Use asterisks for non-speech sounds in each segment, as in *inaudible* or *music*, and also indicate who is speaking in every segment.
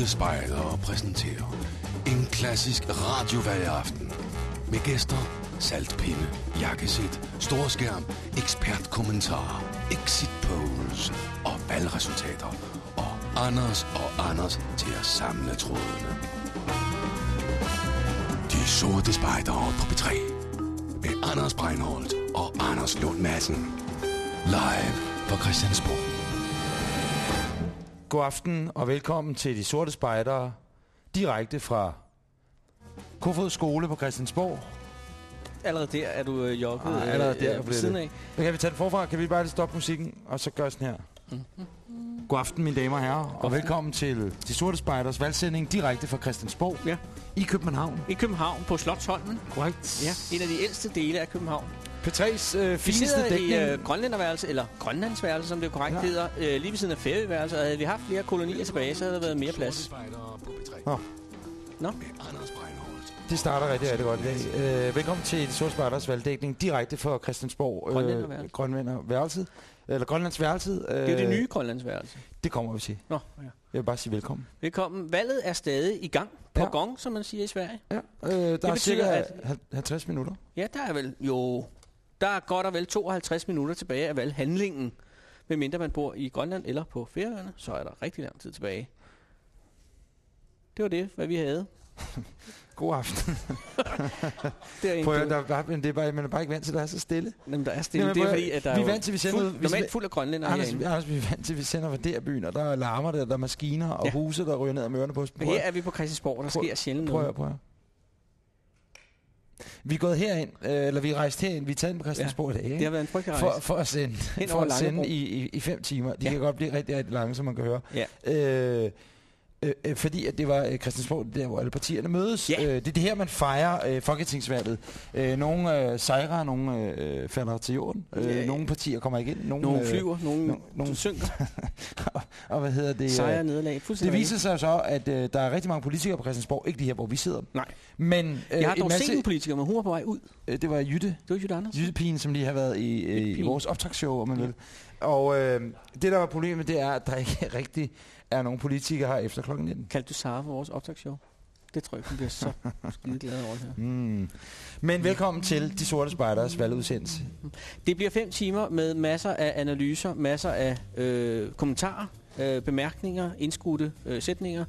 Speaker 1: sorte spejdere præsenterer en klassisk radiovalgaften med gæster, saltpinde, jakkesæt, storskærm, ekspertkommentarer, exit polls og valgresultater. Og Anders og Anders til at samle trådene. De sorte spejdere på B3 med Anders Breinholt og Anders Lund Madsen. Live på Christiansborg.
Speaker 2: God aften og velkommen til De Sorte Spejdere, direkte fra Kofod Skole på Christiansborg.
Speaker 3: Allerede der er du øh, jogget
Speaker 2: Ah, allerede der
Speaker 3: øh, ved siden
Speaker 2: det.
Speaker 3: af.
Speaker 2: Men kan vi tage den forfra? Kan vi bare lige stoppe musikken, og så gøre sådan her? God aften, mine damer og herrer, og
Speaker 3: aften.
Speaker 2: velkommen til De Sorte Spejders valgsending direkte fra Christiansborg
Speaker 3: Ja.
Speaker 2: i København.
Speaker 3: I København på Slottholmen.
Speaker 2: Korrekt.
Speaker 3: Ja, en af de ældste dele af København.
Speaker 2: P3's øh, fineste dækning.
Speaker 3: i øh, Grønlænderværelse, eller Grønlandsværelse, som det korrekt
Speaker 2: Ja.
Speaker 3: hedder, øh, lige ved siden af Færøværelse. Og havde vi haft flere kolonier tilbage, så havde der været mere plads.
Speaker 1: Spejdere på B3
Speaker 2: Nå.
Speaker 3: Nå.
Speaker 2: Det starter rigtig, rigtig godt i dag. Øh, velkommen til De Sorte Spejders valgdækning direkte fra Christiansborg.
Speaker 3: Grønlænderværelset.
Speaker 2: Øh, Grønlænderværelset. Eller Grønlandsværelset. Øh,
Speaker 3: Det er jo det nye Grønlandsværelse.
Speaker 2: Det kommer vi til.
Speaker 3: Nå, ja.
Speaker 2: Jeg vil bare sige velkommen.
Speaker 3: Velkommen. Valget er stadig i gang. På
Speaker 2: Ja.
Speaker 3: gong, som man siger i Sverige.
Speaker 2: Ja, øh, der er
Speaker 3: betyder,
Speaker 2: cirka
Speaker 3: at...
Speaker 2: 50 minutter.
Speaker 3: Ja, der er vel jo... Der er godt og vel 52 minutter tilbage af valghandlingen. Medmindre man bor i Grønland eller på Færøerne, så er der rigtig lang tid tilbage. Det var det, hvad vi havde. *laughs*
Speaker 2: God aften. *laughs*
Speaker 3: Derinde.
Speaker 2: Prøv at, der er bare, men det er bare, man er bare ikke vant til, at der er så stille.
Speaker 3: Jamen, der er stille.
Speaker 2: Jamen,
Speaker 3: det er
Speaker 2: prøv
Speaker 3: fordi, at der
Speaker 2: vi
Speaker 3: er
Speaker 2: er vant til, vi sender
Speaker 3: fuld,
Speaker 2: vi
Speaker 3: normalt fuld af grønlænder
Speaker 2: Anders,
Speaker 3: herinde.
Speaker 2: Anders, vi er vant til, at vi sender fra der byen, og der larmer det, og der er maskiner og
Speaker 3: Ja.
Speaker 2: huse, der ryger ned ad mørerne på os. Prøv,
Speaker 3: her er vi på Christiansborg, der
Speaker 2: Prøv-
Speaker 3: sker sjældent
Speaker 2: prøv,
Speaker 3: noget.
Speaker 2: prøv, at- Vi er gået herind, øh, eller vi er rejst herind, vi er taget på Christiansborg i dag,
Speaker 3: Det har
Speaker 2: ikke?
Speaker 3: været en frygtelig
Speaker 2: For,
Speaker 3: rejse.
Speaker 2: for at sende, for at sende i, i, i fem timer. De
Speaker 3: Ja.
Speaker 2: kan godt blive rigtig, rigtig lange, som man kan høre.
Speaker 3: Ja.
Speaker 2: Øh, øh, øh, fordi at det var øh, Christiansborg, der hvor alle partierne mødes.
Speaker 3: Ja.
Speaker 2: Øh, det er det her, man fejrer øh, folketingsvalget. Øh, nogle øh, sejrer, nogle øh, falder til jorden. Øh,
Speaker 3: Ja.
Speaker 2: Nogle partier kommer igen. Nogle,
Speaker 3: Nogle
Speaker 2: øh,
Speaker 3: flyver, nogle,
Speaker 2: no-
Speaker 3: nogle
Speaker 2: nogle-
Speaker 3: synker, *laughs*
Speaker 2: og hvad hedder det?
Speaker 3: sejre
Speaker 2: øh,
Speaker 3: nederlag.
Speaker 2: det viser sig så, at øh, der er rigtig mange politikere på Christiansborg. Ikke de her, hvor vi sidder.
Speaker 3: Nej.
Speaker 2: Men øh,
Speaker 3: Jeg har dog
Speaker 2: masse,
Speaker 3: set en politiker, men hun var på vej ud.
Speaker 2: øh, det var Jytte,
Speaker 3: Det var Jytte Anders.
Speaker 2: Jyttepigen, som lige har været i, øh, i vores optagsshow, om man vil. Og øh, det, der var problemet, det er, at der ikke rigtig er nogen politikere her efter klokken 19.
Speaker 3: Kaldte du Sara for vores optagsshow? Det tror jeg, hun bliver så *laughs* skide glad over det her.
Speaker 2: Mm. Men velkommen til De Sorte Spejders valgudsendelse.
Speaker 3: Det bliver fem timer med masser af analyser, masser af øh, kommentarer, øh, bemærkninger, indskudte øh, sætninger,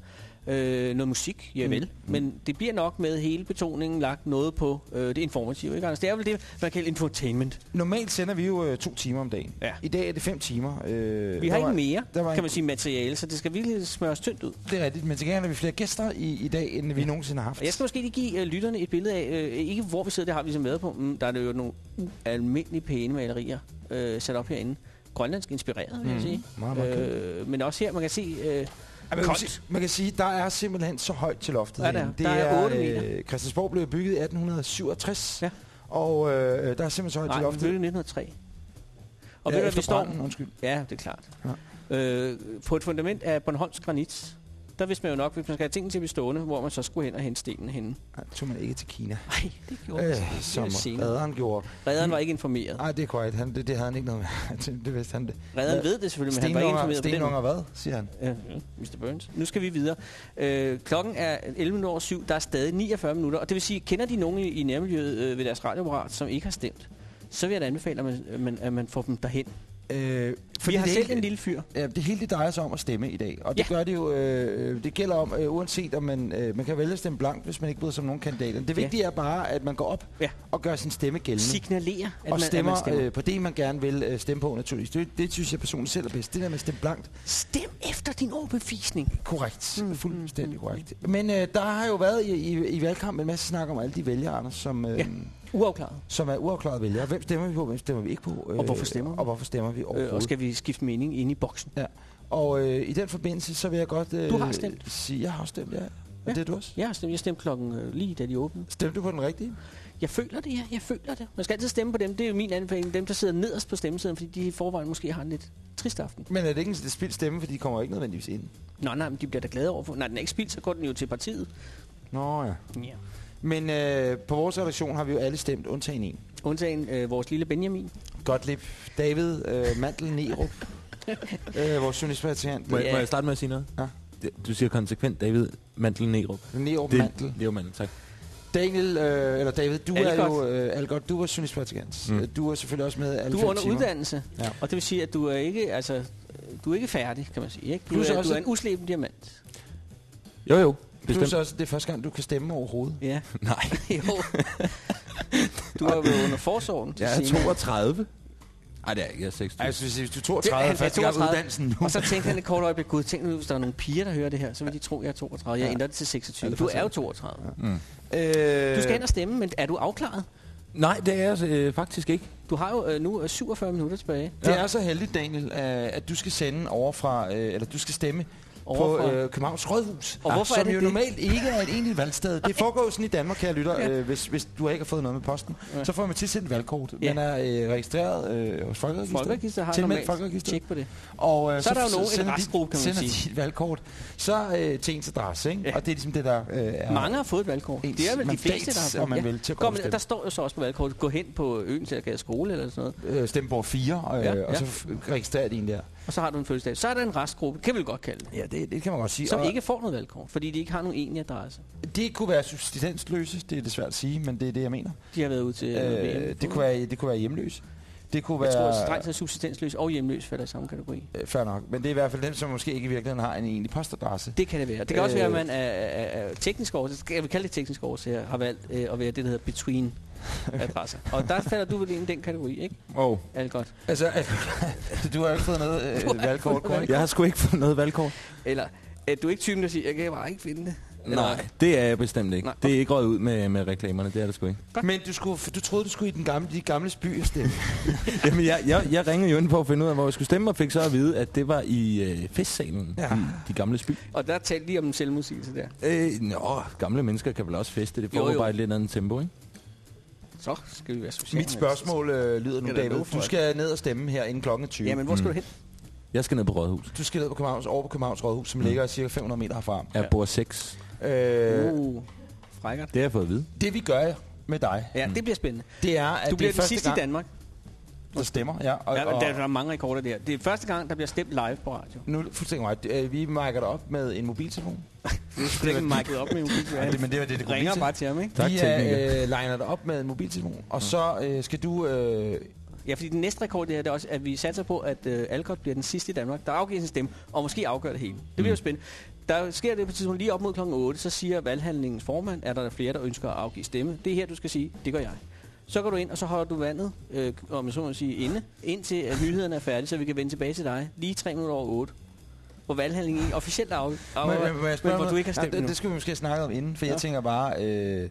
Speaker 3: øh, noget musik, ja vel.
Speaker 2: Mm.
Speaker 3: Men det bliver nok med hele betoningen lagt noget på øh, det informative. Ikke? Anders? Det er vel det, man kalder infotainment.
Speaker 2: Normalt sender vi jo øh, to timer om dagen.
Speaker 3: Ja.
Speaker 2: I dag er det fem timer. Øh,
Speaker 3: Vi har
Speaker 2: var-
Speaker 3: ikke mere,
Speaker 2: der var
Speaker 3: kan man sige, materiale, så det skal virkelig smøres tyndt ud.
Speaker 2: Det er rigtigt, men til gengæld har vi flere gæster i, i dag, end vi nogensinde har haft.
Speaker 3: Jeg skal måske lige give øh, lytterne et billede af, øh, ikke hvor vi sidder, det har vi ligesom været på, mm, der er jo nogle almindelige pæne malerier øh, sat op herinde. Grønlandsk inspireret, vil jeg
Speaker 2: Mm,
Speaker 3: sige.
Speaker 2: meget, meget
Speaker 3: øh, men også her, man kan se... Øh,
Speaker 2: Ja, man, kan sige, man kan sige, der er simpelthen så højt til loftet.
Speaker 3: Ja, der er.
Speaker 2: Det
Speaker 3: Der er otte meter.
Speaker 2: Øh, Christiansborg blev bygget i 1867,
Speaker 3: Ja.
Speaker 2: og øh, der er simpelthen så højt
Speaker 3: Nej,
Speaker 2: til loftet.
Speaker 3: i 1903. Og
Speaker 2: ja,
Speaker 3: ved
Speaker 2: efter
Speaker 3: vi står?
Speaker 2: branden, undskyld.
Speaker 3: Ja, det er klart. Øh, på et fundament af Bornholms granit, der vidste man jo nok, hvis man skal have tingene til at blive stående, hvor man så skulle hen og hente stenen henne.
Speaker 2: Nej, tog man ikke til Kina,
Speaker 3: Nej, det gjorde
Speaker 2: øh,
Speaker 3: man øh,
Speaker 2: som redderen gjorde.
Speaker 3: Redderen var ikke informeret.
Speaker 2: Nej, det er korrekt. Han, det, det havde han ikke noget med. *laughs* det, vidste han det.
Speaker 3: Redderen ved det selvfølgelig, men han var ikke
Speaker 2: Stenunger,
Speaker 3: informeret
Speaker 2: stenunger hvad, siger han.
Speaker 3: Ja, ja, Mr. Burns. Nu skal vi videre. Øh, klokken er 11 minutter over syv. Der er stadig 49 minutter. Og det vil sige, kender de nogen i, i nærmiljøet øh, ved deres radioapparat, som ikke har stemt, så vil jeg da anbefale, at man, at man, at man får dem derhen.
Speaker 2: Øh,
Speaker 3: Vi har
Speaker 2: det
Speaker 3: selv
Speaker 2: hele-
Speaker 3: en lille fyr.
Speaker 2: Ja, det hele det drejer sig om at stemme i dag, og det
Speaker 3: Ja.
Speaker 2: gør det jo, øh, det gælder om, øh, uanset om man, øh, man kan vælge at stemme blankt, hvis man ikke bryder sig om nogen kandidater. Det
Speaker 3: Ja.
Speaker 2: vigtige er bare, at man går op
Speaker 3: Ja.
Speaker 2: og gør sin stemme gældende.
Speaker 3: Signalerer, at
Speaker 2: og
Speaker 3: man,
Speaker 2: stemmer,
Speaker 3: at man stemmer.
Speaker 2: Øh, på det, man gerne vil øh, stemme på, naturligvis. Det, det synes jeg personligt selv er bedst. Det der med at stemme blankt,
Speaker 3: Stem efter din overbevisning.
Speaker 2: korrekt.
Speaker 3: Mm,
Speaker 2: Mm, fuldstændig korrekt. Men øh, der har jo været i, i, i valgkamp en masse snak om alle de vælgere, Anders, som, øh,
Speaker 3: Ja. Uafklaret.
Speaker 2: som er uafklarede vælgere. Hvem stemmer vi på, hvem stemmer vi ikke på? Øh,
Speaker 3: Og hvorfor stemmer vi?
Speaker 2: Og hvorfor stemmer vi
Speaker 3: Øh,
Speaker 2: overhovedet?
Speaker 3: og skal vi skifte mening inde i boksen?
Speaker 2: Og øh, i den forbindelse, så vil jeg godt øh,
Speaker 3: Du har stemt.
Speaker 2: sige, jeg har også stemt, ja.
Speaker 3: Ja.
Speaker 2: det er du også.
Speaker 3: Jeg har stemt, jeg stemte klokken øh, lige da de åbnede.
Speaker 2: Stemte du på den rigtige?
Speaker 3: Jeg føler det, ja. Jeg føler det. Man skal altid stemme på dem. Det er jo min anbefaling. Dem, der sidder nederst på stemmesiden, fordi de i forvejen måske har en lidt trist aften.
Speaker 2: Men er det ikke en spild stemme, for de kommer ikke nødvendigvis ind?
Speaker 3: Nå, nej, men de bliver da glade over for. Nej, den er ikke spildt, så går den jo til partiet.
Speaker 2: Nå ja.
Speaker 3: Ja.
Speaker 2: Men øh, på vores redaktion har vi jo alle stemt, undtagen en.
Speaker 3: Undtagen øh, vores lille Benjamin.
Speaker 2: Gottlieb, David, øh, Mantel, Nerup, *laughs* øh, vores journalistpræsident.
Speaker 4: Må, jeg, må jeg starte med at sige noget?
Speaker 2: Ja.
Speaker 4: Du siger konsekvent David Mantel Nerup.
Speaker 2: Nerup
Speaker 4: Det
Speaker 2: Mantel.
Speaker 4: Nerup Mantel, tak.
Speaker 2: Daniel, øh, eller David, du er jo... Øh, Algot, du var journalistpraktikant.
Speaker 4: Mm.
Speaker 2: Mm. Du er selvfølgelig også med alle
Speaker 3: Du er
Speaker 2: fem
Speaker 3: under
Speaker 2: timer.
Speaker 3: uddannelse,
Speaker 2: Ja.
Speaker 3: og det vil sige, at du er ikke, altså, du er ikke færdig, kan man sige. Ikke? Du,
Speaker 2: Plus
Speaker 3: er,
Speaker 2: også-
Speaker 3: du er en usleben diamant.
Speaker 4: Jo, jo.
Speaker 2: Plus
Speaker 4: Bestemt.
Speaker 2: også, det er første gang, du kan stemme overhovedet.
Speaker 3: Ja, *laughs*
Speaker 4: Nej, *laughs*
Speaker 3: jo. du er jo under forsorgen til
Speaker 4: jeg er
Speaker 3: senere.
Speaker 4: 32. Nej, det er jeg ikke. Jeg er 26.
Speaker 2: Altså, hvis, hvis du er
Speaker 3: Det-
Speaker 2: 32,
Speaker 3: han
Speaker 2: er
Speaker 3: er
Speaker 2: første gang
Speaker 3: 32.
Speaker 2: uddannelsen nu.
Speaker 3: Og så tænkte han et kort øjeblik, gud, tænk nu, hvis der er nogle piger, der hører det her, så vil de tro, at jeg er 32. Jeg
Speaker 2: Ja.
Speaker 3: ændrer det til 26.
Speaker 2: Ja, det
Speaker 3: du er jo
Speaker 2: jeg.
Speaker 3: 32.
Speaker 4: Mm.
Speaker 2: Øh,
Speaker 3: Du skal hen og stemme, men er du afklaret?
Speaker 4: Nej, det er jeg øh, faktisk ikke.
Speaker 3: Du har jo øh, nu øh, 47 minutter tilbage.
Speaker 2: Det er så heldigt, Daniel, øh, at du skal sende over fra, øh, eller du skal stemme på
Speaker 3: Overfor-
Speaker 2: øh, Københavns Rådhus,
Speaker 3: Og hvorfor
Speaker 2: som
Speaker 3: er det
Speaker 2: jo
Speaker 3: det?
Speaker 2: normalt ikke er et egentligt valgsted. Det foregår jo sådan i Danmark, kære lytter,
Speaker 3: Ja.
Speaker 2: øh, hvis, hvis du ikke har fået noget med posten.
Speaker 3: Ja.
Speaker 2: Så får man tilsendt valgkort.
Speaker 3: Ja.
Speaker 2: Man er øh, registreret øh, hos Folkeregisteret.
Speaker 3: Folkeregister har normalt
Speaker 2: Folkeregisteret.
Speaker 3: tjek på det.
Speaker 2: Og, øh,
Speaker 3: Så er der jo nogen, en
Speaker 2: sender
Speaker 3: restgruppe, kan man
Speaker 2: sender
Speaker 3: sige.
Speaker 2: de et valgkort. Så øh, til ens adresse, ikke?
Speaker 3: Ja.
Speaker 2: Og det er ligesom det, der øh, er
Speaker 3: Mange har fået et valgkort. Det er vel de fleste, der har fået
Speaker 2: man
Speaker 3: ja.
Speaker 2: vil, til at
Speaker 3: Kom,
Speaker 2: stemme.
Speaker 3: der står jo så også på valgkortet, gå hen på øen til at gøre skole eller sådan noget.
Speaker 2: øh, stemmebord 4, øh,
Speaker 3: Ja,
Speaker 2: og
Speaker 3: ja.
Speaker 2: så de en der.
Speaker 3: Og så har du en fødselsdag. Så er der en restgruppe, kan vi vel godt kalde det,
Speaker 2: Ja, det, det kan man godt sige.
Speaker 3: som
Speaker 2: og
Speaker 3: ikke får noget valgkort, fordi de ikke har nogen egentlig adresse.
Speaker 2: Det kunne være subsistensløse, det er det svært at sige, men det er det, jeg mener.
Speaker 3: De har været ude til
Speaker 2: Øh,
Speaker 3: VM.
Speaker 2: det, kunne være, det kunne være hjemløse. Det kunne
Speaker 3: Jeg tror,
Speaker 2: være...
Speaker 3: at strengt taget subsistensløs og hjemløs falder i samme kategori.
Speaker 2: Øh, fair nok. Men det er i hvert fald dem, som måske ikke i virkeligheden har en egentlig postadresse.
Speaker 3: Det kan det være. Det kan også være, at
Speaker 2: Øh.
Speaker 3: man af, af, teknisk årsag, jeg vil kalde det teknisk årsag, har valgt øh, at være det, der hedder between *laughs* adresser. Og der falder du vel ind i den kategori, ikke?
Speaker 4: Oh.
Speaker 3: Alt godt.
Speaker 2: Altså, *laughs* du har jo ikke fået noget øh,
Speaker 3: ikke
Speaker 2: valgkort?
Speaker 4: Jeg har sgu ikke fået noget valgkort.
Speaker 3: Eller er du ikke typen, der siger, jeg kan bare ikke finde det? Eller-
Speaker 4: Nej, det er jeg bestemt ikke.
Speaker 3: Nej.
Speaker 4: Det er ikke røget ud med, med reklamerne, det er det sgu ikke.
Speaker 2: Men du, skulle, du troede, du skulle i den gamle, de gamle by og stemme.
Speaker 4: Jamen, jeg, jeg, jeg ringede jo ind på at finde ud af, hvor jeg skulle stemme, og fik så at vide, at det var i øh, festsalen
Speaker 2: Ja.
Speaker 4: i de gamle spil.
Speaker 3: Og der talte lige om en selvmodsigelse der.
Speaker 4: Øh, nå, gamle mennesker kan vel også feste. Det
Speaker 3: Jo,
Speaker 4: foregår
Speaker 3: jo.
Speaker 4: bare i et lidt andet tempo, ikke?
Speaker 3: Så skal vi være sociale.
Speaker 2: Mit spørgsmål øh, lyder nu, David. Du skal ned og stemme her inden klokken er 20.
Speaker 3: Jamen, hvor skal
Speaker 4: Mm.
Speaker 3: du hen?
Speaker 4: Jeg skal ned på Rådhus.
Speaker 2: Du skal ned på Københavns, over på Københavns Rådhus, som
Speaker 4: Mm.
Speaker 2: ligger cirka 500 meter herfra.
Speaker 4: Jeg
Speaker 3: Ja.
Speaker 4: bor 6.
Speaker 2: Øh,
Speaker 3: Uh, frækkert.
Speaker 4: Det har jeg fået at vide.
Speaker 2: det vi gør med dig,
Speaker 3: Ja, det bliver spændende.
Speaker 2: det er, at
Speaker 3: Du
Speaker 2: det
Speaker 3: bliver
Speaker 2: er
Speaker 3: den
Speaker 2: første
Speaker 3: sidste i
Speaker 2: gang,
Speaker 3: Danmark.
Speaker 2: der stemmer. Ja, og,
Speaker 3: Ja,
Speaker 2: og,
Speaker 3: der, der er mange rekorder der. Det er første gang, der bliver stemt live på radio.
Speaker 2: nu er det fuldstændig ret. Øh, Vi mærker dig op med en mobiltelefon. *laughs*
Speaker 3: Du skal ikke mic'et op med mobilen.
Speaker 2: Ja, det, men det var det, det kunne
Speaker 3: ringer
Speaker 2: blive
Speaker 3: bare til ham, ikke?
Speaker 4: Tak,
Speaker 2: vi
Speaker 4: tekniker.
Speaker 2: er, øh, liner dig op med en mobiltelefon, og så øh, skal du... Øh,
Speaker 3: Ja, fordi den næste rekord det her, det er også, at vi satser på, at øh, Alcott bliver den sidste i Danmark, der afgiver sin stemme, og måske afgør det hele. Det bliver jo
Speaker 4: Mm.
Speaker 3: spændende. Der sker det på tidspunkt lige op mod klokken 8, så siger valghandlingens formand, er der flere, der ønsker at afgive stemme. Det er her, du skal sige, det gør jeg. Så går du ind, og så holder du vandet, øh, om jeg så må sige, inde, indtil at nyhederne er færdige, så vi kan vende tilbage til dig lige 3 minutter over 8. Hvor valghandlingen officielt af, af,
Speaker 2: må, må, må jeg spørge
Speaker 3: men hvor du ikke har stemt
Speaker 2: ja, det, det skal vi måske snakke om inden, for ja. Jeg tænker bare... Øh,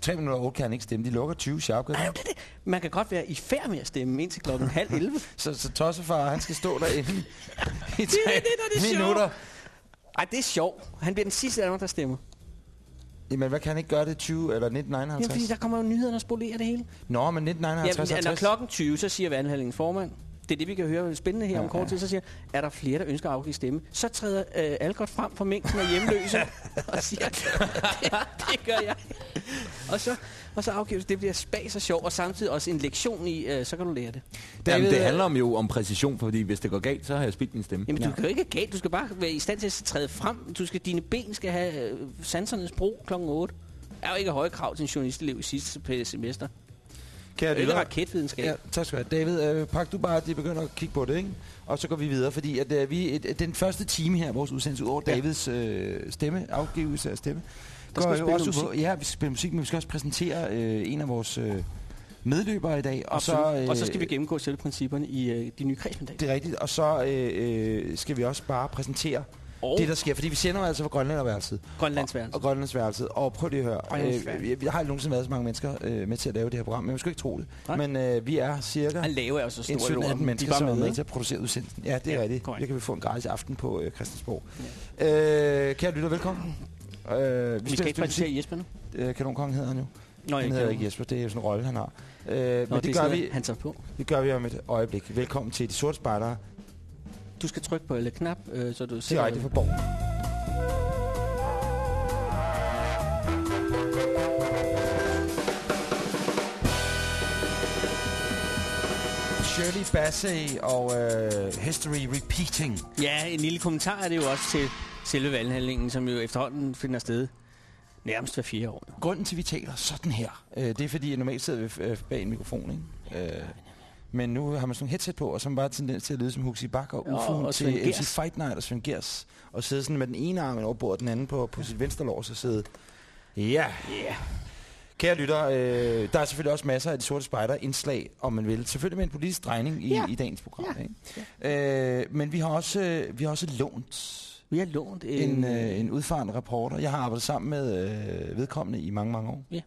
Speaker 2: 3 minutter over 8 kan han ikke stemme. De lukker 20 sharp. gør de
Speaker 3: Ej,
Speaker 2: ikke?
Speaker 3: det, det. Man kan godt være i færd med at stemme indtil klokken halv 11. *laughs*
Speaker 2: Så, så Tossefar, han skal stå derinde i 3
Speaker 3: det, der er det sjove.
Speaker 2: minutter.
Speaker 3: Ej, det er sjovt. Han bliver den sidste Danmark, der stemmer.
Speaker 2: Jamen, hvad kan han ikke gøre det 20 eller
Speaker 3: Jamen,
Speaker 2: 1959?
Speaker 3: fordi der kommer jo nyhederne og spolerer det hele.
Speaker 2: Nå, men 1959
Speaker 3: Jamen, når
Speaker 2: 50.
Speaker 3: klokken 20, så siger valghandlingens formand, det er det, vi kan høre spændende her
Speaker 2: Ja,
Speaker 3: om kort tid, så siger er der flere, der ønsker at afgive stemme. Så træder øh, Algot frem fra mængden af hjemløse *laughs* og siger, det, det gør jeg. Og så, og så afgives det bliver spas og sjov, og samtidig også en lektion i, øh, så kan du lære det.
Speaker 4: Jamen,
Speaker 2: David,
Speaker 4: det handler om jo om præcision, fordi hvis det går galt, så har jeg spildt min stemme.
Speaker 3: Jamen, du
Speaker 2: Ja.
Speaker 3: kan jo ikke galt, du skal bare være i stand til at træde frem. Du skal, dine ben skal have øh, sansernes bro klokken 8. Der er jo ikke høje krav til en journalistelev i sidste semester.
Speaker 2: Kære
Speaker 3: Det er
Speaker 2: lyttere,
Speaker 3: raketvidenskab.
Speaker 2: Ja, tak skal du have. David, øh, pak du bare, at de begynder at kigge på det, ikke? Og så går vi videre, fordi at, øh, vi, et, den første time her, vores udsendelse, ud over
Speaker 3: Ja.
Speaker 2: Davids øh, stemme, afgivelse af stemme,
Speaker 3: Der skal vi
Speaker 2: også
Speaker 3: noget
Speaker 2: på, ja, vi skal spille musik, men vi skal også præsentere øh, en af vores øh, medløbere i dag. Og så, øh,
Speaker 3: og så skal vi gennemgå selve principperne i øh, de nye kredsmandater.
Speaker 2: Det er rigtigt. Og så øh, øh, skal vi også bare præsentere
Speaker 3: Og
Speaker 2: det, der sker. Fordi vi sender altså fra Grønlænderværelset.
Speaker 3: Grønlandsværelse.
Speaker 2: Og Grønlandsværelset. Og prøv lige at høre.
Speaker 3: Grønlandsværelset.
Speaker 2: Øh, vi, vi har aldrig nogensinde været så mange mennesker øh, med til at lave det her program, men vi skal ikke tro det.
Speaker 3: Nej.
Speaker 2: Men øh, vi er cirka
Speaker 3: Han laver jo så
Speaker 2: en
Speaker 3: store
Speaker 2: 17-18
Speaker 3: lort.
Speaker 2: mennesker,
Speaker 3: De er
Speaker 2: som er med til at producere udsendelsen. Ja, det er
Speaker 3: Ja,
Speaker 2: rigtigt.
Speaker 3: korrekt.
Speaker 2: Det kan vi få en gratis aften på øh, Christiansborg. Ja. Øh, kære lytter, velkommen. Øh,
Speaker 3: Vi skal ikke præsentere Jesper nu.
Speaker 2: Øh, Kanonkongen hedder han jo.
Speaker 3: Nå,
Speaker 2: Han
Speaker 3: jeg
Speaker 2: hedder ikke Jesper, det er jo sådan en rolle, han har. Øh,
Speaker 3: Nå,
Speaker 2: men
Speaker 3: det,
Speaker 2: det, gør vi,
Speaker 3: Han tager på.
Speaker 2: det gør vi om et øjeblik. Velkommen til De Sorte Spejdere.
Speaker 3: Du skal trykke på en knap, øh, så du ser...
Speaker 2: Direkte fra Borg. Shirley Bassey og øh, History Repeating.
Speaker 3: Ja, en lille kommentar er det jo også til, selve valghandlingen, som jo efterhånden finder sted nærmest hver fire år.
Speaker 2: Grunden til, at vi taler sådan her, øh, det er fordi, jeg normalt sidder ved, øh, bag en mikrofon, ikke? Øh, men nu har man sådan en headset på, og så har man bare tendens til at lyde som Huxi Bak og
Speaker 3: Ja,
Speaker 2: UFO'en
Speaker 3: og Svend
Speaker 2: til. MC Fight Night og Svend Gers. Og sidde sådan med den ene arm over bordet, den anden på, på sit venstre lår, så sidde... Ja,
Speaker 3: Ja.
Speaker 2: kære lytter, øh, der er selvfølgelig også masser af de sorte spejder indslag, om man vil. Selvfølgelig med en politisk drejning i,
Speaker 3: Ja.
Speaker 2: i dagens program. Ikke? Øh, men vi har også, øh, vi har også lånt
Speaker 3: Vi har lånt
Speaker 2: en, øh, en udfarende reporter. Jeg har arbejdet sammen med øh, vedkommende i mange, mange år.
Speaker 3: Ja.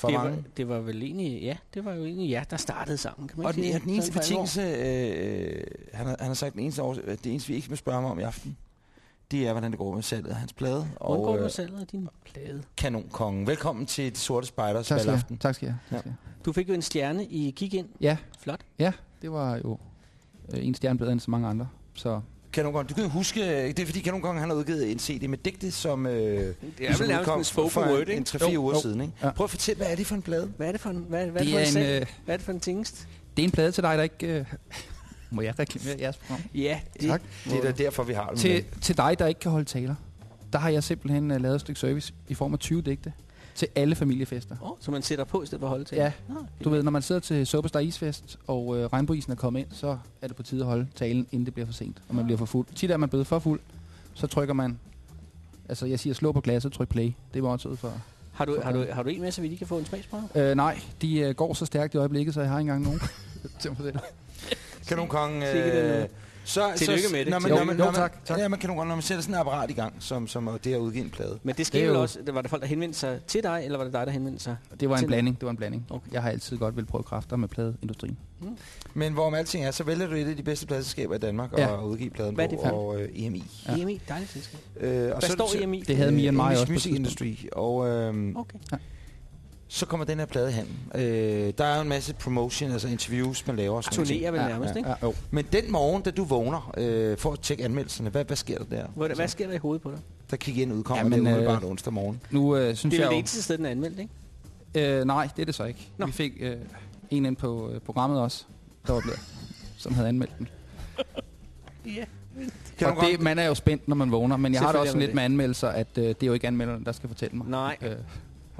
Speaker 2: For
Speaker 3: det,
Speaker 2: mange.
Speaker 3: var, det var vel egentlig, ja, det var jo egentlig jer, der startede sammen, kan man
Speaker 2: Og den,
Speaker 3: ikke
Speaker 2: ja,
Speaker 3: sige?
Speaker 2: den eneste
Speaker 3: for alvor.
Speaker 2: betingelse, øh, han, har, han har sagt, den eneste, år, det eneste, vi ikke må spørge ham om i aften, det er, hvordan det går med salget af hans plade.
Speaker 3: Hvordan går
Speaker 2: Og
Speaker 3: det med
Speaker 2: øh,
Speaker 3: salget af din plade?
Speaker 2: Kanonkongen. Velkommen til De Sorte Spejders
Speaker 5: Tak skal, jeg.
Speaker 2: valgaften.
Speaker 5: tak skal jeg. Tak
Speaker 2: Ja.
Speaker 5: skal jeg.
Speaker 3: Du fik jo en stjerne i Kig ind.
Speaker 5: Ja,
Speaker 3: Flot.
Speaker 5: ja, det var jo øh, en stjerne bedre end så mange andre. Så
Speaker 2: Kanonkongen, du kan jo huske, øh, det er fordi Kanonkongen han har udgivet en CD med digte, som, øh,
Speaker 3: Det er
Speaker 2: som
Speaker 3: vel nærmest
Speaker 2: udkom
Speaker 3: en spoken
Speaker 2: for
Speaker 3: word,
Speaker 2: en,
Speaker 3: ikke?
Speaker 2: en 3-4
Speaker 5: Jo,
Speaker 2: uger
Speaker 5: jo.
Speaker 2: siden. Ikke?
Speaker 5: Ja.
Speaker 2: Prøv at fortælle, hvad er det for en plade?
Speaker 3: Hvad er det for en, hvad, hvad er det
Speaker 5: det
Speaker 3: for
Speaker 5: er,
Speaker 3: en,
Speaker 5: en, øh,
Speaker 3: Hvad er det for en tingest?
Speaker 5: det er en plade til dig, der ikke... Øh, må jeg reklamere jeres program?
Speaker 3: Ja, det
Speaker 5: Tak.
Speaker 2: Det er da derfor, vi har det.
Speaker 5: Til, til dig, der ikke kan holde taler, der har jeg simpelthen uh, lavet et stykke service i form af 20 digte til alle familiefester.
Speaker 3: Oh, så man sætter på i stedet for at holde til.
Speaker 5: Ja, du ved, når man sidder til Superstar Isfest, og øh, regnbueisen er kommet ind, så er det på tide at holde talen, inden det bliver for sent, og man bliver for fuld. Tit er man blevet for fuld, så trykker man... Altså, jeg siger slå på glasset, tryk play. Det var også for...
Speaker 3: Har du, har, du, har du en med, så vi lige kan få en smagsprøve?
Speaker 5: Øh, nej, de øh, går så stærkt i øjeblikket, så jeg har ikke engang nogen. *laughs* til at fortælle.
Speaker 2: Kanonkongen...
Speaker 3: Sikke det
Speaker 2: Øh,
Speaker 3: noget.
Speaker 2: Så,
Speaker 3: Tillykke
Speaker 2: så,
Speaker 3: med det.
Speaker 2: Når man,
Speaker 5: Jo,
Speaker 2: når man,
Speaker 5: jo,
Speaker 2: når man,
Speaker 5: tak, tak.
Speaker 2: Ja, man kan når man sætter sådan et apparat i gang, som, som det at udgive en plade.
Speaker 3: Men det
Speaker 5: Det
Speaker 3: skete vel
Speaker 5: jo-
Speaker 3: også, det var det folk, der henvendte sig til dig, eller var det dig, der henvendte sig?
Speaker 5: Det var en blanding, det var en blanding.
Speaker 3: Okay.
Speaker 5: Jeg har altid godt vil prøve kræfter med pladeindustrien.
Speaker 2: Men hvorom alting er, så vælger du et af de bedste pladselskaber i Danmark
Speaker 5: Ja.
Speaker 2: at udgive pladen
Speaker 3: Hvad
Speaker 2: på,
Speaker 3: det
Speaker 2: og øh, EMI.
Speaker 5: Ja.
Speaker 3: Ja. EMI, dejligt selskab.
Speaker 2: Øh, og
Speaker 3: Hvad
Speaker 2: så,
Speaker 3: står EMI?
Speaker 5: Det havde Mia og mig
Speaker 2: English
Speaker 5: også
Speaker 2: Music. Industry. Og øhm,
Speaker 3: Okay.
Speaker 2: Så kommer den her plade hen. Øh, der er jo en masse promotion, altså interviews, man laver. sådan.
Speaker 3: Turnerer vel nærmest, ikke?
Speaker 5: Ja, jo.
Speaker 2: Men den morgen, da du vågner øh, for at tjekke anmeldelserne, hvad, hvad sker der der?
Speaker 3: Hvad, hvad sker der i hovedet på dig?
Speaker 2: Der kig ind udkommer,
Speaker 5: Jamen,
Speaker 2: det er
Speaker 5: øh,
Speaker 2: umiddelbart onsdag morgen.
Speaker 5: Nu øh, synes
Speaker 3: Det er
Speaker 5: jeg
Speaker 3: vel det
Speaker 5: jo...
Speaker 3: eneste sted, den er anmeldt, ikke?
Speaker 5: Øh, nej, det er det så ikke.
Speaker 3: Nå.
Speaker 5: Vi fik øh, en ind på øh, programmet også, der var blevet, *laughs* som havde anmeldt den.
Speaker 3: Ja.
Speaker 2: Kan
Speaker 5: og det, man er jo spændt, når man vågner, men jeg har det også sådan lidt
Speaker 3: det.
Speaker 5: med anmeldelser, at øh, det er jo ikke anmelderen, der skal fortælle mig.
Speaker 3: Nej,
Speaker 5: Øh,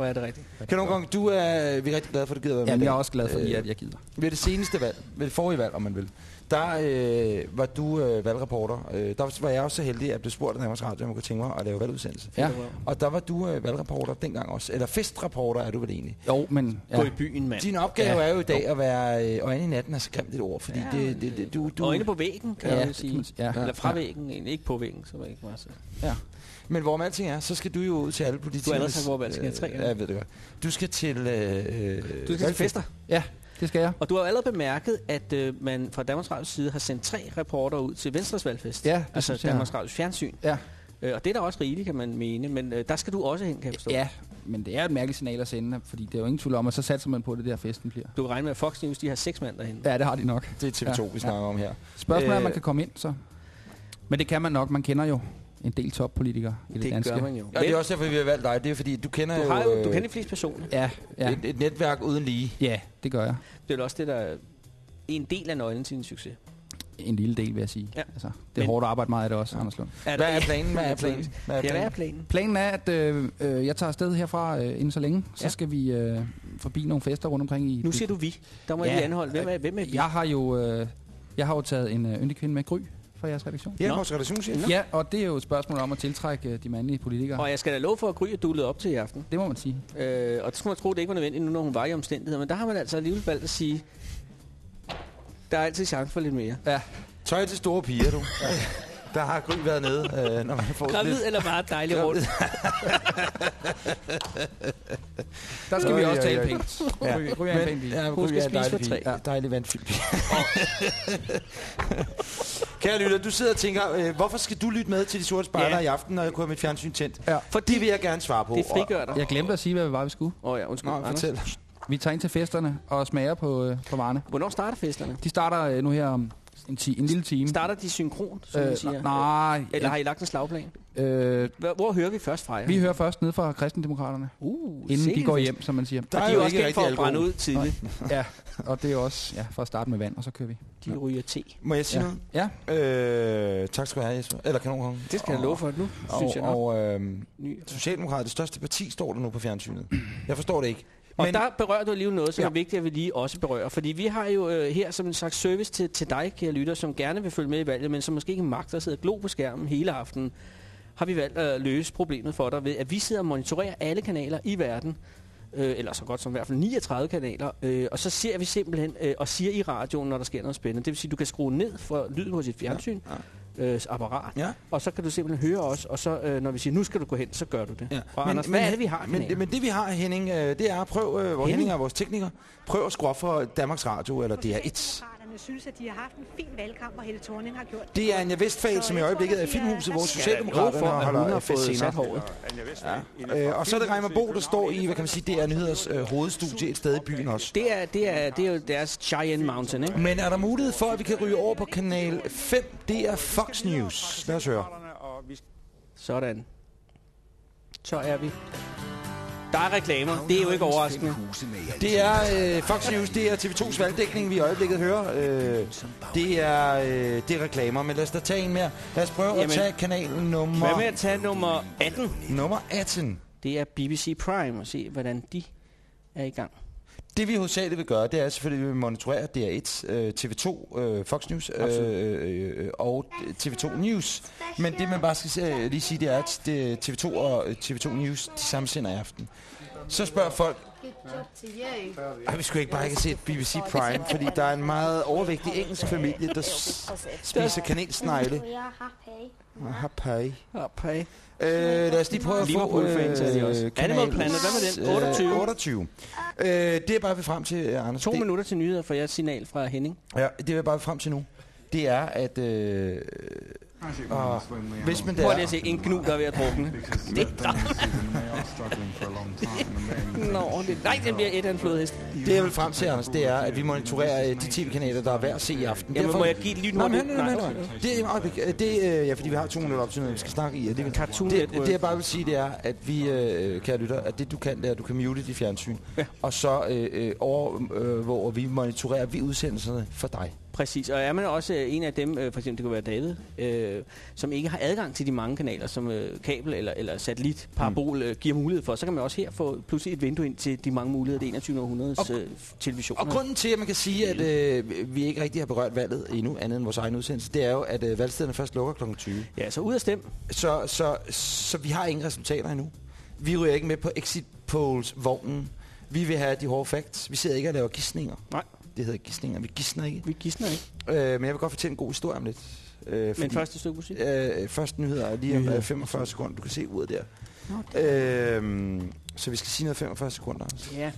Speaker 3: hvor er det rigtigt.
Speaker 2: Kan du gange, du er, vi er rigtig glade for, at du gider være med.
Speaker 5: jamen, jeg er også glad for,
Speaker 2: Øh,
Speaker 5: at jeg gider.
Speaker 2: Ved det seneste valg, ved det forrige valg, om man vil, der øh, var du øh, valgreporter. Øh, der var jeg også så heldig at blive spurgt af Danmarks Radio, om jeg kunne tænke mig at lave valgudsendelse.
Speaker 5: Ja.
Speaker 2: Og der var du øh, valgreporter dengang også. Eller festreporter er du vel egentlig.
Speaker 5: Jo, men...
Speaker 3: Gå
Speaker 5: Ja.
Speaker 3: i byen, mand.
Speaker 2: Din opgave
Speaker 5: Ja.
Speaker 2: er jo i dag at være øh, øjne i natten, er så grimt et ord, fordi
Speaker 3: Ja,
Speaker 2: det, det, det, du, du...
Speaker 3: Øjne på væggen, kan
Speaker 5: Ja,
Speaker 3: jeg jo
Speaker 5: kan
Speaker 3: sige.
Speaker 5: man sige. Ja.
Speaker 3: Eller fra
Speaker 5: Ja.
Speaker 3: væggen, egentlig. ikke på væggen, så var det ikke meget så.
Speaker 2: Men hvor alting er, så skal du jo ud til alle politikere.
Speaker 3: allerede sagt, hvor alting er tre gange.
Speaker 2: Ja, jeg ved det godt. Du skal til... Øh,
Speaker 3: Du skal til fester.
Speaker 5: ja, det skal jeg.
Speaker 3: Og du har allerede bemærket, at øh, man fra Danmarks Radios side har sendt tre reporter ud til Venstres valgfest.
Speaker 5: Ja, det
Speaker 3: altså
Speaker 5: synes jeg.
Speaker 3: Danmarks Radios fjernsyn.
Speaker 5: Ja.
Speaker 3: Øh, og det er der også rigeligt, kan man mene. Men øh, der skal du også hen, kan jeg forstå.
Speaker 5: Ja, men det er et mærkeligt signal at sende, fordi det er jo ingen tvivl om, at så satser man på, at det der festen bliver.
Speaker 3: Du kan regne med, at Fox News de har seks mand derhen.
Speaker 5: Ja, det har de nok.
Speaker 2: Det er TV2,
Speaker 5: Ja.
Speaker 2: vi snakker om her.
Speaker 5: Spørgsmålet er, om man
Speaker 2: Øh.
Speaker 5: kan komme ind, så. Men det kan man nok. Man kender jo en del toppolitikere i det,
Speaker 3: Det
Speaker 5: danske.
Speaker 3: gør man jo.
Speaker 2: Og det er også derfor, vi har valgt dig. Det er fordi, du kender
Speaker 3: du, har jo,
Speaker 2: øh,
Speaker 3: du kender de fleste personer.
Speaker 5: Ja, ja.
Speaker 2: et, et netværk uden lige.
Speaker 5: ja, det gør jeg.
Speaker 3: Det er jo også det, der er en del af nøglen til din succes.
Speaker 5: En lille del, vil jeg sige.
Speaker 3: Ja.
Speaker 5: Altså, det er
Speaker 3: Men-
Speaker 5: hårdt arbejde meget af det også, Anders Lund.
Speaker 3: Er
Speaker 2: Hvad er planen? Hvad er planen? Hvad er
Speaker 3: Ja, hvad er
Speaker 2: planen?
Speaker 3: planen?
Speaker 5: Planen er, at øh, øh, jeg tager afsted herfra øh, inden så længe. Så
Speaker 3: Ja.
Speaker 5: skal vi øh, forbi nogle fester rundt omkring i...
Speaker 3: Nu siger du vi. Der må
Speaker 5: Ja.
Speaker 3: jeg lige anholde. Hvem er, hvem er vi?
Speaker 5: Jeg har jo, øh, jeg har jo taget en øh, yndig kvinde med gry fra jeres redaktion.
Speaker 2: Ja, vores relationschef.
Speaker 5: Ja, og det er jo et spørgsmål om at tiltrække øh, de mandlige politikere.
Speaker 3: Og jeg skal da love for, at Gry er dullet op til i aften.
Speaker 5: Det må man sige.
Speaker 3: Øh, og det skulle man tro, det ikke var nødvendigt nu, når hun var i omstændigheder. Men der har man altså alligevel valgt at sige, der er altid chance for lidt mere.
Speaker 5: Ja,
Speaker 2: Tøj til store piger, du. *laughs* Der har Gry været nede, øh, når man får
Speaker 3: Gravid
Speaker 2: lidt...
Speaker 3: eller bare dejlig rundt.
Speaker 5: der skal vi også tale pænt.
Speaker 2: Ja.
Speaker 5: Gry, er en pæn pige.
Speaker 2: ja,
Speaker 3: Hun
Speaker 2: Gry
Speaker 3: skal
Speaker 2: er en
Speaker 3: spise
Speaker 2: dejlig
Speaker 3: for tre.
Speaker 2: Ja, dejlig vandfyldt pige. Kære lytter, du sidder og tænker, øh, hvorfor skal du lytte med til de sorte spejder
Speaker 3: Ja.
Speaker 2: i aften, når jeg kunne have mit fjernsyn tændt?
Speaker 5: Ja.
Speaker 2: For det vil jeg gerne svare på.
Speaker 3: Det frigør dig.
Speaker 5: Jeg glemte at sige, hvad vi var, vi skulle.
Speaker 3: Åh oh, ja, undskyld.
Speaker 2: Nå, fortæl.
Speaker 5: Vi tager ind til festerne og smager på, øh, på varerne.
Speaker 3: Hvornår starter festerne?
Speaker 5: De starter øh, nu her om
Speaker 6: En, ti, en lille time.
Speaker 3: Starter de synkron, som øh, siger?
Speaker 6: nej,
Speaker 3: Eller har I lagt en slagplan?
Speaker 6: øh,
Speaker 3: Hvor, hvor hører vi først fra jer?
Speaker 6: vi hører først ned fra kristendemokraterne,
Speaker 3: uh,
Speaker 6: inden de går hjem, som man siger.
Speaker 3: Og
Speaker 2: Der
Speaker 3: de
Speaker 2: er
Speaker 3: er
Speaker 2: jo
Speaker 3: også
Speaker 2: ikke
Speaker 3: for at brænde ud tidligt. *laughs*
Speaker 6: Ja, og det er også ja, for at starte med vand, og så kører vi.
Speaker 3: De ryger te.
Speaker 2: Må jeg sige
Speaker 6: Ja.
Speaker 2: noget? Øh, tak skal du have, Jesper. Eller kanonkongen.
Speaker 3: Det skal jeg love for nu, synes jeg
Speaker 2: Og,
Speaker 3: nok.
Speaker 2: og øh,
Speaker 3: Ny.
Speaker 2: Socialdemokrater, det største parti, står der nu på fjernsynet. Jeg forstår det ikke.
Speaker 3: Og
Speaker 2: Men-
Speaker 3: der berører du lige noget, som
Speaker 2: Ja.
Speaker 3: ja. er vigtigt, at vi lige også berører. Fordi vi har jo øh, her som en slags service til, til dig, kære lytter, som gerne vil følge med i valget, men som måske ikke magter at sidde og glo på skærmen hele aftenen, har vi valgt at løse problemet for dig ved, at vi sidder og monitorerer alle kanaler i verden, øh, eller så godt som i hvert fald 39 kanaler, øh, og så ser vi simpelthen øh, og siger i radioen, når der sker noget spændende. Det vil sige, du kan skrue ned for lyden på sit fjernsyn, øh, apparat,
Speaker 2: Ja.
Speaker 3: og så kan du simpelthen høre os, og så øh, når vi siger, nu skal du gå hen, så gør du det.
Speaker 2: Ja.
Speaker 3: Og Anders, hvad er det, vi har?
Speaker 2: Men, men det vi har, Henning, øh, det er at prøve, øh, hvor
Speaker 3: Henning?
Speaker 2: Henning er vores tekniker, prøv at skrue op for Danmarks Radio eller DR1.
Speaker 7: Socialdemokraterne synes, at de har haft en fin valgkamp, og Helle Thorning har gjort
Speaker 2: Det er Anja Vestfald, som i øjeblikket er i Filmhuset, hvor Socialdemokraterne
Speaker 3: for, at hun har fået sat
Speaker 2: senere.
Speaker 3: håret.
Speaker 2: Øh, og så er det Reimer Bo, der står i, hvad kan man sige, det er nyheders øh, hovedstudie et sted i byen også.
Speaker 3: Det er, det, er, det er jo deres Cheyenne Mountain, ikke?
Speaker 2: Men er der mulighed for, at vi kan ryge over på kanal 5? Det er Fox News. Lad os høre.
Speaker 3: Sådan. Så er vi. Der er reklamer. Det er jo ikke overraskende.
Speaker 2: Det er øh, Fox News, det er TV2's valgdækning, vi i øjeblikket hører. Øh, det, er, øh, det er reklamer, men lad os da tage en mere. Lad os prøve Jamen, at tage kanal nummer,
Speaker 3: Hvad med at tage nummer 18?
Speaker 2: nummer 18.
Speaker 3: Det er BBC Prime og se, hvordan de er i gang.
Speaker 2: Det vi hovedsageligt vil gøre, det er selvfølgelig, at vi monitorerer DR1, øh, TV2, øh, Fox News øh, og TV2 News. Men det man bare skal lige sige, det er, at det, TV2 og øh, TV2 News, de sammensender i aften. Så spørger folk, at vi skulle ikke bare ikke se BBC Prime, fordi der er en meget overvægtig engelsk familie, der spiser kanelsnegle.
Speaker 8: We are happy.
Speaker 2: Øh, lad os lige prøve at få
Speaker 3: Liverpool-fans er de også.
Speaker 2: øh,
Speaker 3: Animal Planet, hvad med den? 28?
Speaker 2: Øh, 28. Øh, det er bare vi frem til, øh, Anders.
Speaker 3: To
Speaker 2: det,
Speaker 3: minutter til nyheder, for jeg signal fra Henning.
Speaker 2: Ja, det jeg bare frem til nu. Det er, at... Øh, og, hvis man
Speaker 3: Prøv lige
Speaker 2: der,
Speaker 3: at se en gnu, der er ved at drukne. Det er *laughs* Nå, det, nej, det bliver et af en flodhest.
Speaker 2: det jeg vil frem til, Anders, det er, at vi monitorerer øh, de tv-kanaler, der er værd at se i aften.
Speaker 3: Jamen,
Speaker 2: Derfor-
Speaker 3: må jeg give et
Speaker 2: Nej,
Speaker 3: lynhurtigt?
Speaker 2: men, nej, nej, nej. Det er, øjeblik. Øh, det, øh, ja, fordi vi har to minutter op til vi skal snakke i. det,
Speaker 3: Network.
Speaker 2: det, jeg bare vil sige, det er, at vi, øh, kære lytter, at det du kan, det er, at du kan mute dit fjernsyn.
Speaker 3: Ja.
Speaker 2: Og så øh, øh, over, øh, hvor vi monitorerer vi udsendelserne for dig.
Speaker 3: Præcis, og er man også øh, en af dem, øh, for eksempel det kunne være David, øh, som ikke har adgang til de mange kanaler, som øh, kabel eller, eller satellit, parabol øh, giver mulighed for, så kan man også her få pludselig et vindue ind til de mange muligheder, det 21. århundredes øh, television.
Speaker 2: Og grunden til, at man kan sige, at øh, vi ikke rigtig har berørt valget endnu, andet end vores egen udsendelse, det er jo, at øh, valgstederne først lukker kl. 20.
Speaker 3: Ja, så ud af stem.
Speaker 2: Så, så, så vi har ingen resultater endnu. Vi ryger ikke med på exit polls-vognen. Vi vil have de hårde facts. Vi sidder ikke og laver gissninger.
Speaker 3: Nej.
Speaker 2: Det hedder gissninger. Vi gisner ikke.
Speaker 3: Vi gidsner ikke.
Speaker 2: Øh, men jeg vil godt fortælle en god historie om lidt. Øh,
Speaker 3: Men første stykke musik.
Speaker 2: Øh, første nyheder er lige om
Speaker 3: Nyheder.
Speaker 2: øh, 45 sekunder. Du kan se ud der.
Speaker 3: Nå,
Speaker 2: Øh, så vi skal sige noget 45 sekunder.
Speaker 3: Ja,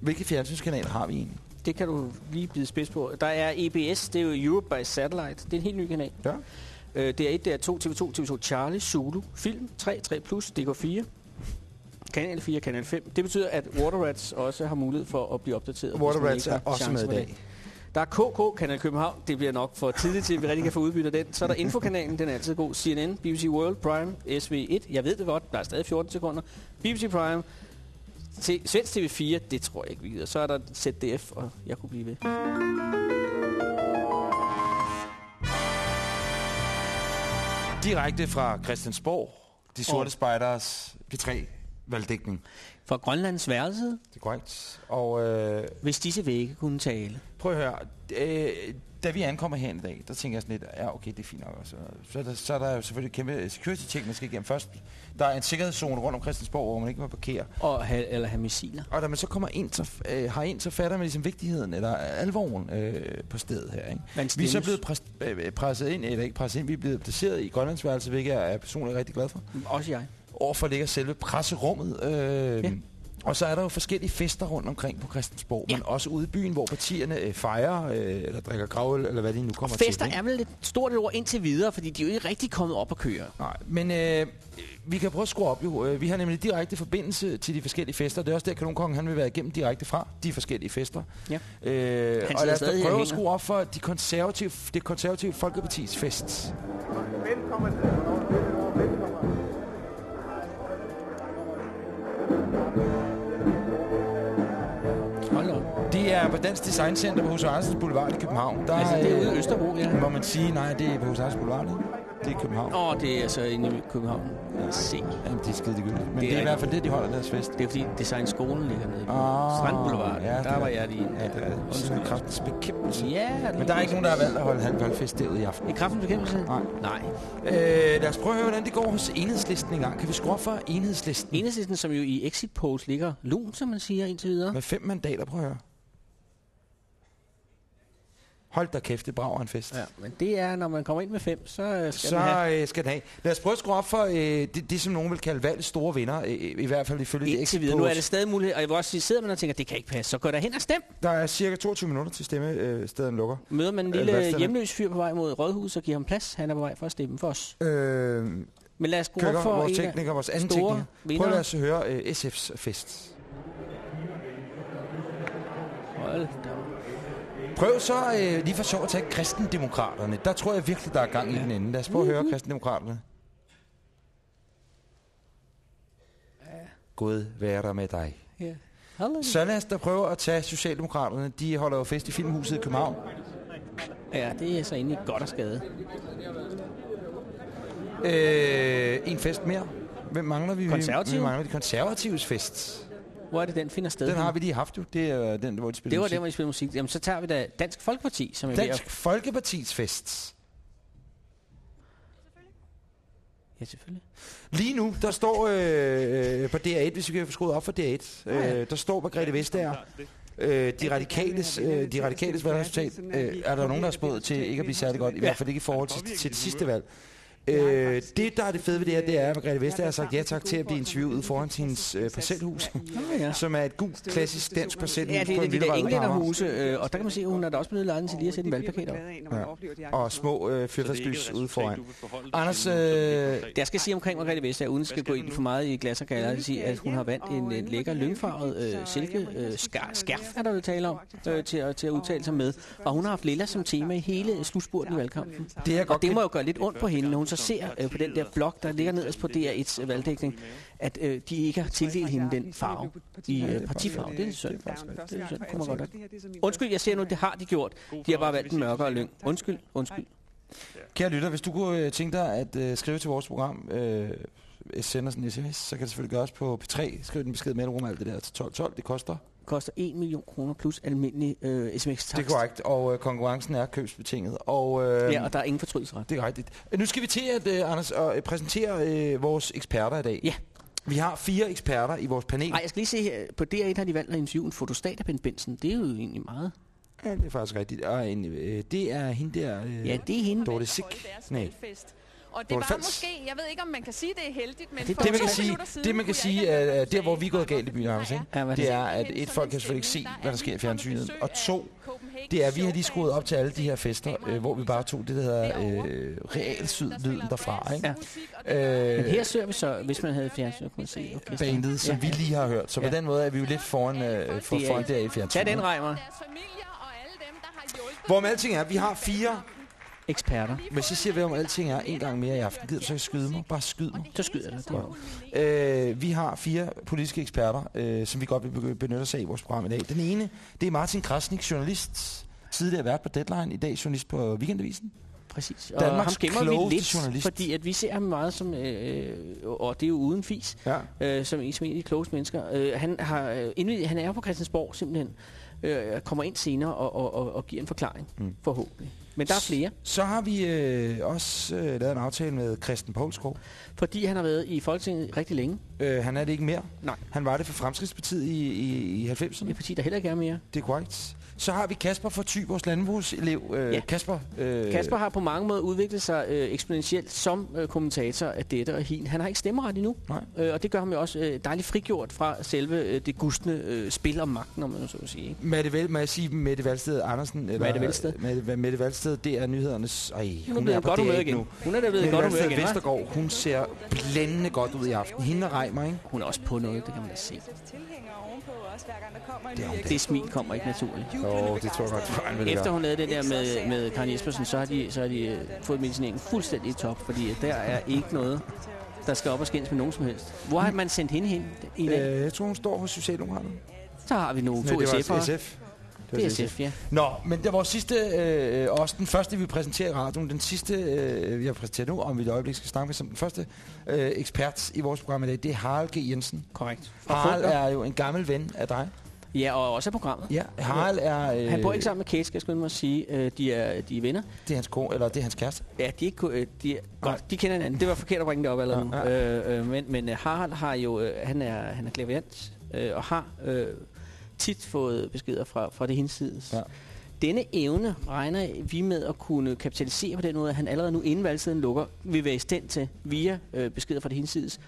Speaker 2: Hvilke fjernsynskanaler har vi egentlig?
Speaker 3: det kan du lige bide spids på. Der er EBS, det er jo Europe by Satellite. Det er en helt ny kanal.
Speaker 2: Ja.
Speaker 3: Øh, det er 1, det er 2, TV2, TV2 Charlie, Zulu, Film, 3, 3 Plus, DK4, Kanal 4, Kanal 5. Det betyder, at Water Rats også har mulighed for at blive opdateret.
Speaker 2: Water Rats er også med i
Speaker 3: for
Speaker 2: dag.
Speaker 3: Der er KK, Kanal København. Det bliver nok for tidligt til, at vi rigtig kan få udbytte den. Så er der Infokanalen, den er altid god. CNN, BBC World, Prime, SV1. Jeg ved det godt, der er stadig 14 sekunder. BBC Prime, til Svensk TV4, det tror jeg ikke, vi gider. Så er der ZDF, og jeg kunne blive ved.
Speaker 2: Direkte fra Christiansborg. De sorte
Speaker 3: Og-
Speaker 2: spejders P3 valgdækning.
Speaker 3: For Grønlands værelse,
Speaker 2: Det er korrekt. Og øh,
Speaker 3: hvis disse vægge kunne tale.
Speaker 2: prøv at høre. Øh, da vi ankommer her i dag, der tænker jeg sådan lidt, ja okay, det er fint nok. Så, så, er der, så er der jo selvfølgelig kæmpe security-ting, man skal igennem først. Der er en sikkerhedszone rundt om Christiansborg, hvor man ikke må parkere.
Speaker 3: Og have, eller have missiler.
Speaker 2: Og da man så kommer ind, så, øh, har ind, så fatter man ligesom vigtigheden, eller alvoren øh, på stedet her. Ikke? Vi er så blevet pres, øh, presset ind, eller ikke presset ind, vi er blevet placeret i Grønlandsværelset, hvilket jeg er personligt rigtig glad for.
Speaker 3: Også jeg.
Speaker 2: Overfor ligger selve presserummet. Øh,
Speaker 3: Ja.
Speaker 2: Og så er der jo forskellige fester rundt omkring på Christiansborg, ja. men også ude i byen, hvor partierne øh, fejrer, øh, eller drikker gravøl, eller hvad de nu kommer til.
Speaker 3: Fester er vel et stort ord indtil videre, fordi de er jo ikke rigtig kommet op at køre.
Speaker 2: Nej, men øh, vi kan prøve at skrue op jo. Øh, Vi har nemlig direkte forbindelse til de forskellige fester. Det er også der, kanonkongen han vil være igennem direkte fra de forskellige fester.
Speaker 3: Ja.
Speaker 2: Øh,
Speaker 3: Han
Speaker 2: og
Speaker 3: sidder
Speaker 2: lad os da prøve
Speaker 3: og
Speaker 2: at skrue op for de konservative, det konservative Folkepartis fest.
Speaker 3: Hold da op.
Speaker 2: De er på Dansk Design Center på Hus Andersens Boulevard i København. Der
Speaker 3: Altså, det er ude i Østerbro, ja.
Speaker 2: Må man sige, nej, det er på Hus Andersens Boulevard, ikke? Det er i København.
Speaker 3: Åh, oh, det er altså inde i København. Se.
Speaker 2: Jamen, det er skide Men det er, det er i hvert fald det, de holder deres fest.
Speaker 3: Det er fordi Designskolen ligger nede på
Speaker 2: Ah,
Speaker 3: Strand Boulevard.
Speaker 2: ja, det
Speaker 3: der
Speaker 2: er
Speaker 3: var jeg lige.
Speaker 2: Ja, det er det. Sådan en kraftens bekæmpelse.
Speaker 3: Ja, det
Speaker 2: Men der er ikke nogen, der har valgt at holde halvfest derude i aften.
Speaker 3: I kraftens bekæmpelse?
Speaker 2: Nej.
Speaker 3: Nej.
Speaker 2: Øh, lad os prøve at høre, hvordan det går hos enhedslisten en gang. Kan vi skrue for enhedslisten?
Speaker 3: Enhedslisten, som jo i exit polls ligger lun, som man siger indtil videre.
Speaker 2: Med fem mandater, prøv at høre. Hold da kæft, det brager en fest.
Speaker 3: Ja, men det er, når man kommer ind med fem, så øh, skal
Speaker 2: Så
Speaker 3: den have
Speaker 2: øh, skal den have. Lad os prøve at skrue op for øh, det, det, som nogen vil kalde valgets store vinder. Øh, I hvert fald ifølge
Speaker 3: indtil
Speaker 2: exit
Speaker 3: videre. Nu er det stadig muligt, og jeg vil også sige, sidder man og tænker, det kan ikke passe, så gå derhen og stem.
Speaker 2: Der er cirka 22 minutter til stemmestedet lukker.
Speaker 3: Møder man en
Speaker 2: Øh,
Speaker 3: lille
Speaker 2: valgstederne.
Speaker 3: hjemløs fyr på vej mod Rådhus og giver ham plads, han er på vej for at stemme for os.
Speaker 2: Øh,
Speaker 3: Men lad os gå op for
Speaker 2: vores tekniker, vores anden tekniker. Prøv lad os høre øh, SF's fest.
Speaker 3: Hold da.
Speaker 2: Prøv så øh, lige for sjov at tage kristendemokraterne. Der tror jeg virkelig, der er gang i den ende. Lad os prøve at høre kristendemokraterne. Gud være der med dig.
Speaker 3: Ja.
Speaker 2: Så lad os da prøve at tage Socialdemokraterne. De holder jo fest i Filmhuset i København.
Speaker 3: Ja, det er så egentlig godt og skade.
Speaker 2: Øh, en fest mere. Hvem mangler vi?
Speaker 3: Konservative?
Speaker 2: Vi mangler de konservatives fest.
Speaker 3: Hvor er det, den finder sted?
Speaker 2: Den har vi lige haft jo. Det er den, hvor de spiller
Speaker 3: Det var
Speaker 2: musik.
Speaker 3: der, hvor de spiller musik. Jamen, så tager vi da Dansk Folkeparti, som er ved
Speaker 2: Dansk
Speaker 3: at...
Speaker 2: Folkepartis fest.
Speaker 3: Ja, selvfølgelig.
Speaker 2: Lige nu, der står øh, på DR1, hvis vi kan få skruet op for DR1,
Speaker 3: Ah,
Speaker 2: øh, der står Margrethe Vestager, øh, de radikales, øh, de radikales valgresultat, øh, er der nogen, der har spået til ikke at blive særlig godt, i hvert fald ikke i forhold til, til det sidste valg. Øh, det, der er det fede ved det her, det er, at Margrethe Vestager har sagt ja tak til at blive interviewet foran hendes øh, parcelhus,
Speaker 3: ja.
Speaker 2: som er et gult, klassisk dansk parcelhus
Speaker 3: Ja, det
Speaker 2: på
Speaker 3: er
Speaker 2: en
Speaker 3: de
Speaker 2: lille
Speaker 3: der englænderhuse, øh, og der kan man se, at hun har da også benyttet lejligheden til lige at sætte en valgplakat op.
Speaker 2: Og små øh, fyrfadslys ude foran. Anders, øh,
Speaker 3: Det jeg skal sige omkring Margrethe Vestager, uden skal gå ind for meget i glas og galler, at sige, at hun har vandt en, en lækker lyngfarvet øh, silke øh, skar, skærf, er der vel tale om, øh, til, at, til at udtale sig med. Og hun har haft lilla som tema i hele slutspurten i valgkampen.
Speaker 2: det er
Speaker 3: Og det må jo gøre lidt ondt på hende, når hun så ser øh, på den der blok, der ligger nederst på DR1's øh, valgdækning, at øh, de ikke har tildelt hende den farve i øh, partifarve. Det er synd. Det er synd. Man godt have. Undskyld, jeg ser nu, det har de gjort. De har bare valgt en mørkere lyng. Undskyld, undskyld.
Speaker 2: Kære lytter, hvis du kunne øh, tænke dig at øh, skrive til vores program, øh, sende os en sms, så kan det selvfølgelig gøres på P3. Skriv en besked med om alt det der til 1212. Det koster.
Speaker 3: Koster 1 million kroner plus almindelig øh, sms-takst.
Speaker 2: Det er korrekt, og øh, konkurrencen er købsbetinget. Og, øh,
Speaker 3: Ja, og der er ingen fortrydelsesret.
Speaker 2: det er rigtigt. Nu skal vi til at, øh, Anders, at øh, præsentere øh, vores eksperter i dag.
Speaker 3: Ja.
Speaker 2: Vi har fire eksperter i vores panel.
Speaker 3: Nej, jeg skal lige se her. På DR1 har de valgt at interviewe en fotostat af Ben Benson. Det er jo egentlig meget.
Speaker 2: Ja, det er faktisk rigtigt. Og en, øh, det er hende der, øh,
Speaker 3: Ja, det er hende.
Speaker 2: Dorte Sik. Nej.
Speaker 9: Og det
Speaker 2: Dorte
Speaker 9: var
Speaker 2: Fals.
Speaker 9: måske, jeg ved ikke om man kan sige, det er heldigt, men
Speaker 3: det
Speaker 9: for
Speaker 2: det man kan sige,
Speaker 9: siden
Speaker 2: det man kan sige er, at der hvor vi er gået galt i byen, Anders, ikke?
Speaker 3: Ja,
Speaker 2: det er, at et folk kan selvfølgelig ikke se, hvad der sker i fjernsynet. Og to, det er, at vi har lige skruet op til alle de her fester, øh, hvor vi bare tog det, der hedder øh, realsyd-lyden derfra, ikke?
Speaker 3: Men
Speaker 2: Øh,
Speaker 3: her ser vi så, hvis man havde fjernsyn, kunne man se orkestret.
Speaker 2: bandet, som vi lige har hørt. Så på
Speaker 3: Ja.
Speaker 2: den måde er vi jo lidt foran, øh, for, foran der i
Speaker 3: Tag
Speaker 2: fjernsynet.
Speaker 3: den, Reimer.
Speaker 9: Deres familier og alle dem, der har hjulpet.
Speaker 2: Hvorom alting er, vi har fire.
Speaker 3: Eksperter.
Speaker 2: Hvis jeg siger, hvem alting er en gang mere i aften, gider du så skyde mig? Bare skyd mig.
Speaker 3: Så skyder jeg dig. Jo-
Speaker 2: Øh, vi har fire politiske eksperter, øh, som vi godt vil benytte os af i vores program i dag. Den ene, det er Martin Krasnik, journalist. Tidligere vært på Deadline, i dag journalist på Weekendavisen.
Speaker 3: Præcis. Og
Speaker 2: Danmarks
Speaker 3: ham gemmer vi lidt,
Speaker 2: journalist.
Speaker 3: fordi at vi ser ham meget som, øh, og det er jo uden fis,
Speaker 2: Ja.
Speaker 3: øh, som en som en af de klogeste mennesker. Øh, han, har, øh, indvidet, han er på Christiansborg simpelthen, øh, kommer ind senere og, og, og, og giver en forklaring,
Speaker 2: mm.
Speaker 3: forhåbentlig. Men der er flere,
Speaker 2: Så har vi øh, også øh, lavet en aftale med Christian Poulskov.
Speaker 3: fordi han har været i Folketinget rigtig længe.
Speaker 2: Øh, han er det ikke mere.
Speaker 3: Nej.
Speaker 2: Han var det for Fremskridtspartiet i, i, i 90'erne.
Speaker 3: Et parti, der heller ikke er mere.
Speaker 2: Det er korrekt. Så har vi Kasper fra Thy, vores landbrugselev. Øh,
Speaker 3: Ja.
Speaker 2: Kasper. Øh,
Speaker 3: Kasper har på mange måder udviklet sig øh, eksponentielt som øh, kommentator af dette og hin. Han har ikke stemmeret endnu,
Speaker 2: Nej.
Speaker 3: øh, og det gør ham jo også øh, dejligt frigjort fra selve øh, det gustne øh, spil om magten, om man så vil sige.
Speaker 2: Mette, Vel, må jeg sige Mette Valsted Andersen? Eller,
Speaker 3: Mette Valsted.
Speaker 2: Mette, Mette Valsted, det er nyhedernes... Ej,
Speaker 3: Hun er i
Speaker 2: på
Speaker 3: godt
Speaker 2: DR
Speaker 3: igen.
Speaker 2: nu.
Speaker 3: Hun er da blevet i
Speaker 2: Mette
Speaker 3: godt humør igen?
Speaker 2: Vestergaard, hun ser blændende godt ud i aften. Hende og Reimer, ikke?
Speaker 3: Hun er også på noget, det kan man da se.
Speaker 2: Det er hun
Speaker 3: Det smil kommer ikke naturligt.
Speaker 2: Jo, det tror jeg godt, du en
Speaker 3: Efter hun lavede det der med, med Karen Jespersen, så har de, så har de øh, fået medicineringen fuldstændig i top, fordi der er ikke noget, der skal op og skændes med nogen som helst. Hvor har man sendt hende hen i dag?
Speaker 2: Øh, jeg tror, hun står hos Socialdemokraterne.
Speaker 3: Så har vi nogle to
Speaker 2: det
Speaker 3: SF'ere.
Speaker 2: SF.
Speaker 3: Det er SF, ja.
Speaker 2: Nå, men det er vores sidste, øh, også den første, vi præsenterer i radioen. Den sidste, øh, vi har præsenteret nu, om vi et øjeblik skal snakke med som den første øh, ekspert i vores program i dag, det er Harald G. Jensen.
Speaker 3: Korrekt.
Speaker 2: Harald er jo en gammel ven af dig.
Speaker 3: Ja, og også af programmet.
Speaker 2: Ja, Harald er... Øh,
Speaker 3: Han bor ikke sammen med Kate, skal jeg skynde mig at sige. Øh, De er, de er venner.
Speaker 2: Det er hans kone, eller det er hans kæreste.
Speaker 3: Ja, de er ikke, øh, de er, godt, de kender hinanden. Det var forkert at bringe det op allerede nu.
Speaker 2: Ja,
Speaker 3: Øh, øh, men, men øh, Harald har jo, øh, han er, han er klaviant, øh, og har øh, tit fået beskeder fra, fra det hinsides.
Speaker 2: Ja.
Speaker 3: Denne evne regner vi med at kunne kapitalisere på den måde, at han allerede nu inden valgtiden lukker, vil være i stand til via øh, beskeder fra det hinsides,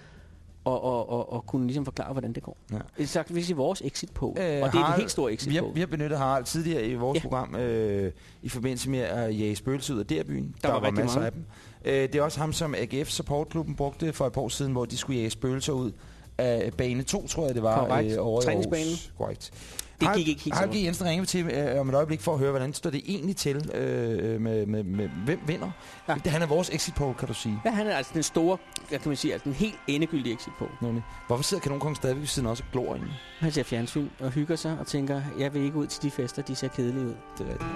Speaker 3: og, og, og, og kunne ligesom forklare, hvordan det går.
Speaker 2: Ja.
Speaker 3: Det er sagt, vi siger vores exit på, øh, og det er
Speaker 2: Harald-
Speaker 3: en helt stor exit
Speaker 2: vi har,
Speaker 3: på.
Speaker 2: vi har benyttet Harald tidligere i vores
Speaker 3: Ja.
Speaker 2: program, øh, i forbindelse med at jage spøgelser ud af derbyen. Der,
Speaker 3: var
Speaker 2: var,
Speaker 3: rigtig
Speaker 2: masser
Speaker 3: mange.
Speaker 2: af dem. Øh, det er også ham, som AGF Supportklubben brugte for et par år siden, hvor de skulle jage spøgelser ud af bane 2, tror jeg det var.
Speaker 3: Korrekt.
Speaker 2: over i
Speaker 3: Træningsbanen.
Speaker 2: Korrekt.
Speaker 3: Det
Speaker 2: Harald-
Speaker 3: gik ikke helt
Speaker 2: Harald
Speaker 3: så
Speaker 2: G. Jensen ringer vi til øh, om et øjeblik for at høre, hvordan står det egentlig til øh, med, med, med, hvem vinder.
Speaker 3: Ja.
Speaker 2: Det, han er vores exit poll, kan du sige.
Speaker 3: Ja, han er altså den store, hvad kan man sige, altså den helt endegyldige exit på.
Speaker 2: Nemlig. Hvorfor sidder kanonkongen stadigvæk ved siden også og glor egentlig?
Speaker 3: Han ser fjernsyn og hygger sig og tænker, jeg vil ikke ud til de fester, de ser kedelige ud.
Speaker 2: Det er rigtigt.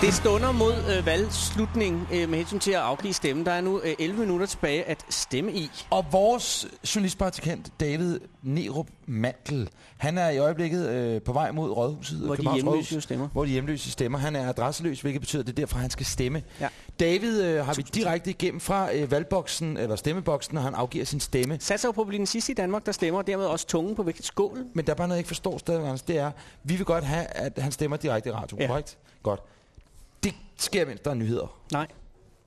Speaker 3: Det stunder mod øh, valgslutning øh, med hensyn til at afgive stemme. Der er nu øh, 11 minutter tilbage at stemme i.
Speaker 2: Og vores journalistpraktikant David Nerup Mantel, han er i øjeblikket øh, på vej mod Rådhuset.
Speaker 3: Hvor de hjemløse
Speaker 2: Rådhus,
Speaker 3: stemmer.
Speaker 2: Hvor de hjemløse stemmer. Han er adresseløs, hvilket betyder, at det er derfor, han skal stemme.
Speaker 3: Ja.
Speaker 2: David øh, har vi direkte igennem fra øh, valgboksen, eller stemmeboksen, når han afgiver sin stemme.
Speaker 3: Satser jo på at blive den sidste i Danmark, der stemmer, og dermed også tungen på vægt skål.
Speaker 2: Men der er bare noget, jeg ikke forstår stadig. Det er, vi vil godt have, at han stemmer direkte i radio,
Speaker 3: ja.
Speaker 2: korrekt? Godt. Det sker, mens der er nyheder.
Speaker 3: Nej,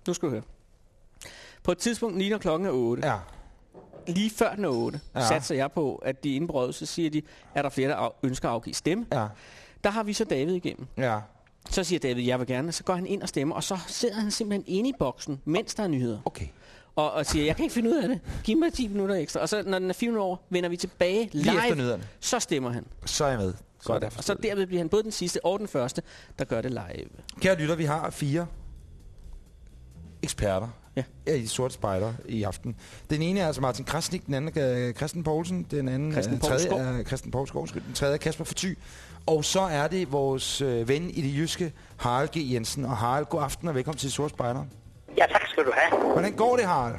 Speaker 3: nu skal du høre. På et tidspunkt, lige når klokken er 8,
Speaker 2: Ja.
Speaker 3: lige før den er 8, ja. Satser jeg på, at de indbrød, så siger de, er der flere, der af- ønsker at afgive stemme?
Speaker 2: Ja.
Speaker 3: Der har vi så David igennem.
Speaker 2: Ja.
Speaker 3: Så siger David, jeg vil gerne. Så går han ind og stemmer, og så sidder han simpelthen inde i boksen, mens der er nyheder.
Speaker 2: Okay.
Speaker 3: Og, og siger, jeg kan ikke finde ud af det. Giv mig 10 minutter ekstra. Og så, når den er 4 minutter over, vender vi tilbage
Speaker 2: Lige efter
Speaker 3: live.
Speaker 2: nyhederne.
Speaker 3: Så stemmer han.
Speaker 2: Så er jeg med. Godt,
Speaker 3: og så derved bliver han både den sidste og den første, der gør det live.
Speaker 2: Kære lytter, vi har fire eksperter
Speaker 3: Ja.
Speaker 2: ja. i Sorte Spejder i aften. Den ene er altså Martin Krasnik, den anden er Christian Poulsen, den anden
Speaker 3: Christian
Speaker 2: er,
Speaker 3: Poul
Speaker 2: tredje er Christian Poul Skov, undskyld, den tredje er Kasper Forty. Og så er det vores øh, ven i det jyske, Harald G. Jensen. Og Harald, god aften og velkommen til Sorte Spejder.
Speaker 10: Ja, tak skal du have.
Speaker 2: Hvordan går det, Harald?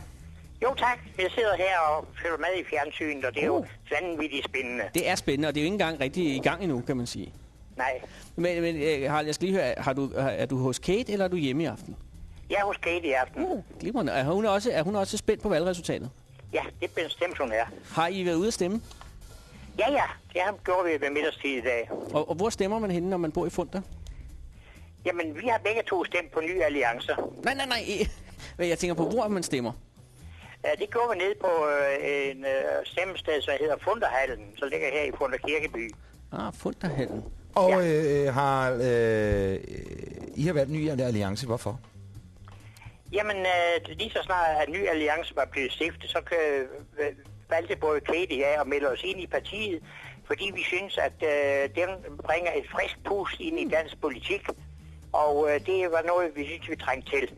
Speaker 10: Jo, tak. Jeg sidder her og følger med i fjernsynet, og det er jo vanvittigt spændende.
Speaker 3: Det er spændende, og det er jo ikke engang rigtig i gang endnu, kan man sige.
Speaker 10: Nej,
Speaker 3: Men, men øh, Harald, jeg skal lige høre, har du, er du hos Kate, eller er du hjemme i aften?
Speaker 10: jeg er hos Kate i aften.
Speaker 3: Glimrende. Er hun også, er hun også spændt på valgresultatet?
Speaker 10: Ja, det er bestemt, hun er.
Speaker 3: Har I været ude at stemme?
Speaker 10: Ja, ja, det har gjort vi ved middagstid i dag.
Speaker 3: Og, og hvor stemmer man henne, når man bor i Funder?
Speaker 10: Jamen, vi har begge to stemt på nye alliancer.
Speaker 3: Nej, nej, nej. *laughs* Men Jeg tænker på, hvor man stemmer.
Speaker 10: Ja, det gjorde vi ned på øh, en øh, stemmested, som hedder Funderhallen, som ligger her i Funder Kirkeby.
Speaker 3: Ah, Funderhallen.
Speaker 2: Og ja. øh, Harald, øh, I har været ny alliance. Hvorfor?
Speaker 10: Jamen, øh, lige så snart at ny alliance var blevet stiftet, så kan, øh, valgte både Kate og jeg at melde os ind i partiet, fordi vi synes, at øh, den bringer et frisk pust ind i dansk politik, og øh, det var noget, vi synes, vi trængte til.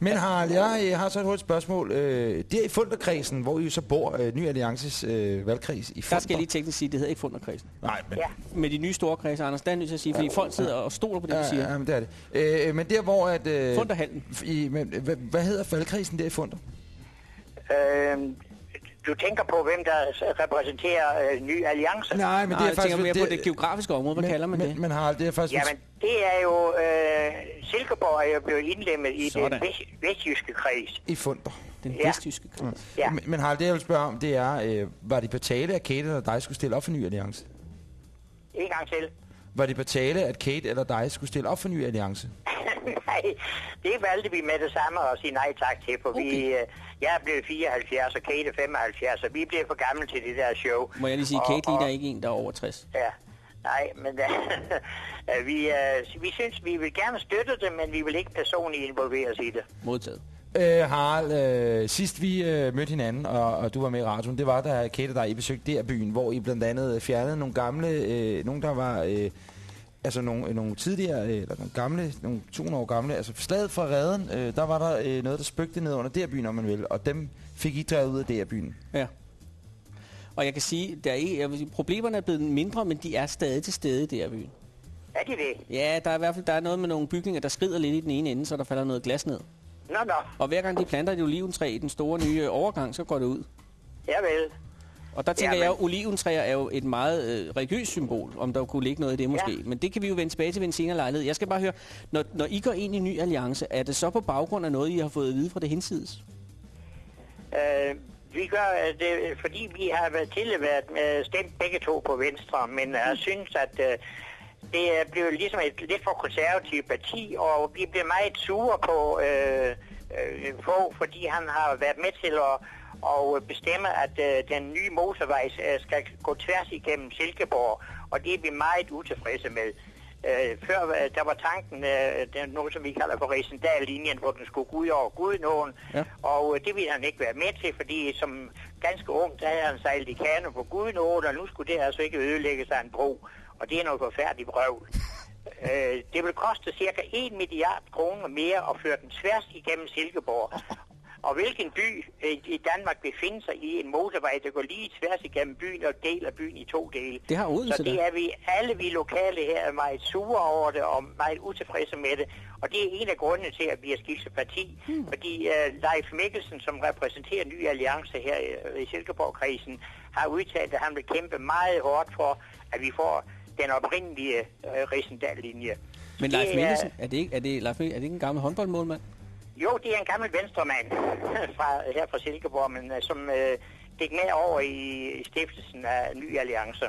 Speaker 2: Men Harald, jeg, jeg har så et hurtigt spørgsmål. Øh, det er i Funderkredsen, hvor I så bor, øh, Ny Alliances øh, valgkreds i Funder.
Speaker 3: Der skal jeg lige teknisk sige, at det hedder ikke Funderkredsen.
Speaker 2: Nej, men...
Speaker 10: Ja,
Speaker 3: Med de nye store kredse, Anders, der er jeg nødt til at sige, fordi folk sidder og stoler på det, du
Speaker 2: Ja,
Speaker 3: siger.
Speaker 2: ja, men det er det. Øh, men der hvor at... Øh,
Speaker 3: Funderhallen.
Speaker 2: I, men, hvad, hvad hedder faldkredsen der i Funder?
Speaker 10: øh, du tænker på, hvem der repræsenterer øh, Ny Alliance?
Speaker 2: Nej, men
Speaker 3: Nej,
Speaker 2: det er
Speaker 3: jeg
Speaker 2: faktisk...
Speaker 3: mere på det geografiske område. Hvad
Speaker 2: men,
Speaker 3: kalder man
Speaker 2: men,
Speaker 3: det?
Speaker 2: Men Harald, det er faktisk...
Speaker 10: Jamen, det er jo... Øh, Silkeborg er jo blevet indlemmet i
Speaker 3: Sådan.
Speaker 10: den vest, vestjyske kreds.
Speaker 2: I funder.
Speaker 3: Den
Speaker 10: Ja.
Speaker 3: vestjyske kreds.
Speaker 10: Ja.
Speaker 2: Men, men Harald, det jeg vil spørge om, det er, øh, var det på tale, at Kate eller dig skulle stille op for Ny Alliance?
Speaker 10: En gang til.
Speaker 2: Var det på tale, at Kate eller dig skulle stille op for Ny Alliance? *laughs*
Speaker 10: nej, det valgte vi med det samme at sige nej tak til, for okay. vi, øh, jeg er blevet 74, og Kate er 75, og vi bliver for gamle til det der show.
Speaker 3: Må jeg lige sige,
Speaker 10: Og-
Speaker 3: Kate ligner
Speaker 10: og-
Speaker 3: ikke en, der er over 60.
Speaker 10: Ja, nej, men *laughs* øh, vi, øh, vi synes, vi vil gerne støtte det, men vi vil ikke personligt involveres i det.
Speaker 3: Modtaget.
Speaker 2: Øh, Harald, øh, sidst vi øh, mødte hinanden, og, og du var med i radioen, det var da Kate og dig, I besøgte der byen, hvor I blandt andet fjernede nogle gamle, øh, nogle der var, øh, altså nogle, nogle tidligere, øh, eller nogle gamle, nogle 200 år gamle, altså slaget fra redden, øh, der var der øh, noget, der spøgte ned under der byen, om man vil, og dem fik I drevet ud af der byen.
Speaker 3: Ja. Og jeg kan sige, der er jeg vil sige, problemerne er blevet mindre, men de er stadig til stede der i byen.
Speaker 10: Er de det?
Speaker 3: Ja, der er i hvert fald der er noget med nogle bygninger, der skrider lidt i den ene ende, så der falder noget glas ned.
Speaker 10: Nå, nå,
Speaker 3: Og hver gang de planter et oliventræ i den store nye overgang, så går det ud.
Speaker 10: ja vel.
Speaker 3: Og der tænker
Speaker 10: Jamen.
Speaker 3: jeg, at oliventræer er jo et meget øh, religiøst symbol, om der kunne ligge noget i det måske.
Speaker 10: Ja.
Speaker 3: Men det kan vi jo vende tilbage til ved en senere lejlighed. Jeg skal bare høre, når, når I går ind i en ny alliance, er det så på baggrund af noget, I har fået at vide fra det hinsides?
Speaker 10: Øh, vi gør øh, det, fordi vi har været tidligere været øh, stemt begge to på Venstre, men jeg synes, at øh, det er blevet ligesom et lidt for konservativt parti, og vi bliver meget sure på, øh, øh, på fordi han har været med til at og bestemme, at øh, den nye motorvej øh, skal gå tværs igennem Silkeborg, og det er vi meget utilfredse med. Øh, før øh, der var tanken, øh, den, noget som vi kalder for Risendal-linjen, hvor den skulle gå ud over Gudnåen,
Speaker 3: Ja.
Speaker 10: og øh, det ville han ikke være med til, fordi som ganske ung, der havde han sejlet i kano på Gudnåen, og nu skulle det altså ikke ødelægges af en bro, og det er noget forfærdeligt vrøvl. *laughs* Øh, det vil koste cirka 1 milliard kroner mere at føre den tværs igennem Silkeborg. Og hvilken by øh, i Danmark befinder sig i en motorvej, der går lige tværs igennem byen og deler byen i to dele?
Speaker 3: Det har Odense
Speaker 10: Så det er vi, alle vi lokale her er meget sure over det og meget utilfredse med det. Og det er en af grundene til, at vi har skiftet parti. Hmm. Fordi uh, Leif Mikkelsen, som repræsenterer Ny Alliance her øh, i Silkeborg-krisen, har udtalt, at han vil kæmpe meget hårdt for, at vi får den oprindelige uh, Risendal-linje.
Speaker 3: Men Leif
Speaker 10: er-
Speaker 3: Mikkelsen, er det ikke, er det, Leif er det ikke en gammel håndboldmålmand?
Speaker 10: Jo, det er en gammel venstremand *laughs* fra, her fra Silkeborg, men uh, som uh, gik med over i, i stiftelsen af Ny Alliance.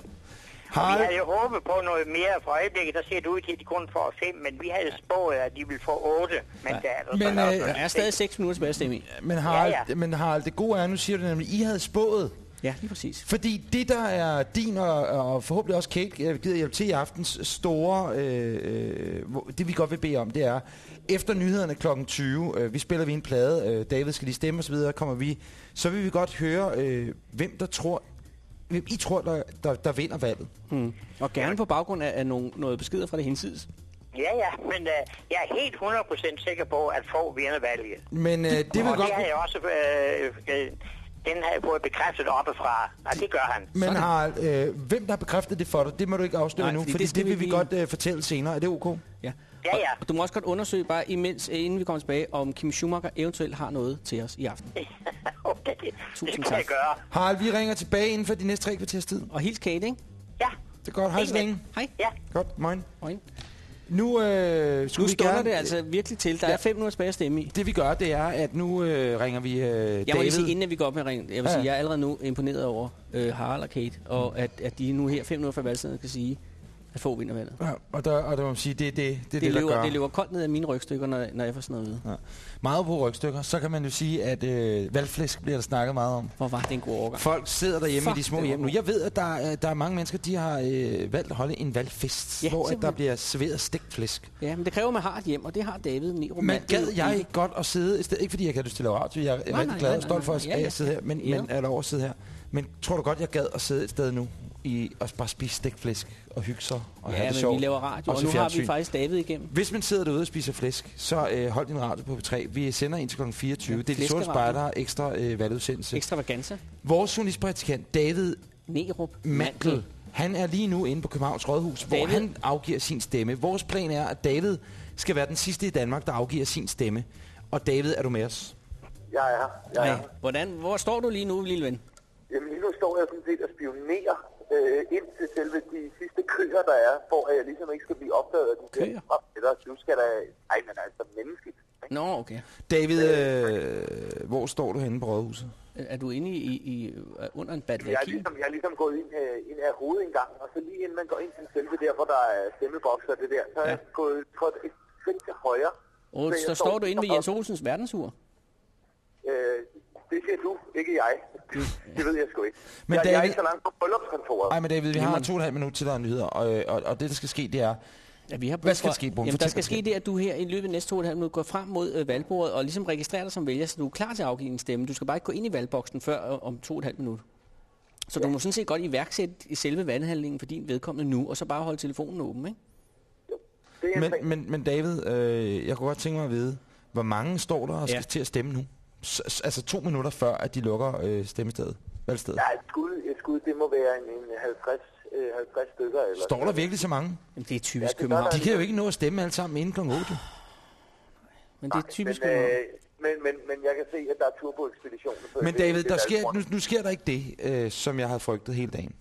Speaker 10: Og vi havde jo håbet på noget mere for øjeblikket. Der ser det ud til, at de kun får fem, men vi havde spået, at de ville få otte mandater.
Speaker 2: Men,
Speaker 10: der er
Speaker 2: øh,
Speaker 3: er stadig 6 minutter tilbage at stemme i.
Speaker 2: men, Harald,
Speaker 10: Ja, ja.
Speaker 2: men Harald, det gode er, nu siger du nemlig, I havde spået,
Speaker 3: Ja, lige præcis.
Speaker 2: Fordi det, der er din og, og forhåbentlig også Kate, jeg gider hjælpe til i aftens store, øh, øh, det vi godt vil bede om, det er, efter nyhederne kl. 20, øh, vi spiller vi en plade, øh, David skal lige stemme osv., kommer vi, så vil vi godt høre, øh, hvem der tror, hvem I tror, der, der, der vinder valget.
Speaker 3: Hmm. Og gerne på baggrund af, af nogle, noget beskeder fra det hinsides.
Speaker 10: Ja, ja, men uh, jeg er helt 100% sikker på, at få vinder valget.
Speaker 2: Men øh, det vil
Speaker 10: og
Speaker 2: godt...
Speaker 10: det har jeg også... Øh, øh, den har jeg fået bekræftet oppefra. Nej, det gør han.
Speaker 2: Men Harald, øh, hvem der har bekræftet det for dig, det må du ikke afsløre
Speaker 3: Nej,
Speaker 2: nu,
Speaker 3: fordi
Speaker 2: fordi
Speaker 3: det
Speaker 2: det, vil
Speaker 3: vi
Speaker 2: vi godt øh, fortælle senere. Er det ok?
Speaker 3: Ja.
Speaker 10: Ja, ja.
Speaker 3: Og, du må også godt undersøge bare imens, øh, inden vi kommer tilbage, om Kim Schumacher eventuelt har noget til os i aften. *laughs*
Speaker 10: okay, det
Speaker 3: Tusind
Speaker 10: kan
Speaker 3: tak.
Speaker 10: jeg gøre.
Speaker 2: Harald, vi ringer tilbage inden for de næste tre kvarters tid.
Speaker 3: Og hils Kate, ikke?
Speaker 10: Ja,
Speaker 2: Det er godt. Hej så længe.
Speaker 3: Hej.
Speaker 10: ja.
Speaker 2: Godt, morgen.
Speaker 3: Moin.
Speaker 2: Nu, øh,
Speaker 3: Nu
Speaker 2: vi
Speaker 3: stunder
Speaker 2: gerne,
Speaker 3: det altså virkelig til. Der er 5 minutter tilbage at stemme i.
Speaker 2: Det vi gør, det er, at nu øh, ringer vi øh,
Speaker 3: Jeg må
Speaker 2: David.
Speaker 3: lige sige, inden vi går op med ringen, jeg vil
Speaker 2: Ja,
Speaker 3: sige,
Speaker 2: ja.
Speaker 3: jeg er allerede nu imponeret over øh, Harald og Kate, og at, at de nu her 5 minutter før valgstedet kan sige, at få vinder valget.
Speaker 2: Ja, og der, og der må man sige, det er det, det, det,
Speaker 3: Det,
Speaker 2: det der
Speaker 3: løber,
Speaker 2: gør.
Speaker 3: det løber koldt ned af mine rygstykker, når, når jeg får sådan noget at.
Speaker 2: Ja. Meget på rygstykker. Så kan man jo sige, at øh, valgflæsk bliver der snakket meget om.
Speaker 3: Hvor var det en god overgang.
Speaker 2: Folk sidder derhjemme
Speaker 3: Fuck,
Speaker 2: i de små hjem nu. Jeg ved, at der, er- der er mange mennesker, de har øh, valgt at holde en valgfest,
Speaker 3: Ja,
Speaker 2: hvor at der bliver serveret stegt flæsk.
Speaker 3: Ja, men det kræver, at man har et hjem, og det har David Nero.
Speaker 2: Men gad jeg
Speaker 3: ikke.
Speaker 2: godt at sidde ikke fordi jeg kan lyst til at lave radio, jeg er
Speaker 3: Nej,
Speaker 2: rigtig
Speaker 3: nej,
Speaker 2: glad og stolt for, at.
Speaker 3: Ja,
Speaker 2: jeg
Speaker 3: ja.
Speaker 2: sidder her, men,
Speaker 3: Ja.
Speaker 2: men er lov at sidde her. Men tror du godt, jeg gad at sidde et sted nu i at bare spise stegt flæsk og hygge sig og
Speaker 3: Ja,
Speaker 2: have det
Speaker 3: men
Speaker 2: sjovt?
Speaker 3: vi laver radio,
Speaker 2: og
Speaker 3: og nu har vi faktisk David igennem.
Speaker 2: Hvis man sidder derude og spiser flæsk, så øh, hold din radio på P3. Vi sender ind til kl. 24.
Speaker 3: Ja,
Speaker 2: det er de sorte
Speaker 3: flæskeradio.
Speaker 2: spejder ekstra øh, valgudsendelse.
Speaker 3: Extravaganza.
Speaker 2: Vores journalistpraktikant David
Speaker 3: Nerup.
Speaker 2: Mantel, han er lige nu inde på Københavns Rådhus, hvor
Speaker 3: David.
Speaker 2: han afgiver sin stemme. Vores plan er, at David skal være den sidste i Danmark, der afgiver sin stemme. Og David, er du med os?
Speaker 11: Jeg er
Speaker 3: Nej.
Speaker 11: her.
Speaker 3: Hvordan, hvor står du lige nu, lille ven?
Speaker 11: Står jeg sådan set og spionerer øh, ind til selve de sidste køer, der er, for at jeg ligesom ikke skal blive opdaget af de
Speaker 3: Køer?
Speaker 11: der. Eller du skal da... Ej, men altså menneskeligt. ikke?
Speaker 3: Nå, okay.
Speaker 2: David, øh, hvor står du henne på Rådhuset?
Speaker 3: Er du inde i, i, øh, under en
Speaker 11: Jeg er,
Speaker 3: badværki?
Speaker 11: ligesom, jeg er ligesom gået ind, øh, ind af hovedindgangen, og så lige inden man går ind til selve der, hvor der er stemmeboks og det der, så er
Speaker 3: Ja.
Speaker 11: jeg gået på et, et skridt til højre.
Speaker 3: Og
Speaker 11: Så
Speaker 3: så
Speaker 11: jeg
Speaker 3: står du inde ved Jens Olsens verdensur.
Speaker 11: Øh, det siger du, ikke jeg. Det ved jeg sgu ikke.
Speaker 2: Men
Speaker 11: jeg, jeg er
Speaker 2: David-
Speaker 11: ikke så langt på bryllupskontoret.
Speaker 2: Nej, men David, vi har
Speaker 3: Glimrende.
Speaker 2: to og et halvt minut til der er nyheder, og, øh, og, og det, der skal ske, det er...
Speaker 3: Ja, vi har
Speaker 2: Hvad skal
Speaker 3: for-
Speaker 2: der ske, Brun?
Speaker 3: Jamen, der skal ske det, at du her i løbet af næste to og et halvt minut går frem mod øh, valgbordet og ligesom registrerer dig som vælger, så du er klar til at afgive en stemme. Du skal bare ikke gå ind i valgboksen før øh, om to og et halvt minut. Så du må sådan set godt iværksætte i selve valghandlingen for din vedkommende nu, og så bare holde telefonen åben, ikke?
Speaker 11: Det er en
Speaker 2: Men, men, men David, øh, jeg kunne godt tænke mig at vide, hvor mange står der og skal
Speaker 3: Ja.
Speaker 2: til at stemme nu? S- altså to minutter før, at de lukker øh, stemmestedet, valgstedet.
Speaker 11: Ja, et skud, et skud, det må være en, en 50, øh, 50 stykker. Eller
Speaker 2: Står der virkelig så mange?
Speaker 3: Jamen, det er typisk
Speaker 11: Ja,
Speaker 3: København.
Speaker 2: De kan jo ikke nå at stemme alle sammen inden kl. 8.
Speaker 3: Men det er typisk
Speaker 11: men,
Speaker 3: København.
Speaker 11: øh, men, men, men jeg kan se, at der er tur på ekspeditionen. så
Speaker 2: Men David,
Speaker 11: det er
Speaker 2: der
Speaker 11: der
Speaker 2: sker, nu, nu sker der ikke det, øh, som jeg havde frygtet hele dagen.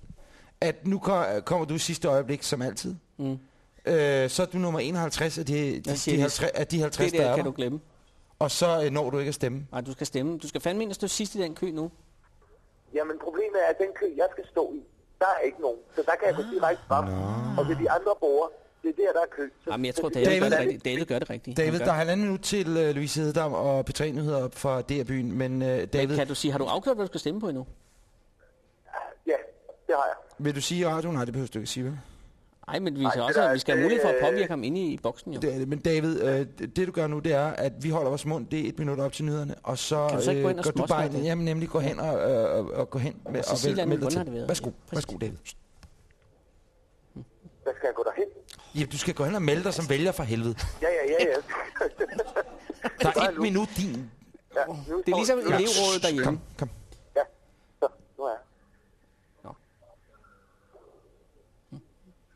Speaker 2: At nu ko- kommer du i sidste øjeblik, som altid.
Speaker 3: Mm.
Speaker 2: Øh, så er du nummer 51 af de, de, de,
Speaker 3: det.
Speaker 2: 50, af de 50,
Speaker 3: Det
Speaker 2: der
Speaker 3: der
Speaker 2: er
Speaker 3: kan
Speaker 2: der.
Speaker 3: du glemme.
Speaker 2: Og så øh, når du ikke at stemme.
Speaker 3: Nej, du skal stemme. Du skal fandme ind og stå sidst i den kø nu.
Speaker 11: Jamen, problemet er, at den kø, jeg skal stå i, der er ikke nogen. Så der kan jeg gå direkte frem. Og ved de andre borgere, det er der, der er kø. Så,
Speaker 3: Jamen, jeg tror,
Speaker 11: det-
Speaker 3: David,
Speaker 2: David-
Speaker 3: gør det rigtigt. David gør det rigtigt. Han
Speaker 2: David, der er halvanden minut til øh, Louise Hedam og P3 Nyheder fra DR-byen. Men øh, David,
Speaker 3: Kan du sige, har du afgjort, hvad du skal stemme på endnu?
Speaker 11: Ja, det har jeg.
Speaker 2: vil du sige i radioen? Nej, det behøver du ikke sige, vel?
Speaker 3: Nej, men vi skal,
Speaker 11: det
Speaker 3: også,
Speaker 11: der-
Speaker 3: vi skal have mulighed for at
Speaker 11: øh,
Speaker 3: påvirke ham inde i, i boksen, jo.
Speaker 2: Det er det. Men David, øh, det du gør nu, det er, at vi holder vores mund. Det er et minut op til nyhederne. Og så,
Speaker 3: Kan du så ikke gå ind og
Speaker 2: går du bare ind, jamen, nemlig gå hen og, øh, og, og gå hen med, og,
Speaker 3: sig,
Speaker 2: vælge
Speaker 3: hvordan
Speaker 2: dig
Speaker 3: har
Speaker 2: til.
Speaker 3: det været?
Speaker 2: Værsgo,
Speaker 3: Præcis.
Speaker 2: værsgo, David.
Speaker 11: Hvad skal jeg gå derhen?
Speaker 2: Ja, du skal gå hen og melde dig som vælger for helvede.
Speaker 11: Ja, ja, ja, ja.
Speaker 2: Der er et
Speaker 11: nu.
Speaker 2: minut, din.
Speaker 11: ja nu
Speaker 3: Det er ligesom
Speaker 11: ja,
Speaker 3: elevrådet derhjemme.
Speaker 2: Kom, kom.
Speaker 11: Ja, så, nu er jeg.
Speaker 3: Nå.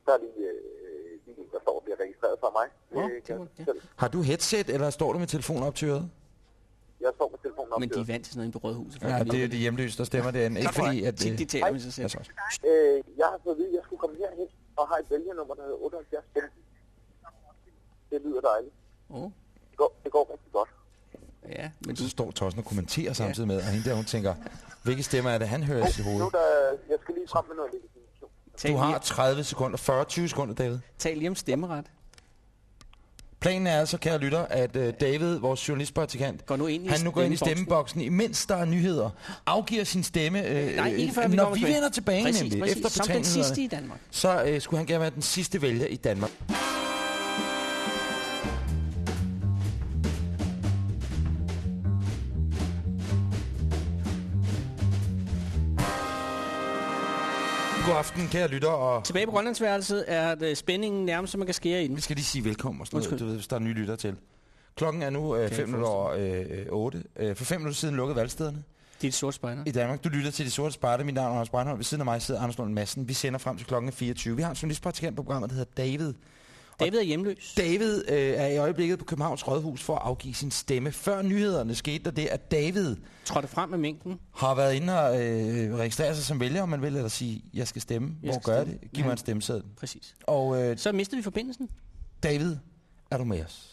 Speaker 11: Der er lige, øh, lige en, der står og bliver registreret for mig.
Speaker 3: Nå,
Speaker 11: Øh,
Speaker 3: det
Speaker 11: jeg
Speaker 3: ja.
Speaker 2: Har du headset, eller står du med telefonen op til øret?
Speaker 11: Jeg står med telefonen op
Speaker 3: Men de er vant til sådan noget inde på Rådhuset.
Speaker 2: Ja, det er de hjemløse, der stemmer derinde. Ikke fordi, at...
Speaker 3: Tit, de
Speaker 2: Øh,
Speaker 3: taler med sig selv.
Speaker 11: Øh, jeg har fået at vide, at jeg skulle komme herhen og har et vælgernummer, der hedder 78 15. Det lyder dejligt.
Speaker 3: Åh,
Speaker 11: Det går, det går rigtig godt.
Speaker 3: ja, men du,
Speaker 2: så står Tossen og kommenterer samtidig med, og hende der, hun tænker, hvilke stemmer er det, han hører i sit
Speaker 11: Nu der, jeg skal lige frem med noget.
Speaker 3: Tal,
Speaker 2: Du har
Speaker 3: lige,
Speaker 2: 30 sekunder, 40-20 sekunder, David.
Speaker 3: tal lige om stemmeret.
Speaker 2: Planen er altså, kære lytter, at uh, David, vores journalistpraktikant,
Speaker 3: Går nu ind i
Speaker 2: han nu går ind i
Speaker 3: stemmeboksen.
Speaker 2: imens der er nyheder, afgiver sin stemme. Uh,
Speaker 3: Nej, ikke før vi
Speaker 2: Når vi
Speaker 3: tilbage.
Speaker 2: vender tilbage
Speaker 3: præcis,
Speaker 2: nemlig,
Speaker 3: præcis,
Speaker 2: efter
Speaker 3: Som den sidste i Danmark.
Speaker 2: så uh, skulle han gerne være den sidste vælger i Danmark. Aften, kære lytter, og
Speaker 3: Tilbage på Grønlandsværelset er det spændingen nærmest, som man kan skære i den.
Speaker 2: vi skal lige sige velkommen og sådan noget, du ved, hvis der er nye lytter til. Klokken er nu øh,
Speaker 3: jeg
Speaker 2: 5 minutter over øh, 8. Øh, for 5 minutter siden lukkede valgstederne
Speaker 3: Det er et sort spejder.
Speaker 2: i Danmark. Du lytter til De Sorte Sparte. Mit navn er Anders Breinholt. Ved siden af mig sidder Anders Lund Madsen. Vi sender frem til klokken 24. Vi har en journalistpraktikant på programmet, der hedder David.
Speaker 3: David er hjemløs.
Speaker 2: David øh, er i øjeblikket på Københavns Rådhus for at afgive sin stemme. Før nyhederne skete der det, at David
Speaker 3: Trådte frem med mængden.
Speaker 2: har været inde og øh, registrere sig som vælger, om man vil, eller sige, jeg skal stemme.
Speaker 3: Jeg
Speaker 2: Hvor
Speaker 3: skal
Speaker 2: gør
Speaker 3: stemme.
Speaker 2: det? Giv mig
Speaker 3: Ja.
Speaker 2: en stemmeseddel.
Speaker 3: Præcis.
Speaker 2: Og øh,
Speaker 3: Så mistede vi forbindelsen.
Speaker 2: David, er du med os?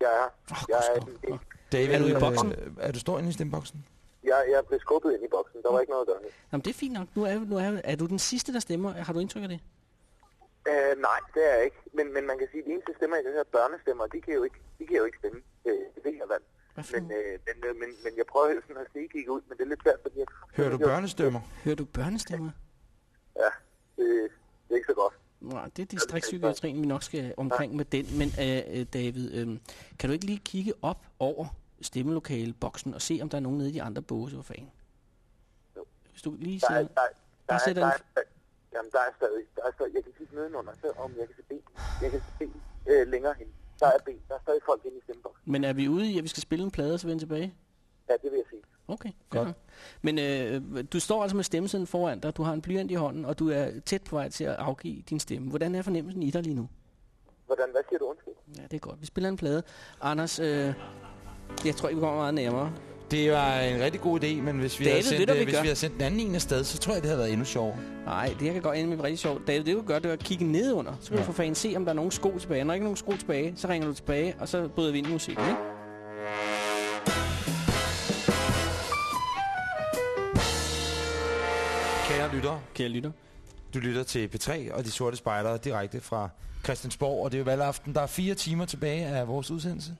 Speaker 11: Jeg er,
Speaker 2: Åh,
Speaker 11: jeg er, jeg,
Speaker 2: David,
Speaker 3: Er du i boksen?
Speaker 2: Øh, er du står inde i stemmeboksen?
Speaker 11: jeg, jeg blev skubbet ind i boksen. Der var ikke noget at gøre.
Speaker 3: Jamen, det er fint nok. Nu er, nu er, er du den sidste, der stemmer. Har du indtryk af det?
Speaker 11: Uh, nej, det er jeg ikke. Men, men man kan sige, at de eneste stemmer, jeg kan høre, børnestemmer, de kan jo ikke, de kan jo ikke stemme uh, det her valg. Men, øh, men, øh, men, men jeg prøver hele tiden at se kigge ud, men det er lidt svært, fordi jeg...
Speaker 2: Hører du børnestemmer?
Speaker 3: Hører du børnestemmer?
Speaker 11: Ja, det, det er ikke så godt.
Speaker 3: Nej, det er distriktspsykiatrien, vi nok skal omkring med den. Men øh, øh, David, øh, kan du ikke lige kigge op over stemmelokaleboksen og se, om der er nogen nede i de andre båse, for fanden?
Speaker 11: Jo.
Speaker 3: Hvis du lige
Speaker 11: Der er,
Speaker 3: siger...
Speaker 11: der, der, der,
Speaker 3: Der
Speaker 11: er, der,
Speaker 3: en-
Speaker 11: er, jamen, der er stadig... Der er stadig jeg kan kigge nedenunder, så om jeg kan se ben. Jeg kan se ben øh, længere hen. Der er ben. Der er stadig folk inde i stemmeboksen.
Speaker 3: Men er vi ude i, at vi skal spille en plade og så vende tilbage?
Speaker 11: Ja, det vil jeg sige.
Speaker 3: Okay, godt. Men øh, du står altså med stemmesedlen foran dig, du har en blyant i hånden, og du er tæt på vej til at afgive din stemme. Hvordan er fornemmelsen i dig lige nu?
Speaker 11: Hvordan, hvad siger du undskyld?
Speaker 3: Ja, det er godt. Vi spiller en plade. Anders, øh, jeg tror ikke, vi kommer meget nærmere.
Speaker 2: Det var en rigtig god idé, men hvis vi,
Speaker 3: David,
Speaker 2: havde sendt,
Speaker 3: du,
Speaker 2: øh,
Speaker 3: vi
Speaker 2: hvis
Speaker 3: gør?
Speaker 2: vi havde sendt den anden en afsted, så tror jeg, det havde været endnu sjovere.
Speaker 3: Nej, det her kan godt ende med rigtig sjovt. David, det du gør, det er at kigge ned under. Så kan. Ja. du for fanden se, om der er nogen sko tilbage. Når der ikke er nogen sko tilbage, så ringer du tilbage, og så bryder vi ind i musikken, ikke?
Speaker 2: Kære lytter,
Speaker 3: Kære lytter.
Speaker 2: du lytter til P3 og De Sorte Spejdere direkte fra Christiansborg, og det er jo valgaften. Der er fire timer tilbage af vores udsendelse.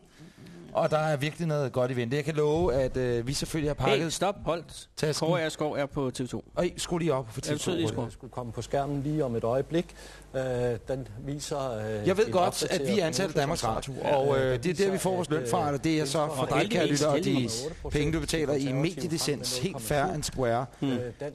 Speaker 2: Og der er virkelig noget godt i vente. Jeg kan love, at øh, vi selvfølgelig har pakket...
Speaker 3: Hey, stop, hold.
Speaker 2: Tasken.
Speaker 3: Kåre er skov er på TV2.
Speaker 2: Øj, skru lige op for
Speaker 3: Ja, betyder lige
Speaker 2: TV2.
Speaker 3: skru.
Speaker 12: skulle komme på skærmen lige om et øjeblik. Øh, den viser... Øh,
Speaker 2: Jeg ved godt, at vi er ansat af Danmarks Radio, og
Speaker 12: Øh,
Speaker 2: øh, det er der, vi får vores
Speaker 12: at,
Speaker 2: løn fra,
Speaker 12: øh,
Speaker 2: og det er så for dig, kære
Speaker 3: heldigvis,
Speaker 2: lytter, og de penge, du betaler i mediedicens, helt fair and square.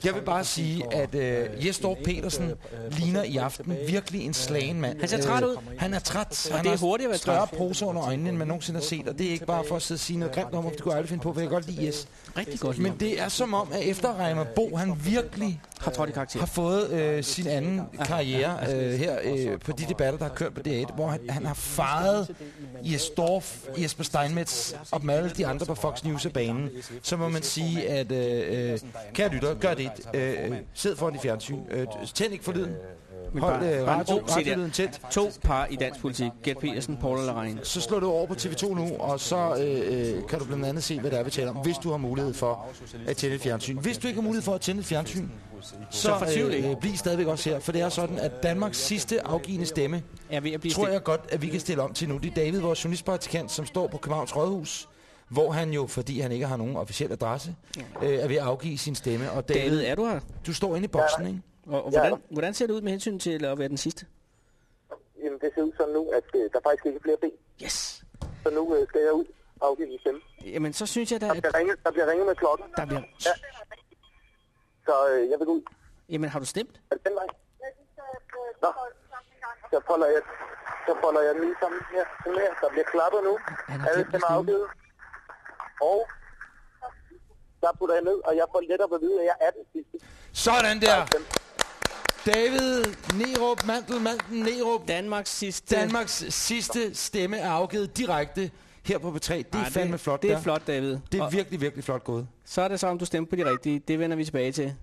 Speaker 2: Jeg vil bare sige, at øh, Jes Dorf Petersen ligner i aften virkelig en slagen mand.
Speaker 3: Han ser træt ud.
Speaker 2: Han er træt. Han
Speaker 3: det er hurtigt at være
Speaker 2: større poser under øjnene, end man nogensinde har set, og det er ikke bare for at sidde og sige noget grimt om, for det kunne aldrig finde på, for jeg kan godt lide Jes.
Speaker 3: Rigtig godt.
Speaker 2: Men det er som om, at efter Reimer Bo, han virkelig
Speaker 3: har trådt i karakter.
Speaker 2: har fået øh, sin anden karriere øh, her øh, på de debatter, der har kørt på D1, hvor han, han har faret Jes Dorf, Jesper Steinmetz og alle de andre på Fox News af banen. Så må man sige, at øh, øh, kære lytter, gør det. Øh, øh, sid foran i fjernsyn. Øh, tænd ikke for lyden. Hold øh, radio,
Speaker 3: der.
Speaker 2: radiolyden tæt.
Speaker 3: To par i dansk politik. Gert Petersen, Paul eller Rein.
Speaker 2: Så slår du over på TV2 nu, og så øh, øh, kan du blandt andet se, hvad det er, vi taler om, hvis du har mulighed for at tænde et fjernsyn. Hvis du ikke har mulighed for at tænde et fjernsyn, så
Speaker 3: ikke.
Speaker 2: øh, bliv stadigvæk også her, for det er sådan, at Danmarks sidste afgivende stemme,
Speaker 3: Er ved at blive
Speaker 2: tror jeg godt, at vi kan stille om til nu. Det er David, vores journalistpraktikant, som står på Københavns Rådhus, hvor han jo, fordi han ikke har nogen officiel adresse, øh, er ved at afgive sin stemme. Og David,
Speaker 3: David, er du her?
Speaker 2: du står inde i boksen, ikke?
Speaker 3: Og, og hvordan, hvordan ser det ud med hensyn til at være den sidste?
Speaker 11: Jamen, det ser ud sådan nu, at øh, der faktisk ikke er flere ben.
Speaker 3: Yes.
Speaker 11: Så nu øh, skal jeg ud og afgive min stemme.
Speaker 3: Jamen, så synes jeg da,
Speaker 11: Der
Speaker 3: at
Speaker 11: bliver ringet, der bliver ringet med klokken.
Speaker 3: der bliver...
Speaker 11: Ja. Så øh, jeg vil gå ud.
Speaker 3: Jamen, har du stemt?
Speaker 11: Er det den vej? Nå. Så folder jeg, så folder jeg lige sammen her. Sådan her. Der bliver klappet nu.
Speaker 3: Han har
Speaker 11: Alle
Speaker 3: at
Speaker 11: stemmer
Speaker 3: stemme.
Speaker 11: afgivet. Og der putter jeg ned, og jeg får lettere at vide, at jeg er den sidste.
Speaker 2: Sådan der! David Nerup, Mantel, Mantel, Nerup,
Speaker 3: Danmarks sidste...
Speaker 2: Danmarks sidste stemme er afgivet direkte her på B3. Det er
Speaker 3: Ej,
Speaker 2: fandme flot,
Speaker 3: Det er
Speaker 2: der.
Speaker 3: flot, David.
Speaker 2: Det er
Speaker 3: Og
Speaker 2: virkelig, virkelig flot gået.
Speaker 3: så er det så, om du stemte på de rigtige. Det vender vi tilbage til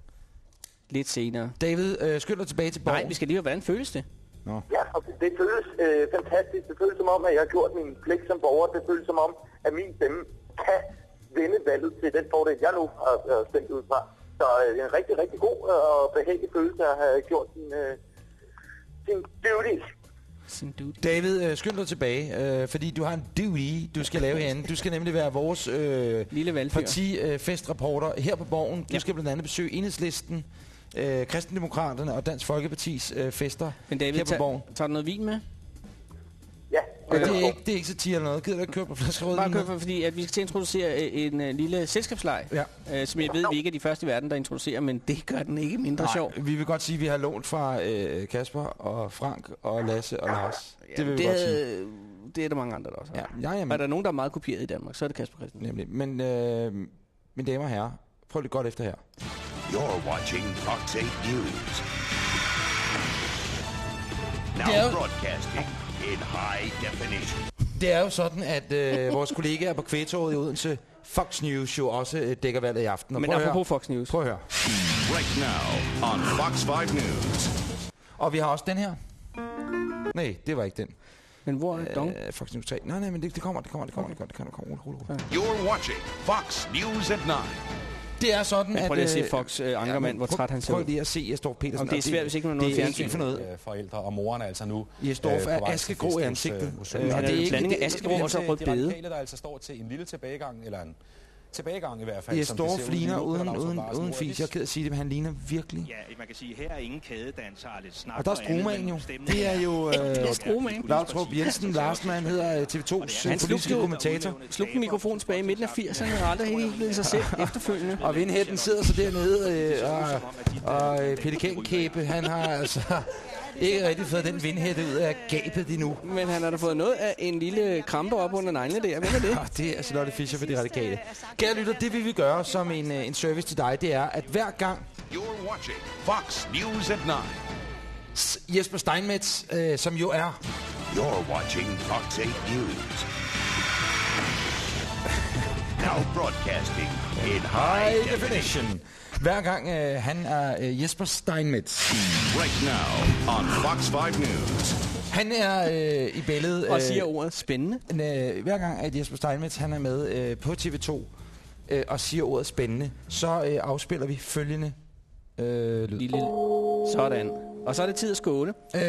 Speaker 3: lidt senere.
Speaker 2: David, øh, skynd dig tilbage til borgen.
Speaker 3: Nej, vi skal lige høre, hvordan føles det?
Speaker 11: Ja, og det føles øh, fantastisk. Det føles som om, at jeg har gjort min pligt som borger. Det føles som om, at min stemme kan vinde valget til den fordel, jeg nu har øh, stemt ud fra. Så øh, en rigtig, rigtig god og behagelig følelse at have gjort sin, øh, sin duty.
Speaker 3: Sin duty.
Speaker 2: David, øh, skynd dig tilbage, øh, fordi du har en duty, du skal lave herinde. Du skal nemlig være vores øh,
Speaker 3: Lille
Speaker 2: partifestreporter øh, festreporter her på Borgen. Du
Speaker 3: Ja.
Speaker 2: skal blandt andet besøge Enhedslisten, øh, Kristendemokraterne og Dansk Folkepartis øh, fester
Speaker 3: Men David,
Speaker 2: her på Borgen.
Speaker 3: tager du noget vin med?
Speaker 11: Ja,
Speaker 2: Og det er, ikke, det er ikke så tir eller noget. Gider du ikke køre på flaske rødvin?
Speaker 3: Bare kør for, fordi at vi skal til at introducere øh, en øh, lille selskabsleg,
Speaker 2: Ja.
Speaker 3: øh, som jeg ved, vi ikke er de første i verden, der introducerer, men det gør den ikke mindre
Speaker 2: Nej,
Speaker 3: sjov.
Speaker 2: vi vil godt sige, at vi har lånt fra øh, Kasper og Frank og Lasse og Lars. det vil vi
Speaker 3: det,
Speaker 2: godt sige.
Speaker 3: det er der mange andre, der også har.
Speaker 2: Ja, ja, jamen,
Speaker 3: Er der nogen, der er meget kopieret i Danmark, så er det Kasper Christensen.
Speaker 2: nemlig. Men øh, mine damer og herrer, prøv lidt godt efter her.
Speaker 1: You're watching Fox 8 News. Now broadcasting in high definition.
Speaker 2: Det er jo sådan, at øh, *laughs* vores kollegaer på Kvægtorvet i Odense, Fox News jo også øh, dækker valget i aften. Og
Speaker 3: Men apropos
Speaker 2: høre.
Speaker 3: Fox News.
Speaker 2: Prøv at høre.
Speaker 1: Right now on Fox 5 News.
Speaker 2: Og vi har også den her. Nej, det var ikke den.
Speaker 3: Men hvor er Dong?
Speaker 2: Øh, Fox News 3. Nej, nej, men det, det kommer, det kommer, det kommer, det kommer, det kommer, det kommer. Rolig, rolig.
Speaker 1: You're watching Fox News at 9.
Speaker 2: Det er sådan, at...
Speaker 3: prøv lige at se
Speaker 2: øh,
Speaker 3: Fox øh, Ankermand, hvor
Speaker 2: prøv-
Speaker 3: træt han ser
Speaker 2: Prøv
Speaker 3: ud.
Speaker 2: lige at se Jesdorf Petersen.
Speaker 3: Om det er svært, hvis ikke man har noget
Speaker 2: er
Speaker 3: fjernsyn.
Speaker 2: for noget.
Speaker 12: Øh, forældre og moren er altså nu...
Speaker 2: Jesdorf
Speaker 12: øh,
Speaker 2: er askegrå i ansigtet.
Speaker 12: øh,
Speaker 2: Øh.
Speaker 3: Han er
Speaker 2: det er
Speaker 3: en blanding af askegrå og så
Speaker 12: til
Speaker 3: rødt
Speaker 12: de
Speaker 3: bede.
Speaker 12: radikale, der altså står til en lille tilbagegang, eller en tilbagegang i hvert fald.
Speaker 2: Jes
Speaker 12: som ud nu på
Speaker 2: uden, uden, uden fis. Jeg er ked af at sige det, men han ligner virkelig.
Speaker 13: Ja, man kan sige, her er ingen kædedans, har lidt snak
Speaker 2: Og der er Stromagen jo. Det er jo øh. Lautrup Jensen Larsen, han hedder øh, TV2's
Speaker 3: Han
Speaker 2: øh, politiske kommentator.
Speaker 3: Slugte mikrofonen tilbage i midten af 80'erne og aldrig helt blevet sig selv efterfølgende.
Speaker 2: Og Vindhætten sidder så dernede, øh, og, og øh, Pelikan-kæbe, han har altså ikke rigtig fået den vindhætte ud af gabet endnu.
Speaker 3: Men han har da fået noget af en lille krampe op under neglene der. Hvem er det?
Speaker 2: Og det er Charlotte Fischer for de radikale. Kære lytter, det vi vil gøre som en, øh, en service til dig, det er, at hver gang
Speaker 1: You're watching Fox News at 9.
Speaker 2: s- Jesper Steinmetz, øh, som jo er
Speaker 1: You're watching Fox 8 News.
Speaker 14: Now broadcasting in
Speaker 2: High
Speaker 14: high
Speaker 2: definition. Hver gang øh, han er øh, Jesper Steinmetz.
Speaker 1: Right now on Fox 5 News.
Speaker 2: Han er øh, i billedet...
Speaker 3: Og siger ordet spændende.
Speaker 2: Øh, hver gang at Jesper Steinmetz han er med øh, på TV2 øh, og siger ordet spændende, så øh, afspiller vi følgende øh, lyd.
Speaker 3: Lille. Sådan. Og så er det tid at skåle.
Speaker 2: Øh,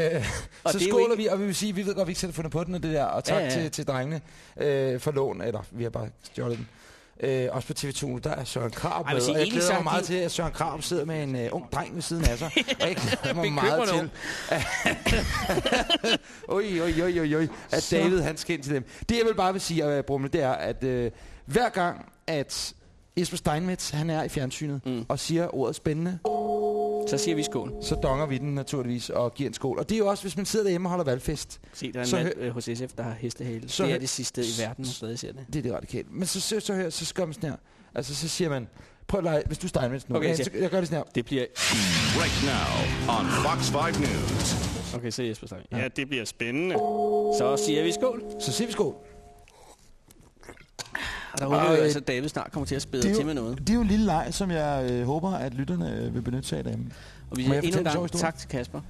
Speaker 3: Og *laughs*
Speaker 2: så
Speaker 3: er
Speaker 2: skåler
Speaker 3: ikke-
Speaker 2: vi, og vi vil sige, vi ved godt, vi ikke selv har fundet på den og det der. Og tak
Speaker 3: ja.
Speaker 2: ja. Til, til drengene øh, for lån, eller vi har bare stjålet den. Øh, også på TV2, der er Søren Krab med, og jeg glæder mig meget til, at Søren Krab sidder med en øh, ung dreng ved siden af sig. *laughs* og jeg glæder mig meget til, oj, oj, oj, oj, oj, at
Speaker 3: Så-
Speaker 2: David han skal ind til dem. Det jeg vil bare vil sige, uh, Brumme, det er, at øh, hver gang, at Jesper Steinmetz, han er i fjernsynet mm. og siger ordet spændende,
Speaker 3: Så siger vi skål.
Speaker 2: så donger vi den naturligvis og giver en skål. Og det er jo også, hvis man sidder derhjemme og holder valgfest.
Speaker 3: Se, der er en
Speaker 2: Så
Speaker 3: mand øh, hos SF, der har hestehale.
Speaker 2: Så
Speaker 3: det er det sidste i verden, man stadig ser det.
Speaker 2: Det er det radikale. Men så, så, så, hør, så skal man sådan her. Altså, så siger man, prøv at lege, hvis du er Steinmetz nu.
Speaker 3: Okay,
Speaker 2: Okay,
Speaker 3: så-
Speaker 2: så, jeg gør det sådan her.
Speaker 3: Det bliver...
Speaker 1: Right now on Fox 5 News.
Speaker 3: Okay, så Jesper Stein. Ja, det bliver spændende. Så siger vi skål.
Speaker 2: Så siger vi skål.
Speaker 3: Og der håber
Speaker 2: øh,
Speaker 3: altså, at David snart kommer til at spæde
Speaker 2: er,
Speaker 3: til med noget.
Speaker 2: det er jo en lille leg, som jeg øh, håber, at lytterne øh, vil benytte sig af derhjemme.
Speaker 3: Og vi siger
Speaker 2: jeg
Speaker 3: endnu en gang tak til Kasper.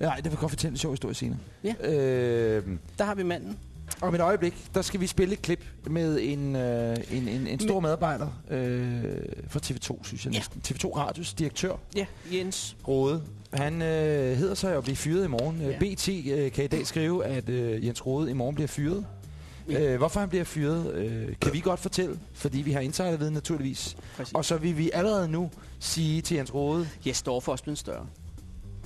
Speaker 2: Nej, det vil godt fortælle en sjov historie senere.
Speaker 3: Ja.
Speaker 2: Øh,
Speaker 3: Der har vi manden.
Speaker 2: om et øjeblik, der skal vi spille et klip med en, øh, en, en, en stor medarbejder øh, fra TV2, synes jeg
Speaker 3: Ja.
Speaker 2: næsten. TV2 Radios direktør,
Speaker 3: Ja, Jens.
Speaker 2: Rode. Han øh, hedder sig at blive fyret i morgen.
Speaker 3: Ja.
Speaker 2: Ja. BT øh, kan i dag skrive, at øh, Jens Rode i morgen bliver fyret.
Speaker 3: Ja.
Speaker 2: Øh, hvorfor han bliver fyret, øh, kan vi godt fortælle, fordi vi har insiderviden naturligvis.
Speaker 3: Præcis.
Speaker 2: Og så vil vi allerede nu sige til Jens Rode,
Speaker 3: Jes står for blevet større.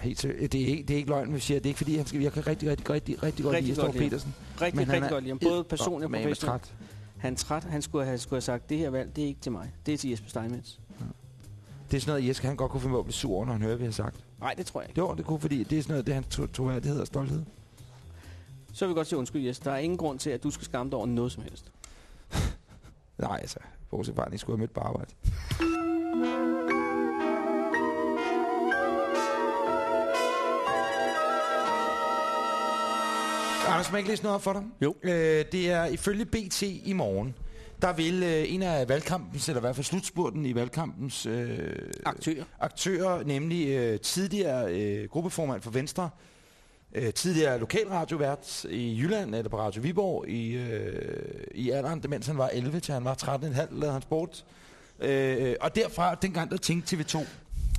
Speaker 2: helt, det, er ikke, det er ikke løgn, vi siger, det er ikke fordi, han skal, jeg kan rigtig, rigtig, rigtig, rigtig godt
Speaker 3: Rigtig
Speaker 2: lide Jesper. Petersen.
Speaker 3: Rigtig,
Speaker 2: Men
Speaker 3: rigtig
Speaker 2: er
Speaker 3: godt lide ham. Både personligt og professionelt.
Speaker 2: træt.
Speaker 3: Han er træt. Han skulle have, skulle have sagt, det her valg, det er ikke til mig. Det er til Jesper Steinmetz.
Speaker 2: Det er sådan noget, Jes han godt kunne finde på at blive sur, når han hører, hvad vi har sagt.
Speaker 3: Nej, det tror jeg ikke.
Speaker 2: Jo, det kunne, fordi det er sådan noget, det er hans tro- troværdighed og stolthed.
Speaker 3: Så vil vi godt sige undskyld, Jes. Der er ingen grund til, at du skal skamme dig over noget som helst. *laughs*
Speaker 2: Nej, altså, bortset fra, at skulle have mødt på arbejde. Anders, må jeg ikke læse noget op for dig?
Speaker 3: Jo.
Speaker 2: Øh, det er ifølge BT i morgen, der vil øh, en af valgkampens, eller i hvert fald slutspurten i valgkampens øh,
Speaker 3: Aktører.
Speaker 2: aktører, nemlig øh, tidligere øh, gruppeformand for Venstre, øh, tidligere lokalradiovært i Jylland, eller på Radio Viborg, i, øh, i alderen, mens han var 11 til han var 13,5, lavede han sport. Øh, og derfra, dengang der tænkte TV2,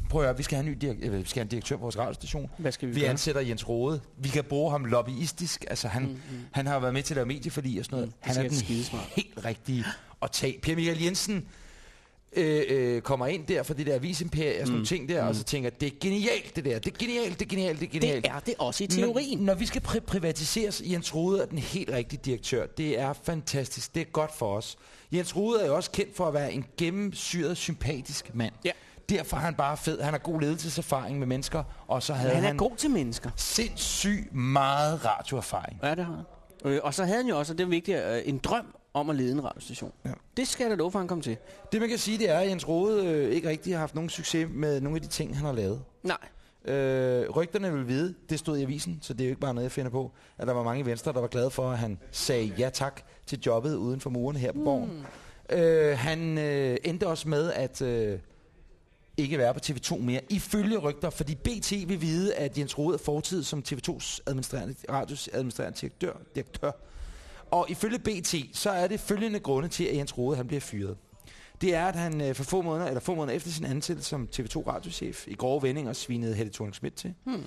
Speaker 2: prøv at høre, vi skal have en ny direk- øh, vi skal have en direktør på vores radiostation.
Speaker 3: Hvad skal vi,
Speaker 2: Vi
Speaker 3: gøre?
Speaker 2: ansætter Jens Rode. Vi kan bruge ham lobbyistisk. Altså, han,
Speaker 3: Mm,
Speaker 2: mm, han har været med til at lave medieforlig og sådan noget.
Speaker 3: Mm,
Speaker 2: han er den helt rigtige at tage. Per Michael Jensen øh, øh, kommer ind der for det der avisimperie og sådan
Speaker 3: Mm,
Speaker 2: ting der,
Speaker 3: mm.
Speaker 2: og så tænker, det er genialt det der. Det er genialt, det er genialt, det er genialt.
Speaker 3: Det er det også i teorien.
Speaker 2: Når, når vi skal pri- privatiseres, Jens Rode er den helt rigtige direktør. Det er fantastisk. Det er godt for os. Jens Rode er jo også kendt for at være en gennemsyret, sympatisk mand.
Speaker 3: Ja.
Speaker 2: Derfor er han bare fed. Han har god ledelseserfaring med mennesker, og så havde
Speaker 3: Han
Speaker 2: han,
Speaker 3: er god til mennesker.
Speaker 2: sindssygt meget radioerfaring.
Speaker 3: Ja, det har han. Øh, og så havde han jo også, og det er vigtigt, øh, en drøm om at lede en radiostation.
Speaker 2: Ja.
Speaker 3: Det skal jeg da love for, han kom til.
Speaker 2: Det man kan sige, det er, at Jens Rode øh, ikke rigtig har haft nogen succes med nogle af de ting, han har lavet.
Speaker 3: Nej.
Speaker 2: Øh, rygterne vil vide, det stod i avisen, så det er jo ikke bare noget, jeg finder på, at der var mange i Venstre, der var glade for, at han sagde ja tak til jobbet uden for murene her på
Speaker 3: Hmm.
Speaker 2: borgen. Øh, han øh, endte også med at øh, ikke være på TV2 mere, ifølge rygter, fordi BT vil vide, at Jens Rode er fortid som TV2's administrerende, radios administrerende direktør, direktør. Og ifølge BT, så er det følgende grunde til, at Jens Rode han bliver fyret. Det er, at han øh, for få måneder, eller få måneder efter sin ansættelse som TV2 radiochef i grove vendinger svinede Helle thorning Schmidt til.
Speaker 3: Hmm.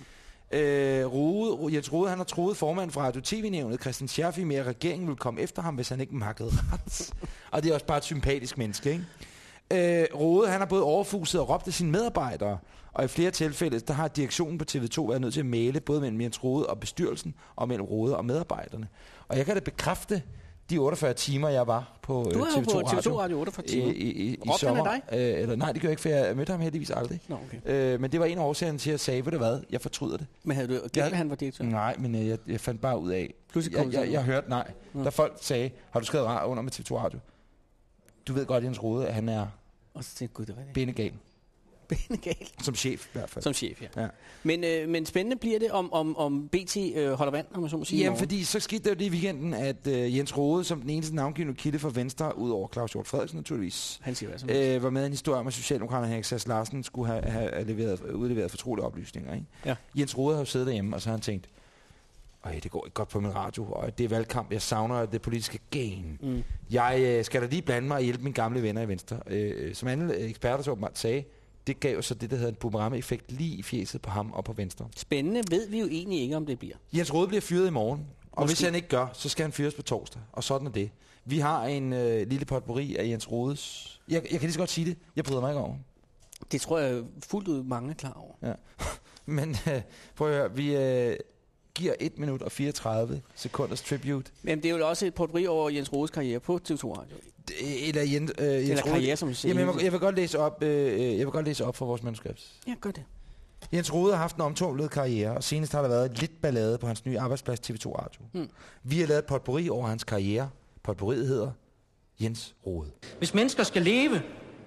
Speaker 2: Øh, Rode, Jens Rode, han har troet formand for Radio TV-nævnet, Christian Scherfi, med at regeringen ville komme efter ham, hvis han ikke makkede ret. og det er også bare et sympatisk menneske, ikke? Øh, Rode, han har både overfuset og råbt af sine medarbejdere, og i flere tilfælde, der har direktionen på TV2 været nødt til at male både mellem Jens Rode og bestyrelsen, og mellem Rode og medarbejderne. Og jeg kan da bekræfte, de 48 timer, jeg var på
Speaker 3: Du
Speaker 2: øh,
Speaker 3: er jo
Speaker 2: TV2
Speaker 3: på
Speaker 2: Radio,
Speaker 3: TV2 Radio 48 timer.
Speaker 2: i, i, i, i
Speaker 3: Råbte han
Speaker 2: sommer. Øh, eller, nej, det gør jeg ikke, for jeg mødte ham heldigvis aldrig.
Speaker 3: Nå, okay.
Speaker 2: Øh, men det var en af årsagerne til, at jeg sagde, ved du hvad, jeg fortryder det.
Speaker 3: Men havde du glemt,
Speaker 2: Jeg-
Speaker 3: at han var direktør?
Speaker 2: Nej, men øh, jeg, jeg fandt bare ud af,
Speaker 3: Pludselig
Speaker 2: jeg,
Speaker 3: kom
Speaker 2: jeg,
Speaker 3: sådan
Speaker 2: jeg,
Speaker 3: ud.
Speaker 2: hørte nej.
Speaker 3: Nå.
Speaker 2: Da folk sagde, har du skrevet ra- under med TV2 Radio? Du ved godt, Jens Rode, at han er
Speaker 3: Og så tænkte jeg, gud, det var det.
Speaker 2: benegal.
Speaker 3: Benegalt.
Speaker 2: Som chef i hvert fald.
Speaker 3: Som chef, ja.
Speaker 2: ja.
Speaker 3: Men, øh, men spændende bliver det, om, om, om BT øh, holder vand, om man så må sige.
Speaker 2: Jamen, fordi så skete der jo det i weekenden, at øh, Jens Rode, som den eneste navngivende kilde for Venstre, ud over Claus Hjort Frederiksen naturligvis,
Speaker 3: Han siger hvad
Speaker 2: øh, var med i en historie om, at Socialdemokraterne Henrik Sass Larsen skulle have, have leveret, udleveret fortrolige oplysninger. Ikke?
Speaker 3: Ja.
Speaker 2: Jens Rode har jo siddet derhjemme, og så har han tænkt, Øj, det går ikke godt på min radio, og det er valgkamp, jeg savner det politiske gain.
Speaker 3: Mm.
Speaker 2: Jeg øh, skal da lige blande mig og hjælpe mine gamle venner i Venstre. Øh, som alle eksperter så åbenbart sagde, det gav jo så det, der hedder en boomerang-effekt lige i fjeset på ham og på Venstre.
Speaker 3: Spændende ved vi jo egentlig ikke, om det bliver.
Speaker 2: Jens Rode bliver fyret i morgen, og
Speaker 3: Måske.
Speaker 2: hvis han ikke gør, så skal han fyres på torsdag. Og sådan er det. Vi har en øh, lille potpourri af Jens Rodes... Jeg, jeg kan lige så godt sige det. Jeg bryder mig ikke over.
Speaker 3: Det tror jeg fuldt ud mange er klar over.
Speaker 2: Ja. *laughs* Men øh, prøv at høre, vi øh, giver 1 minut og 34 sekunders tribute.
Speaker 3: Men det er jo også et portræt over Jens Rodes karriere på TV2 Radio.
Speaker 2: Eller Jens, øh, Jens
Speaker 3: Eller
Speaker 2: Rohde-
Speaker 3: karriere, som vi siger.
Speaker 2: Jamen, jeg, vil, jeg, vil godt læse op, øh, øh, jeg vil godt læse op for vores manuskript.
Speaker 3: Ja, gør det.
Speaker 2: Jens Rode har haft en omtumlet karriere, og senest har der været lidt ballade på hans nye arbejdsplads TV2 Radio.
Speaker 3: Hmm.
Speaker 2: Vi har lavet et potpourri over hans karriere. Potpourriet hedder Jens Rode.
Speaker 15: Hvis mennesker skal leve,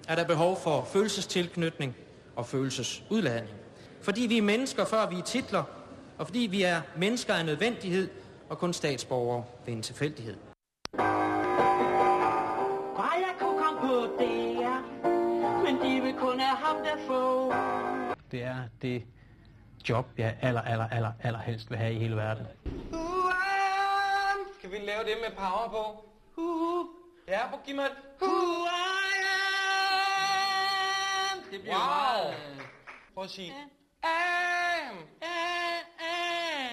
Speaker 15: er der behov for følelsestilknytning og følelsesudladning. Fordi vi er mennesker, før vi er titler, og fordi vi er mennesker af nødvendighed, og kun statsborgere ved en tilfældighed.
Speaker 16: Det er det job, jeg aller, aller, aller, aller helst vil have i hele verden.
Speaker 15: Kan vi lave det med power på? Uh, ja, på giv mig et. Det bliver wow. meget... Prøv at sige. Am.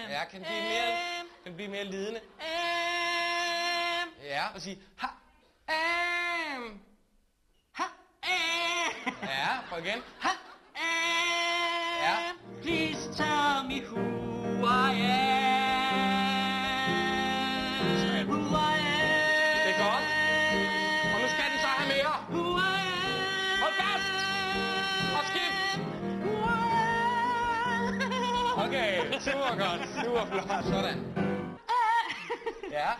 Speaker 15: Ja, kan det blive mere, kan blive mere lidende? Ja, og sige. Ha. Am. Ha. Ja, prøv igen. Ha.
Speaker 17: Please tell me who I am. Who I am.
Speaker 15: Det er godt. Og nu skal den så have mere.
Speaker 17: Who I am.
Speaker 15: Hold fast. Og skift. Okay, super godt. Super flot. Sådan. Ja.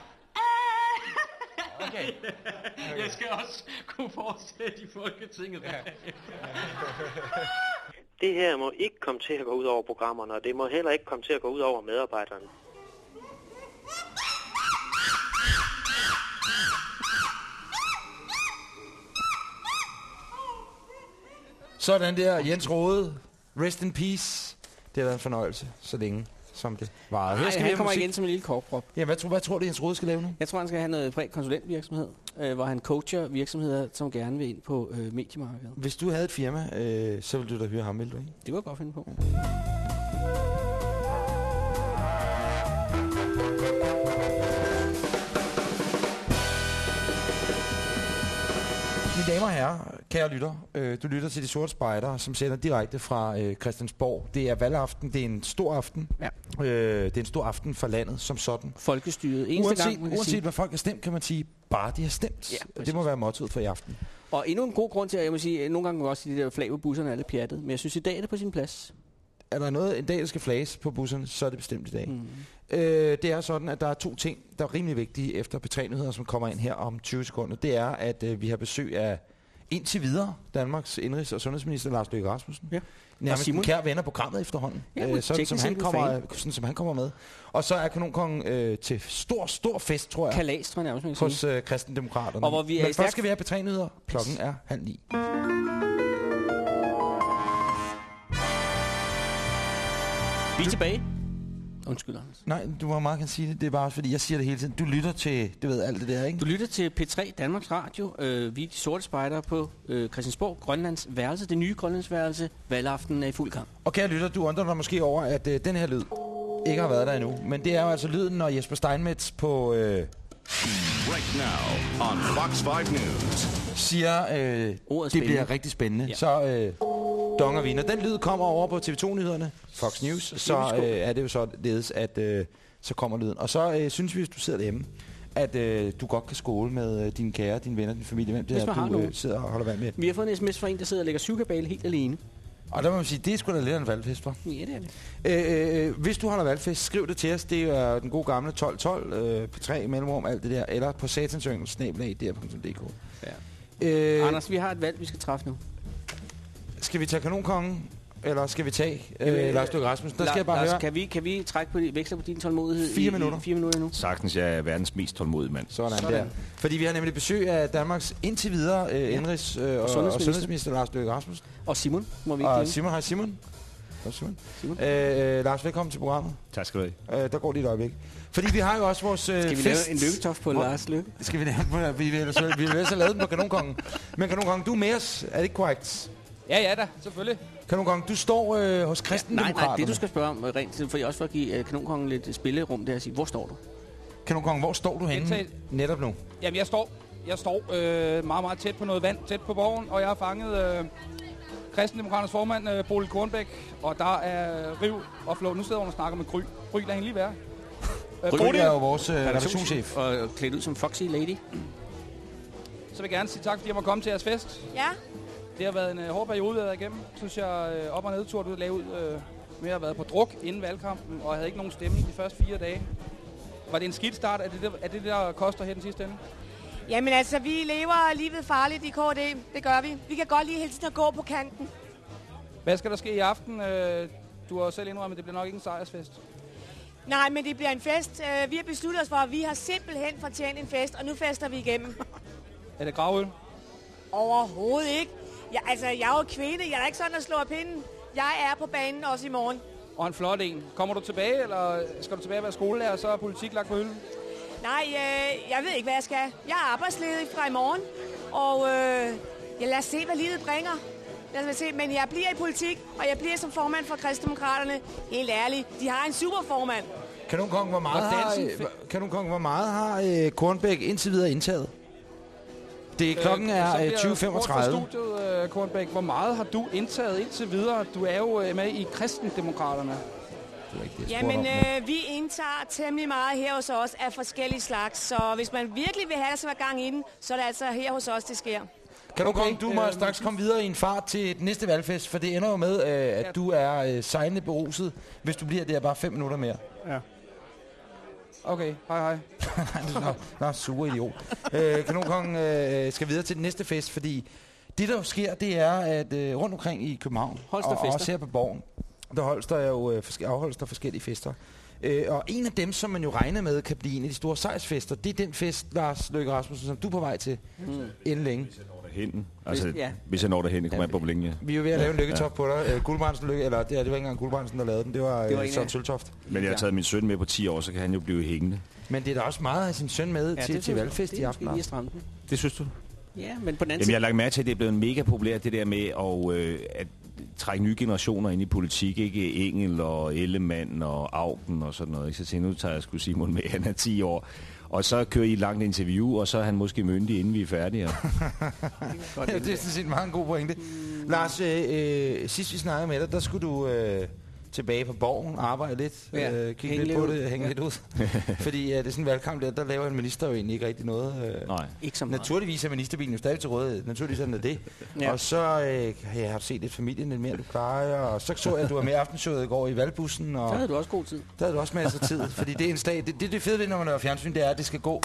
Speaker 15: Okay.
Speaker 16: Jeg skal også kunne fortsætte i Folketinget. Ja. *laughs*
Speaker 18: Det her må ikke komme til at gå ud over programmerne, og det må heller ikke komme til at gå ud over medarbejderne.
Speaker 2: Sådan der, Jens Rode. Rest in peace. Det har været en fornøjelse, så længe som det varede.
Speaker 3: Nej, han kommer
Speaker 2: musik.
Speaker 3: igen som en lille korkprop.
Speaker 2: Ja, hvad, tror, hvad tror du, Jens Rode skal lave nu?
Speaker 3: Jeg tror, han skal have noget præg konsulentvirksomhed, øh, hvor han coacher virksomheder, som gerne vil ind på øh, mediemarkedet.
Speaker 2: Hvis du havde et firma, øh, så ville du da hyre ham, ville du ikke?
Speaker 3: Det jeg godt finde på.
Speaker 2: Mine damer og herrer, kære lytter, øh, du lytter til De Sorte Spejdere, som sender direkte fra øh, Christiansborg. Det er valgaften, det er en stor aften.
Speaker 3: Ja.
Speaker 2: Øh, det er en stor aften for landet som sådan.
Speaker 3: Folkestyret. Eneste
Speaker 2: uanset,
Speaker 3: gang, man
Speaker 2: uanset
Speaker 3: sige.
Speaker 2: hvad folk har stemt, kan man sige, bare de har stemt.
Speaker 3: Ja, præcis.
Speaker 2: det må være mottoet for i aften.
Speaker 3: Og endnu en god grund til, at jeg må sige, at nogle gange kan også sige, at de der flag på busserne er lidt pjattet. Men jeg synes, i dag er det på sin plads.
Speaker 2: Er der noget en dag, der skal flages på busserne, så er det bestemt i dag.
Speaker 3: Mm.
Speaker 2: Øh, det er sådan, at der er to ting, der er rimelig vigtige efter P3-nyheder, som kommer ind her om 20 sekunder. Det er, at øh, vi har besøg af indtil videre Danmarks indrigs- og sundhedsminister Lars Løkke Rasmussen.
Speaker 3: Ja. Og
Speaker 2: Nærmest
Speaker 3: Simon.
Speaker 2: en kære venner på programmet efterhånden.
Speaker 3: Ja,
Speaker 2: øh, sådan, som han kommer, sådan som han kommer med. Og så er Kanonkongen øh, til stor, stor fest, tror jeg.
Speaker 3: Kalas, tror jeg nærmest,
Speaker 2: hos øh, kristendemokraterne.
Speaker 3: Og hvor vi er
Speaker 2: Men først skal vi have P3-nyheder. Klokken er halv ni.
Speaker 3: Vi er tilbage. Undskyld, Anders.
Speaker 2: Nej, du må meget gerne sige det. Det er bare også, fordi jeg siger det hele tiden. Du lytter til, du ved, alt det der, ikke?
Speaker 3: Du lytter til P3 Danmarks Radio. Øh, vi er de sorte spejdere på øh, Christiansborg, Grønlands værelse. Det nye Grønlands værelse. Valgaften er i fuld gang.
Speaker 2: Og kære lytter, du undrer dig måske over, at øh, den her lyd ikke har været der endnu. Men det er jo altså lyden, når Jesper Steinmetz på... Øh,
Speaker 14: Right now on Fox 5 News.
Speaker 2: siger, øh, det bliver rigtig spændende. Ja. så øh, donger vi. Når den lyd kommer over på TV2-nyhederne, Fox News, så øh, er det jo således, at øh, så kommer lyden. Og så øh, synes vi, hvis du sidder derhjemme, at øh, du godt kan skåle med øh, dine kære, dine venner, din familie, hvem det er, du øh, sidder og holder vand med.
Speaker 3: Vi har fået en sms fra en, der sidder og lægger sugarbale helt alene.
Speaker 2: Og der må man sige, det er sgu da lidt af en valgfest, for.
Speaker 3: Ja, det er det.
Speaker 2: Øh, øh, hvis du holder valgfest, skriv det til os. Det er den gode gamle 1212 øh, på 3 mellemrum, alt det der. Eller på satansøngel, snablag, der.dk.
Speaker 3: Ja.
Speaker 2: Øh,
Speaker 3: Anders, vi har et valg, vi skal træffe nu.
Speaker 2: Skal vi tage kanonkongen? Eller skal vi tage øh, Lars Løkke Rasmussen? Der skal
Speaker 3: La-
Speaker 2: jeg bare
Speaker 3: Lars,
Speaker 2: høre.
Speaker 3: Kan vi, kan vi trække på, veksler på din tålmodighed?
Speaker 2: Fire
Speaker 3: i,
Speaker 2: minutter.
Speaker 3: I, fire minutter nu.
Speaker 14: Sagtens, jeg er verdens mest tålmodige mand.
Speaker 2: Sådan,
Speaker 3: Sådan.
Speaker 2: der. Fordi vi har nemlig besøg af Danmarks indtil videre øh, indrigs- øh, og, og,
Speaker 3: sundhedsminister.
Speaker 2: sundhedsminister Lars Løkke Rasmussen.
Speaker 3: Og Simon, må vi ikke
Speaker 2: Og. Simon, hej Simon. Hej Simon.
Speaker 3: Simon.
Speaker 2: Øh, øh, Lars, velkommen til programmet.
Speaker 14: Tak skal du have.
Speaker 2: Øh, der går lige et øjeblik. Fordi vi har jo også vores øh,
Speaker 3: Skal vi
Speaker 2: fest.
Speaker 3: lave en lykketoft på
Speaker 2: Hvor-
Speaker 3: Lars Lykke?
Speaker 2: Skal vi lave *laughs* vi vil så, vi vil så lave den på Kanonkongen. Men Kanonkongen, du er med os. Er det ikke korrekt?
Speaker 6: Ja, ja da, selvfølgelig.
Speaker 2: Kanonkongen, du står øh, hos
Speaker 3: Nej,
Speaker 2: Kristendemokraterne.
Speaker 3: nej, det du skal spørge om, øh, rent, for også for at give uh, kanonkongen lidt spillerum, det er at sige, hvor står du?
Speaker 2: Kanonkongen, hvor står du henne
Speaker 6: Indtag-
Speaker 2: netop nu?
Speaker 6: Jamen, jeg står, jeg står øh, meget, meget tæt på noget vand, tæt på borgen, og jeg har fanget øh, Kristendemokraternes formand, øh, Bolig Kornbæk, og der er riv og flå. Nu sidder hun og snakker med Gry. Gry, lad hende lige være. *laughs* Øh,
Speaker 2: Gry
Speaker 6: Bodil,
Speaker 2: er jo vores øh, redaktionschef.
Speaker 3: Og klædt ud som Foxy Lady.
Speaker 6: Så vil jeg gerne sige tak, fordi jeg må komme til jeres fest.
Speaker 8: Ja.
Speaker 6: Det har været en øh, hård periode, vi har været igennem. Synes jeg øh, op- og nedtur, du lave ud øh, med at have været på druk inden valgkampen, og havde ikke nogen stemme de første fire dage. Var det en skidt start? Er det det, er det, der koster her den sidste ende?
Speaker 7: Jamen altså, vi lever livet farligt i KD. Det gør vi. Vi kan godt lide hele tiden at gå på kanten.
Speaker 6: Hvad skal der ske i aften? Øh, Du har jo selv indrømmet, at det bliver nok ikke en sejrsfest.
Speaker 7: Nej, men det bliver en fest. Vi har besluttet os for, at vi har simpelthen fortjent en fest, og nu fester vi igennem. *laughs*
Speaker 6: Er det gravøl?
Speaker 7: Overhovedet ikke. Jeg, altså, jeg er jo kvinde. Jeg er ikke sådan at slå af pinden. Jeg er på banen også i morgen.
Speaker 6: Og en flot en. Kommer du tilbage, eller skal du tilbage og være skolelærer, og så er politik lagt på hylden?
Speaker 7: Nej, øh, jeg ved ikke, hvad jeg skal. Jeg er arbejdsledig fra i morgen, og øh, ja, lad os se, hvad livet bringer. Lad os se. Men jeg bliver i politik, og jeg bliver som formand for Kristdemokraterne. Helt ærligt, de har en superformand.
Speaker 2: Kanonkongen, hvor meget har,
Speaker 6: dansen
Speaker 2: øh, Kanonkongen, hvor meget har øh, Kornbæk indtil videre indtaget? Det, klokken
Speaker 6: Øh,
Speaker 2: er
Speaker 6: så
Speaker 2: øh,
Speaker 6: fra
Speaker 2: 20.35.
Speaker 6: studiet, øh, Kornbæk. Hvor meget har du indtaget indtil videre? Du er jo øh, med i Kristendemokraterne.
Speaker 2: Det er ikke det, jeg
Speaker 7: Jamen, øh, vi indtager temmelig meget her hos os af forskellige slags. Så hvis man virkelig vil have, være gang i den, så er det altså her hos os, det sker.
Speaker 2: Kanonkongen, du må
Speaker 6: øh,
Speaker 2: straks komme videre i en fart til den næste valgfest, for det ender jo med, øh, at du er øh, sejlende beruset, hvis du bliver der bare fem minutter mere.
Speaker 6: Ja. Okay, hej hej. *laughs*
Speaker 2: nå, nå, sure idiot. Øh, Kanonkongen øh, skal videre til den næste fest, fordi det, der jo sker, det er, at øh, rundt omkring i København,
Speaker 3: Holdes der
Speaker 2: og
Speaker 3: fester?
Speaker 2: også her på Borgen, der holdes der jo øh, forske- afholdes der forskellige fester. Øh, og en af dem, som man jo regner med, kan blive en af de store sejrsfester, det er den fest, Lars Løkke Rasmussen, som du er på vej til
Speaker 3: Mm.
Speaker 2: inden længe.
Speaker 14: Hen. Altså,
Speaker 3: ja.
Speaker 14: hvis jeg når derhen, det kommer an på, hvor længe jeg...
Speaker 2: Vi er jo ved at lave en lykketop på dig. Øh, Guldbrandsen Lykke, eller det, det var ikke engang Guldbrandsen, der lavede den. Det var,
Speaker 3: Det var en
Speaker 2: Søren Søltoft.
Speaker 14: Men jeg har taget min søn med på 10 år, så kan han jo blive hængende.
Speaker 2: Men det er da også meget af sin søn med ja, til, til valgfest
Speaker 3: det
Speaker 2: i
Speaker 3: er
Speaker 2: aften.
Speaker 3: stramme den.
Speaker 14: Det synes du?
Speaker 3: Ja, men på den anden
Speaker 14: Jamen, jeg har lagt mærke til, at det er blevet mega populært, det der med at, øh, at trække nye generationer ind i politik. Ikke Engel og Ellemann og Augen og sådan noget. Ikke? Så tænkte nu tager jeg sgu Simon med, han er 10 år. Og så kører I et langt interview, og så er han måske myndig, inden vi er færdige. *laughs*
Speaker 2: ja, det er sådan set en meget god pointe. Mm. Lars, øh, øh, sidst vi snakkede med dig, der skulle du øh, tilbage på borgen, arbejde lidt,
Speaker 3: Ja,
Speaker 2: øh, kigge
Speaker 3: hænge
Speaker 2: lidt på
Speaker 3: lidt
Speaker 2: det, hænge
Speaker 3: Ja.
Speaker 2: lidt ud. *laughs* Fordi øh, det er sådan en valgkamp der, der laver en minister jo egentlig ikke rigtig noget. Øh.
Speaker 14: Nej.
Speaker 3: Ikke så meget.
Speaker 2: Naturligvis er ministerbilen jo stadig til rådighed. Naturligvis er den det. *laughs*
Speaker 3: Ja.
Speaker 2: Og så øh, har jeg set lidt familien lidt mere, du plejer. Og så så jeg, at du var med i aftenshowet i går i valgbussen. Og
Speaker 3: Så havde du også god tid.
Speaker 2: der havde du også masser af tid. *laughs* Fordi det er en stat. Det, det, det fede ved, når man laver fjernsyn, det er, at det skal gå.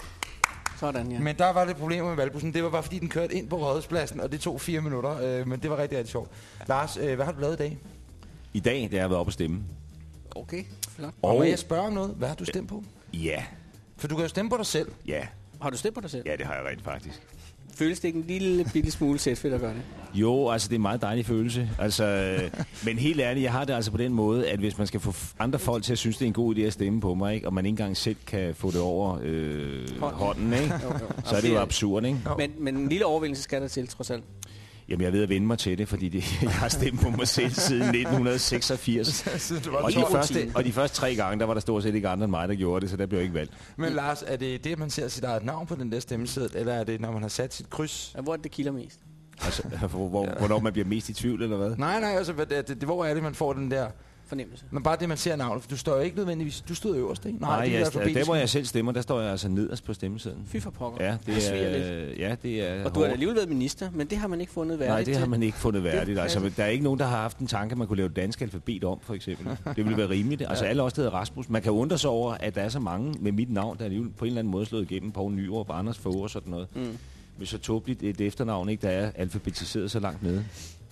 Speaker 3: Sådan, ja.
Speaker 2: Men der var lidt problemer med valgbussen. Det var bare fordi, den kørte ind på rådhuspladsen, og det tog fire minutter. Øh, men det var rigtig, rigtig sjovt. Lars, øh, hvad har du lavet i dag?
Speaker 14: I dag, der har jeg været oppe at stemme.
Speaker 3: Okay, flot.
Speaker 2: Og må
Speaker 14: Og-
Speaker 2: jeg spørge om noget? Hvad har du stemt på?
Speaker 14: Ja,
Speaker 2: For du kan jo stemme på dig selv.
Speaker 14: ja,
Speaker 3: Har du stemt på dig selv?
Speaker 14: ja, det har jeg rent faktisk.
Speaker 3: Føles det ikke en lille bitte smule sætfedt at gøre det?
Speaker 14: Jo, altså det er en meget dejlig følelse. Altså, øh, men helt ærligt, jeg har det altså på den måde, at hvis man skal få f- andre folk til at synes, det er en god idé at stemme på mig, ikke? og man ikke engang selv kan få det over øh,
Speaker 3: Hånden.
Speaker 14: ikke? *laughs*
Speaker 3: Jo.
Speaker 14: så er det jo absurd. Ikke?
Speaker 3: Men, men en lille overvindelse skal der til, trods alt.
Speaker 14: Jamen, jeg ved at vende mig til det, fordi det, *laughs* jeg har stemt på mig selv siden 1986.
Speaker 2: Siden du var
Speaker 14: Og de,
Speaker 2: 12.
Speaker 14: første, og de første tre gange, der var der stort set ikke andre end mig, der gjorde det, så der blev jeg ikke valgt.
Speaker 2: Men Lars, er det det, at man ser sit eget navn på den der stemmeseddel, eller er det, når man har sat sit kryds?
Speaker 3: Ja, hvor er det, det kilder mest?
Speaker 14: Altså, *laughs* hvor, hvor, hvornår man bliver mest i tvivl, eller hvad?
Speaker 2: Nej, nej, altså, hvad det, det, det, hvor er det, man får den der...
Speaker 3: Fornemmelse.
Speaker 2: Men bare det, man ser navnet, for du står jo ikke nødvendigvis... Du stod øverst, ikke?
Speaker 14: Nej,
Speaker 2: det er
Speaker 14: jeg,
Speaker 2: alfabetisk.
Speaker 14: der hvor jeg selv stemmer, der står jeg altså nederst på stemmesedlen.
Speaker 3: Fy for pokker.
Speaker 14: Ja,
Speaker 3: Det
Speaker 14: det er, ja, det er
Speaker 3: Og du har alligevel været minister, men det har man ikke fundet værdigt
Speaker 14: Nej, det har man ikke fundet værdigt.
Speaker 3: Det
Speaker 14: Altså, der er ikke nogen, der har haft en tanke, at man kunne lave det danske alfabet om, for eksempel. Det ville være rimeligt. *laughs* Altså, alle os, der hedder Rasmus. Man kan undre sig over, at der er så mange med mit navn, der er alligevel på en eller anden måde slået igennem. Poul Nyrup, Anders Fogh og sådan noget.
Speaker 3: Mm.
Speaker 14: Med så tåbeligt et efternavn, ikke, der er alfabetiseret så langt nede.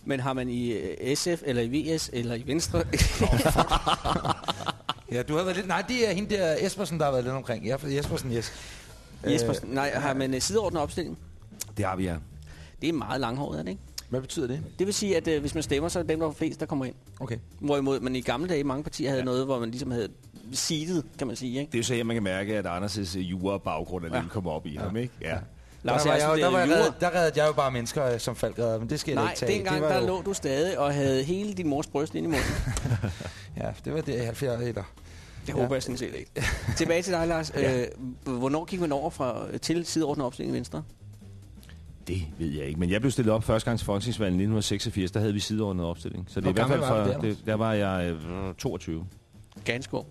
Speaker 3: Men har man i øh, SF, eller i VS, eller i Venstre... *laughs*
Speaker 2: Ja, du har været lidt... Nej, det er hende der Espersen, der har været lidt omkring. Ja, for Espersen, yes.
Speaker 3: Jespersen, nej, har man øh, sideordnet opstilling?
Speaker 14: Det har vi, ja.
Speaker 3: Det er meget langhåret, er det ikke?
Speaker 2: Hvad betyder det?
Speaker 3: Det vil sige, at øh, hvis man stemmer, så er det dem, der er flest, der kommer ind.
Speaker 2: Okay.
Speaker 3: Hvorimod man i gamle dage, mange partier havde ja. noget, hvor man ligesom havde seedet, kan man sige, ikke?
Speaker 14: Det er jo så her, man kan mærke, at Anders' jura-baggrund er ja. kommer op i ja. ham, ikke? Ja.
Speaker 3: Lars,
Speaker 2: der, var
Speaker 3: jeg
Speaker 2: jeg, der, var jeg reddet, der reddede jeg jo bare mennesker øh, som falkredder, men det skal jeg
Speaker 3: Nej,
Speaker 2: ikke tage.
Speaker 3: dengang
Speaker 2: det var
Speaker 3: der
Speaker 2: jo,
Speaker 3: lå du stadig og havde hele din mors bryst ind i munden. *laughs*
Speaker 2: Ja, det var det i 70'erne. eller?
Speaker 3: Det håber jeg sådan set ikke. Tilbage til dig, Lars. *laughs*
Speaker 2: Ja.
Speaker 3: Øh, hvornår gik man over fra, til sideordnet opstilling i Venstre?
Speaker 14: Det ved jeg ikke, men jeg blev stillet op første gang til folketingsvalget i 1986, der havde vi sideordnet opstilling. Så det er i hvert fald fra,
Speaker 2: der,
Speaker 14: det, der var jeg øh, 22.
Speaker 3: Ganske ung.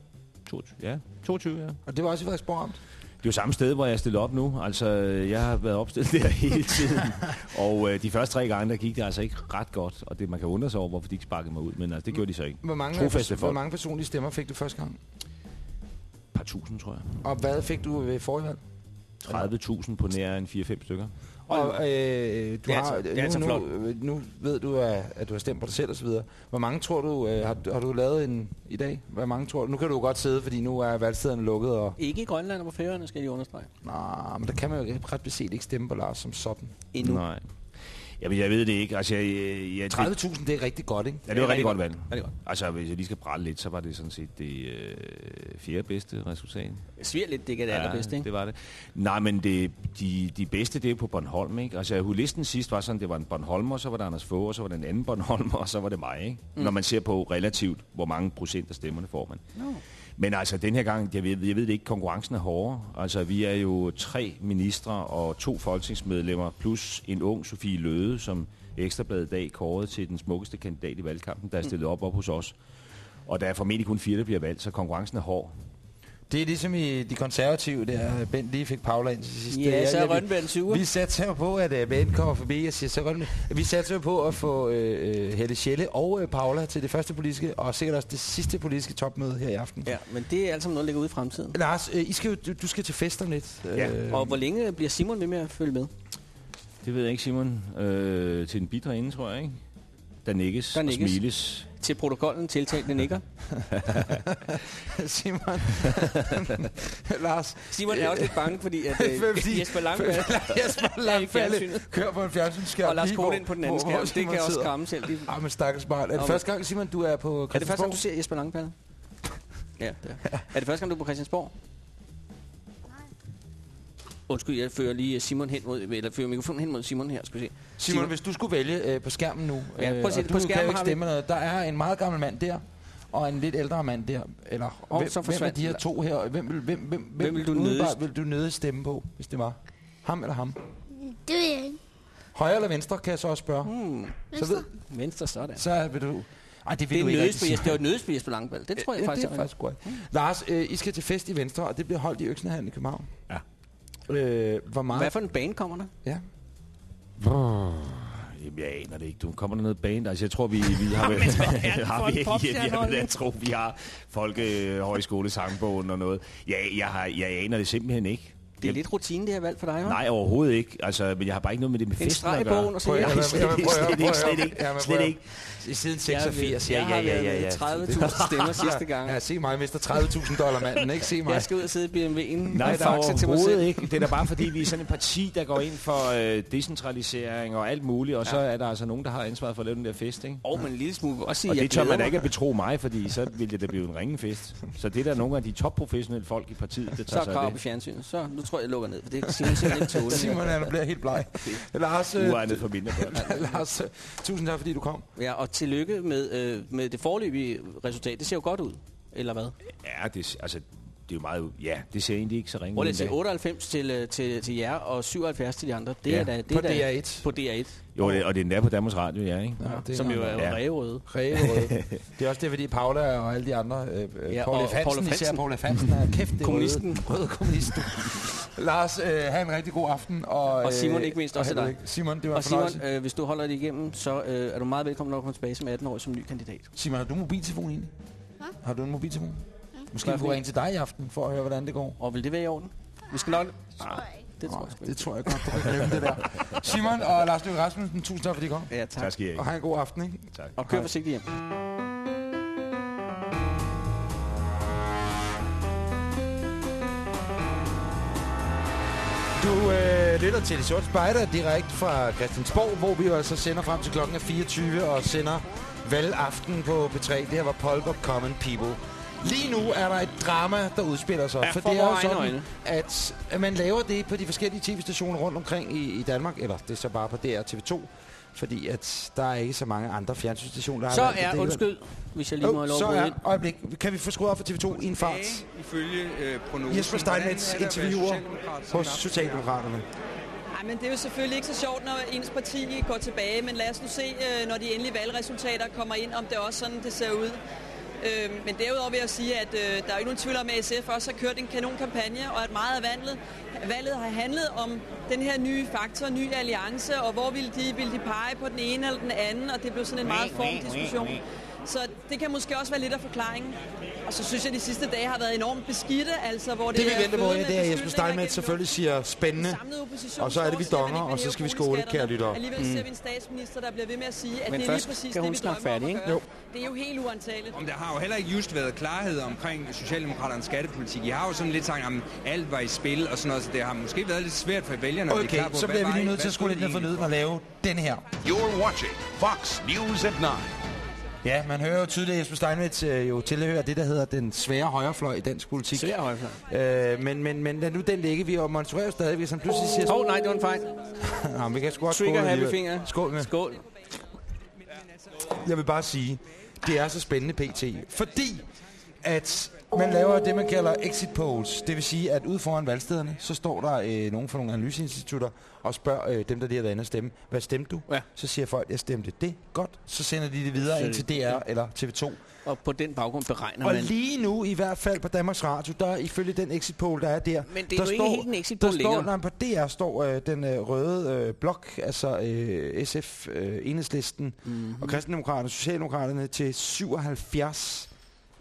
Speaker 14: 22. Ja, 22, ja.
Speaker 2: Og det var også i Frederiksborg Amt?
Speaker 14: Det er jo samme sted, hvor jeg er stillet op nu. Altså, jeg har været opstillet der hele tiden. *laughs* og øh, de første tre gange, der gik det altså ikke ret godt. Og det, man kan undre sig over, hvorfor de ikke sparkede mig ud. Men altså, det gjorde de så ikke.
Speaker 2: Hvor mange,
Speaker 14: Trofaste
Speaker 2: hvor
Speaker 14: folk.
Speaker 2: mange personlige stemmer fik du første gang?
Speaker 14: Et par tusind, tror jeg.
Speaker 2: Og hvad fik du ved forrige valg?
Speaker 14: 30.000 på nær en 4-5 stykker.
Speaker 2: Og øh, du
Speaker 3: Det er
Speaker 2: har,
Speaker 3: altså- det er altså
Speaker 2: nu,
Speaker 3: flot.
Speaker 2: nu, nu ved du, at, at du har stemt på dig selv osv. Hvor mange tror du, øh, har, har du lavet en i dag? Hvor mange tror du? Nu kan du jo godt sidde, fordi nu er valgstederne lukket. Og,
Speaker 3: Ikke i Grønland og på Færøerne, skal de understrege.
Speaker 2: nej, men der kan man jo ret beset ikke stemme på Lars som sådan.
Speaker 3: Endnu.
Speaker 14: Nej. Jamen, jeg ved det ikke. Altså, jeg, jeg,
Speaker 2: 30.000, det er rigtig godt, ikke?
Speaker 14: Ja, det var rigtig godt valg.
Speaker 3: Rigtig godt.
Speaker 14: Altså, hvis jeg lige skal prale lidt, så var det sådan set det øh, fjerde bedste resultat.
Speaker 3: Sviger lidt, det ikke er det allerbedste, ikke?
Speaker 14: det var det. Nej, men det, de, de bedste, det er på Bornholm, ikke? Altså, listen sidst var sådan, det var en Bornholmer, så var der Anders Fogh, og så var der en anden Bornholmer, og så var det mig, ikke? Mm. Når man ser på relativt, hvor mange procent af stemmerne får man.
Speaker 3: No.
Speaker 14: Men altså, den her gang, jeg ved, jeg ved det ikke, konkurrencen er hårdere. Altså, vi er jo tre ministre og to folketingsmedlemmer, plus en ung Sofie Løde, som Ekstrabladet i dag kåret til den smukkeste kandidat i valgkampen, der er stillet op op hos os. Og der er formentlig kun fire, der bliver valgt, så konkurrencen er hård.
Speaker 2: Det er ligesom i de konservative, der Bent lige fik Paula ind til sidst.
Speaker 3: Ja, så er en syver.
Speaker 2: Vi satser jo på, at uh, Bent kommer forbi og siger, så Rønberg. Vi satser jo på at få uh, Helle Schelle og uh, Paula til det første politiske, og sikkert også det sidste politiske topmøde her i aften.
Speaker 3: Ja, men det er alt sammen noget, der ligger ude i fremtiden.
Speaker 2: Lars, uh, I skal jo, du, du skal til fest om lidt.
Speaker 14: Ja.
Speaker 2: Øh,
Speaker 3: Og hvor længe bliver Simon ved med at følge med?
Speaker 14: Det ved jeg ikke, Simon. Øh, til en bitre inde, tror jeg, ikke? Der nikkes,
Speaker 3: Der
Speaker 14: og
Speaker 3: nikkes.
Speaker 14: smiles.
Speaker 3: Til protokollen tiltalte nikker. *laughs*
Speaker 2: Simon. *laughs* Lars.
Speaker 3: Simon er også lidt bange, fordi at, *laughs* øh, Jesper Langballe
Speaker 2: Jesper
Speaker 3: er
Speaker 2: Langballe kører på en fjernsynsskærm.
Speaker 3: Og Lars
Speaker 2: hvor-
Speaker 3: ind på den anden skærm. Det kan også skræmme selv. De-
Speaker 2: Ah, men stakkels barn. Er det første gang, Simon, du er på
Speaker 3: Er det første gang,
Speaker 2: Christiansborg?
Speaker 3: du ser Jesper Langballe? Ja, det er. er det første gang, du er på Christiansborg? Undskyld, jeg fører lige Simon hen mod, eller fører mikrofonen hen mod Simon her, skal vi se.
Speaker 2: Simon, hvis du skulle vælge øh, på skærmen nu,
Speaker 3: Ja, prøv at se
Speaker 2: og
Speaker 3: det.
Speaker 2: du
Speaker 3: På
Speaker 2: kan
Speaker 3: skærmen
Speaker 2: jo ikke
Speaker 3: vi-
Speaker 2: stemme noget. Der er en meget gammel mand der, og en lidt ældre mand der. Eller
Speaker 3: Og
Speaker 2: hvem,
Speaker 3: så
Speaker 2: hvem af de her to her, hvem vil, hvem, hvem,
Speaker 3: Hvem vil du nødigst-
Speaker 2: vil du nødig stemme på, hvis det var? Ham eller ham?
Speaker 8: Det ved jeg ikke.
Speaker 2: Højre eller venstre, kan jeg så også spørge.
Speaker 3: Hmm.
Speaker 2: Så, ved,
Speaker 3: Venstre, sådan.
Speaker 2: så vil du... Ej, det vil
Speaker 3: Det er. Jesper, det er jo nødes på Langballe. Det tror jeg
Speaker 2: ja,
Speaker 3: faktisk
Speaker 2: det er faktisk godt. Lars, øh, I skal til fest i Venstre, og det bliver holdt i Øksnehallen i København.
Speaker 14: Ja.
Speaker 2: Øh, hvor meget...
Speaker 3: Hvad for en bane kommer der?
Speaker 2: Ja.
Speaker 14: Jamen, jeg aner det ikke. Du kommer der noget band? Altså, jeg tror, vi, vi har... *laughs* vel- *laughs* har vi, jeg, *laughs* jeg, jeg tror, vi har folkehøjskole sangbogen og noget. Jeg, jeg, har, jeg aner det simpelthen ikke.
Speaker 3: Det er lidt rutine, det her valg for dig, hva'?
Speaker 14: Nej, overhovedet ikke. Altså, men jeg har bare ikke noget med det med
Speaker 3: En
Speaker 14: festen
Speaker 3: streg
Speaker 14: at
Speaker 3: i
Speaker 14: gøre.
Speaker 3: bogen, og så
Speaker 14: Prøv
Speaker 3: ja.
Speaker 14: Jamen, slet
Speaker 2: Jamen,
Speaker 14: ikke,
Speaker 2: prøv
Speaker 14: slet ikke,
Speaker 2: prøv
Speaker 14: slet
Speaker 2: Jamen, prøv
Speaker 14: ikke.
Speaker 2: Siden
Speaker 3: Jeg har
Speaker 2: 86, ja, ja,
Speaker 3: jeg
Speaker 2: ja,
Speaker 3: har
Speaker 2: ja,
Speaker 3: været
Speaker 2: ja.
Speaker 3: 30.000 stemmer sidste gang.
Speaker 2: Ja, se mig, mister 30.000 dollar manden, ikke? Se mig.
Speaker 3: Jeg skal ud og sidde i BMW'en
Speaker 14: Nej,
Speaker 3: og
Speaker 14: der er
Speaker 3: til mig selv.
Speaker 14: ikke. Det er da bare fordi, vi er sådan et parti, der går ind for øh, decentralisering og alt muligt, og så er der altså nogen, der har ansvaret for at lave den der fest, ikke?
Speaker 3: Og men en lille smule også sige,
Speaker 14: Og
Speaker 3: jeg
Speaker 14: det tør man da ikke at betro mig, fordi så ville det da blive en ringefest. Så det er der nogle af de topprofessionelle folk i partiet, der
Speaker 3: Så
Speaker 14: tager
Speaker 3: er
Speaker 14: sig
Speaker 3: krav
Speaker 14: af
Speaker 3: på
Speaker 14: det.
Speaker 3: fjernsynet. Så nu tror jeg, jeg lukker ned, for det er Simon simpelthen ikke tåle. *laughs*
Speaker 2: Simon han bliver helt bleg. Lars, øh,
Speaker 14: Uegnet for mindre børn. *laughs*
Speaker 2: Lars, øh, tusind tak, fordi du kom.
Speaker 3: Ja, og tillykke med, øh, med det forløbige resultat. Det ser jo godt ud, eller hvad?
Speaker 14: Ja, det, altså, det er jo meget... Ja, det ser egentlig ikke så ringe
Speaker 3: Prøv
Speaker 14: ud
Speaker 3: at se,
Speaker 14: endda.
Speaker 3: 98 til, øh, til, til jer og 77 til de andre. Det
Speaker 14: Ja.
Speaker 3: er da, det
Speaker 2: På
Speaker 3: er da,
Speaker 2: DR1.
Speaker 3: På DR1.
Speaker 14: Jo, det, og det er endda på Danmarks Radio, ja, ikke?
Speaker 2: Ja, det
Speaker 3: Som jo er
Speaker 14: Ja.
Speaker 3: ja. ræverøde.
Speaker 2: Ræverøde. *laughs* Det er også det, fordi Paula og alle de andre, øh,
Speaker 3: Ja,
Speaker 2: ja, Paul F. Hansen, især. Paul F. Hansen, er kæft, det er
Speaker 3: Kommunisten.
Speaker 2: Røde, røde kommunisten. Lars, øh, have en rigtig god aften. Og,
Speaker 3: Og Simon
Speaker 2: øh,
Speaker 3: ikke mindst
Speaker 2: og
Speaker 3: også til dig.
Speaker 2: Simon, det var
Speaker 3: Og Simon, øh, hvis du holder det igennem, så øh, er du meget velkommen, når du kommer tilbage som 18-årig som ny kandidat.
Speaker 2: Simon, har du en mobiltelefon egentlig?
Speaker 8: Hvad?
Speaker 2: Har du en mobiltelefon? Måske vi kunne
Speaker 3: en?
Speaker 2: ringe til dig i aften, for at høre, hvordan det går.
Speaker 3: Og vil det være i orden? Vi skal nok... Det tror jeg
Speaker 2: Det tror jeg godt, du kan glemme det der. *laughs* Simon og Lars Løkke Rasmussen, tusind tak, fordi I kom.
Speaker 3: Ja, tak.
Speaker 14: Tak skal I have.
Speaker 2: Og have en god aften, ikke?
Speaker 14: Tak.
Speaker 3: Og kør forsigtigt hjem.
Speaker 2: Du øh, lytter til De Sorte Spejder direkte fra Christiansborg, hvor vi jo altså sender frem til klokken er 24 og sender valgaften på P3. Det her var Polk Common People. Lige nu er der et drama, der udspiller sig.
Speaker 3: Ja,
Speaker 2: for
Speaker 3: for
Speaker 2: det er jo sådan,
Speaker 3: øjne.
Speaker 2: at, man laver det på de forskellige tv-stationer rundt omkring i, i Danmark. Eller det er så bare på DR TV2. Fordi at der er ikke så mange andre fjernsynsstationer, der har
Speaker 3: Så
Speaker 2: at
Speaker 3: er, undskyld, hvis jeg lige må have
Speaker 2: Oh,
Speaker 3: lov
Speaker 2: så er, øjeblik, kan vi få skruet op for TV2 i en fart?
Speaker 19: Ifølge øh, prognosen.
Speaker 2: Jesper Steinmetz
Speaker 19: er
Speaker 2: interviewer hos Socialdemokraterne.
Speaker 20: Ej, men det er jo selvfølgelig ikke så sjovt, når ens parti går tilbage, men lad os nu se, øh, når de endelige valgresultater kommer ind, om det også sådan, det ser ud. Øh, Men derudover vil jeg sige, at øh, der er jo ikke nogen tvivl om, at SF også har kørt en kanonkampagne, og at meget af valget, valget har handlet om den her nye faktor, ny alliance, og hvor ville de, ville de pege på den ene eller den anden, og det blev sådan en meget formdiskussion. Så det kan måske også være lidt af forklaringen. Og så synes jeg, at de sidste dage har været enormt beskidte, altså hvor det,
Speaker 2: Det vi
Speaker 20: er
Speaker 2: venter på, ja, det er Jesper Steinmetz selvfølgelig siger spændende. Og så er det vi donger, og så skal vi skåle, kære lyttere.
Speaker 20: Alligevel ser vi en statsminister, der bliver ved med at sige, at
Speaker 3: Men
Speaker 20: det er lige præcis
Speaker 3: skal
Speaker 20: det,
Speaker 3: hun
Speaker 20: vi
Speaker 3: snakke
Speaker 20: drømmer
Speaker 3: færdig,
Speaker 20: at
Speaker 3: ikke? Jo.
Speaker 20: Det er jo helt uantageligt.
Speaker 19: Om der har jo heller ikke just været klarhed omkring Socialdemokraternes skattepolitik. I har jo sådan lidt sagt, at alt var i spil og sådan noget, så det har måske været lidt svært for vælgerne at blive
Speaker 2: Okay,
Speaker 19: klar på,
Speaker 2: så bliver vi lige
Speaker 19: det-
Speaker 2: nødt til at skrue lidt ned for
Speaker 19: det
Speaker 2: lyden og lave den her.
Speaker 1: You're watching Fox News at 9.
Speaker 2: Ja, man hører jo tydeligt, at Jesper Steinmetz øh, jo tilhører det, der hedder den svære højrefløj i dansk politik.
Speaker 3: Svær højrefløj.
Speaker 2: Øh, men, men, men lad nu den ligge. Vi monitorerer jo stadig, hvis han pludselig siger...
Speaker 3: Åh, oh, nej, det var en fejl. *laughs*
Speaker 2: Nå, men vi kan sgu godt
Speaker 3: Trigger happy finger.
Speaker 2: Skål med.
Speaker 3: Skål.
Speaker 2: Jeg vil bare sige, det er så spændende pt. Fordi at man laver det, man kalder exit polls. Det vil sige, at ude foran valgstederne, så står der øh, nogen fra nogle analyseinstitutter og spørger øh, dem, der lige har været inde og stemme, hvad stemte du?
Speaker 3: Ja.
Speaker 2: Så siger folk, jeg stemte det. Godt. Så sender de det videre ind til DR eller TV2.
Speaker 3: Og på den baggrund beregner
Speaker 2: Og
Speaker 3: man...
Speaker 2: lige nu, i hvert fald på Danmarks Radio, der ifølge den exit poll, der er der,
Speaker 3: Men det er
Speaker 2: der
Speaker 3: jo ikke helt en exit
Speaker 2: der
Speaker 3: poll
Speaker 2: står,
Speaker 3: længere.
Speaker 2: nej, på DR står øh, den øh, røde øh, blok, altså øh, SF, øh, Enhedslisten
Speaker 3: Mhm.
Speaker 2: mm-hmm. og Kristendemokraterne og Socialdemokraterne til 77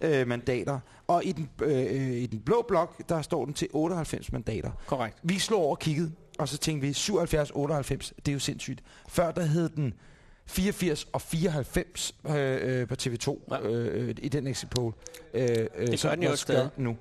Speaker 2: øh, mandater. Og i den, øh, i den blå blok, der står den til 98 mandater.
Speaker 3: Korrekt.
Speaker 2: Vi slog over og kiggede, og så tænkte vi 77-98, det er jo sindssygt. Før der hed den 84 og 94 øh, øh, på TV2 ja. øh, i den exit poll. Øh, øh,
Speaker 3: Det gør den jo
Speaker 2: også nu.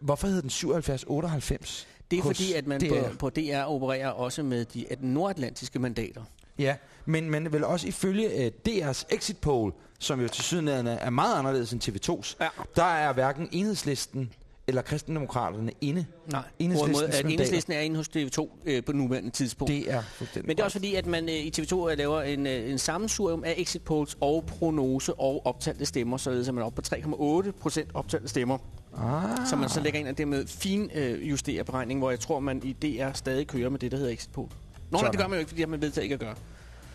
Speaker 2: Hvorfor hed den 77-98?
Speaker 3: Det er fordi, at man
Speaker 2: DR?
Speaker 3: på, på DR opererer også med de at nordatlantiske mandater.
Speaker 2: Ja, men, men vel også ifølge uh, DR's exit poll, som jo til syden er meget anderledes end TV2's,
Speaker 3: ja.
Speaker 2: der er hverken enhedslisten eller kristendemokraterne inde.
Speaker 3: Nej,
Speaker 2: Enhedslistens
Speaker 3: hvorimod at enhedslisten er inde hos TV2 øh, på nuværende tidspunkt.
Speaker 2: Det er
Speaker 3: Men det er også fordi, at man øh, i TV2 laver en, øh, en sammensurium af exit polls og prognose og optalte stemmer, således at man er oppe på 3,8 procent optalte stemmer.
Speaker 2: Ah.
Speaker 3: Så man så lægger ind og dermed fin øh, justerer beregning, hvor jeg tror, man i DR stadig kører med det, der hedder exit poll. Nå, nej, det gør man jo ikke, fordi man vedtager ikke at gøre.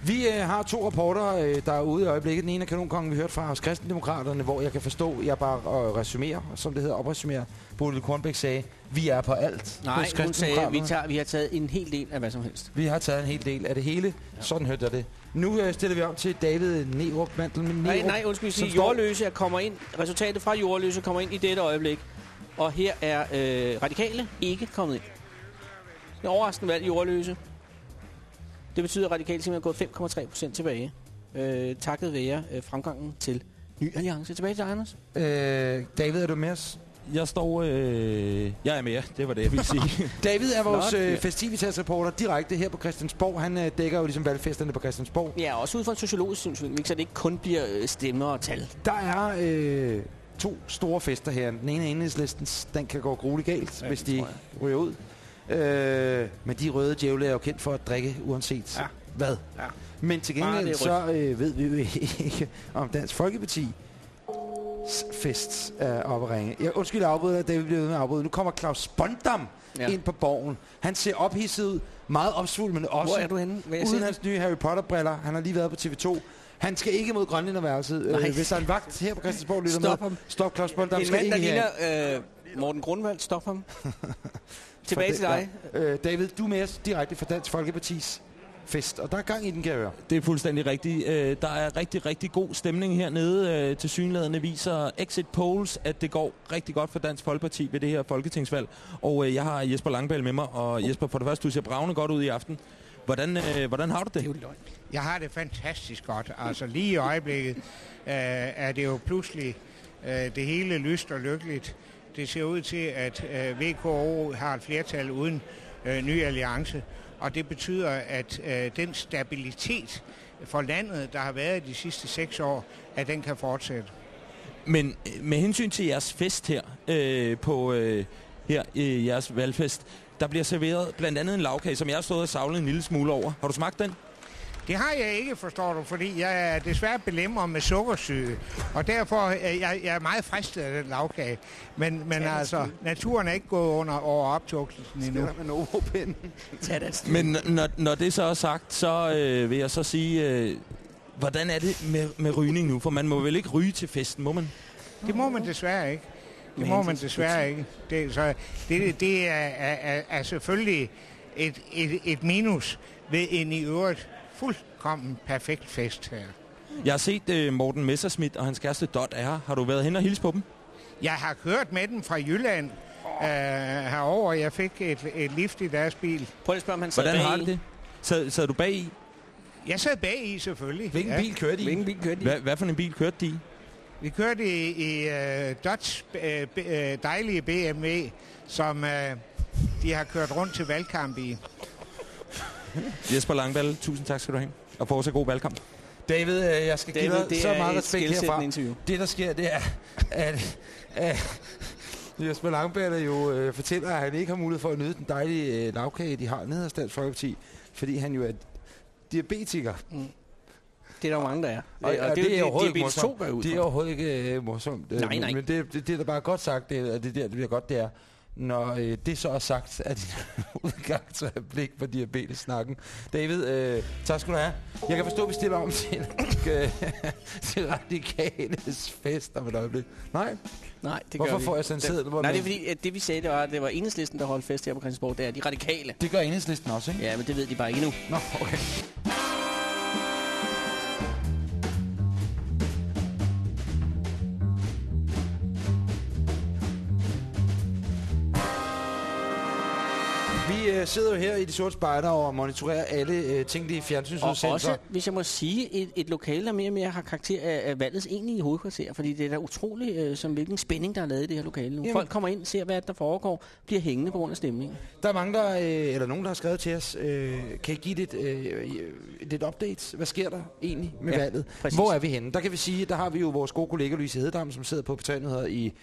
Speaker 2: Vi øh, har to rapporter, øh, der er ude i øjeblikket. Den ene er kanonkongen, vi hørte fra hos kristendemokraterne, hvor jeg kan forstå, jeg bare øh, resumerer, som det hedder, opresumerer. Bodil Kornbæk sagde, vi er på alt
Speaker 3: Nej,
Speaker 2: hos
Speaker 3: hun sagde, vi, tager, vi har taget en hel del af hvad som helst.
Speaker 2: Vi har taget en hel del af det hele. Ja. Sådan hørte jeg det. Nu øh, stiller vi om til David Nerup Mandel. Nerup,
Speaker 3: Nej, nej, undskyld, sige, jordløse er kommer ind, resultatet fra jordløse kommer ind i dette øjeblik. Og her er øh, radikale ikke kommet ind. Det er overraskende valg jordløse. Det betyder, at radikale simpelthen er gået 5,3 procent tilbage. Øh, takket være øh, fremgangen til Ny Alliance. Tilbage til dig, Anders.
Speaker 2: Øh, David, er du med os?
Speaker 4: Jeg står... Øh, jeg er med, det var det, jeg ville sige. *laughs*
Speaker 2: David er vores øh, festivitas-reporter direkte her på Christiansborg. Han øh, dækker jo ligesom valgfesterne på Christiansborg.
Speaker 3: Ja, også ud fra en sociologisk synsvinkel, så det ikke kun bliver øh, stemmer og tal.
Speaker 2: Der er øh, to store fester her. Den ene er enhedslistens. Den kan gå grueligt galt,
Speaker 3: Ja,
Speaker 2: hvis de ryger ud. Øh, men de røde djævle er jo kendt for at drikke uanset
Speaker 3: Ja.
Speaker 2: hvad.
Speaker 3: Ja.
Speaker 2: Men til gengæld så øh, ved vi jo ikke, om Dansk Folkeparti fest er oppe at ringe. Jeg undskyld, jeg afbryder, David bliver ved med at afbryde. Nu kommer Claus Bondam
Speaker 3: Ja.
Speaker 2: ind på borgen. Han ser ophidset ud, meget opsvulmet, men også
Speaker 3: Hvor er du henne? Se
Speaker 2: uden hans nye Harry Potter-briller. Han har lige været på TV2. Han skal ikke mod Grønlænderværelset. Øh, hvis der er en vagt her på Christiansborg, lytter
Speaker 3: Stop
Speaker 2: med.
Speaker 3: ham.
Speaker 2: Stop Claus Bondam.
Speaker 3: En mand, der ligner øh, Morten Grundvald. Stop ham. *laughs* Tilbage til dig.
Speaker 2: Øh, David, du er med os direkte fra Dansk Folkepartis fest, og der er gang i den, kan jeg høre.
Speaker 4: Det er fuldstændig rigtigt. Øh, Der er rigtig, rigtig god stemning hernede. Øh, Til synlædende viser Exit Polls, at det går rigtig godt for Dansk Folkeparti ved det her folketingsvalg. Og øh, jeg har Jesper Langballe med mig, og Jesper, for det første, du ser bravende godt ud i aften. Hvordan, øh, hvordan har du det? Det
Speaker 21: Jeg har det fantastisk godt. Altså lige i øjeblikket øh, er det jo pludselig øh, det hele lyst og lykkeligt. Det ser ud til, at øh, VKO har et flertal uden øh, ny alliance, og det betyder, at øh, den stabilitet for landet, der har været de sidste seks år, at den kan fortsætte.
Speaker 4: Men øh, med hensyn til jeres fest her, øh, på øh, her i jeres valgfest, der bliver serveret blandt andet en lavkage, som jeg har stået og savlet en lille smule over. Har du smagt den?
Speaker 21: Det har jeg ikke, forstår du, fordi jeg er desværre belemret med sukkersyge, og derfor er jeg, jeg er meget fristet af den lavkage. Men, men altså, naturen er ikke gået under over optugtelsen endnu.
Speaker 2: med Novo-pinden. *laughs*
Speaker 21: Tag det
Speaker 4: Men når, når det så er sagt, så øh, vil jeg så sige, øh, hvordan er det med, med rygning nu? For man må vel ikke ryge til festen, må man?
Speaker 21: Det må man desværre ikke. Det må man desværre ikke. Det, så det, det er, er, er, er selvfølgelig et, et, et minus ved en i øvrigt fuldkommen perfekt fest her.
Speaker 4: Jeg har set øh, Morten Messerschmidt og hans kæreste Dot er her. Har du været hen og hilse på dem?
Speaker 21: Jeg har kørt med den fra Jylland øh, herover. Jeg fik et, et lift i deres bil.
Speaker 3: Prøv at spørge, om han
Speaker 4: Hvordan har du det? Sad, sad du bag i?
Speaker 21: Jeg sad bag i, selvfølgelig.
Speaker 2: Hvilken bil kørte I?
Speaker 3: Hvilken bil kørte I?
Speaker 4: Hvad, hvad for en bil kørte de i?
Speaker 21: Vi kørte i, i uh, Dodge uh, uh, dejlige BMW, som uh, de har kørt rundt til valgkamp i. *laughs*
Speaker 4: Jesper Langballe, tusind tak skal du have. Og fortsat god valgkamp.
Speaker 2: David, øh, jeg skal give
Speaker 3: David,
Speaker 2: dig
Speaker 3: det
Speaker 2: så meget
Speaker 3: et
Speaker 2: respekt herfra.
Speaker 3: interview.
Speaker 2: Det, der sker, det er, at, at Jesper Langballe jo øh, fortæller, at han ikke har mulighed for at nyde den dejlige øh, lavkage, de har nede hos Dansk Folkeparti, fordi han jo er diabetiker.
Speaker 3: Mm. Det er der jo mange, der er.
Speaker 2: Og,
Speaker 3: og,
Speaker 2: og det, er overhovedet ikke
Speaker 3: diabetes 2
Speaker 2: morsomt. Det er overhovedet ikke øh, morsomt. øh,
Speaker 3: Nej, nej.
Speaker 2: Men det, det, det er da bare godt sagt, det, det, der, det bliver godt, det er, når øh, det så er sagt, at din *laughs* udgang til blik på diabetes-snakken. David, øh, tak skal du have. Jeg kan forstå, at vi stiller om til, *laughs* øh, til radikales fest om et øjeblik. Nej?
Speaker 3: Nej, det
Speaker 2: Hvorfor
Speaker 3: gør vi.
Speaker 2: får jeg sådan en seddel, hvor
Speaker 3: Nej, det er fordi, at det vi sagde, det var, at det var enhedslisten, der holdt fest her på Christiansborg. Det er de radikale.
Speaker 2: Det gør enhedslisten også, ikke?
Speaker 3: Ja, men det ved de bare ikke endnu.
Speaker 2: Nå, okay. Øh, sidder jo her i de sorte spejder og monitorerer alle øh, tænkelige
Speaker 3: Og
Speaker 2: fjernsynsudsendelser.
Speaker 3: også, hvis jeg må sige, et, et lokale, der mere og mere har karakter af, af valgets egentlige hovedkvarter, fordi det er da utroligt, øh, som hvilken spænding, der er lavet i det her lokale nu.
Speaker 2: Jamen.
Speaker 3: Folk kommer ind, ser, hvad der foregår, bliver hængende på grund af stemningen.
Speaker 2: Der er mange, der, øh, eller nogen, der har skrevet til os, øh, kan I give lidt, øh, lidt updates? Hvad sker der egentlig med
Speaker 3: Ja,
Speaker 2: valget?
Speaker 3: præcis.
Speaker 2: Hvor er vi henne? Der kan vi sige, der har vi jo vores gode kollega Louise Hededam, som sidder på Betøjnyheder i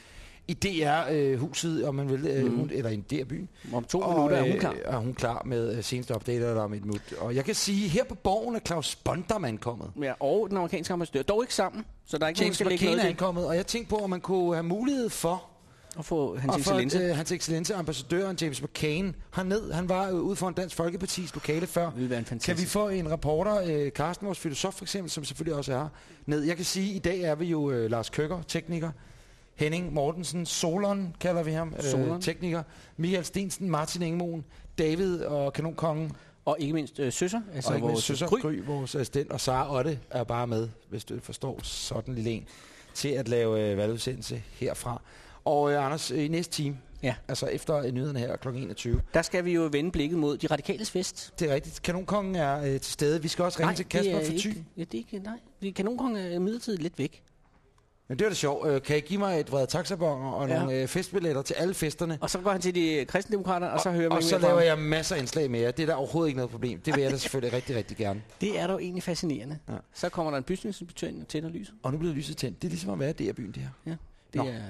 Speaker 2: i DR-huset, om man vil, øh,
Speaker 3: Mhm.
Speaker 2: hun, eller i en DR-byen.
Speaker 3: Om to minutter er hun klar.
Speaker 2: Og er hun klar med øh, seneste update eller om et minut. Og jeg kan sige, her på borgen er Claus Bondermann kommet.
Speaker 3: Ja, og den amerikanske ambassadør. Dog ikke sammen, så der er ikke nogen, der
Speaker 2: James McCain
Speaker 3: noget
Speaker 2: er
Speaker 3: til.
Speaker 2: ankommet, og jeg tænkte på, om man kunne have mulighed for
Speaker 3: At få hans
Speaker 2: og for,
Speaker 3: excellence.
Speaker 2: at, øh, hans excellence, ambassadøren James McCain, herned. Han var øh, ude for en Dansk Folkepartis lokale før.
Speaker 3: Det være en
Speaker 2: Kan vi
Speaker 3: fantastisk.
Speaker 2: få en reporter, øh, Carsten, vores filosof for eksempel, som selvfølgelig også er her, ned? Jeg kan sige, at i dag er vi jo øh, Lars Køkker, tekniker. Henning Mortensen, Solon kalder vi ham, øh,
Speaker 3: Solon.
Speaker 2: tekniker. Michael Stensen, Martin Ingemoen, David og Kanonkongen.
Speaker 3: Og ikke mindst øh, Søsser, altså
Speaker 2: og ikke
Speaker 3: vores
Speaker 2: Søsser
Speaker 3: Gry.
Speaker 2: Gry, vores assistent. Og Sara Otte er bare med, hvis du forstår sådan lille en, til at lave øh, valgudsendelse herfra. Og øh, Anders, øh, i næste time,
Speaker 3: ja.
Speaker 2: altså efter øh, nyhederne her kl. 21,
Speaker 3: Der skal vi jo vende blikket mod de radikales fest.
Speaker 2: det er rigtigt. Kanonkongen er øh, til stede. Vi skal også ringe til Kasper
Speaker 3: er
Speaker 2: for
Speaker 3: ikke, ja, det er ikke, nej. Kanonkongen er midlertidigt lidt væk.
Speaker 2: Men det er da sjovt. Øh, kan I give mig et vred taxabonger og
Speaker 3: Ja.
Speaker 2: nogle øh, festbilletter til alle festerne?
Speaker 3: Og så går han til de kristendemokrater, og så hører man
Speaker 2: Og så laver jeg masser af indslag med jer. Det er der overhovedet ikke noget problem. Det vil jeg da selvfølgelig rigtig, rigtig gerne. *laughs*
Speaker 3: Det er dog egentlig fascinerende.
Speaker 2: Ja.
Speaker 3: Så kommer der en bygningsinspektør ind og tænder lyset.
Speaker 2: Og nu bliver lyset tændt. Det er ligesom at være DR-byen, det her.
Speaker 3: Ja.
Speaker 2: Nå.
Speaker 3: Det er,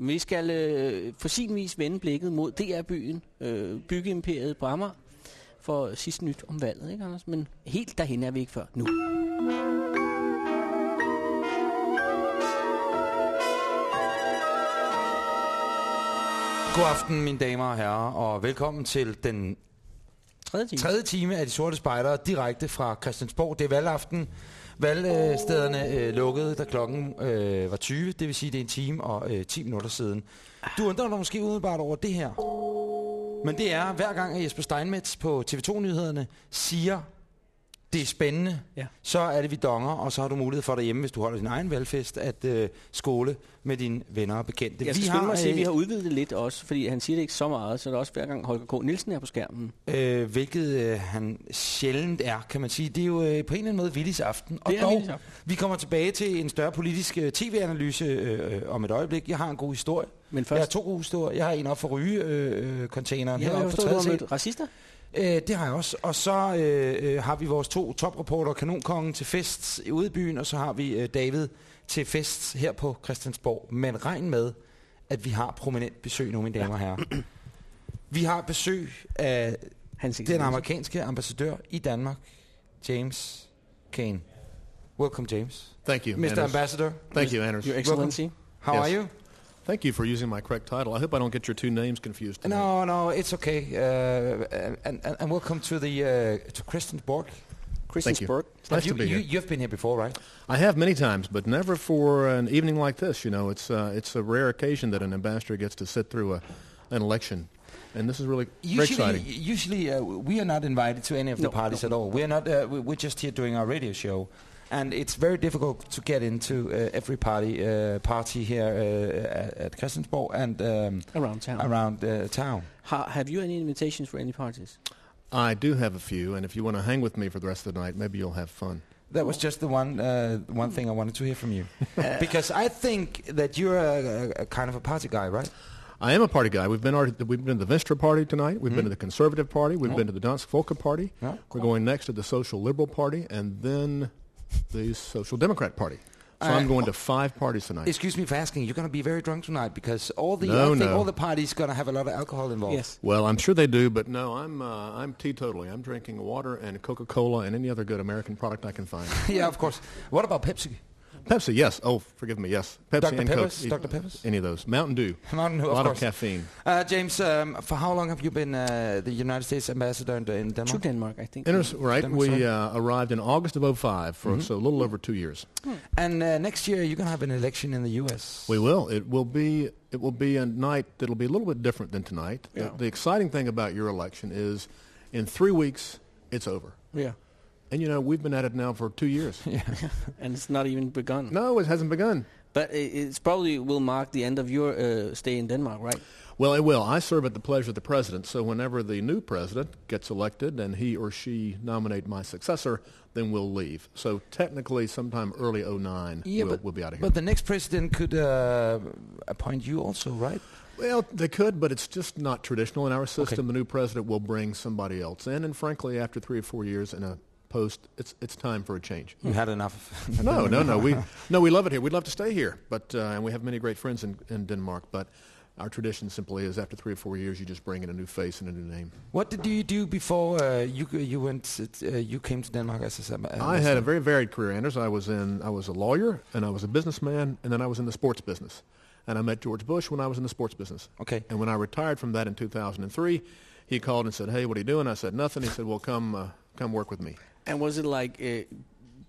Speaker 3: vi skal øh, for sin vis vende blikket mod DR-byen, øh, byggeimperiet på Amager, for sidste nyt om valget, ikke Anders? Men helt derhen er vi ikke før nu.
Speaker 2: God aften, mine damer og herrer, og velkommen til den
Speaker 3: tredje time,
Speaker 2: tredje time af De Sorte Spejdere, direkte fra Christiansborg. Det er valgaften. Valgstederne øh, lukkede, da klokken øh, var 20, det vil sige, det er en time og øh, 10 minutter siden. Du undrer dig måske umiddelbart over det her. Men det er, hver gang at Jesper Steinmetz på TV2-nyhederne siger det er spændende,
Speaker 3: Ja.
Speaker 2: så er det vi donger, og så har du mulighed for derhjemme, hvis du holder din egen valgfest, at øh, skåle med dine venner og bekendte.
Speaker 3: Jeg skal
Speaker 2: vi
Speaker 3: skynde mig at sige, at
Speaker 2: øh,
Speaker 3: vi har udvidet det lidt også, fordi han siger det ikke så meget, så er det også hver gang Holger K. Nielsen er på skærmen.
Speaker 2: Øh, hvilket øh, han sjældent er, kan man sige. Det er jo øh, på en eller anden måde Willis aften. Og
Speaker 3: Det er
Speaker 2: dog,
Speaker 3: aften.
Speaker 2: vi kommer tilbage til en større politisk øh, tv-analyse øh, øh, om et øjeblik. Jeg har en god historie.
Speaker 3: Men først-
Speaker 2: Jeg har to gode historier. Jeg har en op for ryge-containeren øh,
Speaker 3: har
Speaker 2: heroppe
Speaker 3: du
Speaker 2: tredje
Speaker 3: har mødt racister.
Speaker 2: Øh, det har jeg også. Og så øh, øh, har vi vores to topreporter, Kanonkongen til fest ude i byen, og så har vi øh, David til fest her på Christiansborg. Men regn med, at vi har prominent besøg nu, mine damer og herrer. *clears throat* Vi har besøg af den amerikanske ambassadør i Danmark, James Kane. Welcome, James.
Speaker 22: Thank you,
Speaker 2: Mr.
Speaker 22: Anders.
Speaker 2: Ambassador.
Speaker 22: Thank you, Anders.
Speaker 2: Welcome. How
Speaker 22: Yes.
Speaker 2: are you?
Speaker 22: Thank you for using my correct title. I hope I don't get your two names confused. tonight.
Speaker 2: No, no, it's okay. Uh, and, and, and welcome to the uh, to Christiansborg.
Speaker 22: Thank you. It's nice
Speaker 2: you,
Speaker 22: to be
Speaker 2: you,
Speaker 22: here.
Speaker 2: You've been here before, right?
Speaker 22: I have many times, but never for an evening like this. You know, it's uh, it's a rare occasion that an ambassador gets to sit through a, an election, and this is really very
Speaker 2: Usually,
Speaker 22: exciting.
Speaker 2: usually uh, we are not invited to any of the
Speaker 22: No,
Speaker 2: parties
Speaker 22: no.
Speaker 2: at all. We're not. Uh, we're just here doing our radio show, and it's very difficult to get into uh, every party uh, party here uh, at, at Christiansborg and um,
Speaker 3: Around town.
Speaker 2: Around uh, town.
Speaker 3: Ha, have you any invitations for any parties?
Speaker 22: I do have a few, and if you want to hang with me for the rest of the night, maybe you'll have fun.
Speaker 2: That was just the one uh, one thing I wanted to hear from you, *laughs* because I think that you're a, a, a kind of a party guy, right?
Speaker 22: I am a party guy. We've been already, we've been to the Venstre Party tonight. We've been
Speaker 2: Mhm.
Speaker 22: to the Conservative Party. We've
Speaker 2: Oh.
Speaker 22: been to the Dansk Volker Party.
Speaker 2: Yeah,
Speaker 22: We're going next to the Social Liberal Party, and then the Social Democrat Party. So
Speaker 2: Uh,
Speaker 22: I'm going to five parties tonight.
Speaker 2: Excuse me for asking. You're going to be very drunk tonight because all the
Speaker 22: No,
Speaker 2: I think
Speaker 22: no.
Speaker 2: all the parties going to have a lot of alcohol involved. Yes.
Speaker 22: Well, I'm sure they do, but no, I'm uh, I'm teetotally. I'm drinking water and Coca-Cola and any other good American product I can find. *laughs*
Speaker 2: yeah, of course. What about Pepsi?
Speaker 22: Pepsi, yes. Oh, forgive me, yes. Pepsi
Speaker 2: Dr.
Speaker 22: and
Speaker 2: Peppers?
Speaker 22: Coke.
Speaker 2: Dr. Peppers?
Speaker 22: Any of those. Mountain Dew. *laughs*
Speaker 2: Mountain Dew,
Speaker 22: A
Speaker 2: of
Speaker 22: lot
Speaker 2: course.
Speaker 22: caffeine.
Speaker 2: Uh, James, um, for how long have you been uh, the United States ambassador in, in Denmark?
Speaker 3: To Denmark, I think.
Speaker 22: Inter- right.
Speaker 2: Denmark,
Speaker 22: we uh, arrived in August of 05, for
Speaker 2: Mhm.
Speaker 22: so a little over two years.
Speaker 2: And uh, next year you're going to have an election in the U.S.
Speaker 22: We will. It will be. It will be a night that'll be a little bit different than tonight.
Speaker 3: Yeah.
Speaker 22: The, the exciting thing about your election is, in three weeks, it's over.
Speaker 3: Yeah.
Speaker 22: And you know we've been at it now for two years. *laughs*
Speaker 2: yeah. *laughs*
Speaker 3: and it's not even begun.
Speaker 22: No, it hasn't begun.
Speaker 3: But it, it's probably will mark the end of your uh, stay in Denmark, right?
Speaker 22: Well, it will. I serve at the pleasure of the president. So whenever the new president gets elected and he or she nominate my successor, then we'll leave. So technically, sometime early 09,
Speaker 2: Yeah,
Speaker 22: we'll,
Speaker 2: but,
Speaker 22: we'll be out of here.
Speaker 2: but the next president could uh, appoint you also, right?
Speaker 22: Well, they could, but it's just not traditional in our system. The new president will bring somebody else in, and frankly, after three or four years in a post, it's it's time for a change.
Speaker 2: You had enough. *laughs*
Speaker 22: no, no, no. We *laughs* no, we love it here. We'd love to stay here, but uh, and we have many great friends in, in Denmark. But our tradition simply is after three or four years, you just bring in a new face and a new name.
Speaker 2: What did you do before uh, you you went? Uh, you came to Denmark as a ambassador.
Speaker 22: I had a very varied career, Anders. I was in I was a lawyer, and I was a businessman, and then I was in the sports business. And I met George Bush when I was in the sports business.
Speaker 2: Okay.
Speaker 22: And when I retired from that in 2003, he called and said, "Hey, what are you doing?" I said, "Nothing." He said, "Well, come uh, come work with me."
Speaker 3: And was it like uh,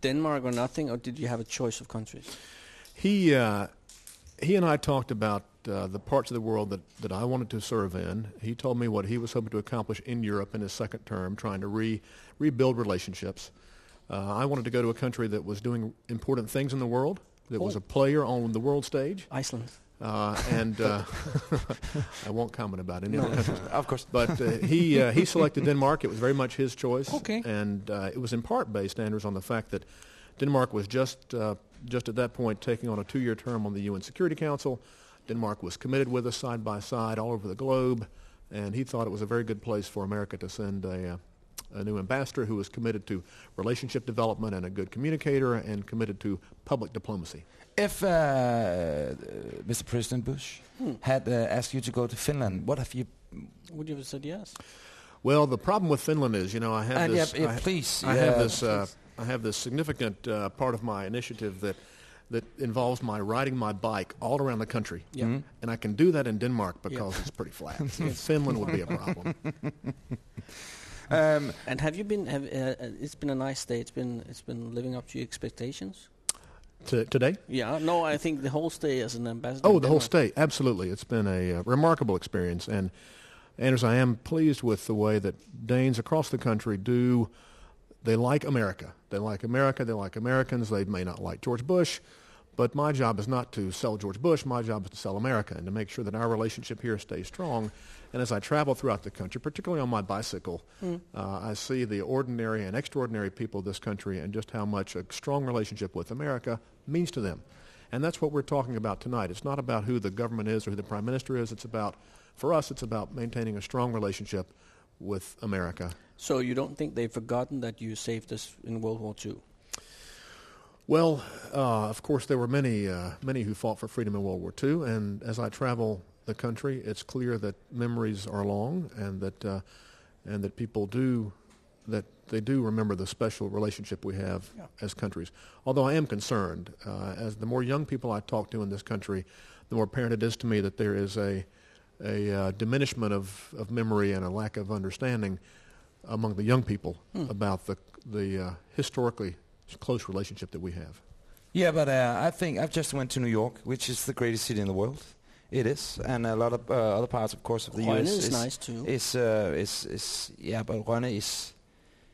Speaker 3: Denmark or nothing, or did you have a choice of countries?
Speaker 22: He uh, he and I talked about uh, the parts of the world that, that I wanted to serve in. He told me what he was hoping to accomplish in Europe in his second term, trying to re rebuild relationships. Uh, I wanted to go to a country that was doing important things in the world, that was
Speaker 3: Oh.
Speaker 22: a player on the world stage.
Speaker 3: Iceland.
Speaker 22: Uh, and uh, *laughs* I won't comment about any
Speaker 3: No.
Speaker 22: other countries.
Speaker 2: Of course.
Speaker 22: But uh, he uh, he selected Denmark. It was very much his choice.
Speaker 3: Okay.
Speaker 22: And uh, it was in part based, Anders, on the fact that Denmark was just uh, just at that point taking on a two-year term on the UN Security Council. Denmark was committed with us side by side all over the globe, and he thought it was a very good place for America to send a. Uh, a new ambassador who was committed to relationship development and a good communicator and committed to public diplomacy.
Speaker 2: If uh, Mr. President Bush
Speaker 3: Hmm.
Speaker 2: had uh, asked you to go to Finland, what have you?
Speaker 3: Would you have said yes?
Speaker 22: Well, the problem with Finland is, you know, I have
Speaker 2: And
Speaker 22: this.
Speaker 2: yeah, yeah,
Speaker 22: I,
Speaker 2: please,
Speaker 22: I
Speaker 2: yeah,
Speaker 22: have this. Uh. I have this significant uh, part of my initiative that that involves my riding my bike all around the country.
Speaker 3: Yeah. Mhm.
Speaker 22: And I can do that in Denmark because it's pretty flat. *laughs*
Speaker 3: Yes.
Speaker 22: Finland would be a problem. *laughs*
Speaker 2: Um,
Speaker 3: and have you been? Have uh, uh, it's been a nice day. It's been it's been living up to your expectations.
Speaker 22: To, today?
Speaker 3: Yeah. No, I think the whole stay as an ambassador.
Speaker 22: Oh, the whole state. Absolutely. It's been a uh, remarkable experience. And Anders, I am pleased with the way that Danes across the country do they like America. They like America. They like Americans. They may not like George Bush, but my job is not to sell George Bush. My job is to sell America and to make sure that our relationship here stays strong. And as I travel throughout the country, particularly on my bicycle,
Speaker 23: Mm.
Speaker 22: uh, I see the ordinary and extraordinary people of this country and just how much a strong relationship with America means to them. And that's what we're talking about tonight. It's not about who the government is or who the prime minister is. It's about, for us, it's about maintaining a strong relationship with America.
Speaker 3: So you don't think they've forgotten that you saved us in World War II?
Speaker 22: Well, uh, of course, there were many, uh, many who fought for freedom in World War II, and as I travel the country, it's clear that memories are long, and that, uh, and that people do, that they do remember the special relationship we have as countries. Although I am concerned, uh, as the more young people I talk to in this country, the more apparent it is to me that there is a, a uh, diminishment of, of memory and a lack of understanding among the young people
Speaker 2: Hmm.
Speaker 22: about the, the uh, historically close relationship that we have.
Speaker 2: Yeah, but uh, I think I've just went to New York, which is the greatest city in the world. It is, and a lot of uh, other parts, of course, of the
Speaker 3: Rønne
Speaker 2: US
Speaker 3: is nice too.
Speaker 2: Is uh, is is yeah, but Rønne is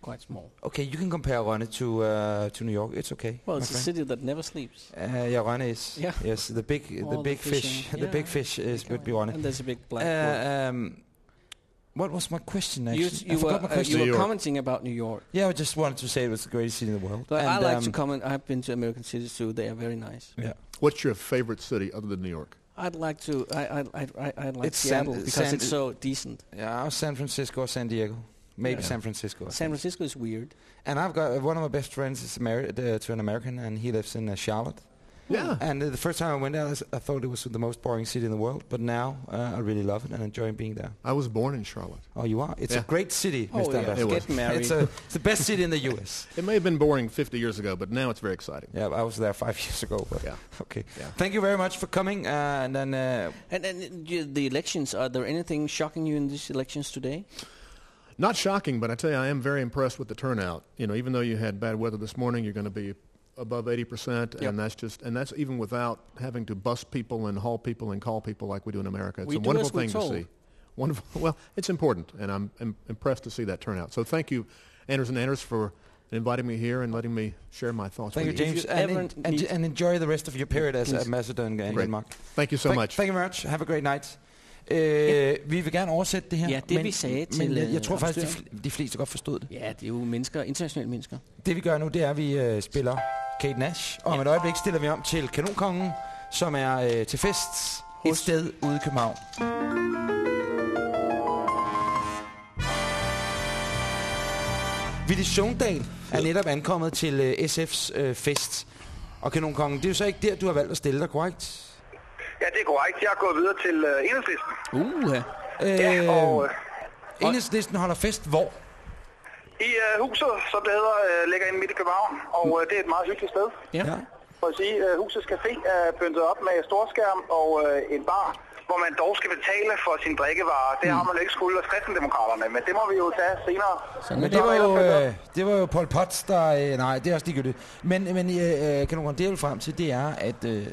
Speaker 3: quite small.
Speaker 2: Okay, you can compare Rønne to uh, to New York. It's okay.
Speaker 3: Well,
Speaker 2: my
Speaker 3: it's a
Speaker 2: friend.
Speaker 3: city that never sleeps.
Speaker 2: Uh, yeah, Rønne is.
Speaker 3: Yeah.
Speaker 2: Yes, the big
Speaker 3: All
Speaker 2: the
Speaker 3: the
Speaker 2: big fish.
Speaker 3: fishing,
Speaker 2: The big fish is would be Rønne.
Speaker 3: And there's a big black
Speaker 2: Uh, um, what was my question?
Speaker 3: You,
Speaker 2: Actually, I
Speaker 3: you were,
Speaker 2: forgot my
Speaker 3: uh,
Speaker 2: question.
Speaker 3: you were commenting about New York.
Speaker 2: Yeah, I just wanted to say it was the greatest city in the world.
Speaker 3: But I like
Speaker 2: um,
Speaker 3: to comment. I've been to American cities too. They are very nice.
Speaker 2: Yeah.
Speaker 22: What's your favorite city other than New York?
Speaker 3: I'd like to. I I I I I'd like
Speaker 2: It's
Speaker 3: Seattle
Speaker 2: San-
Speaker 3: because
Speaker 2: San-
Speaker 3: it's so decent.
Speaker 2: Yeah, San Francisco or San Diego. Maybe
Speaker 3: Yeah.
Speaker 2: San Francisco.
Speaker 3: San. Francisco is weird.
Speaker 2: And I've got uh, one of my best friends is married uh, to an American, and he lives in uh, Charlotte.
Speaker 22: Yeah.
Speaker 2: And uh, the first time I went there, I thought it was the most boring city in the world. But now uh, I really love it and enjoy being there.
Speaker 22: I was born in Charlotte.
Speaker 2: Oh, you are? It's
Speaker 22: Yeah.
Speaker 2: a great city,
Speaker 22: Oh,
Speaker 2: Mr.
Speaker 22: yeah.
Speaker 2: Ambassador.
Speaker 22: It was.
Speaker 2: It's, a, it's the best city in the U.S. *laughs*
Speaker 22: It may have been boring 50 years ago, but now it's very exciting.
Speaker 2: Yeah, I was there five *laughs* years ago. But
Speaker 22: yeah. *laughs*
Speaker 2: Okay.
Speaker 22: Yeah.
Speaker 2: Thank you very much for coming. Uh, and then uh,
Speaker 3: And and uh, the elections. Are there anything shocking you in these elections today?
Speaker 22: Not shocking, but I tell you, I am very impressed with the turnout. You know, even though you had bad weather this morning, you're going to be above 80%, and that's just, and that's even without having to bus people and haul people and call people like we do in America. It's
Speaker 3: We
Speaker 22: a
Speaker 3: do
Speaker 22: wonderful
Speaker 3: as we're
Speaker 22: thing to see. Wonderful. *laughs* Well, it's important, and I'm, im impressed to see that turnout. So thank you, Anders and Anders, for inviting me here and letting me share my thoughts
Speaker 2: thank you,
Speaker 22: with you.
Speaker 2: James. And, en- and, and enjoy the rest of your period as
Speaker 22: Yes.
Speaker 2: ambassador in, in Denmark.
Speaker 22: Thank you so
Speaker 2: thank,
Speaker 22: much.
Speaker 2: Thank you very much. Have a great night. Øh, Vi vil gerne oversætte det her.
Speaker 3: Ja, det
Speaker 2: men,
Speaker 3: vi sagde
Speaker 2: men
Speaker 3: til,
Speaker 2: jeg, jeg
Speaker 3: øh,
Speaker 2: tror faktisk, de, de fleste godt forstod det.
Speaker 3: Ja, det er jo mennesker, internationale mennesker.
Speaker 2: Det vi gør nu, det er, at vi øh, spiller Kate Nash. Og om et øjeblik stiller vi om til Kanonkongen, som er øh, til fest et sted ude i København. Ville Sundal er netop ankommet til øh, SF's øh, fest. Og Kanonkongen, det er jo så ikke der, du har valgt at stille dig, korrekt?
Speaker 24: Ja, det er korrekt. Jeg er gået videre til uh, enhedslisten.
Speaker 3: Uh,
Speaker 2: Øh,
Speaker 24: Ja, og, øh,
Speaker 2: Enhedslisten holder fest hvor?
Speaker 24: I uh, huset, som det hedder, uh, ligger inde midt i København, og uh, det er et meget hyggeligt sted.
Speaker 3: Ja.
Speaker 24: For at sige, uh, husets café er pyntet op med storskærm og uh, en bar, hvor man dog skal betale for sin drikkevarer. Det har man jo ikke skulle hos kristendemokraterne, men det må vi jo tage senere.
Speaker 2: Men det var, jo, øh, det var jo Paul Potts, der... Øh, nej, det er også ligegyldigt. Men, men øh, kan du det jeg vil frem til, det er, at øh,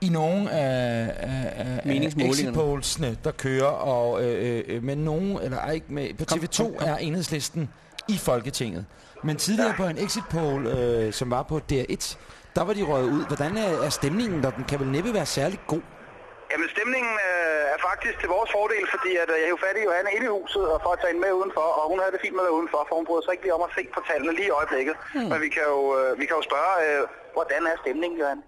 Speaker 2: i nogle af, af, af exit pollsene, der kører, og øh, øh, men nogen, eller ej, ikke med, på
Speaker 3: Kom,
Speaker 2: TV2
Speaker 3: kom, kom.
Speaker 2: er enhedslisten i Folketinget. Men tidligere på en exit poll, øh, som var på DR1, der var de røget ud. Hvordan er, er stemningen der? Den kan vel næppe være særlig god.
Speaker 24: Jamen stemningen øh, er faktisk til vores fordel, fordi at, øh, jeg hævde fat i Johanne inde i huset og for at tage hende med udenfor, og hun havde det fint med at udenfor, for hun bryder sig ikke lige om at se på tallene lige i øjeblikket.
Speaker 8: Hmm.
Speaker 24: Men vi kan jo, øh, vi kan jo spørge, øh, hvordan er stemningen, Johanne?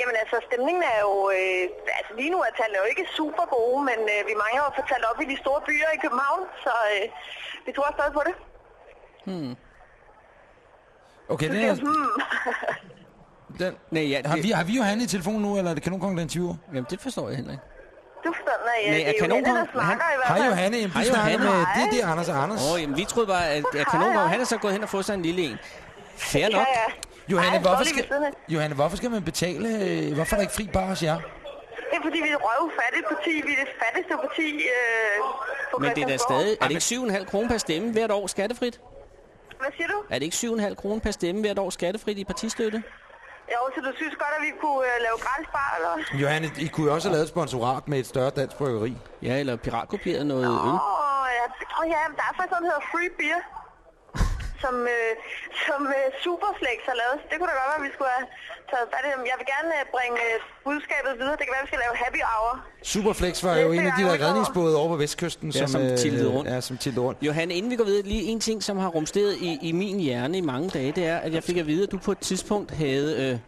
Speaker 8: Jamen altså, stemningen er jo... Øh, altså lige nu er tallene jo ikke super gode, men øh, vi mangler jo at få talt op i de store byer i København, så øh, vi tror stadig på det.
Speaker 2: Hmm. Okay,
Speaker 8: siger,
Speaker 2: er,
Speaker 8: hmm. *laughs*
Speaker 2: den,
Speaker 3: Nej, ja,
Speaker 2: har, vi, har vi jo Hanne i telefonen nu, eller er det Kanonkongen, der interviewer?
Speaker 3: Jamen, det forstår jeg heller ikke.
Speaker 8: Du forstår, nej, ja,
Speaker 3: Nej,
Speaker 8: det
Speaker 3: er
Speaker 8: jo Johanne, der
Speaker 3: Kanonkongen-
Speaker 8: snakker i hvert
Speaker 2: Har
Speaker 8: fald.
Speaker 2: jo Hanne, jamen,
Speaker 3: Har
Speaker 2: du
Speaker 3: jo
Speaker 2: snakker
Speaker 3: Hanne.
Speaker 2: med, det er det, Anders og Anders.
Speaker 3: Åh, jamen, vi troede bare, at, at Kanonkongen, han er så gået hen og fået sig en lille en. Fair nok.
Speaker 8: Ja, ja.
Speaker 2: Johanne,
Speaker 8: Ej,
Speaker 2: hvorfor skal, Johanne, hvorfor skal man betale? øh, Hvorfor er der ikke fri bar hos jer?
Speaker 8: Det er fordi, vi er et røvfattigt parti. Vi er det fattigste parti øh, på
Speaker 3: Men det er da stadig... Er det ikke 7,5 kroner per stemme hvert år skattefrit?
Speaker 8: Hvad siger du?
Speaker 3: Er det ikke 7,5 kroner per stemme hvert år skattefrit i partistøtte?
Speaker 8: Jo, så du synes godt, at vi kunne øh, lave gratis bar, eller?
Speaker 2: Johanne, I kunne jo også have lavet et sponsorat med et større dansk bryggeri.
Speaker 3: Ja, eller piratkopieret noget øl.
Speaker 8: Åh, ja. Oh, ja, der er faktisk noget, der hedder free beer. Som, øh, som øh, Superflex har lavet. Så det kunne da godt være, at vi skulle have taget fat i dem. Jeg vil gerne øh, bringe øh, budskabet videre. Det kan være, at vi skal lave happy hour.
Speaker 2: Superflex var jo en af de der redningsbåde over på vestkysten,
Speaker 3: Ja, som
Speaker 2: øh,
Speaker 3: tiltede rundt.
Speaker 2: Ja, som tiltede rundt.
Speaker 3: Johan, inden vi går videre, lige en ting, som har rumsteret i, i min hjerne i mange dage, det er, at jeg fik at vide, at du på et tidspunkt havde... Øh,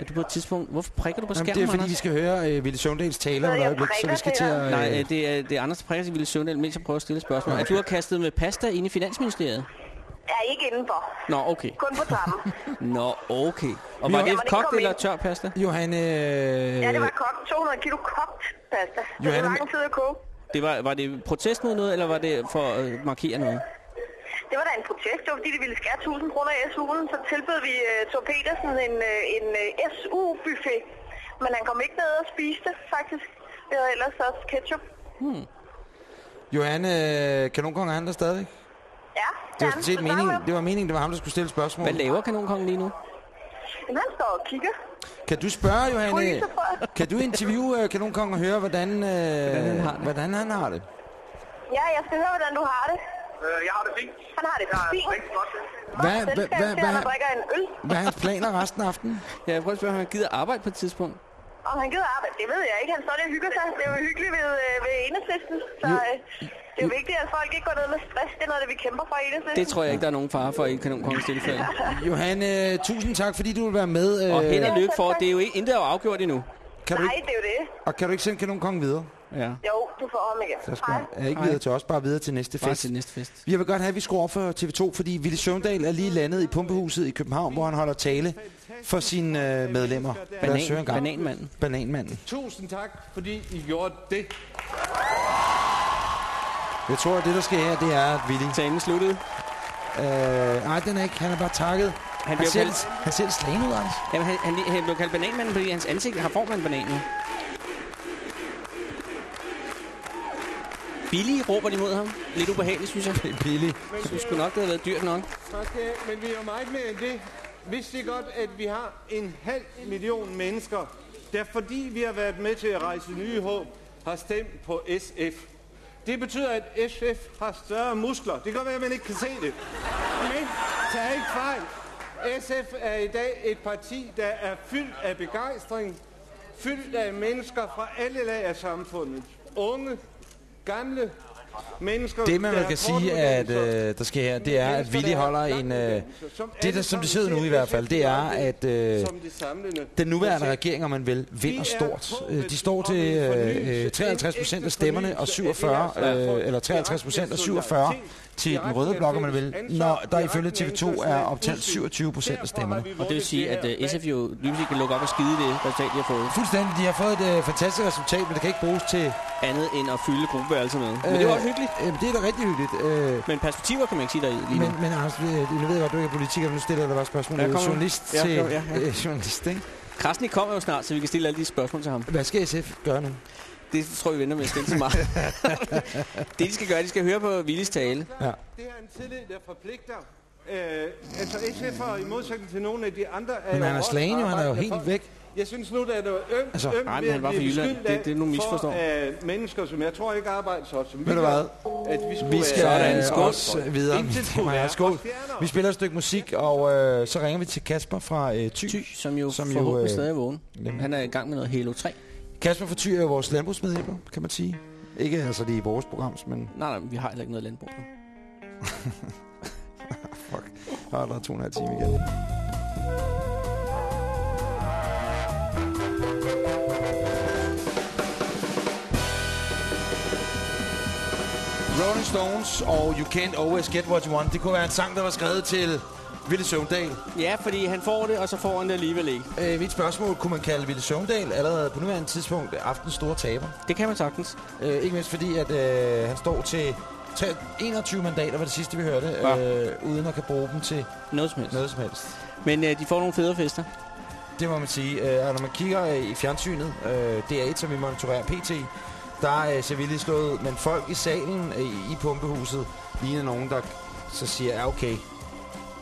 Speaker 3: at du på et tidspunkt... Hvorfor prikker du på
Speaker 2: Jamen,
Speaker 3: skærmen,
Speaker 2: det er fordi,
Speaker 3: Anders?
Speaker 2: vi skal høre øh, Ville Søvndals taler om et øjeblik, så vi skal til at... Øh,
Speaker 3: Nej, øh, det er, det er Anders, der prikker sig Ville Søvndal, mens jeg prøver at stille et spørgsmål. At du har kastet med pasta ind i Finansministeriet?
Speaker 8: Er ikke indenfor.
Speaker 3: Nå, okay.
Speaker 8: Kun på trappen. *laughs*
Speaker 3: Nå, okay. Og var det
Speaker 8: det
Speaker 3: kogt eller tør pasta?
Speaker 2: Johan, øh,
Speaker 8: Ja, det var kogt. 200 kilo kogt pasta. Det
Speaker 2: Johanne-
Speaker 8: var lang tid at koge.
Speaker 3: Det var, var det protest mod noget, eller var det for at øh, markere noget?
Speaker 8: Det var da en protest. Det var fordi, de ville skære 1000 kroner i SU'en. Så tilbød vi uh, Thor Petersen en, uh, en uh, SU-buffet. Men han kom ikke ned og spiste, faktisk. Vi havde ellers også ketchup.
Speaker 3: Hmm.
Speaker 2: Johan, øh, kanonkongen er han der stadigvæk?
Speaker 8: Ja,
Speaker 2: Det var, set meningen, det var meningen, det var ham, der skulle stille spørgsmål.
Speaker 3: Hvad laver kanonkongen lige nu?
Speaker 8: Jamen, han står og kigger.
Speaker 2: Kan du spørge, Johan,
Speaker 8: Fryser, tror jeg.
Speaker 2: kan du interviewe øh, kanonkongen og høre, hvordan, øh, hvordan, han har det? hvordan han har det?
Speaker 8: Ja, jeg skal høre, hvordan du har det.
Speaker 24: Øh, jeg har det fint.
Speaker 8: Han har det fint.
Speaker 2: Hvad, hvad, hvad, hvad,
Speaker 8: hvad,
Speaker 2: hvad,
Speaker 8: drikker en øl.
Speaker 2: hvad er hans planer resten af aftenen?
Speaker 3: Ja, jeg prøver at spørge, om han gider arbejde på et tidspunkt.
Speaker 8: Om han gider arbejde, det ved jeg ikke. Han står der og hygger sig. Det er jo hyggeligt ved, øh, ved enhedslisten. Så øh, det er jo vigtigt, at folk ikke går ned med stress. Det er noget, det vi kæmper for i enhedslisten.
Speaker 3: Det tror jeg ikke, der er nogen fare for i kanonkongens tilfælde. *laughs*
Speaker 2: Johan, øh, tusind tak, fordi du vil være med. Øh,
Speaker 3: Og held og lykke for, det er jo ikke, intet er jo afgjort endnu.
Speaker 2: Kan du
Speaker 8: Nej,
Speaker 2: ikke,
Speaker 8: det er jo det.
Speaker 2: og kan du ikke sende kanonkongen videre?
Speaker 3: Ja.
Speaker 8: Jo, du får ham igen.
Speaker 2: Så skal jeg ikke videre til os, bare videre til næste
Speaker 3: Bare
Speaker 2: fest.
Speaker 3: til næste fest.
Speaker 2: Jeg vil godt have, at vi skruer op for TV2, fordi Ville Søvndal er lige landet i Pumpehuset i København, hvor han holder tale for sine øh, medlemmer. Gang.
Speaker 3: bananmanden.
Speaker 2: Bananmanden.
Speaker 23: Tusind tak, fordi I gjorde det.
Speaker 2: Jeg tror, at det, der sker her, det er, at Willy...
Speaker 3: Talen sluttede.
Speaker 2: Øh, nej, den er ikke. Han er bare takket. Han,
Speaker 3: bliver
Speaker 2: ser,
Speaker 3: kaldt-
Speaker 2: han slagen ud, Anders.
Speaker 3: Jamen, han, han, han blev kaldt bananmanden, fordi hans ansigt har form af en banan nu. Billy råber de mod ham. Lidt ubehageligt, synes jeg.
Speaker 2: Billy.
Speaker 3: Jeg synes sgu nok, det havde været dyrt nok.
Speaker 23: Okay, men vi er jo meget mere end det. Vidste I godt, at vi har en halv million mennesker, der fordi vi har været med til at rejse nye håb, har stemt på SF. Det betyder, at SF har større muskler. Det kan godt være, at man ikke kan se det. Men tag ikke fejl. SF er i dag et parti, der er fyldt af begejstring, fyldt af mennesker fra alle lag af samfundet. Unge, gamle, mennesker,
Speaker 2: Det, man vel kan sige, at øh, der sker her, det er, at Willy holder en... Øh, det, der, som det sidder nu i hvert fald, det er, at øh, den nuværende regering, om man vil, vinder stort. Øh, De står til øh, 53 procent af stemmerne og 47, øh, eller 53 procent og 47 til den røde blok, om man vil, når der ifølge TV2 er optalt 27 procent af stemmerne.
Speaker 3: Og det vil sige, at uh, SF jo lige kan lukke op og skide det resultat, de har fået.
Speaker 2: Fuldstændig. De har fået et øh, fantastisk resultat, men det kan ikke bruges til...
Speaker 3: Andet end at fylde gruppeværelset med. Men det er også hyggeligt.
Speaker 2: Øh, det er da rigtig hyggeligt. Øh,
Speaker 3: Men perspektiver kan man ikke sige der i lige nu.
Speaker 2: men, men Anders, øh, nu ved jeg godt, du ikke er politiker, men nu stiller jeg dig bare spørgsmål.
Speaker 3: Nu.
Speaker 2: journalist
Speaker 3: Ja,
Speaker 2: til
Speaker 3: ja, ja.
Speaker 2: øh, *laughs* journalist, ikke?
Speaker 3: Krasnik kommer jo snart, så vi kan stille alle de spørgsmål til ham.
Speaker 2: Hvad skal SF gøre nu?
Speaker 3: Det tror jeg, vi venter med at stille til mig. *laughs* det, de skal gøre, de skal høre på Willis tale.
Speaker 2: Ja.
Speaker 23: Det er en tillid, der forpligter. Øh, altså SF har i modsætning til nogle af de andre... Er
Speaker 2: Men er slagen jo, han er jo helt væk.
Speaker 23: Jeg synes nu, der er noget øm,
Speaker 2: Altså,
Speaker 23: øm
Speaker 3: nej, han var fra Jylland. Det-
Speaker 23: af
Speaker 3: det er nogle misforstår.
Speaker 23: For, uh, mennesker, som jeg tror ikke arbejder så som
Speaker 2: Ved du hvad?
Speaker 23: At vi, skulle
Speaker 2: Vi skal
Speaker 23: være-
Speaker 2: Sådan, også videre.
Speaker 23: Intet
Speaker 2: Ja,
Speaker 23: være
Speaker 2: skål. Vi spiller et stykke musik, og øh, så ringer vi til Kasper fra øh, Thy.
Speaker 3: Ty, som jo
Speaker 2: Som
Speaker 3: forhåbentlig
Speaker 2: øh,
Speaker 3: stadig er vågen.
Speaker 2: jamen.
Speaker 3: Han er i gang med noget Halo 3.
Speaker 2: Kasper fra Thy er jo vores landbrugsmedhjælper, kan man sige. Ikke altså lige i vores program, men
Speaker 3: Nej, nej, vi har heller ikke noget landbrug nu. *laughs*
Speaker 2: fuck. Der er to og en halv time igen. Rolling Stones og You Can't Always Get What You Want. Det kunne være en sang, der var skrevet til Ville Søvndal.
Speaker 3: Ja, fordi han får det, og så får han det alligevel ikke.
Speaker 2: Øh, mit spørgsmål, kunne man kalde Ville Søvndal allerede på nuværende tidspunkt aftens store taber?
Speaker 3: Det kan man sagtens.
Speaker 2: Øh, ikke mindst fordi, at øh, han står til tre- 21 mandater, var det sidste, vi hørte, øh, uden at kan bruge dem til
Speaker 3: Noget som helst.
Speaker 2: noget som helst.
Speaker 3: Men øh, de får nogle federe fester.
Speaker 2: Det må man sige. Øh, og når man kigger øh, i fjernsynet, øh, DR1, som vi monitorerer PT, der er øh, Sevilla slået, men folk i salen i pumpehuset ligner nogen, der så siger, ja okay,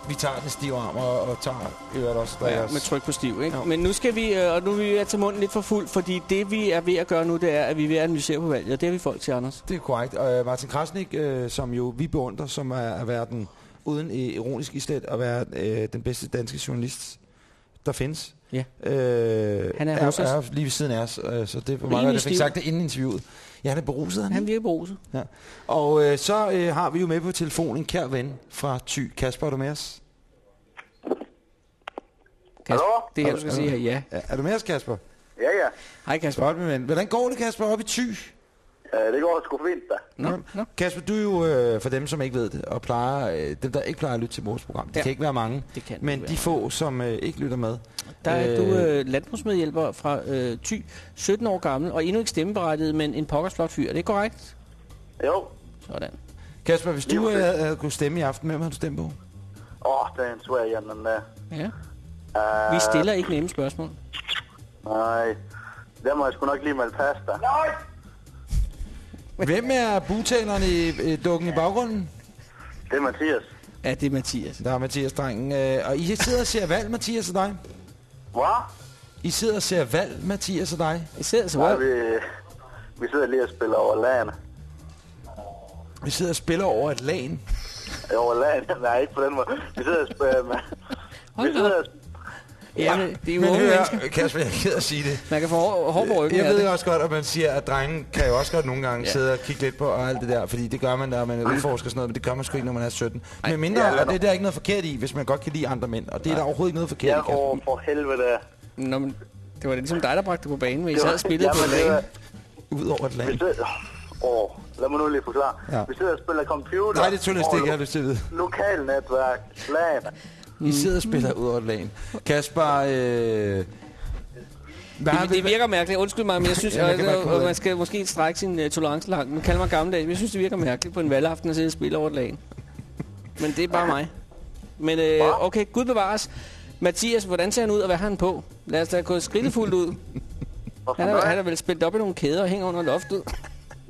Speaker 2: vi tager den stive arm og, og tager øvrigt også
Speaker 3: Ja,
Speaker 2: deres...
Speaker 3: med tryk på stiv, ikke?
Speaker 2: Jo.
Speaker 3: Men nu skal vi, og nu er vi ved at tage munden lidt for fuld, fordi det vi er ved at gøre nu, det er, at vi er ved at analysere på valget, og det har vi folk til, Anders.
Speaker 2: Det er korrekt. Og Martin Krasnik, som jo vi beundrer, som er, er været den uden i- ironisk islet at være øh, den bedste danske journalist, der findes.
Speaker 3: Ja.
Speaker 2: Øh,
Speaker 3: Han er
Speaker 2: er,
Speaker 3: hos os.
Speaker 2: er lige ved siden af os, øh, så det var meget godt, jeg fik sagt det inden interviewet. Ja, han er beruset, han,
Speaker 3: Han virker beruset.
Speaker 2: Ja. Og øh, så øh, har vi jo med på telefon en kær ven fra Thy. Kasper, er du med os?
Speaker 3: Kasper, det er her, du skal sige her, ja.
Speaker 2: ja. Er du med os, Kasper?
Speaker 25: Ja, ja.
Speaker 3: Hej, Kasper.
Speaker 2: Godt, min ven. Hvordan går det, Kasper, op i Thy?
Speaker 25: Uh, det går sgu fint, da.
Speaker 2: Nå, nå. Kasper, du er jo, øh, for dem, som ikke ved det, og plejer, øh, dem, der ikke plejer at lytte til vores program, det
Speaker 3: Ja.
Speaker 2: kan ikke være mange,
Speaker 3: Det kan
Speaker 2: men
Speaker 3: ikke
Speaker 2: de få, som øh, ikke lytter med.
Speaker 3: Der er du øh, landbrugsmedhjælper fra øh, Thy, 17 år gammel, og endnu ikke stemmeberettiget, men en pokkersflot fyr. Er det korrekt?
Speaker 25: Jo.
Speaker 3: Sådan.
Speaker 2: Kasper, hvis du øh, havde kunne stemme i aften, hvem har du stemt på?
Speaker 25: Åh, oh, det er en svær en, den der.
Speaker 3: Ja.
Speaker 25: Uh,
Speaker 3: Vi stiller ikke nemme spørgsmål.
Speaker 25: Nej, der må jeg sgu nok lige melde pas, da. Nej! *laughs*
Speaker 2: Hvem er butaleren i øh, dukken i baggrunden?
Speaker 25: Det er Mathias.
Speaker 3: Ja, det er Mathias.
Speaker 2: Der er Mathias, drengen. Øh, og I sidder og ser valg, Mathias og dig?
Speaker 25: Hvad?
Speaker 2: I sidder og ser valg, Mathias og dig?
Speaker 3: I sidder og ser
Speaker 25: Nej, vi, vi sidder lige og spiller over lagen.
Speaker 2: Vi sidder og spiller over et lag.
Speaker 25: Over lagen? *laughs* Nej, ikke på den måde. Vi sidder og spiller... Vi sidder og
Speaker 3: Ja, men det er jo
Speaker 2: Men
Speaker 3: unge
Speaker 2: hør,
Speaker 3: mennesker.
Speaker 2: Kasper, jeg er ked at sige det.
Speaker 3: Man kan få hår, hår på ryggen
Speaker 2: Jeg ved
Speaker 3: det.
Speaker 2: også godt, at man siger, at drengen kan jo også godt nogle gange
Speaker 3: Ja.
Speaker 2: sidde og kigge lidt på og alt det der, fordi det gør man, når man er udforsker sådan noget, men det gør man sgu ikke, når man er 17. Men mindre,
Speaker 25: Ja,
Speaker 2: og det er der ikke noget forkert i, hvis man godt kan lide andre mænd, og det er der overhovedet ikke noget forkert
Speaker 25: Ja,
Speaker 2: i, Kasper.
Speaker 25: åh, for helvede.
Speaker 3: Nå, men det var det ligesom dig, der bragte det på banen, hvor I
Speaker 25: Det
Speaker 3: sad og spillede på
Speaker 25: Jamen, det
Speaker 3: lagen.
Speaker 25: var-
Speaker 2: Ud over et
Speaker 25: sidder... Åh, lad mig nu lige forklare.
Speaker 2: Ja.
Speaker 25: Vi sidder og spiller computer.
Speaker 2: Nej, det næsten
Speaker 25: over
Speaker 2: ikke, jeg har lyst til at vide.
Speaker 25: Lokalnetværk, LAN.
Speaker 2: I sidder og spiller ud over et lag. Kasper, øh... Hvad har
Speaker 3: Det, det virker mærkeligt. Undskyld mig, men jeg synes,
Speaker 2: Ja, man
Speaker 3: at, man skal måske strække sin uh, tolerance langt. Man kalder mig gammeldags. men Jeg synes, det virker mærkeligt på en valgaften at sidde og spille over et lag. Men det er bare mig. Men øh, okay, Gud bevares. Mathias, hvordan ser han ud, og hvad har han på? Lad os da gå skridtefuldt ud. Han er, han er vel spændt op i nogle kæder og hænger under loftet.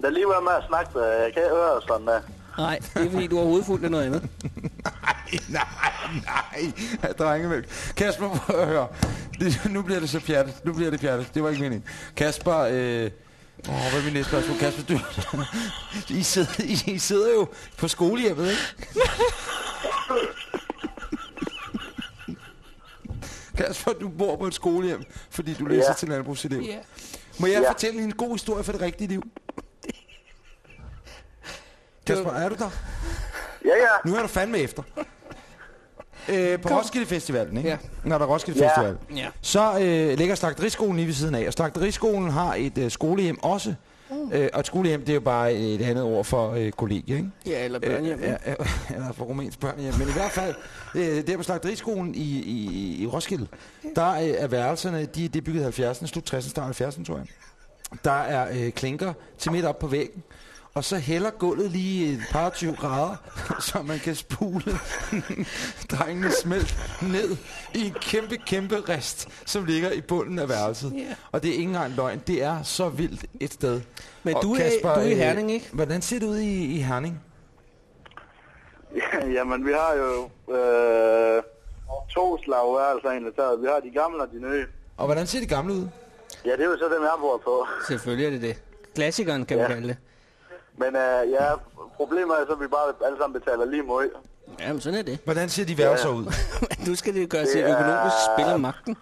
Speaker 25: Der er lige været med at snakke, jeg kan høre sådan der.
Speaker 3: Nej, det er fordi, du har hovedfuldt af noget andet. *laughs*
Speaker 2: Nej, nej, nej, drengemælk. Kasper, prøv at høre. Det, nu bliver det så pjattet. Nu bliver det pjattet. Det var ikke meningen. Kasper, øh... Åh, hvad er min næste spørgsmål? Kasper, du... I sidder, I, I sidder jo på skolehjemmet, ikke? Kasper, du bor på et skolehjem, fordi du læser
Speaker 25: Ja.
Speaker 2: til landbrugselev.
Speaker 3: Ja.
Speaker 2: Må jeg
Speaker 25: Ja.
Speaker 2: fortælle en god historie for det rigtige liv? Kasper, er du der?
Speaker 25: Ja, ja.
Speaker 2: Nu er du fandme efter. *laughs* Øh, på Roskilde Festivalen, ikke?
Speaker 3: Ja.
Speaker 2: Når der er Roskilde
Speaker 25: Ja.
Speaker 2: Festival.
Speaker 3: Ja.
Speaker 2: Så øh, ligger slagteriskolen lige ved siden af. Og slagteriskolen har et øh, skolehjem også. Mm. Øh, og et skolehjem, det er jo bare et andet ord for øh, kollegie, ikke?
Speaker 3: Ja, eller børnehjem.
Speaker 2: Øh, ja, ja, *laughs* eller for rumænsk børnehjem. Men i hvert fald, øh, der på slagteriskolen i, i, i Roskilde, der øh, er værelserne, de, de er bygget i 70'erne, slut 60'erne, start 70'erne, tror jeg. Der er øh, klinker til midt op på væggen. Og så hælder gulvet lige et par 20 grader, *laughs* så man kan spule *laughs* drengene smelt ned i en kæmpe, kæmpe rest, som ligger i bunden af værelset.
Speaker 3: Ja.
Speaker 2: Og det er ikke engang løgn. Det er så vildt et sted.
Speaker 3: Men
Speaker 2: Og
Speaker 3: du er- du er i
Speaker 2: øh,
Speaker 3: Herning, ikke?
Speaker 2: Hvordan ser det ud i, i Herning? *laughs*
Speaker 25: Jamen, vi har jo øh, to slagværelser egentlig taget. Vi har de gamle og de nye.
Speaker 2: Og hvordan ser det gamle ud?
Speaker 25: Ja, det er jo så dem, jeg bor på.
Speaker 3: Selvfølgelig er det det. Klassikeren, kan ja.
Speaker 25: Ja.
Speaker 3: vi kalde det.
Speaker 25: Men øh, ja, problemet er så, at vi bare alle sammen betaler lige mod.
Speaker 3: Jamen, sådan er det.
Speaker 2: Hvordan ser de værelser
Speaker 25: Ja.
Speaker 2: ud? *laughs*
Speaker 3: nu skal det gøre til økonomisk spil om magten.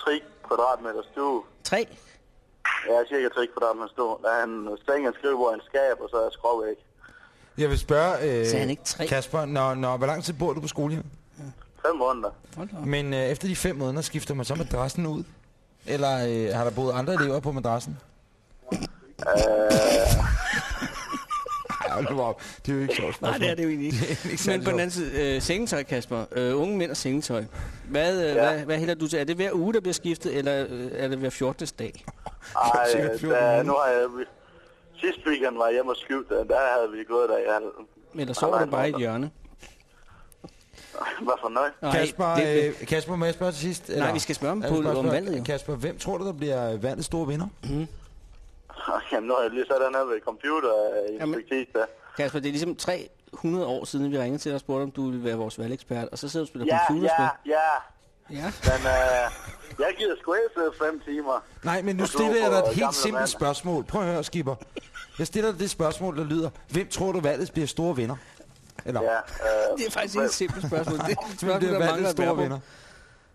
Speaker 25: 3 kvadratmeter stue.
Speaker 3: Tre.
Speaker 25: Ja, cirka 3 kvadratmeter stue. Der er en seng, en skrivebord, en skab, og så er skråvæg.
Speaker 2: Jeg vil spørge,
Speaker 3: Sagde han
Speaker 2: øh,
Speaker 3: ikke tre?
Speaker 2: Kasper, når, når, hvor lang tid bor du på skolehjem?
Speaker 25: Fem måneder.
Speaker 2: Men øh, efter de fem måneder, skifter man så madrassen ud? Eller øh, har der boet andre elever på madrassen?
Speaker 25: Øh,
Speaker 2: Ej, det, var, det er jo ikke sjovt
Speaker 3: Nej, det er det jo egentlig *laughs*
Speaker 2: Det er
Speaker 3: ikke.
Speaker 2: ikke
Speaker 3: Men på den anden side, øh, sengetøj, Kasper. Øh, unge mænd og sengetøj. Hvad, øh,
Speaker 25: Ja.
Speaker 3: hvad, hvad hælder du til? Er det hver uge, der bliver skiftet, eller øh, er det hver 14. dag? *laughs*
Speaker 25: ej,
Speaker 2: Cirka 14
Speaker 25: da, nu har jeg... Sidste weekend var jeg hjemme og skifte, der havde vi gået der i halv.
Speaker 3: Eller sover du bare i et hjørne? *laughs*
Speaker 25: Hvad for noget?
Speaker 3: Nej,
Speaker 2: Kasper,
Speaker 3: det-
Speaker 2: øh, Kasper, må jeg spørge til sidst?
Speaker 3: Nej, vi skal spørge om
Speaker 2: Jeg
Speaker 3: på- om valget, jo.
Speaker 2: Kasper, hvem tror du, der bliver valgets store vinder?
Speaker 25: Jamen, nu har jeg lige sat dernede ved computer øh, i en
Speaker 3: Jamen.
Speaker 25: der.
Speaker 3: Kasper, det er ligesom 300 år siden, vi ringede til dig og spurgte, om du ville være vores valgekspert, og så sidder du og spiller
Speaker 25: Ja,
Speaker 3: computerspil.
Speaker 25: ja, ja.
Speaker 3: Ja.
Speaker 25: Men øh, jeg gider sgu ikke sidde fem timer.
Speaker 2: Nej, men nu stiller jeg dig et
Speaker 25: gamle
Speaker 2: helt simpelt
Speaker 25: mand.
Speaker 2: spørgsmål. Prøv at høre, Skipper. Jeg stiller dig det spørgsmål, der lyder, hvem tror du valget bliver store vinder? Eller?
Speaker 24: Ja, øh,
Speaker 3: Det er faktisk ikke et simpelt spørgsmål. Det er et
Speaker 2: Hvem
Speaker 3: spørgsmål,
Speaker 2: bliver
Speaker 3: der
Speaker 2: valgt
Speaker 3: mangler
Speaker 2: store vinder?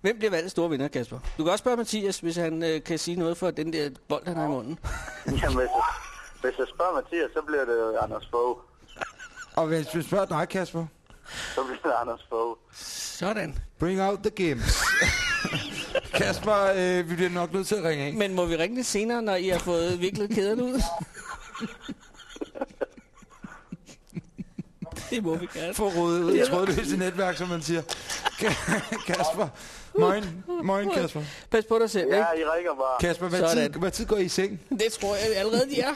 Speaker 3: Hvem bliver valgt store vinder, Kasper? Du kan også spørge Mathias, hvis han øh, kan sige noget for den der bold, han har i munden. *laughs*
Speaker 24: Jamen, hvis jeg, hvis jeg spørger Mathias, så bliver det Anders Fogh.
Speaker 2: Og hvis vi spørger dig, Kasper?
Speaker 24: Så bliver det Anders Fogh.
Speaker 3: Sådan.
Speaker 2: Bring out the games. *laughs* Kasper, øh, vi bliver nok nødt til at ringe af.
Speaker 3: Men må vi ringe lidt senere, når I har fået viklet kæderne ud? *laughs* det må vi gerne.
Speaker 2: Få rodet ud i trådløse netværk, som man siger. Kasper. Moin. Moin, Kasper.
Speaker 3: Pas på dig selv,
Speaker 24: Ja,
Speaker 3: ikke?
Speaker 24: I ringer bare.
Speaker 2: Kasper, hvad
Speaker 3: Sådan.
Speaker 2: tid, hvad tid går I i seng?
Speaker 3: Det tror jeg allerede, de er.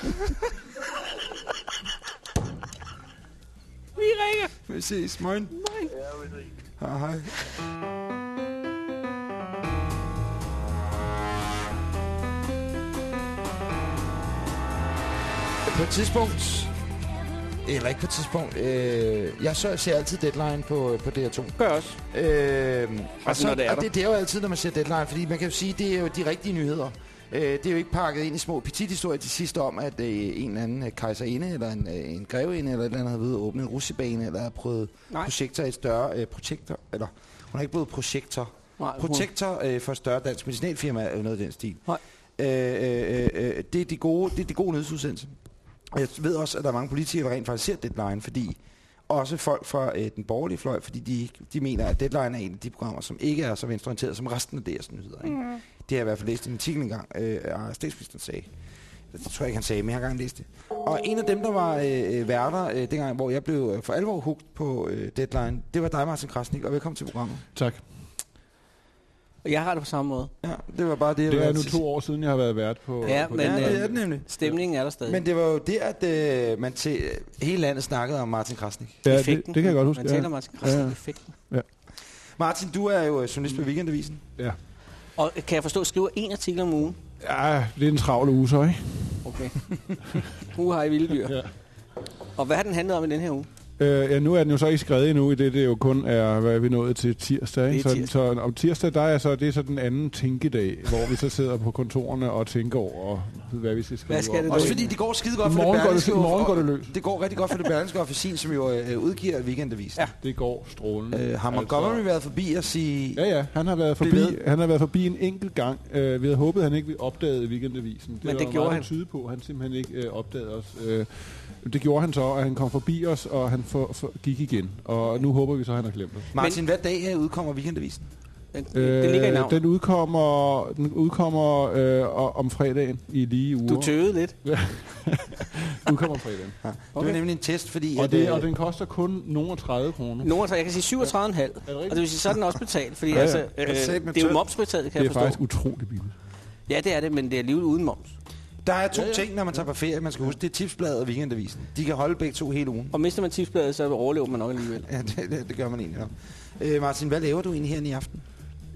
Speaker 3: vi ringer.
Speaker 2: Vi ses. Moin.
Speaker 3: Moin.
Speaker 24: Ja, vi
Speaker 2: Hej, hej. På et tidspunkt, eller ikke på et tidspunkt, øh, jeg så, ser altid Deadline på, på DR2.
Speaker 3: Gør også.
Speaker 2: Øh, og så,
Speaker 3: når det er
Speaker 2: og
Speaker 3: der.
Speaker 2: det, det er jo altid, når man ser Deadline, fordi man kan jo sige, det er jo de rigtige nyheder. Øh, det er jo ikke pakket ind i små petit-historier til sidst om, at øh, en eller anden øh, kejserinde, eller en, øh, en greveinde, eller et eller andet har ved at åbne en russebane, eller har prøvet
Speaker 3: Nej.
Speaker 2: projekter i et større øh, projekter, eller hun har ikke blevet projektor.
Speaker 3: Nej,
Speaker 2: Protektor øh, for et større dansk medicinalfirma, eller noget af den stil.
Speaker 3: Nej.
Speaker 2: Øh, øh, øh, det er de gode, det er de gode nyhedsudsendelser. Og jeg ved også, at der er mange politikere, der rent faktisk ser Deadline, fordi også folk fra øh, den borgerlige fløj, fordi de, de mener, at Deadline er en af de programmer, som ikke er så venstreorienteret som resten af deres nyheder. Ikke?
Speaker 3: Mm.
Speaker 2: Det har jeg i hvert fald læst i en artikel engang, øh, og statsministeren sagde. Det tror jeg ikke, han sagde, men jeg har engang læst det. Og en af dem, der var øh, værter øh, dengang, hvor jeg blev øh, for alvor hugt på øh, Deadline, det var dig, Martin Krasnik, og velkommen til programmet.
Speaker 26: Tak.
Speaker 3: Og jeg har det på samme måde.
Speaker 2: Ja, det var bare det, jeg
Speaker 26: Det er nu to år siden, jeg har været vært på...
Speaker 3: Ja,
Speaker 26: på
Speaker 3: men
Speaker 2: Ja, det er
Speaker 3: øh,
Speaker 2: det nemlig.
Speaker 3: stemningen er der stadig.
Speaker 2: Men det var jo det, at øh, man til hele landet snakkede om Martin Krasnik.
Speaker 26: Ja, det,
Speaker 3: Effekten.
Speaker 26: det kan jeg godt huske.
Speaker 3: Man taler
Speaker 26: ja.
Speaker 3: om Martin Krasnik,
Speaker 26: Ja, ja.
Speaker 3: effekten.
Speaker 26: Ja.
Speaker 2: Martin, du er jo øh, journalist på Weekendavisen.
Speaker 26: ja.
Speaker 3: Og kan jeg forstå, skriver en artikel om ugen?
Speaker 26: ja, det er en travl uge så, ikke?
Speaker 3: Okay. *laughs* uge har I vilde dyr.
Speaker 26: Ja.
Speaker 3: Og hvad har den handlet om i den her uge?
Speaker 26: Øh, ja, nu er den jo så ikke skrevet endnu, i det det jo kun er, hvad er vi nået til tirsdag. Ikke?
Speaker 3: Det er
Speaker 26: Så,
Speaker 3: tirsdag.
Speaker 26: så om tirsdag, der er så, det er så den anden tænkedag, hvor vi så sidder på kontorerne og tænker over, hvad vi skal skrive
Speaker 3: Hvad skal det
Speaker 2: Også fordi det går skide godt for
Speaker 26: morgen
Speaker 2: det
Speaker 26: går det-
Speaker 2: Berlingske.
Speaker 26: morgen går det løs.
Speaker 2: Det går rigtig godt for det Berlingske Officin, som jo øh, udgiver Weekendavisen.
Speaker 3: Ja.
Speaker 26: Det går strålende.
Speaker 2: Øh, har Montgomery
Speaker 26: Altså-
Speaker 2: været forbi og sige...
Speaker 26: Ja, ja, han har været forbi, han har været forbi en enkelt gang. Uh, vi havde håbet, at han ikke ville opdage weekendavisen.
Speaker 3: Men det gjorde
Speaker 26: meget
Speaker 3: han.
Speaker 26: tyde på, at han simpelthen ikke uh, opdagede os. Uh, det gjorde han så, at han kom forbi os, og han for, for, gik igen. Og nu håber vi så, at han har glemt os.
Speaker 2: Martin, hvad dag her udkommer Weekendavisen?
Speaker 3: Den, øh, den ligger i
Speaker 26: den udkommer, den udkommer øh, om fredagen i lige uger.
Speaker 3: Du tøvede lidt. *laughs*
Speaker 26: udkommer om fredagen.
Speaker 2: Ja. Det
Speaker 3: Okay.
Speaker 2: var nemlig en test, fordi...
Speaker 26: Og,
Speaker 2: at,
Speaker 26: det,
Speaker 2: øh,
Speaker 26: og den koster kun nogen 30 kroner.
Speaker 3: Nogen, jeg kan sige 37,5. Og det vil sige, så er den også betalt. Fordi
Speaker 26: Ja,
Speaker 3: ja,
Speaker 26: ja.
Speaker 3: altså, øh, det er jo momsbetalt, kan
Speaker 26: Det
Speaker 3: jeg
Speaker 26: er
Speaker 3: forstå.
Speaker 26: faktisk utrolig billigt.
Speaker 3: Ja, det er det, men det er alligevel uden moms.
Speaker 2: Der er to ting, når man tager på ferie, man skal huske. Det er tipsbladet og Weekendavisen. De kan holde begge to hele ugen.
Speaker 3: Og mister man tipsbladet, så overlever man nok alligevel. *laughs*
Speaker 2: Ja, det, det, det gør man egentlig nok. Øh, Martin, hvad laver du egentlig her i aften?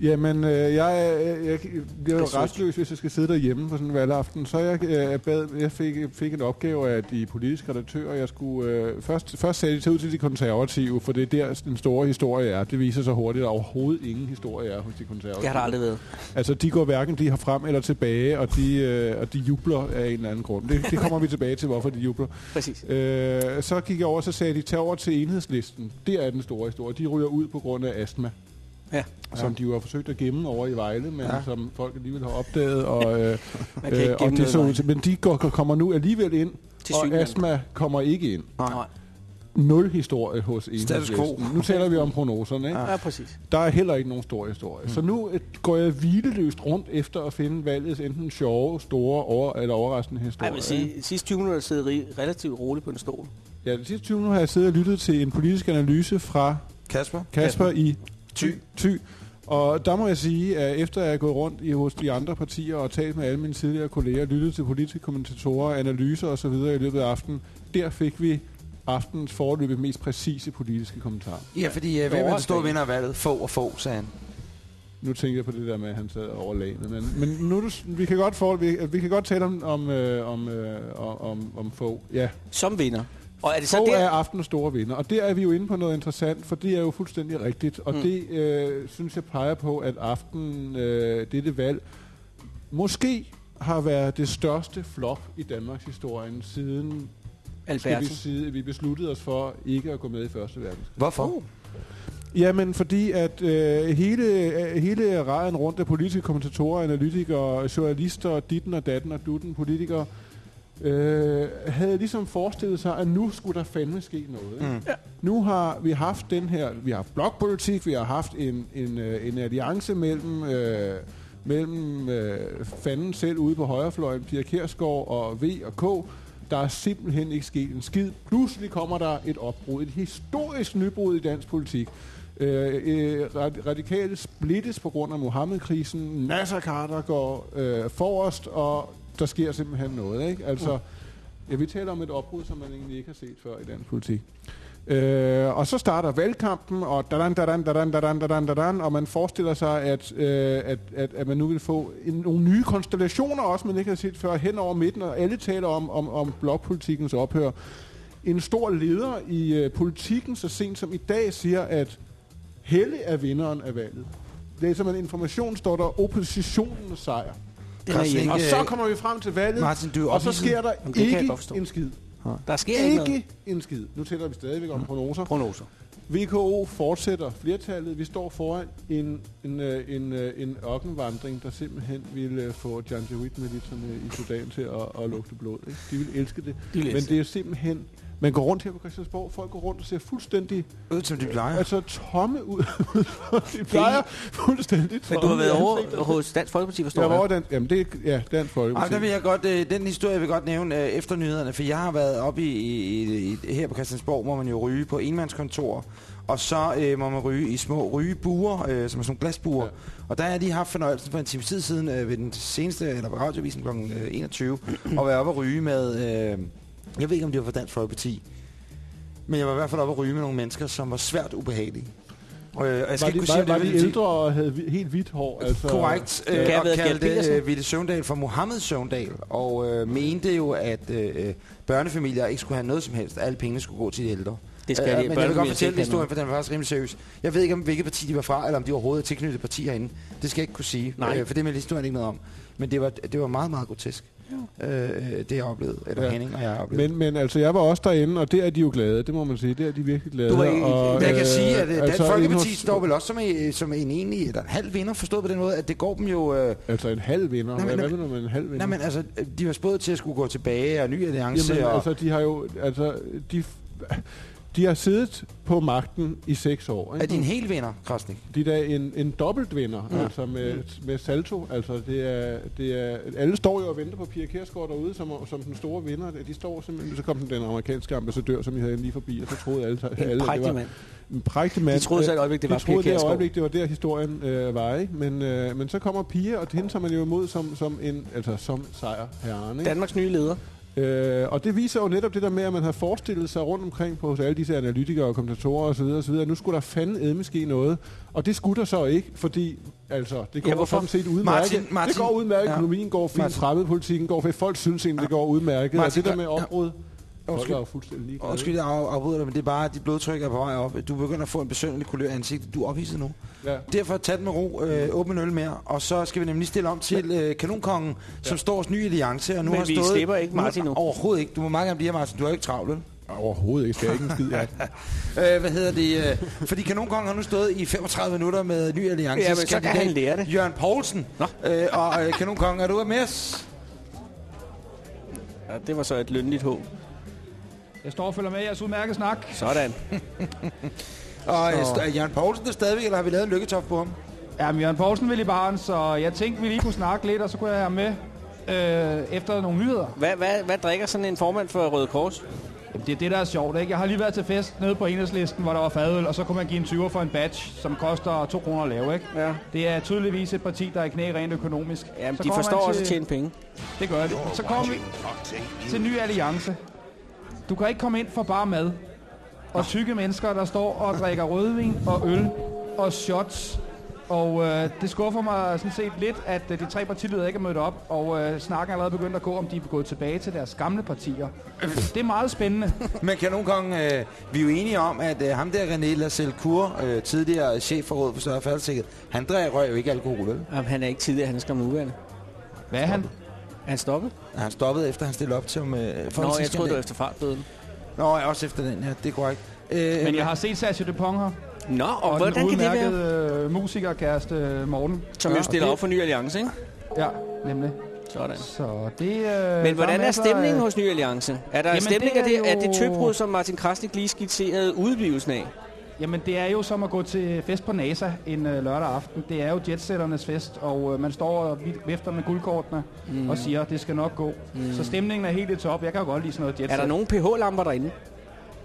Speaker 26: Jamen, øh, jeg, jeg, jeg, jeg bliver jo restløs, hvis jeg skal sidde derhjemme på sådan en valgaften. Så jeg, øh, bad, jeg fik, fik en opgave af de politiske redaktører. Jeg skulle, øh, først, først sagde de tage ud til de konservative, for det er der, den store historie er. Det viser sig hurtigt, at der overhovedet ingen historie er hos de konservative.
Speaker 3: Det har der aldrig været.
Speaker 26: Altså, de går hverken de har frem eller tilbage, og de, øh, og de jubler af en eller anden grund. Det, det kommer vi tilbage til, hvorfor de jubler.
Speaker 3: Præcis.
Speaker 26: Øh, så gik jeg over, så sagde de, tag over til enhedslisten. Det er den store historie. De ryger ud på grund af astma.
Speaker 3: Ja.
Speaker 26: Som de jo har forsøgt at gemme over i Vejle, men
Speaker 2: Ja.
Speaker 26: ja. som folk alligevel har opdaget. Og, øh,
Speaker 3: Man kan ikke
Speaker 26: og
Speaker 3: gemme
Speaker 26: det så ud til, men de går, kommer nu alligevel ind,
Speaker 3: Til
Speaker 26: og astma kommer ikke ind.
Speaker 3: Nej.
Speaker 26: Nul historie hos enhedslisten. Nu taler vi om prognoserne. Ikke?
Speaker 3: Ja, præcis.
Speaker 26: Der er heller ikke nogen stor historie. Mm. Så nu øh, går jeg hvileløst rundt efter at finde valgets enten sjove, store over, eller overraskende historie.
Speaker 3: jeg vil sige, de sidste 20 minutter sidder relativt roligt på en stol.
Speaker 26: Ja, de sidste 20 minutter har jeg siddet og lyttet til en politisk analyse fra
Speaker 2: Kasper?
Speaker 26: Kasper i Ty. Ty. Og der må jeg sige, at efter jeg er gået rundt i, hos de andre partier og talt med alle mine tidligere kolleger, lyttet til politiske kommentatorer, analyser osv. i løbet af aftenen, der fik vi aftens forløbet mest præcise politiske kommentarer.
Speaker 2: Ja, fordi øh, hvem er den store vinder af valget? Få og få, sagde han.
Speaker 26: Nu tænker jeg på det der med, at han sad over lagenet. Men, men nu, vi kan godt, for, vi, vi kan godt tale om, om, øh, om, øh, om, om få. Ja.
Speaker 3: Som vinder. Og er det så der...
Speaker 26: er aftenens store vinder, og der er vi jo inde på noget interessant, for det er jo fuldstændig rigtigt, og
Speaker 3: Mm.
Speaker 26: det øh, synes jeg peger på, at aften, øh, dette valg, måske har været det største flop i Danmarks historien siden vi, sige, vi besluttede os for ikke at gå med i Første Verdenskrig.
Speaker 2: Hvorfor?
Speaker 26: Jamen, fordi at øh, hele, øh, hele ræden rundt af politiske kommentatorer, analytikere, journalister, ditten og datten og dutten politikere, øh, havde ligesom forestillet sig, at nu skulle der fandme ske noget. Ikke?
Speaker 2: Mm.
Speaker 26: Ja. Nu har vi haft den her, vi har haft blokpolitik, vi har haft en, en, øh, en alliance mellem, øh, mellem øh, fanden selv ude på højrefløjen, Pia Kjærsgaard og V og K, der er simpelthen ikke sket en skid. Pludselig kommer der et opbrud, et historisk nybrud i dansk politik. Øh, øh, rad- radikale splittes på grund af Mohammed-krisen. Nasser Carter går øh, forrest, og der sker simpelthen noget. Ikke? Altså, ja, vi taler om et opbrud, som man egentlig ikke har set før i dansk politik. Øh, og så starter valgkampen, og dadan, dadan, dadan, dadan, dadan, dadan, og man forestiller sig, at, øh, at, at, at man nu vil få en, nogle nye konstellationer, også man ikke har set før, hen over midten, og alle taler om, om, om blokpolitikens ophør. En stor leder i øh, politikken, så sent som i dag, siger, at Helle er vinderen af valget. Det er som en information, står der oppositionens sejr.
Speaker 2: Den er ikke-
Speaker 26: og så kommer vi frem til valget,
Speaker 2: Martin, du
Speaker 26: og så sker der
Speaker 2: Jamen,
Speaker 26: ikke en skid.
Speaker 3: Der sker ikke noget.
Speaker 26: ikke en skid. Nu tæller vi stadigvæk om prognoser.
Speaker 3: Prognoser.
Speaker 26: VKO fortsætter flertallet. Vi står foran en, en, øh, en, øh, en ørkenvandring, der simpelthen vil øh, få Janjaweed-militserne i Sudan til at, at lugte blod. Ikke? De vil elske det.
Speaker 3: De vil
Speaker 26: Men det er simpelthen... Man går rundt her på Christiansborg, folk går rundt og ser fuldstændig...
Speaker 2: Ud som de plejer.
Speaker 26: Altså tomme ud. *laughs* de plejer fuldstændig
Speaker 3: Men du har
Speaker 26: tomme
Speaker 3: været over hos Dansk Folkeparti, forstår
Speaker 26: Jeg var
Speaker 3: jeg.
Speaker 26: over den, jamen det er, ja, Dansk Folkeparti.
Speaker 2: Ej, der vil jeg godt, øh, den historie vil jeg godt nævne øh, efter nyhederne, for jeg har været oppe i, i, i, her på Christiansborg, hvor man jo ryge på enmandskontor, og så øh, må man ryge i små rygebuer, øh, som er sådan nogle glasbuer. Ja. Og der har jeg lige haft fornøjelsen for en time tid siden øh, ved den seneste, eller på radiovisen kl. 21, at være oppe og ryge med, øh, jeg ved ikke om det var for Dansk Folkeparti, men jeg var i hvert fald oppe og ryge med nogle mennesker, som var svært ubehagelige. Øh, og jeg
Speaker 26: Var
Speaker 2: skal
Speaker 26: de,
Speaker 2: ikke kunne
Speaker 26: var,
Speaker 2: sige,
Speaker 26: var
Speaker 2: var
Speaker 26: de ældre og havde helt hvidt hår? Altså,
Speaker 2: Korrekt. Øh, og kaldte øh, Ville Søvndal for Mohammed Søvndal, og øh, mente jo, at øh, børnefamilier ikke skulle have noget som helst. Alle pengene skulle gå til de ældre.
Speaker 3: Det skal
Speaker 2: Øh,
Speaker 3: de.
Speaker 2: Men jeg vil godt fortælle historien, for den var faktisk rimelig seriøs. Jeg ved ikke, om hvilket parti de var fra, eller om de overhovedet er tilknyttet parti herinde. Det skal jeg ikke kunne sige,
Speaker 3: Nej.
Speaker 2: øh, for det med historien ikke noget om. Men det var, det var meget, meget grotesk, øh, det jeg oplevede. Eller
Speaker 26: Ja.
Speaker 2: Henning og jeg oplevede.
Speaker 26: Men, men altså, jeg var også derinde, og der er de jo glade. Det må man sige. Der er de virkelig glade.
Speaker 2: Du var ikke,
Speaker 26: og,
Speaker 2: jeg kan
Speaker 26: øh,
Speaker 2: sige, at øh, Dansk
Speaker 26: altså,
Speaker 2: Folkeparti
Speaker 26: inde hos-
Speaker 2: står vel også som, en, som en enig, eller en halv vinder, forstået på den måde, at det går dem jo... Øh,
Speaker 26: Altså en halv vinder.
Speaker 2: Nej, men-
Speaker 26: Hvad mener med en halv vinder?
Speaker 2: nej, men altså, de var spået til at skulle gå tilbage, og ny alliance,
Speaker 26: Jamen,
Speaker 2: og...
Speaker 26: altså, de har jo... Altså, de, de har siddet på magten i seks år. Ikke?
Speaker 2: Er de en hel vinder, Krasnik?
Speaker 26: De er da en, en dobbelt vinder, ja. Altså med, med salto. Altså det er, det er, alle står jo og venter på Pia Kjærsgaard derude som, som den store vinder. De står simpelthen, så kom den, den amerikanske ambassadør, som vi havde lige forbi, og så troede alle, alle at det
Speaker 3: prægtig
Speaker 26: var
Speaker 3: mand.
Speaker 26: en prægtig mand.
Speaker 3: De troede et øjeblik, det
Speaker 26: De
Speaker 3: var Pia
Speaker 26: troede det øjeblik, det var der historien øh, var, ikke? Men, øh, men så kommer Pia, og hende tager man jo imod som, som en, altså som sejrherren, ikke?
Speaker 3: Danmarks nye leder.
Speaker 26: Øh, og det viser jo netop det der med, at man har forestillet sig rundt omkring på hos alle disse analytikere og kommentatorer osv. osv. at Nu skulle der fandme edme ske noget. Og det skulle der så ikke, fordi altså, det går
Speaker 2: Ja,
Speaker 26: ja, sådan set udmærket.
Speaker 2: Martin, Martin.
Speaker 26: det går udmærket.
Speaker 2: Ja.
Speaker 26: Økonomien går fint. Fremmedpolitikken går fint. Folk synes egentlig, det går udmærket.
Speaker 2: Martin,
Speaker 26: og det der med
Speaker 2: ja.
Speaker 26: Folk
Speaker 2: Undskyld.
Speaker 26: er jo fuldstændig ligeglade.
Speaker 2: Undskyld, jeg af- afbryder dig, men det er bare, at dit blodtryk er på vej op. Du begynder at få en besøgelig kulør i ansigtet. Du er ophidset nu.
Speaker 26: Ja.
Speaker 2: Derfor tag den med ro, øh, åbne en øl mere, og så skal vi nemlig stille om til øh, Kanonkongen, som står hos ny alliance, og nu
Speaker 3: Men
Speaker 2: har
Speaker 3: vi
Speaker 2: stået...
Speaker 3: slipper ikke Martin nu.
Speaker 2: Overhovedet ikke. Du må meget gerne blive her, Martin. Du har jo ikke travlt, vel?
Speaker 26: Overhovedet ikke. Skal jeg ikke en skid, ja. *laughs*
Speaker 2: Øh, hvad hedder det? Øh, fordi Kanonkongen har nu stået i 35 minutter med ny alliance.
Speaker 3: Ja, men så kan han lære det.
Speaker 2: Jørgen Poulsen.
Speaker 3: Nå.
Speaker 2: Øh, og øh, Kanonkongen, er du med os?
Speaker 3: Ja, det var så et lønligt håb.
Speaker 5: Jeg står og følger med i jeres udmærkede snak.
Speaker 3: Sådan. *laughs*
Speaker 2: Og
Speaker 5: Så-
Speaker 2: er Jørgen Poulsen der stadigvæk, eller har vi lavet en lykketoft på ham?
Speaker 5: Jamen, Jørgen Poulsen vil i baren, så jeg tænkte, vi lige kunne snakke lidt, og så kunne jeg have med øh, efter nogle nyheder.
Speaker 3: Hvad, hvad, hvad drikker sådan en formand for Røde Kors?
Speaker 5: Jamen, det er det, der er sjovt, ikke? Jeg har lige været til fest nede på enhedslisten, hvor der var fadøl, og så kunne man give en 20'er for en badge, som koster 2 kroner at lave, ikke?
Speaker 3: Ja.
Speaker 5: Det er tydeligvis et parti, der er i knæ rent økonomisk.
Speaker 3: Jamen,
Speaker 5: Så
Speaker 3: de forstår
Speaker 5: man
Speaker 3: også
Speaker 5: til-
Speaker 3: at tjene penge.
Speaker 5: Det gør de. Så kommer vi til ny alliance. Du kan ikke komme ind for bare mad. Og tykke mennesker, der står og drikker rødvin og øl og shots. Og øh, det skuffer mig sådan set lidt, at øh, de tre partiledere ikke er mødt op, og øh, snakken er allerede begyndt at gå, om de er gået tilbage til deres gamle partier. Det er meget spændende. *laughs*
Speaker 2: Men Kanonkongen, øh, vi er jo enige om, at øh, ham der René Lasselcour, øh, tidligere chef for Rådet for Større Færdssikkerhed, han drejer røg jo ikke alkohol, vel?
Speaker 3: Jamen, han er ikke tidligere, han er skam nuværende.
Speaker 5: Hvad er han?
Speaker 3: Han stoppet?
Speaker 2: Er han stoppet, efter han stillede op til med
Speaker 3: Nå, jeg troede, det var efter fartbøden.
Speaker 2: Nå, også efter den, ja. Det er korrekt. Øh,
Speaker 5: Men jeg har set Sergio Dupont her.
Speaker 3: Nå, og,
Speaker 5: og
Speaker 3: hvordan kan det være?
Speaker 5: øh, musikerkæreste øh, Morten.
Speaker 3: Som jo stiller
Speaker 5: det-
Speaker 3: op for Ny Alliance, ikke?
Speaker 5: Ja, nemlig.
Speaker 3: Sådan.
Speaker 5: Så det, øh,
Speaker 3: Men hvordan er stemningen
Speaker 5: af-
Speaker 3: hos Ny Alliance? Er der
Speaker 5: Jamen,
Speaker 3: stemning
Speaker 5: det
Speaker 3: af det,
Speaker 5: er
Speaker 3: det
Speaker 5: jo-
Speaker 3: tøbrud, som Martin Krasnik lige skitserede udblivelsen af?
Speaker 5: Jamen, det er jo som at gå til fest på NASA en øh, lørdag aften. Det er jo jetsætternes fest, og øh, man står og vi- vifter med guldkortene
Speaker 3: Mm.
Speaker 5: og siger, det skal nok gå.
Speaker 3: Mm.
Speaker 5: Så stemningen er helt i top. Jeg kan jo godt lide sådan noget jetset.
Speaker 3: Er der nogle pH-lamper derinde?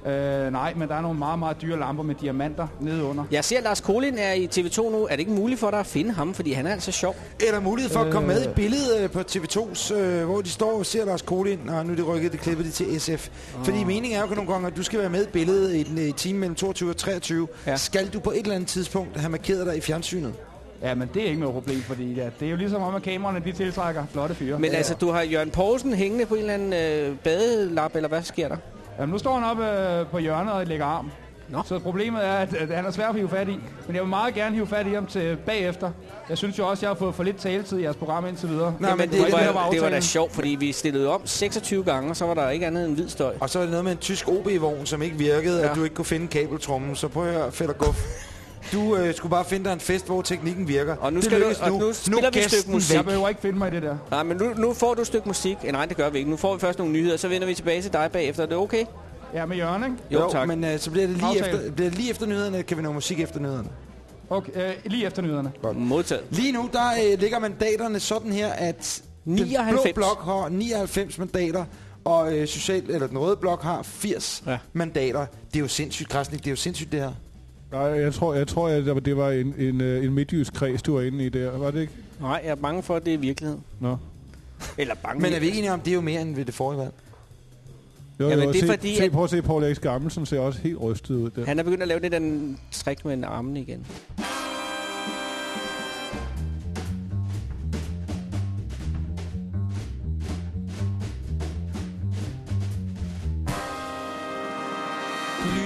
Speaker 5: Øh, nej, men der er nogle meget, meget dyre lamper med diamanter nede under.
Speaker 3: Jeg ser, at Lars Kolin er i TV2 nu. Er det ikke muligt for dig at finde ham, fordi han er altså sjov?
Speaker 2: Er der mulighed for at komme
Speaker 3: Øh.
Speaker 2: med i billedet øh, på TV2's, øh, hvor de står og ser Lars Kolin, og nu er det rykket, det klippet det til SF. Oh. Fordi meningen er jo nogle gange, at du skal være med i billedet i den øh, time mellem 22 og 23. Ja. Skal du på et eller andet tidspunkt have markeret dig i fjernsynet?
Speaker 5: Ja, men det er ikke noget problem, fordi ja, det er jo ligesom om, at kameraerne de tiltrækker flotte fyre.
Speaker 3: Men altså, du har Jørgen Poulsen hængende på en eller anden øh, badelap, eller hvad sker der?
Speaker 5: Jamen, nu står han oppe øh, på hjørnet og lægger arm.
Speaker 3: Nå.
Speaker 5: Så problemet er, at, at han er svær at hive fat i. Men jeg vil meget gerne hive fat i ham til bagefter. Jeg synes jo også, at jeg har fået for lidt taletid i jeres program indtil videre.
Speaker 3: Nå, men det,
Speaker 5: var
Speaker 3: det, var,
Speaker 5: det, der
Speaker 3: det var da sjovt, fordi vi stillede om 26 gange, og så var der ikke andet end hvid støj.
Speaker 2: Og så er det noget med en tysk OB-vogn, som ikke virkede, ja. At du ikke kunne finde kabeltrummen. Så prøv at høre, Fætter Guff. Du øh, skulle bare finde dig en fest, hvor teknikken virker.
Speaker 3: Og nu,
Speaker 2: Det
Speaker 3: skal du, og nu
Speaker 2: Nu
Speaker 3: spiller
Speaker 2: er
Speaker 3: vi et stykke musik.
Speaker 5: Jeg behøver ikke finde mig i det der.
Speaker 3: Nej, men nu, nu får du et stykke musik. Eh, nej, det gør vi ikke. Nu får vi først nogle nyheder, så vender vi tilbage til dig bagefter. Er det okay?
Speaker 5: Ja, med Jørgen, ikke?
Speaker 3: Jo, tak.
Speaker 2: men øh, så bliver det lige
Speaker 5: Aftale.
Speaker 2: efter, bliver det lige efter nyhederne, kan vi nå musik efter nyhederne.
Speaker 5: Okay, øh, lige efter nyhederne.
Speaker 3: Modtaget.
Speaker 2: Lige nu, der øh, ligger mandaterne sådan her, at den
Speaker 3: 99.
Speaker 2: blå blok har 99 mandater, og øh, social, eller den røde blok har 80 ja. mandater. Det er jo sindssygt, Krasnik. Det er jo sindssygt, det her.
Speaker 26: Nej, jeg tror, jeg tror at det var- det var en, en, øh, en midtjysk kreds, du var inde i der. Var det ikke?
Speaker 3: Nej, jeg er bange for, at det er virkelighed.
Speaker 26: Nå.
Speaker 3: Eller bange.
Speaker 2: Men er vi ikke enige om, det er jo mere end ved det forrige valg?
Speaker 26: Jo,
Speaker 3: Jamen,
Speaker 26: jo,
Speaker 3: det er
Speaker 26: se,
Speaker 3: fordi,
Speaker 26: se,
Speaker 3: at-
Speaker 26: prøv at se Paul Erik Gammelsen ser også helt rystet ud. Der.
Speaker 3: Han er begyndt at lave det der trick med en armen igen.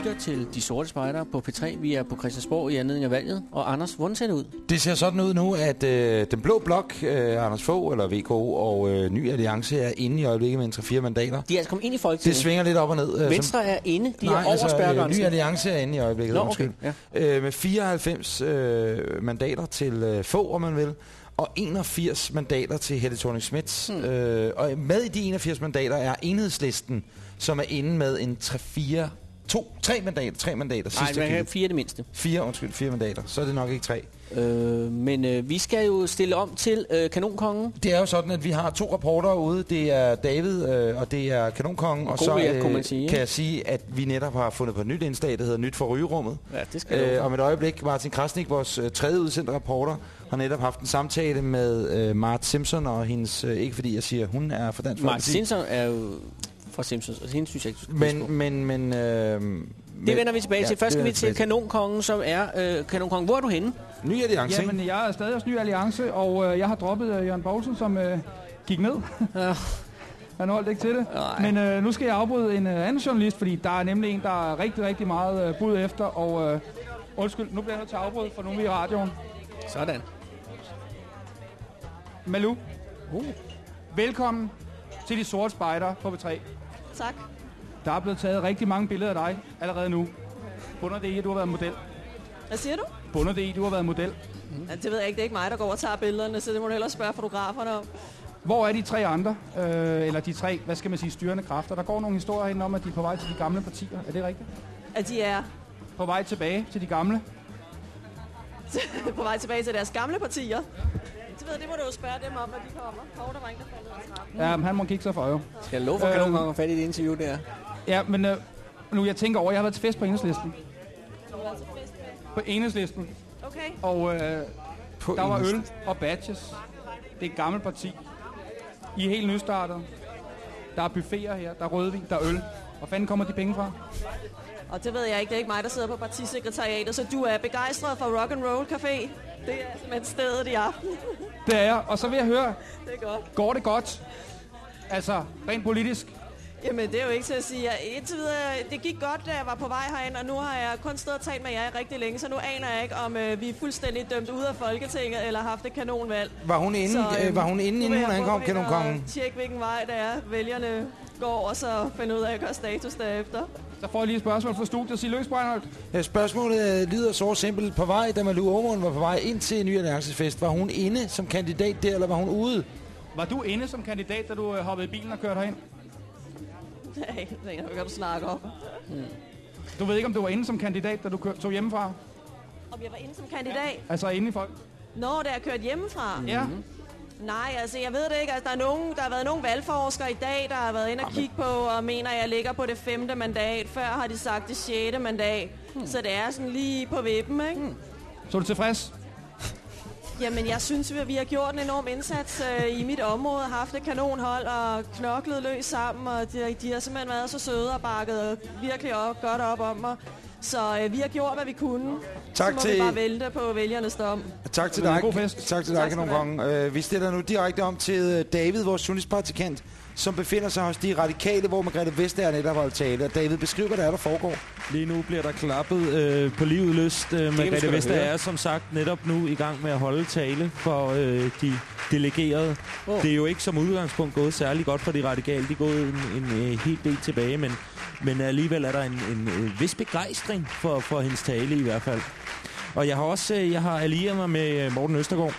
Speaker 3: Lytter til De Sorte Spejdere på P3. Vi er på Christiansborg i anledning af valget. Og Anders, hvordan ser det ud?
Speaker 2: Det ser sådan ud nu, at øh, den blå blok, øh, Anders Fogh, eller VKO og øh, Ny Alliance er inde i øjeblikket med en 3-4 mandater.
Speaker 3: De er altså kommet ind i Folketinget.
Speaker 2: Det svinger lidt op og ned. øh,
Speaker 3: Venstre er inde. De
Speaker 2: Nej,
Speaker 3: er over
Speaker 2: altså, øh. Ny Alliance er inde i øjeblikket,
Speaker 3: Nå,
Speaker 2: undskyld.
Speaker 3: okay,
Speaker 2: Øh, med 94 øh, mandater til øh, få, om man vil, og 81 mandater til Helle thorning Schmidt. Hmm. Øh, og med i de 81 mandater er enhedslisten, som er inde med en 3-4... To, tre mandater, tre mandater
Speaker 3: Nej,
Speaker 2: sidste
Speaker 3: man kan fire det mindste.
Speaker 2: Fire, undskyld, fire mandater. Så er det nok ikke tre.
Speaker 3: Øh, men øh, vi skal jo stille om til øh, Kanonkongen.
Speaker 2: Det er jo sådan, at vi har to rapporter ude. Det er David, øh, og det er Kanonkongen.
Speaker 3: Og
Speaker 2: Og, så øh,
Speaker 3: man sige,
Speaker 2: kan jeg sige, at vi netop har fundet på et nyt indslag, der hedder Nyt for Rygerummet.
Speaker 3: Ja, det skal for.
Speaker 2: øh, Om et øjeblik, Martin Krasnik, vores øh, tredje udsendte rapporter, har netop haft en samtale med øh, Mart Simpson og hendes, øh, ikke fordi jeg siger, hun er fra Dansk Folkeparti.
Speaker 3: Simpson er jo fra Simpsons, og hende synes jeg ikke, du skal
Speaker 2: Men,
Speaker 3: på.
Speaker 2: men, men... Øh,
Speaker 3: Det vender vi tilbage til. Først skal vi til
Speaker 2: kan
Speaker 3: Kanonkongen, som er... Øh, Kanonkongen, hvor er du henne?
Speaker 2: Ny Alliance, ikke?
Speaker 5: Jamen, jeg er stadig hos Ny Alliance, og øh, jeg har droppet øh, Jørgen Poulsen, som øh, gik ned. *laughs* *laughs* Han holdt ikke til det.
Speaker 3: Nej.
Speaker 5: Men øh, nu skal jeg afbryde en øh, anden journalist, fordi der er nemlig en, der er rigtig, rigtig meget øh, bud efter. Og øh, undskyld, nu bliver jeg nødt til at afbryde, for nu er vi i radioen.
Speaker 3: Sådan.
Speaker 5: Malou. Uh. Velkommen til De Sorte Spejder på B3.
Speaker 27: Tak.
Speaker 5: Der er blevet taget rigtig mange billeder af dig allerede nu. Bunder det i, at du har været model?
Speaker 27: Hvad siger du?
Speaker 5: Bunder det i, at du har været model?
Speaker 27: Ja, det ved jeg ikke. Det er ikke mig, der går og tager billederne, så det må du hellere spørge fotograferne om.
Speaker 5: Hvor er de tre andre, øh, eller de tre, hvad skal man sige, styrende kræfter? Der går nogle historier herinde om, at de er på vej til de gamle partier. Er det rigtigt?
Speaker 27: At de er
Speaker 5: På vej tilbage til de gamle? *laughs*
Speaker 27: på vej tilbage til deres gamle partier. Det, ved, det må du jo spørge dem om, når de kommer. Hov, der var en, der faldt af trappen.
Speaker 5: Ja, men han må kigge sig for jo.
Speaker 3: Skal jeg love for, at Kanonkongen har fat i det interview der?
Speaker 5: Ja, men øh, nu jeg tænker over, jeg har været til fest på enhedslisten. På enhedslisten.
Speaker 27: Okay.
Speaker 5: Og øh,
Speaker 2: På
Speaker 5: der var øl og badges. Det er et gammelt parti. I er helt nystartet. Der er buffeter her, der er rødvin, der er øl. Hvor fanden kommer de penge fra?
Speaker 27: Og det ved jeg ikke. Det er ikke mig, der sidder på partisekretariatet, så du er begejstret for Rock and Roll Café. Det er simpelthen stedet i aften. *laughs*
Speaker 5: Det er jeg. Og så vil jeg høre,
Speaker 27: det er godt.
Speaker 5: går det godt? Altså, rent politisk?
Speaker 27: Jamen, det er jo ikke til at sige. Jeg, indtil videre, det gik godt, da jeg var på vej herind, og nu har jeg kun stået og talt med jer rigtig længe, så nu aner jeg ikke, om øh, vi er fuldstændig dømt ud af Folketinget, eller har haft et kanonvalg.
Speaker 2: Var hun inde, øh, var hun inde, inden hun ankom, kanonkongen?
Speaker 27: Tjekke, hvilken vej det er, vælgerne går, og så finde ud af at gøre status derefter.
Speaker 5: Så får jeg lige et spørgsmål fra studiet. Sig løs, Breinholt.
Speaker 2: Ja, spørgsmålet øh, lyder så simpelt. På vej, da Malou Aumund var på vej ind til Ny Alliancefest, var hun inde som kandidat der, eller var hun ude?
Speaker 5: Var du inde som kandidat, da du øh, hoppede i bilen og kørte herind?
Speaker 27: Nej, det er ikke, du snakker om.
Speaker 5: Du ved ikke, om du var inde som kandidat, da du kør, tog hjemmefra?
Speaker 27: Om jeg var inde som kandidat?
Speaker 5: Altså inde i folk?
Speaker 27: Nå, da jeg kørte hjemmefra?
Speaker 5: Ja.
Speaker 27: Nej, altså jeg ved det ikke. Altså, der, er nogen, der har været nogle valgforskere i dag, der har været inde og kigge på og mener, at jeg ligger på det femte mandat. Før har de sagt det sjette mandat. Hmm. Så det er sådan lige på vippen, ikke? Hmm.
Speaker 5: Så er du tilfreds?
Speaker 27: Jamen, jeg synes, at vi har gjort en enorm indsats øh, i mit område, haft et kanonhold og knoklet løs sammen, og de, de har simpelthen været så søde og bakket virkelig op, godt op om mig. Så øh, vi har gjort, hvad vi kunne.
Speaker 2: Tak
Speaker 27: så må
Speaker 2: til-
Speaker 27: vi bare vente på vælgernes dom.
Speaker 2: Tak til dig.
Speaker 5: god fest.
Speaker 2: Tak til dig,
Speaker 27: Tak
Speaker 2: kanonkongen. Uh, vi stiller nu direkte om til øh, David, vores journalistpraktikant, som befinder sig hos de radikale, hvor Margrethe Vestager netop har tale. Og David, beskriv, hvad der er, der foregår.
Speaker 28: Lige nu bliver der klappet øh, på livet løst. Øh, Margrethe Vestager er som sagt netop nu i gang med at holde tale for øh, de delegerede. Oh. Det er jo ikke som udgangspunkt gået særlig godt for de radikale. De er gået en, en, en helt del tilbage, men, men alligevel er der en, en, en vis begejstring for, for hendes tale i hvert fald. Og jeg har også øh, jeg har allieret mig med øh, Morten Østergaard.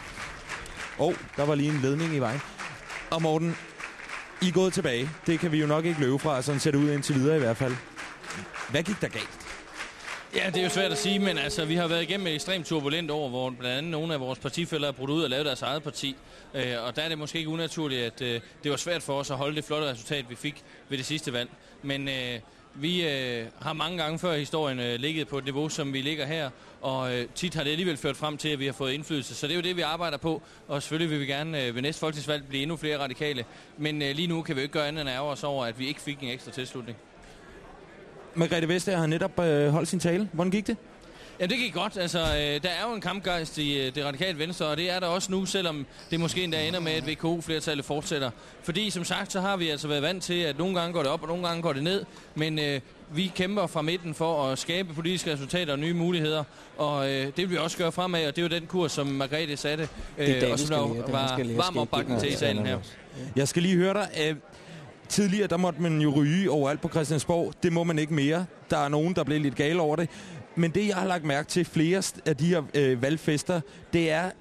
Speaker 28: Og oh, der var lige en ledning i vejen. Og Morten, I er gået tilbage. Det kan vi jo nok ikke løbe fra, sådan ser det ud indtil videre i hvert fald. Hvad gik der galt?
Speaker 29: Ja, det er jo svært at sige, men altså, vi har været igennem et ekstremt turbulent år, hvor blandt andet nogle af vores partifælder er brudt ud og lavet deres eget parti. Øh, og der er det måske ikke unaturligt, at øh, det var svært for os at holde det flotte resultat, vi fik ved det sidste valg. Men øh, vi øh, har mange gange før i historien øh, ligget på et niveau, som vi ligger her, og øh, tit har det alligevel ført frem til, at vi har fået indflydelse. Så det er jo det, vi arbejder på, og selvfølgelig vil vi gerne øh, ved næste folketingsvalg blive endnu flere radikale. Men øh, lige nu kan vi jo ikke gøre andet end at os over, at vi ikke fik en ekstra tilslutning.
Speaker 28: Margrethe Vestager har netop øh, holdt sin tale. Hvordan gik det?
Speaker 29: Ja, det gik godt. Altså, øh, der er jo en kampgejst i øh, det radikale venstre, og det er der også nu, selvom det måske endda ender med, at VKO-flertallet fortsætter. Fordi som sagt, så har vi altså været vant til, at nogle gange går det op, og nogle gange går det ned. Men øh, vi kæmper fra midten for at skabe politiske resultater og nye muligheder, og øh, det vil vi også gøre fremad, og det er jo den kurs, som Margrethe satte, øh,
Speaker 3: er
Speaker 29: og som der
Speaker 3: er
Speaker 29: var varm opbakning til i salen her.
Speaker 28: Jeg skal lige høre dig. Øh, tidligere, der måtte man jo ryge overalt på Christiansborg. Det må man ikke mere. Der er nogen, der bliver lidt gale over det. Men det, jeg har lagt mærke til flere af de her øh, valgfester, det er,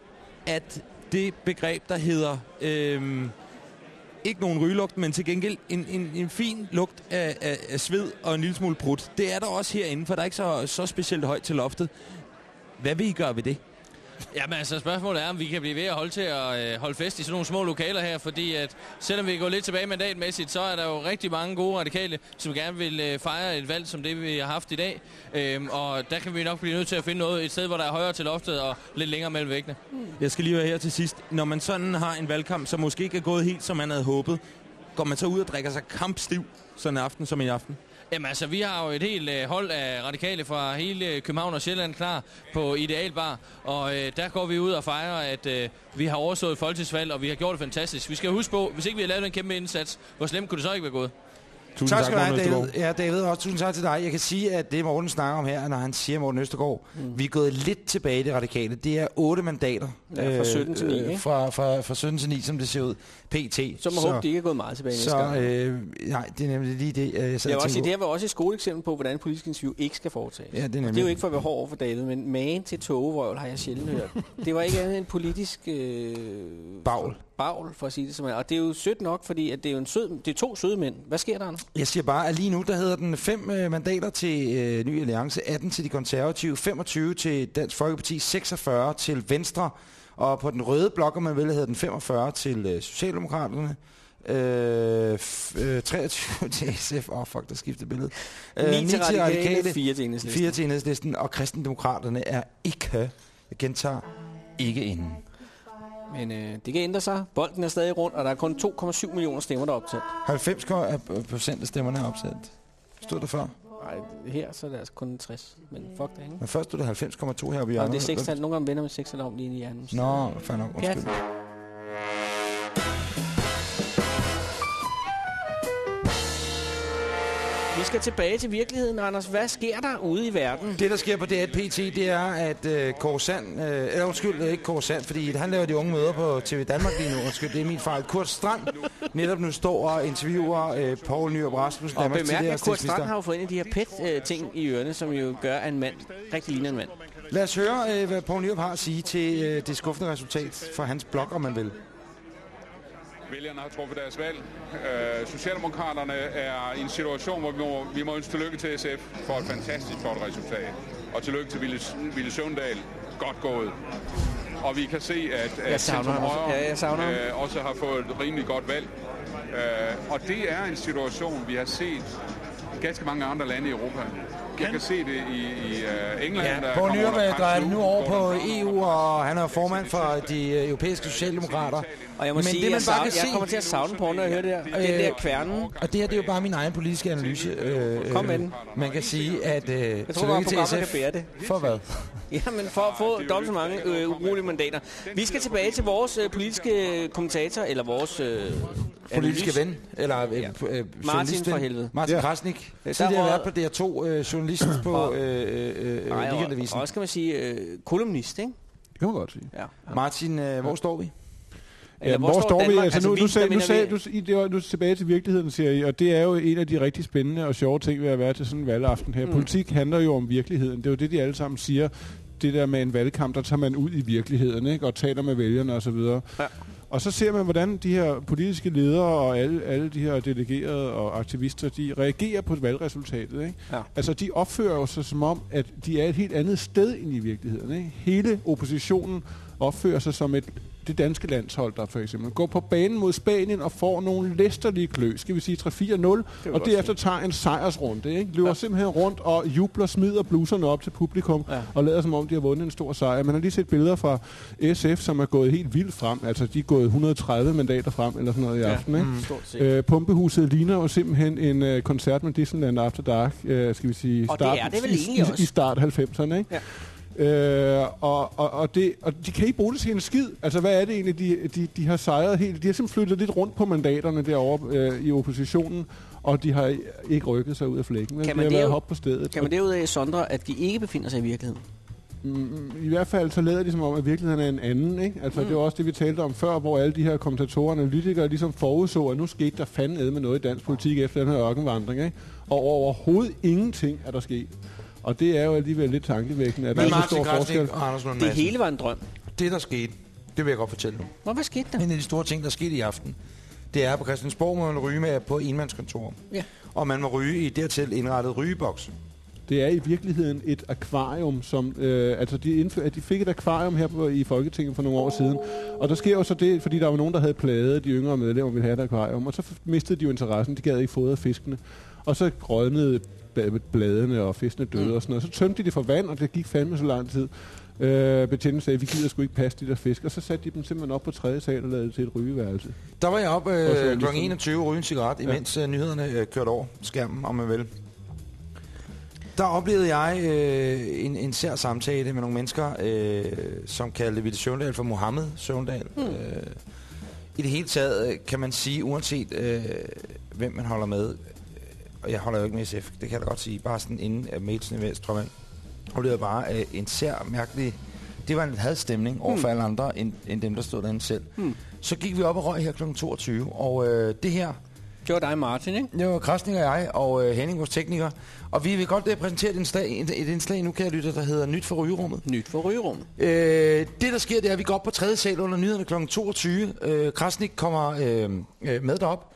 Speaker 28: at det begreb, der hedder... Øh, ikke nogen rygelugt, men til gengæld en, en, en fin lugt af, af, af sved og en lille smule brud. Det er der også herinde, for der er ikke så, så specielt højt til loftet. Hvad vil I gøre ved det?
Speaker 29: Jamen altså, spørgsmålet er, om vi kan blive ved at holde til at øh, holde fest i sådan nogle små lokaler her, fordi at selvom vi går lidt tilbage mandatmæssigt, så er der jo rigtig mange gode radikale, som gerne vil øh, fejre et valg som det, vi har haft i dag. Øhm, og der kan vi nok blive nødt til at finde noget, et sted, hvor der er højere til loftet og lidt længere mellem væggene. Mm.
Speaker 28: Jeg skal lige være her til sidst. Når man sådan har en valgkamp, som måske ikke er gået helt, som man havde håbet, går man så ud og drikker sig kampstiv sådan en aften som i aften?
Speaker 29: Jamen altså, vi har jo et helt øh, hold af radikale fra hele København og Sjælland klar på Idealbar, og øh, der går vi ud og fejrer, at øh, vi har overstået folketingsvalg, og vi har gjort det fantastisk. Vi skal huske på, hvis ikke vi har lavet en kæmpe indsats, hvor slemt kunne det så ikke være gået?
Speaker 2: Tusind tak, tak skal du have, David. Ja, David, også tusind tak til dig. Jeg kan sige, at det Morten snakker om her, når han siger Morten Østergaard, mm. vi er gået lidt tilbage i det radikale. Det er otte mandater. øh,
Speaker 3: Ja, fra 17 til 9, ikke?
Speaker 2: Fra, fra, fra 17 til 9, som det ser ud. PT.
Speaker 3: Så må håbe, de ikke er gået meget tilbage næste
Speaker 2: så,
Speaker 3: gang.
Speaker 2: øh, nej, det er nemlig lige det, øh, jeg sad
Speaker 3: Jeg også sige, det her var også et skoleeksempel på, hvordan politisk interview ikke skal foretages.
Speaker 2: Ja, det er
Speaker 3: Og det er jo ikke for at være hård over for David, men magen til togevrøvl har jeg sjældent hørt. Det var ikke andet end politisk... Øh,
Speaker 2: Bagl.
Speaker 3: Bagl, for at sige det som er. Og det er jo sødt nok, fordi at det er jo en sød, det er to søde mænd. Hvad sker der, Anders?
Speaker 2: Jeg siger bare, at lige nu, der hedder den fem øh, mandater til øh, Ny Alliance, 18 til de konservative, 25 til Dansk Folkeparti, 46 til Venstre, og på den røde blok, om man vil, hedder den 45 til øh, Socialdemokraterne, øh, øh, 23 til SF, åh oh, fuck, der skiftede billede.
Speaker 3: Ni til Radikale, fire til Enhedslisten.
Speaker 2: Fire til Enhedslisten, og Kristendemokraterne er ikke, jeg gentager, ikke inden.
Speaker 3: Men øh, det kan ændre sig. Bolden er stadig rundt, og der er kun 2,7 millioner stemmer, der er optaget.
Speaker 2: 90 procent af stemmerne er opsat. Stod der før?
Speaker 3: Nej, her så er det altså kun 60. Men fuck det, ikke?
Speaker 2: Men først stod det 90,2 heroppe i
Speaker 3: Og
Speaker 2: hjørnet.
Speaker 3: det er 6 tal. Nogle gange vender med 6 tal om lige i hjernen.
Speaker 2: Nå, fair nok.
Speaker 3: Pjat. Skal tilbage til virkeligheden, Anders. Hvad sker der ude i verden?
Speaker 2: Det, der sker på DR PT, det er, at øh, Kåre Sand, øh, eller undskyld, øh, ikke Kåre Sand, fordi han laver de unge møder på TV Danmark lige nu. Undskyld, det er min fejl. Kurt Strand netop nu står og interviewer øh, Poul Nyrup Rasmussen,
Speaker 3: Og bemærk, at Kurt. Strand har jo fået en af de her pet-ting i ørerne, som jo gør, at en mand rigtig ligner en mand.
Speaker 2: Lad os høre, øh, hvad Poul Nyrup har at sige til øh, det skuffende resultat for hans blog, om man vil.
Speaker 30: Vælgerne har truffet deres valg. Øh, Socialdemokraterne er i en situation, hvor vi må, vi må ønske tillykke til SF for et fantastisk godt resultat. Og tillykke til Ville, Ville Søvndal. Godt gået. Og vi kan se, at,
Speaker 3: Jeg
Speaker 30: at
Speaker 3: savner ham også.
Speaker 30: Højre,
Speaker 3: Ja, jeg savner ham.
Speaker 30: øh, også har fået et rimelig godt valg. Øh, og det er en situation, vi har set i ganske mange andre lande i Europa. Jeg kan se det i, i uh, England, der
Speaker 2: Poul
Speaker 30: kommer
Speaker 2: Nyrup øh, drejer det
Speaker 30: nu.
Speaker 2: over på EU, og han er formand for de øh, europæiske socialdemokrater.
Speaker 3: Og jeg må sige, jeg, savner, jeg kommer til at savne på, når jeg hører det her. Den der kværnen.
Speaker 2: Og det her, det er jo bare min egen politiske analyse. Øh,
Speaker 3: Kom med den.
Speaker 2: Man kan sige, at øh,
Speaker 3: Jeg tror bare,
Speaker 2: SF.
Speaker 3: kan bære det.
Speaker 2: For hvad? *laughs*
Speaker 3: Jamen, for at få dobbelt så mange øh, ubrugelige mandater. Vi skal tilbage til vores øh, politiske kommentator, eller vores... Øh,
Speaker 2: Politiske ven, eller øh,
Speaker 3: Ja.
Speaker 2: øh,
Speaker 3: Martin for helvede.
Speaker 2: Martin
Speaker 3: Ja.
Speaker 2: Krasnik. Tidligere været på DR2, øh, journalist på øh, øh,
Speaker 3: Nej,
Speaker 2: øh,
Speaker 3: og,
Speaker 2: Weekendavisen.
Speaker 3: og også kan man sige øh, kolumnist, ikke?
Speaker 26: Det kan man godt sige.
Speaker 3: Ja.
Speaker 2: Martin, øh, hvor står vi?
Speaker 26: Ja, hvor, står vi?
Speaker 3: Danmark?
Speaker 26: Altså,
Speaker 3: Altså,
Speaker 26: nu,
Speaker 3: vi,
Speaker 26: nu, sagde, nu, sagde,
Speaker 3: vi-
Speaker 26: du, I, det var, nu tilbage til virkeligheden, siger I, og det er jo en af de rigtig spændende og sjove ting ved at være til sådan en valgaften her.
Speaker 3: Mm.
Speaker 26: Politik handler jo om virkeligheden. Det er jo det, de alle sammen siger. Det der med en valgkamp, der tager man ud i virkeligheden, ikke? og taler med vælgerne osv.
Speaker 3: Ja.
Speaker 26: Og så ser man, hvordan de her politiske ledere og alle, alle de her delegerede og aktivister, de reagerer på valgresultatet. Ikke?
Speaker 3: Ja.
Speaker 26: Altså, de opfører sig som om, at de er et helt andet sted end i virkeligheden. Ikke? Hele oppositionen opfører sig som et det danske landshold, der for eksempel går på banen mod Spanien og får nogle læsterlige klø, skal vi sige 3-4-0, og derefter tager en sejrsrunde. Ikke? Løber ja. simpelthen rundt og jubler, smider bluserne op til publikum,
Speaker 3: Ja.
Speaker 26: ja. og lader som om, de har vundet en stor sejr. Man har lige set billeder fra SF, som er gået helt vildt frem. Altså, de er gået 130 mandater frem, eller sådan noget i
Speaker 3: Ja,
Speaker 26: aften. Ikke?
Speaker 3: mm.
Speaker 26: Øh, pumpehuset ligner jo simpelthen en øh, koncert med Disneyland After Dark, øh, skal vi sige,
Speaker 3: Og det er det vel
Speaker 26: i,
Speaker 3: egentlig
Speaker 26: i,
Speaker 3: også.
Speaker 26: i start 90'erne. Ikke?
Speaker 3: Ja.
Speaker 26: Øh, og, og, og, det, og de kan ikke bruge det til en skid. Altså, hvad er det egentlig, de, de, de har sejret helt? De har simpelthen flyttet lidt rundt på mandaterne derovre øh, i oppositionen, og de har ikke rykket sig ud af flækken.
Speaker 3: Kan
Speaker 26: de
Speaker 3: man,
Speaker 26: har været hop på stedet.
Speaker 3: kan man derudaf sondre, at de ikke befinder sig i virkeligheden?
Speaker 26: Mm, I hvert fald så lader de som om, at virkeligheden er en anden. Ikke? Altså, mm. Det var også det, vi talte om før, hvor alle de her kommentatorer og analytikere ligesom forudså, at nu skete der fandme med noget i dansk politik efter den her ørkenvandring. Ikke? Og overhovedet ingenting er der sket. Og det er jo alligevel lidt tankevækkende, at der
Speaker 2: Men
Speaker 26: er så stor forskel.
Speaker 2: og Anders Lund
Speaker 3: Det hele var en drøm.
Speaker 2: Det, der skete, det vil jeg godt fortælle nu.
Speaker 3: Nå, hvad skete der?
Speaker 2: En af de store ting, der skete i aften, det er på Christiansborg, må man ryge med på enmandskontor.
Speaker 3: Ja.
Speaker 2: Og man må ryge i dertil indrettet rygeboks.
Speaker 26: Det er i virkeligheden et akvarium, som øh, altså de, indfør, de fik et akvarium her på, i Folketinget for nogle år siden. Og der sker jo så det, fordi der var nogen, der havde pladet, de yngre medlemmer ville have et akvarium, og så mistede de jo interessen, de gad ikke fodre fiskene. Og så bla- bladene, og fiskene døde mm. og sådan noget. Så tømte de det for vand, og det gik fandme så lang tid. Øh, betjenten sagde, vi gider sgu ikke passe de der fisk. Og så satte de dem simpelthen op på tredje sal og lavede det til et rygeværelse.
Speaker 2: Der var jeg op øh,
Speaker 26: ligesom-
Speaker 2: kl. 21 og ryge en cigaret, imens ja. nyhederne øh, kørte over skærmen, om man vil. Der oplevede jeg øh, en, en sær samtale med nogle mennesker, øh, som kaldte Ville Søvndal for Mohammed Søvndal. Mm. Øh, I det hele taget øh, kan man sige, uanset øh, hvem man holder med, øh, og jeg holder jo ikke med SF, det kan jeg da godt sige, bare sådan inden at mailsen i Strømmen, oplevede jeg bare øh, en sær mærkelig, det var en hadstemning over for
Speaker 3: Mm.
Speaker 2: alle andre, end, end dem, der stod derinde selv.
Speaker 3: Mm.
Speaker 2: Så gik vi op og røg her kl. 22, og øh, det her...
Speaker 3: Det var dig, Martin, ikke?
Speaker 2: Det var Krasning og jeg, og øh, Henning, vores tekniker. Og vi vil godt øh, præsentere et indslag, et, et indslag nu, kan jeg lytte, der hedder Nyt for Rygerummet.
Speaker 3: Nyt for Rygerummet.
Speaker 2: Øh, det, der sker, det er, at vi går op på tredje sal under nyhederne kl. 22. Øh, Krasnik kommer øh, øh, med derop.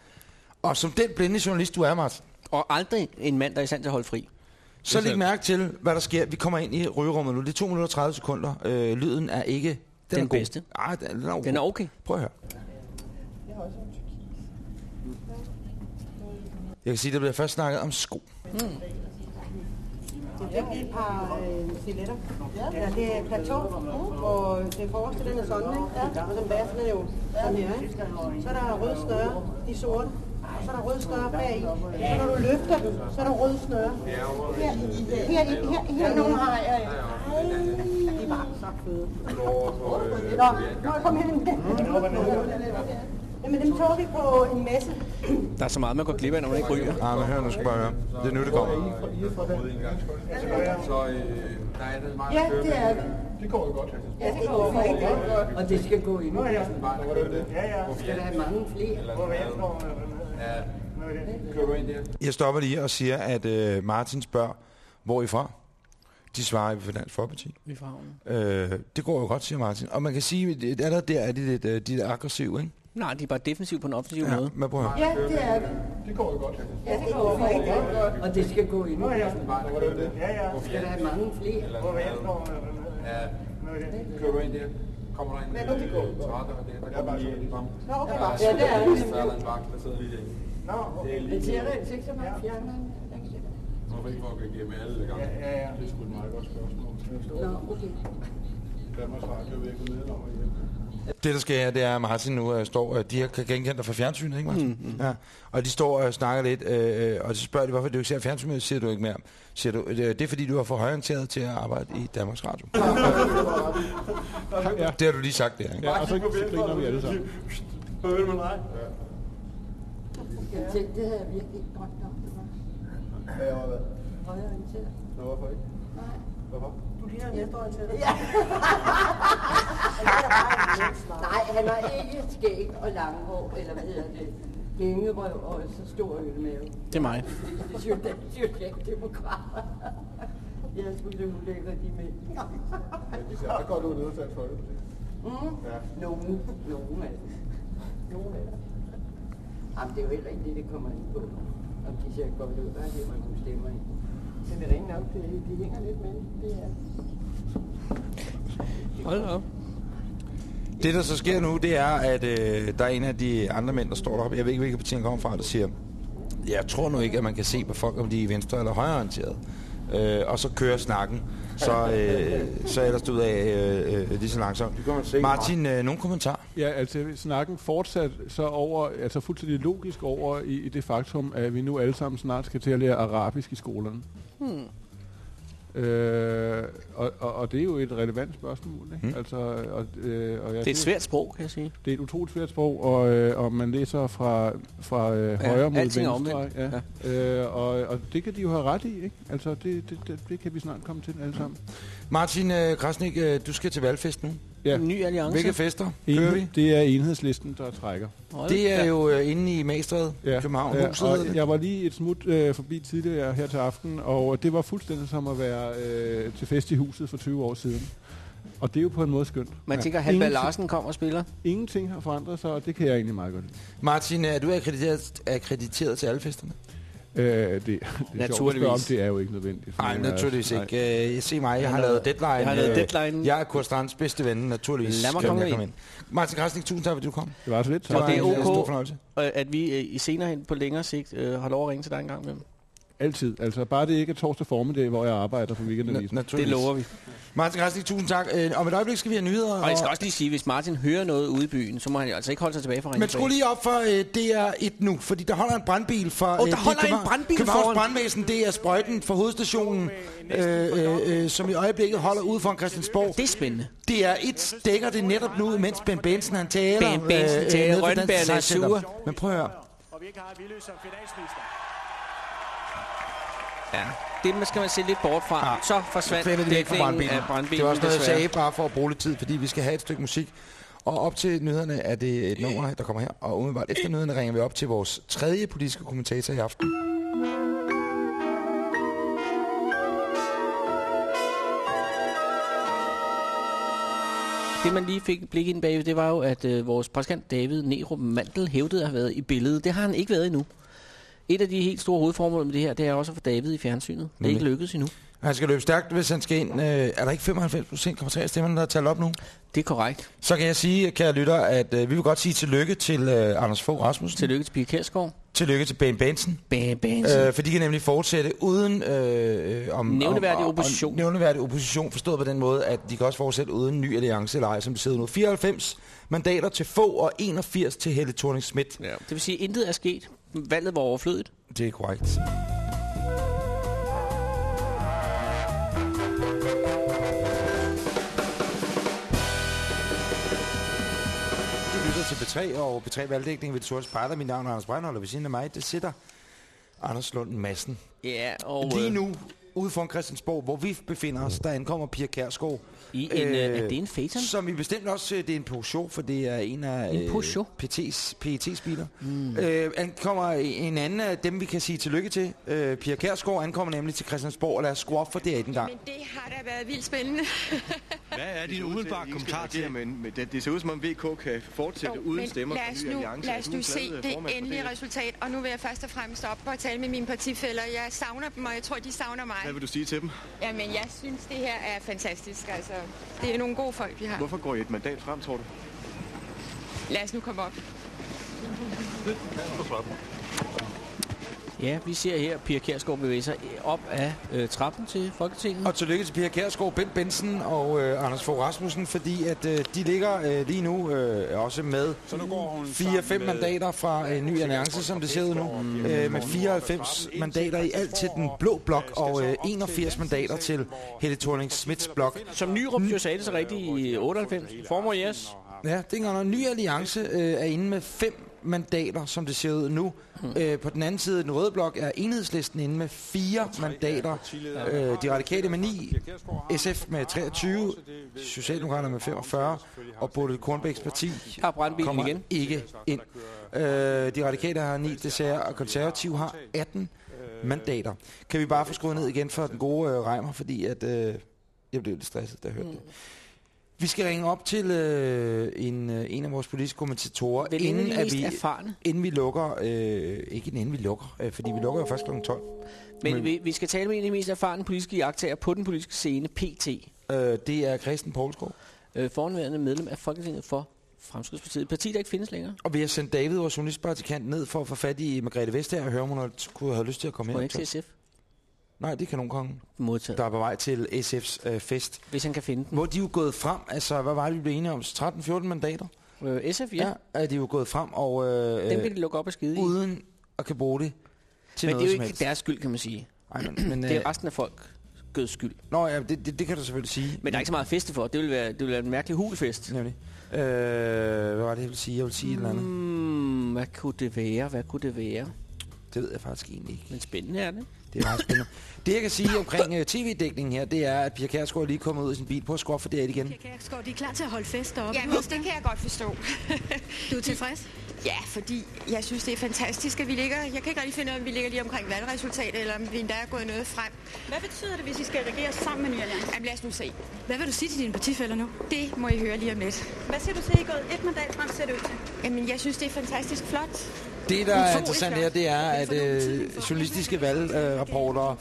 Speaker 2: Og som den blinde journalist, du er, Martin,
Speaker 3: Og aldrig en mand, der er i stand til at holde fri.
Speaker 2: så læg mærke til, hvad der sker. Vi kommer ind i rygerummet nu. Det er 2 minutter og 30 sekunder. Øh, lyden er ikke... Den,
Speaker 3: Den
Speaker 2: er god.
Speaker 3: bedste.
Speaker 2: Ej, den, den, er okay.
Speaker 3: Den er okay.
Speaker 2: Prøv at høre. Jeg kan sige, at der bliver først snakket om sko.
Speaker 3: Mm.
Speaker 31: Jeg fik et par øh, stiletter. Ja, det er plateau, og det forreste den er sådan, ikke? Ja. Og den den er jo sådan her, ikke? Så er der rød snøre, de sorte. Så er der rød snøre bag i. Så når du løfter så er der rød snøre. Her, her, her, her, her nogle har jeg. De er bare så fede. Nå, jeg kommet hen. Jamen, dem tog vi på en messe.
Speaker 3: Der er så meget, man går glip af, når man ikke ryger.
Speaker 2: Ja, men hør, nu skal bare høre. Det er nu, det kommer.
Speaker 32: Så øh, er det
Speaker 31: Ja, det er vi.
Speaker 32: Det går jo godt.
Speaker 31: Ja, det går rigtig godt.
Speaker 32: Og det skal gå endnu.
Speaker 31: Nå. Ja,
Speaker 32: ja.
Speaker 31: Skal der have mange flere?
Speaker 32: Ja. Kører du ind der?
Speaker 2: Jeg stopper lige og siger, at øh, Martin spørger, hvor I fra? De svarer, vi fra Dansk Folkeparti.
Speaker 3: Vi fra.
Speaker 2: Øh, det går jo godt, siger Martin. Og man kan sige, at der, der er de lidt, øh, de er aggressive, ikke?
Speaker 3: Nej, de er bare defensive på en offensiv
Speaker 2: Ja,
Speaker 3: måde.
Speaker 2: men prøv at høre.
Speaker 31: Ja, det er vi.
Speaker 32: Det går jo godt.
Speaker 31: Ja, det går rigtig godt.
Speaker 32: Og det skal gå endnu.
Speaker 31: Nå ja.
Speaker 32: Ja, ja.
Speaker 31: Skal der have mange flere?
Speaker 32: Ja. Kører du ind der? Kommer der
Speaker 31: nu, det går?
Speaker 32: Trætter og det. Der bare lige frem.
Speaker 31: Nå, okay. Ja, det er det.
Speaker 32: Der er en vagt, der sidder lige derinde.
Speaker 31: Nå, okay. Det siger rent 96 fjerneren.
Speaker 32: Hvorfor ikke for at gå igennem alle gange? Ja, ja, ja. Det er sgu et meget godt spørgsmål.
Speaker 31: Nå, okay.
Speaker 32: Danmarks Radio vil ikke nedenom og hjælpe.
Speaker 2: Det, der sker her, det er, at Martin nu øh, står, øh, de her kan genkende dig fra fjernsynet, ikke Martin? Mm, mm. Ja. Og de står og snakker lidt, øh, øh, og så spørger de, hvorfor du ikke ser fjernsynet, siger du ikke mere. Siger du, det er fordi, du er for højorienteret til at arbejde i Danmarks Radio.
Speaker 26: Ja. *laughs*
Speaker 2: Det har du lige sagt der, ikke?
Speaker 26: Ja, og så, griner vi alle sammen.
Speaker 32: Hører med mig?
Speaker 31: Jeg tænkte, det havde jeg virkelig ikke drømt om, det var
Speaker 32: Ja, og hvad?
Speaker 31: højorienteret.
Speaker 32: Nå, hvorfor ikke?
Speaker 31: Nej.
Speaker 32: Hvorfor?
Speaker 31: Du ligner en venstreorienteret. Ja. *laughs* Nej, han har ikke skæg og langhår, eller hvad hedder det, hængerøv og så stor ølmave.
Speaker 3: Det er mig.
Speaker 31: Det synes jeg. Jeg skulle det ulækker de mænd.
Speaker 32: Vi ser ret godt ud nede Dansk Folkeparti.
Speaker 31: Mm.
Speaker 32: Ja.
Speaker 31: Nogen, nogen af dem. Nogen af dem. Jamen, det er jo heller ikke det, det kommer ind på. Om de ser godt ud, der er det, man kunne stemme ind. Men det er ikke nok, det, de hænger lidt med. Det er.
Speaker 3: Hold op.
Speaker 2: Det, der så sker nu, det er, at øh, der er en af de andre mænd, der står deroppe. Jeg ved ikke, hvilke parti han kommer fra, der siger, jeg tror nu ikke, at man kan se på folk, om de er venstre- eller højreorienterede. Øh, og så kører snakken. Så, øh, så ellers du ud af øh, øh, lige så langsomt. Martin, øh, nogle kommentarer?
Speaker 26: Ja, altså snakken fortsat så over, altså fuldstændig logisk over i, i det faktum, at vi nu alle sammen snart skal til at lære arabisk i skolerne.
Speaker 3: Hmm.
Speaker 26: Øh, og, og, og det er jo et relevant spørgsmål. Ikke?
Speaker 2: Hmm.
Speaker 26: Altså, og, øh, og jeg,
Speaker 3: Det er et svært sprog, kan jeg sige.
Speaker 26: Det er et utroligt svært sprog, og, øh, og man læser fra, fra øh,
Speaker 3: Ja,
Speaker 26: højre mod
Speaker 3: er
Speaker 26: venstre.
Speaker 3: omvendt.
Speaker 26: Ja. Øh, og, og det kan de jo have ret i. Ikke? Altså, det, det, det, det kan vi snart komme til alle sammen.
Speaker 2: Martin øh, Krasnik, øh, du skal til valgfest nu.
Speaker 26: Ja.
Speaker 3: En ny alliance.
Speaker 2: Hvilke fester kører vi?
Speaker 26: Enhed, det er enhedslisten, der trækker.
Speaker 2: Det er jo øh, inde i Magstred,
Speaker 26: Ja,
Speaker 2: København.
Speaker 26: ja,
Speaker 2: Huset
Speaker 26: og
Speaker 2: det.
Speaker 26: jeg var lige et smut øh, forbi tidligere her til aften, og det var fuldstændig som at være øh, til fest i huset for 20 år siden. Og det er jo på en måde skønt.
Speaker 3: Man tænker, at
Speaker 26: Ingenting-
Speaker 3: Larsen kommer og spiller.
Speaker 26: Ingenting har forandret sig, og det kan jeg egentlig meget godt lide.
Speaker 2: Martin, er du akkrediteret, akkrediteret til alle festerne?
Speaker 26: Øh, det, det er
Speaker 2: Naturligvis.
Speaker 26: om, det er jo ikke nødvendigt.
Speaker 2: Nej, naturligvis
Speaker 26: nej.
Speaker 2: ikke. Øh, se mig, jeg har lavet deadline.
Speaker 3: jeg har lavet
Speaker 2: Øh,
Speaker 3: deadline.
Speaker 2: Jeg er Kurt Strands bedste ven, naturligvis.
Speaker 3: Lad mig komme
Speaker 2: jeg
Speaker 3: ind.
Speaker 2: Martin Krasnik, tusind tak, fordi du kom.
Speaker 26: Det var så lidt.
Speaker 2: Det var
Speaker 3: Og det er
Speaker 2: en øh, stor
Speaker 3: ok,
Speaker 2: fornøjelse.
Speaker 3: øh, at vi øh, i senere hen på længere sigt øh, har lov at ringe til dig en gang med
Speaker 26: Altid. Altså, bare det ikke er torsdag formiddag, hvor jeg arbejder på weekendavisen.
Speaker 2: naturligvis.
Speaker 3: Det lover vi.
Speaker 2: Martin Krasnik, tusind tak. Øh, om et øjeblik skal vi have nyheder.
Speaker 3: Og jeg skal også lige sige, hvis Martin hører noget ude i byen, så må han altså ikke holde sig tilbage fra
Speaker 2: Men skru lige op for øh, DR1 nu, fordi der holder en brandbil fra...
Speaker 3: Åh, der
Speaker 2: det er
Speaker 3: holder en brandbil
Speaker 2: Københavns
Speaker 3: foran.
Speaker 2: brandvæsen, det er sprøjten for hovedstationen, øh, øh, øh, som i øjeblikket holder ude foran Christiansborg.
Speaker 3: Det er spændende.
Speaker 2: Det er et dækker det netop nu, mens Ben Benson han taler.
Speaker 3: Ben Benson
Speaker 2: øh,
Speaker 3: taler,
Speaker 2: ved
Speaker 3: Rønnebærerne
Speaker 2: Dansk
Speaker 3: er sure.
Speaker 2: Men prøv at høre.
Speaker 33: Og vi ikke har Ville som finansminister.
Speaker 3: Ja, det skal man se lidt bort fra. Ja. Så forsvandt
Speaker 2: Klipper de væk fra
Speaker 3: dækningen
Speaker 2: brandbilen.
Speaker 3: af brandbilen.
Speaker 2: Det var også noget, jeg sagde, bare for at bruge lidt tid, fordi vi skal have et stykke musik. Og op til nyhederne er det et nummer, der kommer her. Og umiddelbart efter nyhederne ringer vi op til vores tredje politiske kommentator i aften.
Speaker 3: Det man lige fik blik ind bagved, det var jo, at øh, vores præsident David Nerup Mandel hævdede at have været i billedet. Det har han ikke været endnu. Et af de helt store hovedformål med det her, det er også at få David i fjernsynet. Det er ikke lykkedes endnu.
Speaker 2: Han skal løbe stærkt, hvis han skal ind. Øh, er der ikke 95 procent, af stemmerne, der er talt op nu?
Speaker 3: Det er korrekt.
Speaker 2: Så kan jeg sige, kære lytter, at øh, vi vil godt sige tillykke til øh, Anders Fogh Rasmussen.
Speaker 3: Tillykke til Pia Kjærsgaard.
Speaker 2: Tillykke til Ben Benson.
Speaker 3: Ben Benson.
Speaker 2: Øh, for de kan nemlig fortsætte uden øh, om,
Speaker 3: Nævneværdig
Speaker 2: om,
Speaker 3: opposition.
Speaker 2: Om, nævneværdig opposition, forstået på den måde, at de kan også fortsætte uden ny alliance eller ej, som sidder nu. 94 mandater til få og 81 til Helle thorning Schmidt.
Speaker 3: Ja. Det vil sige, at intet er sket. Valget var overflødigt.
Speaker 2: Det er korrekt. Du lytter til P3 og P3 Valgdækning ved det sorte spejder. Mit navn er Anders Breinholt, og ved siden af mig, det sidder Anders Lund Madsen.
Speaker 3: Ja, og...
Speaker 2: Lige
Speaker 3: øh,
Speaker 2: nu, ude foran Christiansborg, hvor vi befinder os, der ankommer Pia Kærsgaard.
Speaker 3: I en, øh, er det en Phaeton?
Speaker 2: Som vi bestemt også, øh, det er en Peugeot, for det er en af
Speaker 3: En Peugeot?
Speaker 2: PT's, PET's biler. Mm. Øh, ankommer en anden af dem, vi kan sige tillykke til. Øh, Pia Kærsgaard ankommer nemlig til Christiansborg, og lad os skrue op for det en gang.
Speaker 34: Men det har da været vildt spændende. *laughs*
Speaker 35: Hvad er din umiddelbare kommentar til det? Men, men det, det ser ud som om VK kan fortsætte
Speaker 34: Jo,
Speaker 35: uden stemmer
Speaker 34: lad os nu, lad os nu se det endelige resultat, og nu vil jeg først og fremmest op og tale med mine partifælder. Jeg savner dem, og jeg tror, de savner mig.
Speaker 35: Hvad vil du sige til dem?
Speaker 34: Jamen, jeg synes, det her er fantastisk. Altså, det er nogle gode folk, vi har.
Speaker 35: Hvorfor går I et mandat frem, tror du?
Speaker 34: Lad os nu komme op.
Speaker 3: Ja, vi ser her Pia Kjærsgaard bevæge sig op af øh, trappen til Folketinget.
Speaker 2: Og tillykke til Pia Kjærsgaard, Bent Bensen og øh, Anders Fogh Rasmussen, fordi at øh, de ligger øh, lige nu øh, også med 4-5 mandater fra øh, Ny Alliance, som det ser ud nu. Øh, med 94 mandater i alt til den blå blok, og øh, 81 mandater til Helle thorning Smits blok.
Speaker 3: Som Nyrup jo sagde det så rigtigt i 98. Formor yes.
Speaker 2: Ja, det er noget. Ny Alliance øh, er inde med fem mandater, som det ser ud nu. Hmm. Øh, på den anden side, den røde blok, er enhedslisten inde med fire mandater. Øh, de radikale med 9, SF med 23, Socialdemokraterne med 45, og Bodil Kornbæks parti kommer
Speaker 3: igen.
Speaker 2: ikke ind. Øh, de radikale har 9 desværre, og konservativ har 18 mandater. Kan vi bare få skruet ned igen for den gode øh, Reimer, fordi at, øh, jeg blev lidt stresset, da jeg hørte det. Vi skal ringe op til øh, en, øh, en af vores politiske kommentatorer,
Speaker 3: Vel
Speaker 2: inden, at vi,
Speaker 3: erfarne.
Speaker 2: inden vi lukker, øh, ikke inden vi lukker, øh, fordi vi lukker jo først kl. 12.
Speaker 3: Men vi, vi skal tale med en af de mest erfarne politiske jagttager på den politiske scene, PT.
Speaker 2: Øh, det er Christian Poulsgaard.
Speaker 3: Øh, forhenværende medlem af Folketinget for Fremskridspartiet. Et parti, der ikke findes længere.
Speaker 2: Og vi har sendt David, vores journalistpraktikant, ned for at få fat i Margrethe Vestager og høre, om hun kunne have lyst til at komme
Speaker 3: Tror
Speaker 2: ind.
Speaker 3: ikke til SF.
Speaker 2: Nej, det er kanonkongen.
Speaker 3: Modtaget.
Speaker 2: Der er på vej til SF's øh, fest.
Speaker 3: Hvis han kan finde den.
Speaker 2: Hvor de er jo gået frem, altså hvad var det, vi blev enige om? 13-14 mandater?
Speaker 3: Øh, SF, ja.
Speaker 2: ja. er de jo gået frem, og øh,
Speaker 3: Dem vil de lukke op og skide i.
Speaker 2: uden at kan bruge det til
Speaker 3: Men det
Speaker 2: noget
Speaker 3: er jo ikke
Speaker 2: helst.
Speaker 3: deres skyld, kan man sige.
Speaker 2: Ej, men, *clears throat* men,
Speaker 3: det er
Speaker 2: øh,
Speaker 3: resten af folk gøds skyld.
Speaker 2: Nå ja, det, det, det kan du selvfølgelig sige.
Speaker 3: Men der er ikke så meget feste for. Det vil være, det vil være en mærkelig hulfest.
Speaker 2: Nemlig. Øh, hvad var det, jeg ville sige? Jeg vil sige mm. et eller andet.
Speaker 3: Hmm, hvad kunne det være? Hvad kunne det være?
Speaker 2: Det ved jeg faktisk egentlig ikke.
Speaker 3: Men spændende er det.
Speaker 2: Det er meget spændende. Det, jeg kan sige omkring uh, tv-dækningen her, det er, at Pia Kjærsgaard er lige kommet ud af sin bil på at skrue for det igen.
Speaker 34: Kærsgaard, de er klar til at holde fest deroppe. Ja, det kan jeg godt forstå. du er tilfreds? Ja, fordi jeg synes, det er fantastisk, at vi ligger... Jeg kan ikke rigtig finde ud af, om vi ligger lige omkring valgresultatet, eller om vi endda er gået noget frem. Hvad betyder det, hvis I skal regere sammen med Ny Alliance? Jamen, lad os nu se. Hvad vil du sige til dine partifælder nu? Det må I høre lige om lidt. Hvad siger du til, at I er gået et mandat frem, ser det ud til? Jamen, jeg synes, det er fantastisk flot.
Speaker 2: Det, der er interessant her, det er, at øh, journalistiske valgrapporter,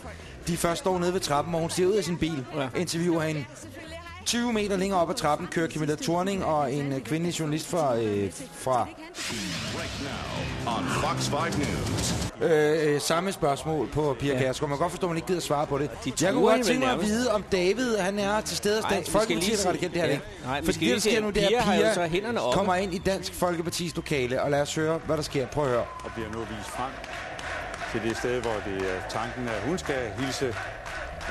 Speaker 2: de først står nede ved trappen, og hun stiger ud af sin bil, ja. interviewer hende. 20 meter længere op ad trappen kører Camilla Thorning og en øh, kvindelig journalist fra, øh, fra
Speaker 1: On Fox 5 News.
Speaker 2: øh, øh, samme spørgsmål på Pia
Speaker 1: Ja.
Speaker 2: Kjærsgaard. Man kan godt forstå, at man ikke gider svare på det.
Speaker 3: De
Speaker 2: Jeg kunne godt tænke mig at vide, om David han er til stede hos Dansk Folkeparti
Speaker 3: lige
Speaker 2: eller
Speaker 3: se-
Speaker 2: radikalt. Det er han
Speaker 3: ja.
Speaker 2: ikke.
Speaker 3: Nej,
Speaker 2: For
Speaker 3: skal
Speaker 2: det, der sker nu, det er,
Speaker 3: Pia
Speaker 2: at Pia
Speaker 3: så hænderne oppe.
Speaker 2: kommer ind i Dansk Folkepartis lokale, og lad os høre, hvad der sker. Prøv at høre.
Speaker 36: og bliver nu vist frem til det sted, hvor det er tanken, at hun skal hilse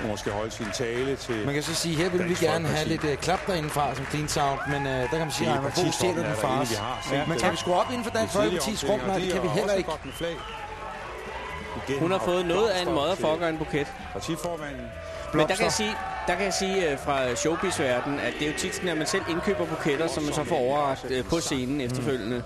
Speaker 36: og måske holde sin tale til
Speaker 2: Man kan så sige, her vil vi gerne have lidt uh, klap derindefra som clean sound, men uh, der kan man sige, at man får stjæler
Speaker 36: er
Speaker 2: den fra os. Ja. Kan vi skrue op inden for Dansk Folkepartis rum? Nej, det kan vi
Speaker 36: er
Speaker 2: heller ikke.
Speaker 3: Hun har fået noget af en motherfucker
Speaker 36: til
Speaker 3: en buket.
Speaker 36: Partiformanden.
Speaker 3: Men der kan jeg sige, der kan jeg sige øh, fra showbiz-verdenen, at det er jo tit sådan, at man selv indkøber buketter, som man så får overragt på scenen efterfølgende.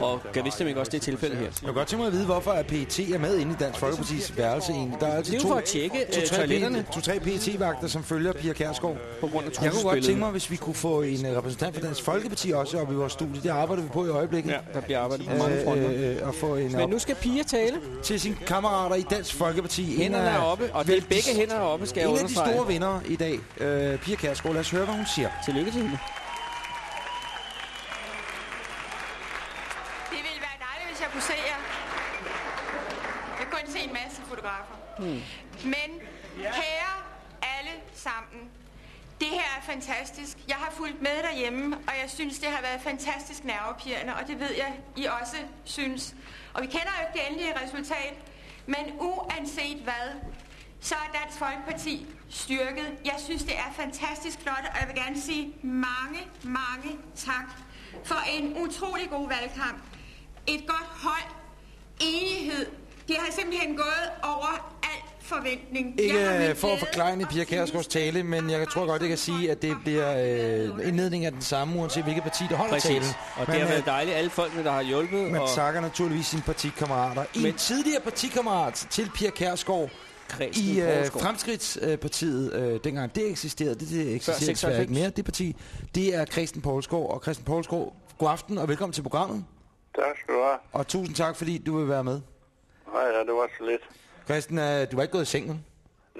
Speaker 3: Og kan vidst ikke også det er tilfældet her.
Speaker 2: Jeg kunne godt tænke mig at vide, hvorfor at PET er med inde i Dansk Folkepartis værelse egentlig. Der er altid
Speaker 3: Det er
Speaker 2: to,
Speaker 3: for at tjekke, øh,
Speaker 2: to, tre,
Speaker 3: toiletterne.
Speaker 2: to, tre PET-vagter, som følger Pia Kjærsgaard.
Speaker 3: På grund af
Speaker 2: Jeg kunne godt tænke mig, hvis vi kunne få en øh, repræsentant for Dansk Folkeparti også op i vores studie. Det arbejder vi på i øjeblikket.
Speaker 3: Ja, der bliver arbejdet på mange fronter.
Speaker 2: Øh, øh, og få en
Speaker 3: Men nu skal Pia tale.
Speaker 2: til sine kammerater i Dansk Folkeparti.
Speaker 3: Hænderne er oppe, og det er begge hænder er oppe, skal jeg
Speaker 2: En af de
Speaker 3: understrege.
Speaker 2: store vinder i dag, øh, Pia Kjærsgaard. Lad os høre, hvad hun siger.
Speaker 3: Tillykke til hende.
Speaker 34: Det ville være dejligt, hvis jeg kunne se jer. Jeg kunne kun se en masse
Speaker 3: Hmm.
Speaker 34: Men kære alle sammen, det her er fantastisk. Jeg har fulgt med derhjemme, og jeg synes, det har været fantastisk nervepirrende, og det ved jeg, I også synes. Og vi kender jo ikke det endelige resultat, men uanset hvad, så er Dansk Folkeparti styrket. Jeg synes, det er fantastisk flot, og jeg vil gerne sige mange, mange tak for en utrolig god valgkamp. Et godt hold, enighed. Det har simpelthen gået over al forventning.
Speaker 2: Ikke
Speaker 34: Jeg har
Speaker 2: øh, for at forklare Pia Kærsgaards tale, men jeg tror godt, jeg kan sige, at det bliver øh, indledning af den samme, uanset hvilket parti, der holder
Speaker 3: Præcis.
Speaker 2: talen.
Speaker 3: Og det
Speaker 2: Man,
Speaker 3: har
Speaker 2: øh,
Speaker 3: været dejligt, alle folkene, der har hjulpet.
Speaker 2: Man
Speaker 3: og
Speaker 2: takker naturligvis sine partikammerater. En tidligere partikammerat til Pia Kærsgaard
Speaker 3: Kredsen
Speaker 2: i øh. Fremskridtspartiet, øh, dengang det eksisterede, det, det eksisterer desværre
Speaker 3: 96.
Speaker 2: ikke mere, det parti, det er Christen Poulsgaard. Og Christen Poulsgaard, god aften og velkommen til programmet.
Speaker 25: Tak skal du have.
Speaker 2: Og tusind tak, fordi du vil være med.
Speaker 25: Nej, ja, det var så lidt.
Speaker 2: Christen, øh, du var ikke gået i seng, vel?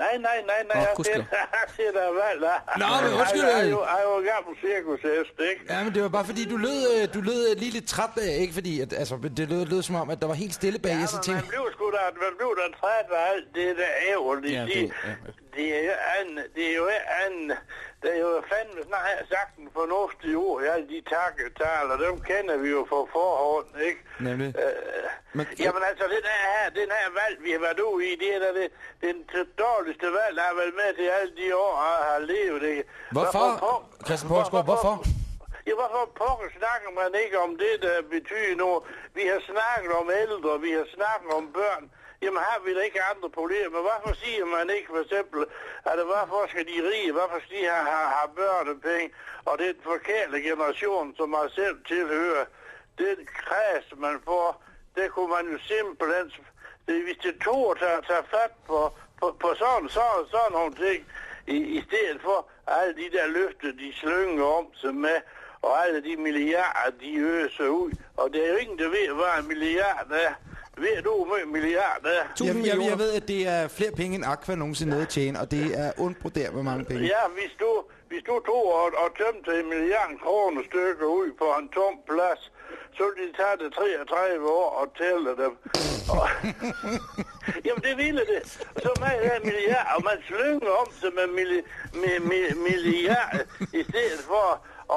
Speaker 25: Nej, nej, nej, nej.
Speaker 2: Åh,
Speaker 25: jeg
Speaker 2: gudskelov.
Speaker 25: ser, *laughs* jeg ser der valg.
Speaker 2: Nå, men undskyld.
Speaker 25: Jeg er jo, jeg er jo gammel cirkushest, ikke?
Speaker 2: Ja, men det var bare fordi, du lød, øh, du lød øh, lige lidt træt af, ikke fordi, at, altså, det lød, lød som om, at der var helt stille bag, ja, tænkte
Speaker 25: man blev sgu da, man blev da træt af alt det der ævel. De,
Speaker 2: Ja, det-
Speaker 25: de,
Speaker 2: ja,
Speaker 25: det er jo an, det er jo an, det er jo fandme snart sagt en fornuftig ord. Ja, de takketaler, dem kender vi jo på forhånd, ikke?
Speaker 2: Nemlig.
Speaker 25: Øh,
Speaker 2: Men,
Speaker 25: Jamen altså, den her, den her valg, vi har været ude i, det er da det, den dårligste valg, der har været med til alle de år, jeg har levet. Ikke?
Speaker 2: Hvorfor,
Speaker 25: por-
Speaker 2: Christian Poulsgaard, hvorfor?
Speaker 25: Ja, hvorfor pokker snakker man ikke om det, der betyder noget? Vi har snakket om ældre, vi har snakket om børn. Jamen har vi da ikke andre problemer? Hvorfor siger man ikke for eksempel, at hvorfor skal de rige, hvorfor skal de have, have, have børnepenge? Og det er den forkerte generation, som man selv tilhører. Den kreds, man får, det kunne man jo simpelthen... Det, hvis det to tager, tager fat på, på, på sådan, sådan, sådan nogle ting, i, i stedet for alle de der løfter, de slynger om sig med, og alle de milliarder, de øser ud. Og det er jo ingen, der ved, hvad en milliard er. Ved du, en milliard er?
Speaker 2: jeg, jeg, jeg ved, at det er flere penge end Aqua nogensinde noget at tjene, og det er ondt der hvor mange penge.
Speaker 25: Ja, hvis du, hvis du tog og, og tømte en milliard kroner stykker ud på en tom plads, så ville de tage det 33 år og tælle dem. Og, *laughs* jamen, det ville det. Så med den milliard, og man slynger om sig med, milli, med, med milliard i stedet for...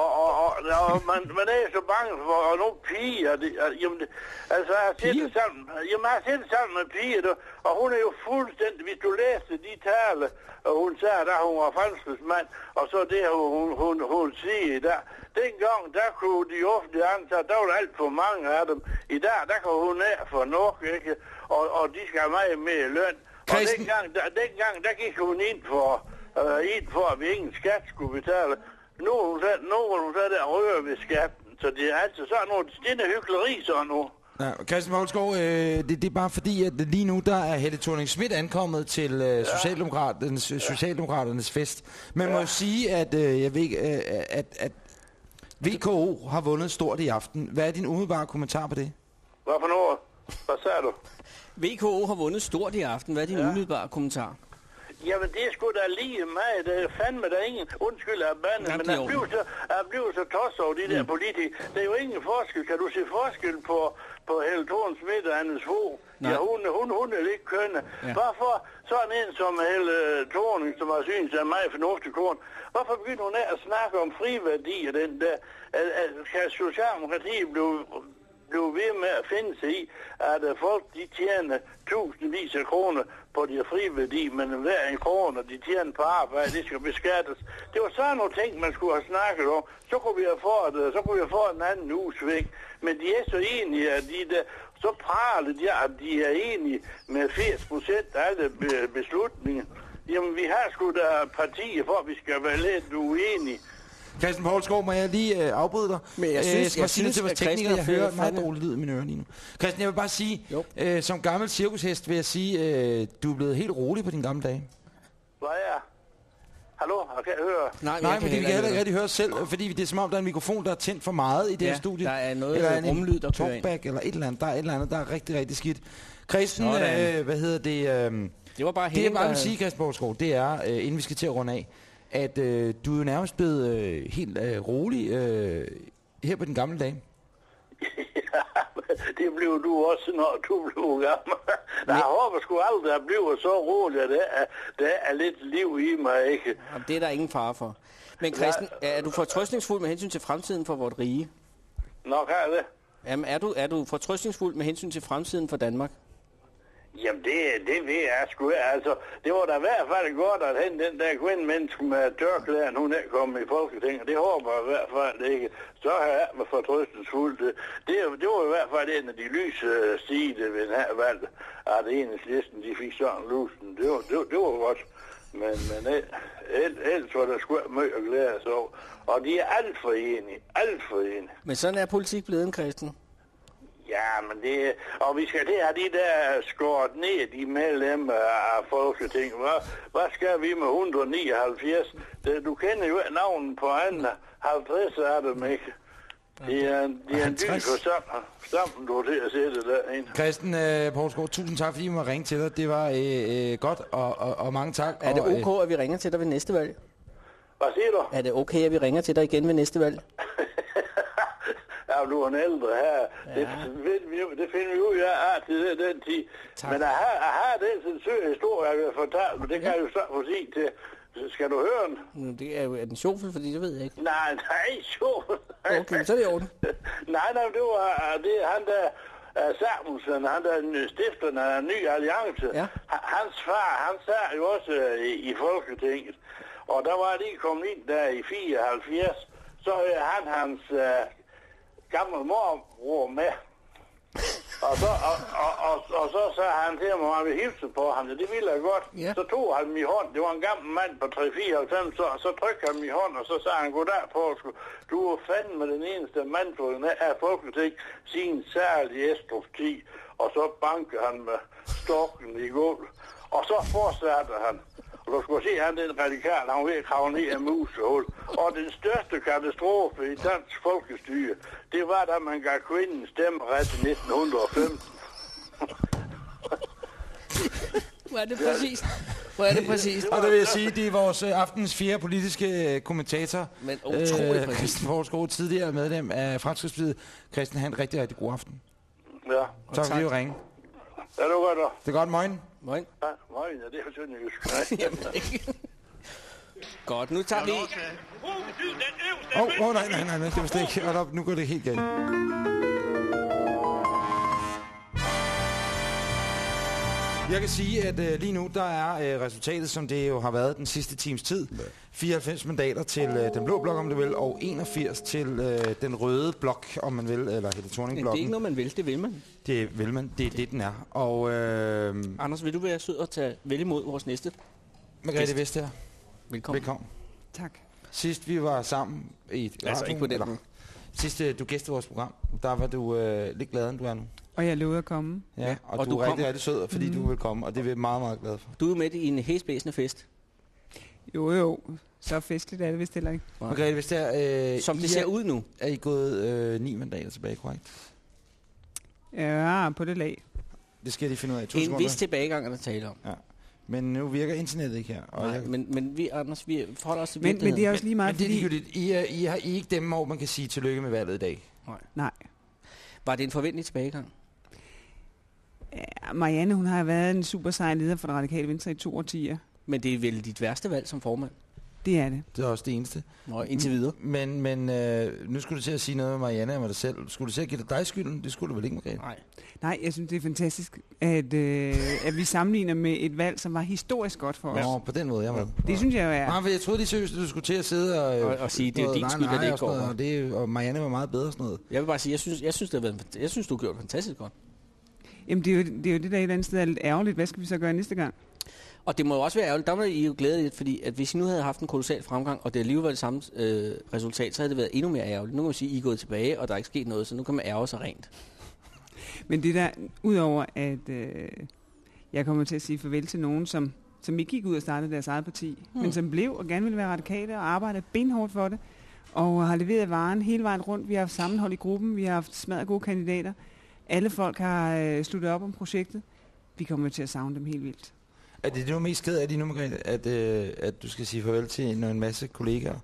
Speaker 25: Og, og, og, og man, man er så bange for at nogle piger. Det, jamen, det, altså, jeg har set det sammen, jamen, jeg har set det sammen med piger, du, og hun er jo fuldstændig, hvis du læste de tale, og hun sagde, at hun var franskmand, og så det, hun, hun, hun siger der. Dengang, der kunne de offentlige ansatte, der var alt for mange af dem. I dag, der kan hun nær for nok, ikke? Og, og de skal have meget mere løn. Og dengang, der, dengang, der gik hun ind for, øh, ind for, at vi ingen skat skulle betale. Nu er hun så, nu er hun så der rører ved skatten. Så det er altså sådan noget, er hyggeleri så nu.
Speaker 2: Ja, Christian Poulsgaard, øh, det, det er bare fordi, at lige nu der er Helle thorning Schmidt ankommet til øh, Socialdemokraternes, Socialdemokraternes fest. Man må jo sige, at, øh, jeg ved, ikke, øh, at, at VKO har vundet stort i aften. Hvad er din umiddelbare kommentar på det?
Speaker 25: Hvad for noget? Hvad sagde du?
Speaker 3: VKO har vundet stort i aften. Hvad er din ja. umiddelbare kommentar?
Speaker 25: Jamen, det er sgu da lige mig. Det er fandme der ingen undskyld af banden,
Speaker 3: Ja,
Speaker 25: men jeg bliver så, jeg bliver så tosset over de der politikere. Der er jo ingen forskel. Kan du se forskel på, på Helle Thorn Schmidt og Hannes Fogh? Ja, hun, hun, hun er lidt kønne.
Speaker 3: Ja.
Speaker 25: Hvorfor sådan en som Helle Thorning, som har synes er meget fornuftig korn, hvorfor begynder hun at snakke om friværdi og den der? At, at, kan Socialdemokratiet blive blive ved med at finde sig i, at folk de tjener tusindvis af kroner på de friværdi, men hver en krone, de tjener på arbejde, det skal beskattes. Det var sådan nogle ting, man skulle have snakket om. Så kunne vi have fået, øh, så kunne vi have fået en anden udsving. Men de er så enige, at de der, så praler de, at de er enige med 80 procent af alle beslutninger. Jamen, vi har sgu da partier for, at vi skal være lidt uenige.
Speaker 2: Christian Poulsgaard, må jeg lige øh, afbryde dig?
Speaker 3: Men jeg
Speaker 2: Øh,
Speaker 3: synes-
Speaker 2: skal
Speaker 3: jeg
Speaker 2: sige det
Speaker 3: synes,
Speaker 2: til vores teknikere. Jeg hører meget dårligt lyd i mine ører lige nu. Christian, jeg vil bare sige, øh, som gammel cirkushest vil jeg sige, øh, du er blevet helt rolig på dine gamle dage.
Speaker 25: Hvad er? Hallo, jeg kan høre.
Speaker 3: Nej,
Speaker 2: Nej, men det kan heller ikke rigtig høre selv, fordi det er som om, der er en mikrofon, der er tændt for meget i det
Speaker 3: Ja,
Speaker 2: her studie.
Speaker 3: der er noget
Speaker 2: eller en
Speaker 3: rumlyd, der kører ind.
Speaker 2: talkback, eller et eller andet. Der er et eller andet, der er rigtig, rigtig skidt. Christian, øh, hvad hedder det? Øh,
Speaker 3: Det var bare
Speaker 2: det,
Speaker 3: hende,
Speaker 2: jeg bare vil sige, Christian Borgsgaard, det er, øh, inden vi skal til at runde af, at øh, du er jo nærmest blevet øh, helt øh, rolig øh, her på den gamle dag. *laughs*
Speaker 25: det blev du også, når du blev gammel. Jeg håber sgu aldrig, at jeg bliver så rolig, at der er, der er lidt liv i mig, ikke?
Speaker 3: Jamen, det er der ingen fare for. Men Christian, er du fortrøstningsfuld med hensyn til fremtiden for vort rige?
Speaker 25: Kan jeg det?
Speaker 3: Jamen, er du, er du fortrøstningsfuld med hensyn til fremtiden for Danmark?
Speaker 25: Jamen, det, det ved jeg sgu. Altså, det var da i hvert fald godt, at hende, den der kvindemenneske med tørklæden, hun ikke kom i Folketinget. Det håber jeg i hvert fald ikke. Så har jeg med fortrøstningsfuld. Det, det, det var i hvert fald en af de lyse øh, side ved den her valg, at enhedslisten, de fik sådan lusen. Det var, det, var- det var godt. Men, men ellers var der sgu ikke møg at glæde sig over. Og de er alt for enige. Alt for enige.
Speaker 3: Men sådan er politik blevet en kristen.
Speaker 25: Ja, men det... Og vi skal det have de der skåret ned, de medlemmer af Folketinget. Hvad, hvad skal vi med 179? Det, du kender jo ikke navnet på andre. 50 er dem ikke. Det er, en- det er en dyr
Speaker 2: 50.
Speaker 25: forsamling, sammen, du er til at sætte derinde.
Speaker 2: Christen øh, Poulsgaard, tusind tak, fordi I må ringe til dig. Det var øh, øh, godt, og, og, og mange tak.
Speaker 3: Er det
Speaker 2: og,
Speaker 3: ok, at vi ringer til dig ved næste valg?
Speaker 25: Hvad siger du?
Speaker 3: Er det okay, at vi ringer til dig igen ved næste valg? *laughs*
Speaker 25: Ja, du er en ældre her. Ja. Det, finder vi, jo- det finder vi ud af ja, til den, den tid. Tak. Men jeg har, jeg har den sindssyge historie, jeg vil fortælle, men det kan jeg jo så få sige til. Skal du høre den?
Speaker 3: Nu, det er jo er den sjovfuld, fordi det ved jeg ikke.
Speaker 25: Nej, nej, sjov.
Speaker 3: Okay, så er det i orden. *laughs*
Speaker 25: nej, nej, det var uh, det er han der uh, Samuelsen, han der er stifteren af Ny Alliance. Ja. Hans far, han sad jo også uh, i, i Folketinget. Og der var lige kommet ind der i 74, så havde han hans uh, gamle morbror med. Og så, og, og, og, og så sagde han til mig, at han ville hilse på ham. Det ville jeg godt.
Speaker 3: Ja.
Speaker 25: Så tog han min hånd. Det var en gammel mand på 3-94 år. Så trykkede han min hånd, og så sagde han, goddag på. Du er fandme den eneste mand på den her folketing siden særlig Estrup 10. Og så bankede han med stokken i gulv. Og så fortsatte han. Og du skulle se, han den radikal, han var ved at kravle ned af musehul. Og den største katastrofe i dansk folkestyre, det var, da man gav kvinden stemmeret i 1915.
Speaker 3: Hvor er det præcis? Hvor er det præcis?
Speaker 2: Og det vil jeg sige, det er vores øh, aftens fjerde politiske øh, kommentator.
Speaker 3: Men utroligt præcis.
Speaker 2: Christian Forsgaard, tidligere medlem af Fremskridspartiet. Christian, have en rigtig, rigtig god aften.
Speaker 25: Ja.
Speaker 2: Tak fordi du ringe.
Speaker 25: Er du godt, da?
Speaker 2: Det er godt, morgen.
Speaker 3: Morgen.
Speaker 25: Ja, morgen, ja, det er sønderjysk. *laughs*
Speaker 3: Godt, nu tager vi...
Speaker 2: Åh, oh, oh, nej, nej, nej, nej, det var slet ikke. Hold op, nu går det helt galt. Jeg kan sige, at øh, lige nu der er øh, resultatet, som det jo har været den sidste times tid. 94 mandater til øh, den blå blok, om du vil, og 81 til øh, den røde blok, om man vil, eller Helle
Speaker 3: Men det er ikke noget, man vil, det vil man.
Speaker 2: Det vil man. Det er det, den er. Og øh,
Speaker 3: Anders, vil du være sød og tage vel imod vores næste?
Speaker 2: Margrethe? Vestager.
Speaker 3: Velkommen.
Speaker 2: Velkommen.
Speaker 37: Tak.
Speaker 2: Sidst vi var sammen i et
Speaker 3: Altså, ikke på den.
Speaker 2: Sidst øh, du gæstede vores program, der var du øh, lidt gladere, end du er nu.
Speaker 37: Og jeg lovede at komme.
Speaker 2: Ja, ja og,
Speaker 3: og
Speaker 2: du,
Speaker 3: du
Speaker 2: er rigtig, rigtig sød, fordi mm. du vil komme, og det er vi meget, meget glade for.
Speaker 3: Du er med i en hæsbæsende fest.
Speaker 37: Jo, jo. Så festligt er det vist heller ikke.
Speaker 2: Margrethe, hvis det er, øh,
Speaker 3: Som det
Speaker 2: I
Speaker 3: ser
Speaker 2: er-
Speaker 3: ud nu.
Speaker 2: Er I gået øh, ni mandater tilbage, korrekt?
Speaker 37: Ja, på det lag.
Speaker 2: Det skal de finde ud af i to
Speaker 3: En
Speaker 2: sekunder.
Speaker 3: vis tilbagegang er der tale om.
Speaker 2: Ja. Men nu virker internettet ikke her. Og
Speaker 3: Nej,
Speaker 2: jeg,
Speaker 3: men, men vi, Anders, vi forholder os til
Speaker 37: Men- men det er også lige meget,
Speaker 2: men det er ligegyldigt. I, er, I, har, I ikke dem, hvor man kan sige tillykke med valget i dag.
Speaker 3: Nej.
Speaker 37: Nej.
Speaker 3: Var det en forventelig tilbagegang?
Speaker 37: Marianne, hun har været en super sej leder for det radikale venstre i to årtier.
Speaker 3: Men det er vel dit værste valg som formand?
Speaker 37: Det er det.
Speaker 2: Det er også det eneste.
Speaker 3: Nå, indtil videre.
Speaker 2: Men, men øh, nu skulle du til at sige noget med Marianne og dig selv. Skulle du til at give dig dig skylden? Det skulle du vel ikke, Margrethe?
Speaker 3: Nej.
Speaker 37: Nej, jeg synes, det er fantastisk, at, øh, at vi sammenligner med et valg, som var historisk godt for os.
Speaker 2: Nå, på den måde, jeg med.
Speaker 37: Det synes jeg jo er.
Speaker 2: Nej, for jeg troede lige seriøst, at du skulle til at sidde og... øh,
Speaker 3: Og- og sige, det er din skyld, at det ikke går.
Speaker 2: Og, det, og Marianne var meget bedre og sådan noget.
Speaker 3: Jeg vil bare sige, jeg synes, jeg synes, det har været, jeg synes du har gjort det fantastisk godt.
Speaker 37: Jamen, det er, jo, det er jo det, der et eller andet sted er lidt ærgerligt. Hvad skal vi så gøre næste gang?
Speaker 3: Og det må jo også være ærgerligt, der må I jo glæde lidt, fordi at hvis I nu havde haft en kolossal fremgang, og det alligevel var det samme øh, resultat, så havde det været endnu mere ærgerligt. Nu kan man sige, at I er gået tilbage, og der er ikke sket noget, så nu kan man ærge sig rent. *laughs*
Speaker 37: Men det der, udover at øh, jeg kommer til at sige farvel til nogen, som, som ikke gik ud og startede deres eget parti,
Speaker 3: Hmm.
Speaker 37: mm. men som blev og gerne ville være radikale og arbejdede benhårdt for det, og har leveret varen hele vejen rundt. Vi har haft sammenhold i gruppen, vi har haft smadret gode kandidater. Alle folk har øh, sluttet op om projektet. Vi kommer til at savne dem helt vildt.
Speaker 2: Er det det, du er mest ked af lige nu, Margrethe? At, øh, at du skal sige farvel til en, en masse kollegaer?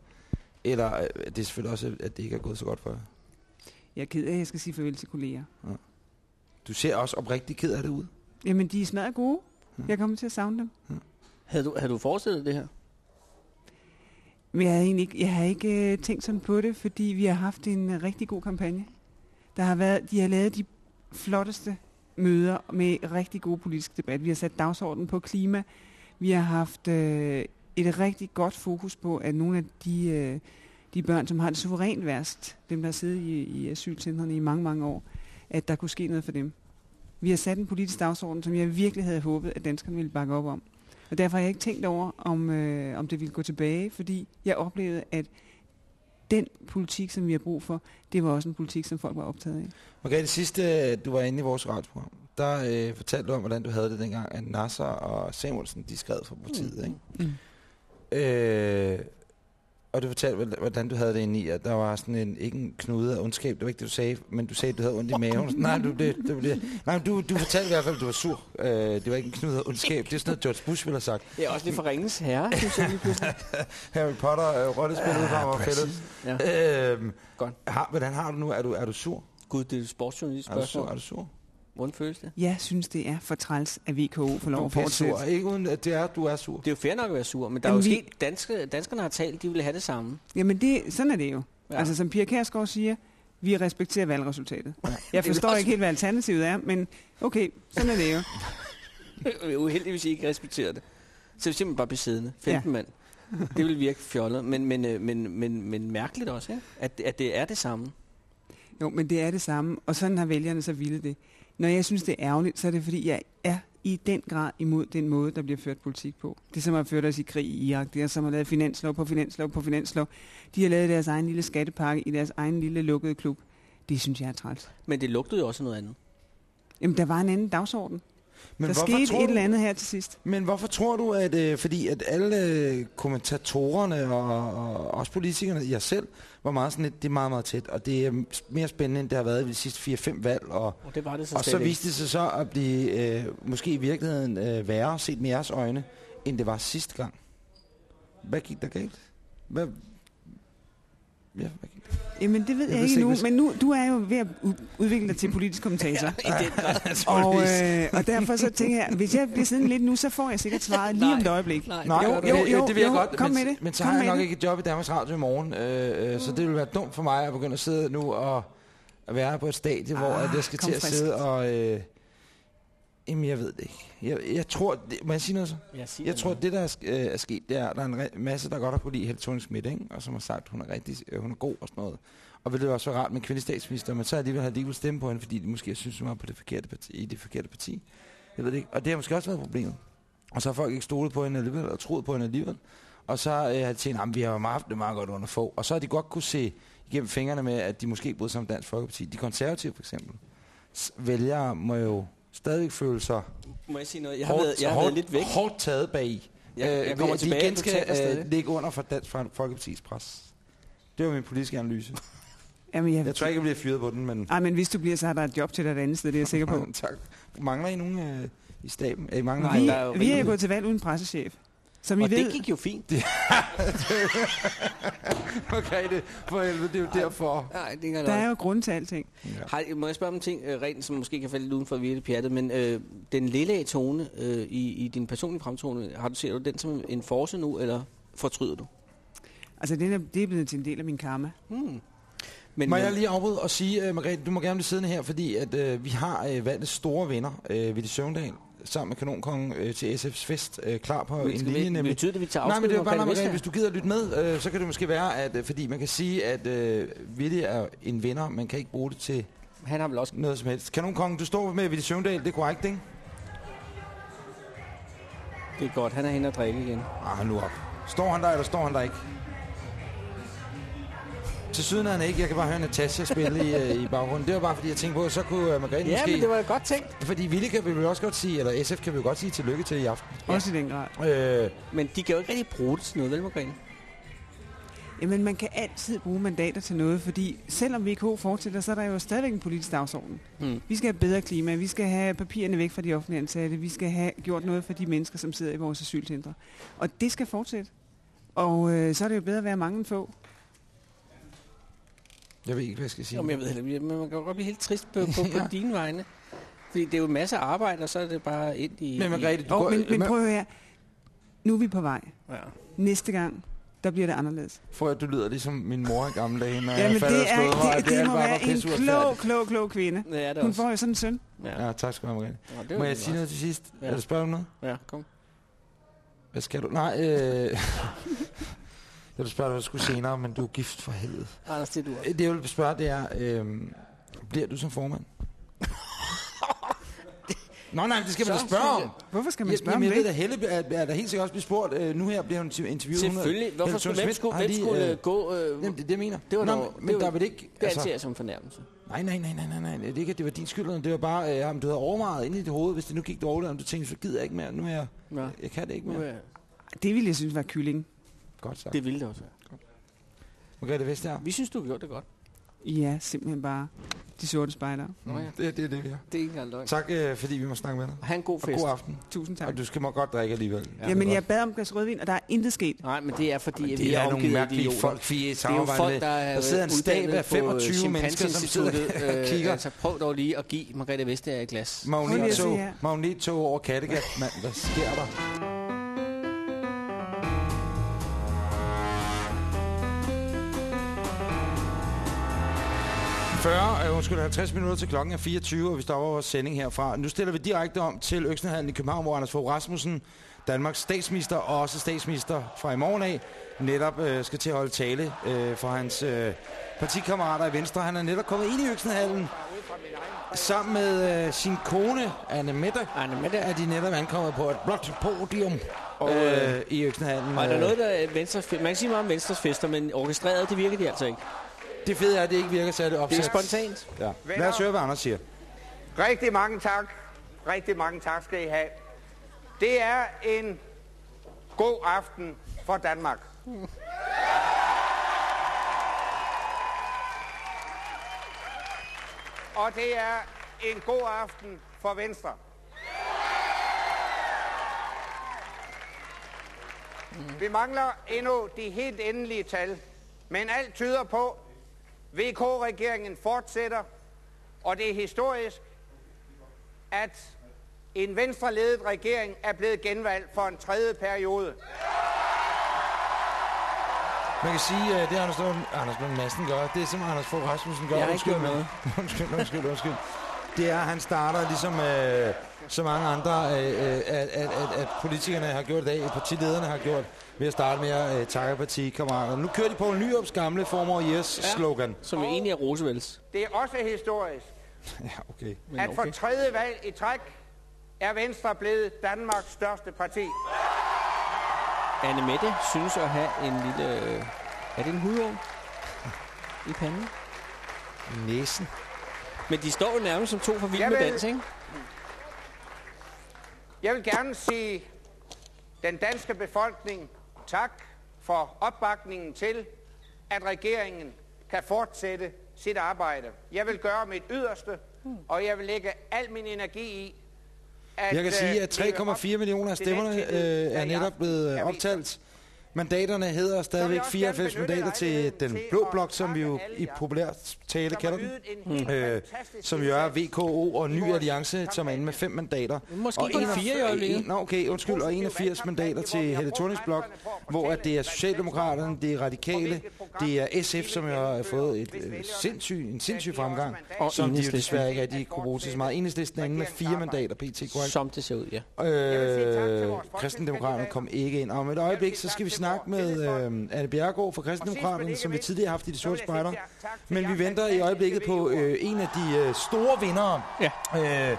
Speaker 2: Eller øh, det er selvfølgelig også, at det ikke er gået så godt for jer?
Speaker 37: Jeg er ked af, at jeg skal sige farvel til kolleger.
Speaker 2: Ja. Du ser også oprigtig ked af det ud.
Speaker 37: Jamen, de er smadret gode. Jeg kommer til at savne dem.
Speaker 3: Havde du, havde du forestillet det her?
Speaker 37: Men jeg har egentlig ikke, jeg har ikke øh, tænkt sådan på det, fordi vi har haft en øh, rigtig god kampagne. Der har været, de har lavet de flotteste møder med rigtig god politisk debat. Vi har sat dagsordenen på klima. Vi har haft øh, et rigtig godt fokus på, at nogle af de, øh, de børn, som har det suverænt værst, dem der har siddet i, i asylcentrene i mange, mange år, at der kunne ske noget for dem. Vi har sat en politisk dagsorden, som jeg virkelig havde håbet, at danskerne ville bakke op om. Og derfor har jeg ikke tænkt over, om, øh, om det ville gå tilbage, fordi jeg oplevede, at den politik, som vi har brug for, det var også en politik, som folk var optaget af.
Speaker 2: Okay, det sidste, du var inde i vores radioprogram, der øh, fortalte du om, hvordan du havde det dengang, at Nasser og Samuelsen, de skrev fra partiet, mm. ikke?
Speaker 37: Mm.
Speaker 2: Øh, og du fortalte, hvordan- du havde det inde i, at der var sådan en, ikke en knude af ondskab, det var ikke det, du sagde, men du sagde, at du havde ondt i maven. *laughs* Nej, du, det, det, det, nej du, du fortalte i hvert fald, at du var sur. Øh, det var ikke en knude af ondskab. Det er sådan noget, George Bush ville have sagt.
Speaker 3: Det er også lidt for ringens herre, synes jeg. *laughs*
Speaker 2: Harry Potter, øh, rollespillet fra var fælles.
Speaker 3: Ja.
Speaker 2: Øhm,
Speaker 3: Godt.
Speaker 2: Har, hvordan har du nu? Er du, er du sur?
Speaker 3: Gud, det er et sportsjournalist
Speaker 2: Er du sur?
Speaker 3: spørgsmål.
Speaker 2: Er du sur?
Speaker 3: Hvordan føles det?
Speaker 37: Jeg synes, det er for træls, at VKO får lov
Speaker 2: Du er
Speaker 37: at fortsætte.
Speaker 2: sur. Ikke uden, at det er, du er sur.
Speaker 3: Det er jo fair nok at være sur, men der er
Speaker 37: Jamen,
Speaker 3: jo
Speaker 37: vi-
Speaker 3: sket, danske, danskerne har talt, de ville have det samme.
Speaker 37: Jamen, det, sådan er det jo.
Speaker 3: Ja.
Speaker 37: Ja. Altså, som Pia Kærsgaard siger, vi respekterer valgresultatet. Jeg
Speaker 3: er
Speaker 37: forstår
Speaker 3: også-
Speaker 37: ikke helt, hvad alternativet er, men okay, sådan er det jo. *laughs*
Speaker 3: Det er uheldigt, hvis I ikke respekterer det. Så vil simpelthen bare blive siddende. 15
Speaker 37: Ja.
Speaker 3: mand. Det vil virke fjollet, men, men, øh, men, men, men mærkeligt også, ikke? At, at det er det samme.
Speaker 37: Jo, men det er det samme, og sådan har vælgerne så ville det. Når jeg synes, det er ærgerligt, så er det, fordi jeg er i den grad imod den måde, der bliver ført politik på. Det som har ført os i krig i Irak, det er som har lavet finanslov på finanslov på finanslov. De har lavet deres egen lille skattepakke i deres egen lille lukkede klub. Det synes jeg er træls.
Speaker 3: Men det lugtede jo også noget andet.
Speaker 37: Jamen, der var en anden dagsorden.
Speaker 2: Men
Speaker 37: der
Speaker 2: hvorfor
Speaker 37: skete
Speaker 2: tror
Speaker 37: et
Speaker 2: du-
Speaker 37: eller andet her til sidst.
Speaker 2: Men hvorfor tror du, at øh, fordi at alle øh, kommentatorerne og, og også politikerne, jeg selv, var meget sådan lidt, det er meget, meget tæt, og det er mere spændende, end det har været ved de sidste 4-5 valg, og,
Speaker 3: Og det var det så
Speaker 2: og så viste det sig så at blive øh, måske i virkeligheden øh, værre, set med jeres øjne, end det var sidste gang. Hvad gik der galt? Hvad? Ja?
Speaker 37: Jamen, det ved
Speaker 2: Jeg
Speaker 37: jeg,
Speaker 2: ved
Speaker 37: ikke nu,
Speaker 2: hvis-
Speaker 37: men nu, du er jo ved at udvikle dig til politisk kommentator. *laughs*
Speaker 3: I den grad.
Speaker 37: og, øh, og derfor så tænker jeg, hvis jeg bliver siddende lidt nu, så får jeg sikkert svaret lige om et øjeblik.
Speaker 3: Nej,
Speaker 2: Nej,
Speaker 37: jo,
Speaker 2: jo,
Speaker 37: jo,
Speaker 2: det vil jeg
Speaker 37: jo,
Speaker 2: godt,
Speaker 37: kom
Speaker 2: men,
Speaker 37: med det.
Speaker 2: men så
Speaker 37: Kom
Speaker 2: har jeg nok
Speaker 37: det.
Speaker 2: ikke et job i Danmarks Radio i morgen, øh, øh, så det vil være dumt for mig at begynde at sidde nu og at være på et stadie, hvor
Speaker 37: Ah,
Speaker 2: at jeg skal til at
Speaker 37: frisk.
Speaker 2: sidde og... Øh, jamen, jeg ved det ikke. Jeg, jeg tror... Det, må jeg sige noget så?
Speaker 3: Jeg, siger
Speaker 2: Jeg tror, det der er, øh, er sket, det er, at der er en masse, der godt har kunne lide Helle Thorning Schmidt, ikke? og som har sagt, at hun er rigtig øh, hun er god og sådan noget. Og ville det også være rart med en kvindelig statsminister, men så alligevel har de ikke vil stemme på hende, fordi de måske synes, hun var på det forkerte parti, i det forkerte parti. Jeg ved det ikke. Og det har måske også været problemet. Og så har folk ikke stolet på hende alligevel, og troet på hende alligevel. Og så øh, har de tænkt, at vi har jo haft det meget godt under få. Og så har de godt kunne se igennem fingrene med, at de måske brød sig om Dansk Folkeparti. De konservative for eksempel. Vælgere må jo stadigvæk føle sig
Speaker 3: Må jeg sige noget? Jeg har,
Speaker 2: hårdt,
Speaker 3: været, jeg har
Speaker 2: hårdt,
Speaker 3: været lidt væk.
Speaker 2: hårdt taget bag i.
Speaker 3: Jeg- jeg
Speaker 2: Øh,
Speaker 3: kommer
Speaker 2: de
Speaker 3: tilbage
Speaker 2: igen
Speaker 3: totalt
Speaker 2: skal øh, ligge under for Dansk Folkeparti's pres. Det var min politiske analyse. *laughs*
Speaker 37: Jamen, jeg,
Speaker 2: Jeg tror ikke, jeg bliver fyret på den, men...
Speaker 37: Ej, men hvis du bliver, så har der et job til dig et andet sted, det er jeg sikker på. *laughs*
Speaker 2: tak. Mangler I nogen øh, i staben? Er I mangler
Speaker 37: vi,
Speaker 3: der er jo
Speaker 37: vi er gået til valg uden pressechef. Som I
Speaker 3: Og
Speaker 37: ved,
Speaker 3: det gik jo fint. *laughs*
Speaker 2: okay, det, for helvede, det er jo derfor.
Speaker 3: Nej, det er ikke
Speaker 37: der er jo grund til alting.
Speaker 3: Har, må jeg spørge om en ting, øh, rent, som måske kan falde lidt uden for virkelig pjattet, men øh, den lille tone øh, i, i din personlige fremtone, har du ser du den som en force nu, eller fortryder du?
Speaker 37: Altså, det er, det er blevet til en del af min karma.
Speaker 3: Hmm. Men,
Speaker 2: Må jeg lige afbryde og sige, uh, Margrethe, du må gerne blive siddende her, fordi at uh, vi har uh, valgt store venner, uh, Ville Søvndal, sammen med Kanonkongen uh, til SF's fest, uh, klar på
Speaker 3: Men
Speaker 2: en linje nemlig.
Speaker 3: betyder det, vi tager
Speaker 2: Nej, men det er bare, Margrethe, hvis du gider lytte med, uh, så kan det måske være, at uh, fordi man kan sige, at uh, Ville er en vinder, man kan ikke bruge det til
Speaker 3: Han har vel også...
Speaker 2: noget som helst. Kanonkongen, du står med Ville Søvndal, det er korrekt, ikke?
Speaker 3: Det er godt, han er hen og drikke igen.
Speaker 2: Ah, nu op. Står han der, eller står han der ikke? Til syden er han ikke. Jeg kan bare høre Natasha spille i, øh, i baggrunden. Det var bare fordi, jeg tænkte på, så kunne uh, Margrethe
Speaker 3: Ja,
Speaker 2: måske...
Speaker 3: men det var godt tænkt.
Speaker 2: Fordi Ville kan vi jo også godt sige, eller SF kan vi jo godt sige tillykke til i aften.
Speaker 37: Også i den grad.
Speaker 2: Øh,
Speaker 3: Men de kan jo ikke rigtig bruge det til noget, vel, Margrethe?
Speaker 37: Jamen, man kan altid bruge mandater til noget, fordi selvom VK fortsætter, så er der jo stadigvæk en politisk dagsorden.
Speaker 3: Hmm.
Speaker 37: Vi skal have bedre klima, vi skal have papirerne væk fra de offentlige ansatte, vi skal have gjort noget for de mennesker, som sidder i vores asylcentre. Og det skal fortsætte. Og øh, så er det jo bedre at være mange end få.
Speaker 2: Jeg ved ikke, hvad jeg skal sige.
Speaker 3: Jo, men jeg ved heller ikke, men man kan jo godt blive helt trist på, på, *laughs* på
Speaker 2: Ja.
Speaker 3: dine vegne. Fordi det er jo en masse arbejde, og så er det bare ind i...
Speaker 2: Men Margrethe, du
Speaker 37: Og,
Speaker 2: går...
Speaker 37: men, men prøv at høre, nu er vi på vej.
Speaker 3: Ja.
Speaker 37: Næste gang, der bliver det anderledes.
Speaker 2: Frø, du lyder ligesom min mor i gamle dage, når
Speaker 37: Jamen,
Speaker 2: jeg faldt
Speaker 37: det, er,
Speaker 2: mig,
Speaker 37: det, det,
Speaker 2: alt
Speaker 37: må være en klog, klog, klog kvinde.
Speaker 3: Ja, det er
Speaker 37: Hun
Speaker 3: også.
Speaker 37: får jo sådan en søn.
Speaker 3: Ja.
Speaker 2: Ja, tak skal du have,
Speaker 3: det var
Speaker 2: Må jeg sige noget til sidst?
Speaker 3: Ja.
Speaker 2: Ja. Er du spørge om noget?
Speaker 3: Ja, kom.
Speaker 2: Hvad skal du? Nej, øh... *laughs* jeg vil spørge dig, hvad du skulle senere, men du er gift for helvede.
Speaker 3: Anders, det er du også.
Speaker 2: Det, jeg vil spørge, det er, øh... bliver du som formand? *laughs* Nå nej, det skal man da spørge om.
Speaker 3: jeg-
Speaker 37: Hvorfor skal man spørge om
Speaker 2: jamen, jeg
Speaker 37: det?
Speaker 2: ved, at Helle er, er der helt sikkert også blive spurgt. Øh, nu her bliver hun interviewet.
Speaker 3: Selvfølgelig. Hvorfor skulle, hvem skulle, hvem skulle
Speaker 2: øh,
Speaker 3: øh, gå... Øh,
Speaker 2: Jamen, det det, jeg mener.
Speaker 3: Det var
Speaker 2: Nå,
Speaker 3: dog-
Speaker 2: men
Speaker 3: det
Speaker 2: der vil ikke...
Speaker 3: Det anser jeg som en fornærmelse.
Speaker 2: Nej, nej, nej, nej, nej, nej. Det er ikke, det var din skyld. Det var bare, øh, om du havde overvejet inde i dit hoved, hvis det nu gik dårligt, om du tænkte, så gider jeg ikke mere. Nu er jeg,
Speaker 3: Ja.
Speaker 2: jeg kan det ikke mere.
Speaker 3: er-
Speaker 37: Det ville jeg synes var kylling.
Speaker 2: Godt sagt.
Speaker 3: Det ville det også være.
Speaker 2: Margrethe Vestager.
Speaker 3: Vi synes, du har gjort det godt.
Speaker 37: Ja, simpelthen bare de sorte spejdere.
Speaker 3: Nå ja.
Speaker 2: Det, det er det, vi er.
Speaker 3: Det er ikke engang løgn.
Speaker 2: Tak, øh, fordi vi må snakke med dig.
Speaker 3: Ha' en god
Speaker 2: Og
Speaker 3: fest.
Speaker 2: god aften.
Speaker 37: Tusind tak.
Speaker 2: Og du skal må godt drikke alligevel.
Speaker 37: Ja, Jamen, jeg bad om et glas rødvin, og der er intet sket.
Speaker 3: Nej, men det er fordi, at
Speaker 2: det
Speaker 3: vi
Speaker 2: er
Speaker 3: er
Speaker 2: nogle mærkelige
Speaker 3: idioter.
Speaker 2: folk, vi
Speaker 3: Det er folk,
Speaker 2: med.
Speaker 3: der er
Speaker 2: Der sidder en stab af
Speaker 3: uddannet
Speaker 2: 25
Speaker 3: på
Speaker 2: mennesker, som sidder *laughs* og kigger.
Speaker 3: Altså, prøv dog lige at give Margrethe Vestager et glas.
Speaker 2: Magnettog, magnettog over Kattegat, mand. Hvad sker der? Fyrre, øh, undskyld, 50 minutter til klokken er 24, og vi stopper vores sending herfra. Nu stiller vi direkte om til Øksnehallen i København, hvor Anders Fogh Rasmussen, Danmarks statsminister og også statsminister fra i morgen af, netop øh, skal til at holde tale øh, for hans øh, partikammerater i Venstre. Han er netop kommet ind i Øksnehallen sammen med øh, sin kone, Anne Mette.
Speaker 3: Anne Mette.
Speaker 2: Er de netop ankommet på et blåt podium
Speaker 3: Og,
Speaker 2: øh, i Øksnehallen.
Speaker 3: Og er der
Speaker 2: øh.
Speaker 3: noget, der er Venstres fe- Man kan sige meget om Venstres fester, men orkestreret, det virker de altså ikke.
Speaker 2: Det fede er, at det ikke virker særlig opsat.
Speaker 3: Det er spontant.
Speaker 2: Ja. Lad os høre, hvad Anders siger.
Speaker 38: Rigtig mange tak. Rigtig mange tak skal I have. Det er en god aften for Danmark. Og det er en god aften for Venstre. Vi mangler endnu de helt endelige tal, men alt tyder på, VK-regeringen fortsætter, og det er historisk, at en venstreledet regering er blevet genvalgt for en tredje periode.
Speaker 2: Man kan sige, at det Anders Lund, Anders Lund Madsen gør, det som Anders Fogh Rasmussen gør,
Speaker 3: Jeg har ikke
Speaker 2: undskyld,
Speaker 3: gjort noget. *laughs*
Speaker 2: undskyld, undskyld, undskyld, det er, at han starter ligesom øh, så mange andre, øh, øh, at, at, at, at politikerne har gjort i dag, at partilederne har gjort, ved at starte med at øh, takke partikammeraterne. Nu kører de på en Nyrups gamle former yes slogan.
Speaker 3: Som jo egentlig er Roosevelts.
Speaker 38: Det er også historisk, *laughs*
Speaker 2: Ja, okay.
Speaker 38: at for tredje valg i træk er Venstre blevet Danmarks største parti.
Speaker 3: Anne Mette synes at have en lille... øh, Er det en hudorm? *laughs* I panden?
Speaker 2: Næsen.
Speaker 3: Men de står jo nærmest som to for vild med dans, ikke?
Speaker 38: Jeg vil gerne sige den danske befolkning tak for opbakningen til, at regeringen kan fortsætte sit arbejde. Jeg vil gøre mit yderste, og jeg vil lægge al min energi i, at
Speaker 2: Jeg kan sige,
Speaker 38: øh,
Speaker 2: at
Speaker 38: leve op
Speaker 2: 3,4 millioner af stemmerne øh, er netop blevet optalt. Mandaterne hedder stadigvæk
Speaker 38: også
Speaker 2: 94
Speaker 38: gerne benytte
Speaker 2: mandater til den blå blok, som vi jo i populært tale kalder den. Øh, som jo er VKO og Ny Alliance, som er inde med fem mandater.
Speaker 3: Måske
Speaker 2: og
Speaker 3: kun
Speaker 2: 81
Speaker 3: fire i øjeblikket.
Speaker 2: en- Nå, okay, undskyld, og 81 mandater til Helle Thornings blok, hvor at det er Socialdemokraterne, det er Radikale, det er SF, som jo har fået et, øh, sindssyg, en sindssyg fremgang,
Speaker 3: Og
Speaker 2: som de jo desværre ikke rigtig kunne bruge til så meget. Enhedslisten er inde med fire mandater, pt. korrekt?
Speaker 3: Som det ser ud, ja.
Speaker 2: Øh, Kristendemokraterne kom ikke ind. Om et øjeblik, så skal vi snakke med øh, Anne Bjerregaard fra Kristendemokraterne, som vi tidligere har haft i de sorte spejder. Men vi venter i øøjeblikket på øh, en af de øh, store vindere.
Speaker 3: Ja.
Speaker 2: Øh,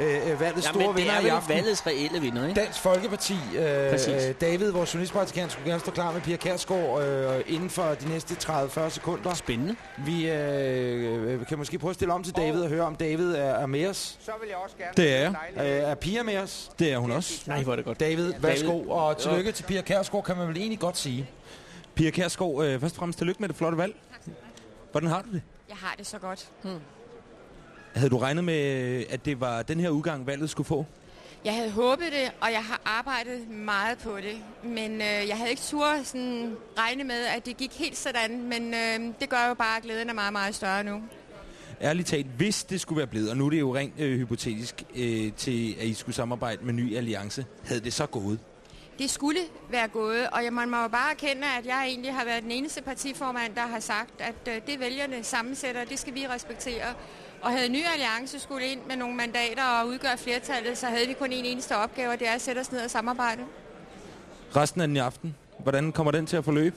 Speaker 2: øh, valgets
Speaker 3: Ja,
Speaker 2: store
Speaker 3: men det
Speaker 2: vinder
Speaker 3: er
Speaker 2: i aften.
Speaker 3: valgets reelle vinder, ikke?
Speaker 2: Dansk Folkeparti. Øh,
Speaker 3: Præcis.
Speaker 2: øh, David, vores journalistpraktikant, skulle gerne stå klar med Pia Kærsgaard øh, inden for de næste 30-40 sekunder.
Speaker 3: Spændende.
Speaker 2: Vi øh, øh, kan måske prøve at stille om til David og høre, om David er, er med os.
Speaker 38: Så vil jeg også gerne
Speaker 4: Det er jeg.
Speaker 2: Øh, er Pia med os?
Speaker 4: Det er hun også.
Speaker 3: Nej, hvor er det godt.
Speaker 2: David, værsgo. Og tillykke til Pia Kærsgaard, kan man vel egentlig godt sige.
Speaker 4: Pia Kærsgaard, øh, først og fremmest tillykke med det flotte valg. Hvordan har du det?
Speaker 34: Jeg har det så godt. Hmm.
Speaker 4: Havde du regnet med, at det var den her udgang, valget skulle få?
Speaker 34: Jeg havde håbet det, og jeg har arbejdet meget på det. Men øh, jeg havde ikke tur sådan regne med, at det gik helt sådan. Men øh, det gør jo bare, at glæden er meget, meget større nu.
Speaker 4: Ærligt talt, hvis det skulle være blevet, og nu er det jo rent øh, hypotetisk, øh, til at I skulle samarbejde med Ny Alliance, havde det så gået?
Speaker 34: det skulle være gået, og jeg, man må jo bare erkende, at jeg egentlig har været den eneste partiformand, der har sagt, at øh, det vælgerne sammensætter, det skal vi respektere. Og havde Ny Alliance skulle ind med nogle mandater og udgøre flertallet, så havde vi kun en eneste opgave, og det er at sætte os ned og samarbejde.
Speaker 14: Resten af den i aften, hvordan kommer den til at forløbe?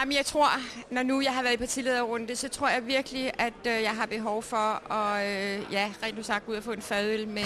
Speaker 34: Jamen, jeg tror, når nu jeg har været i partilederrunde, så tror jeg virkelig, at øh, jeg har behov for at, øh, ja, rent sagt, ud og få en fadøl med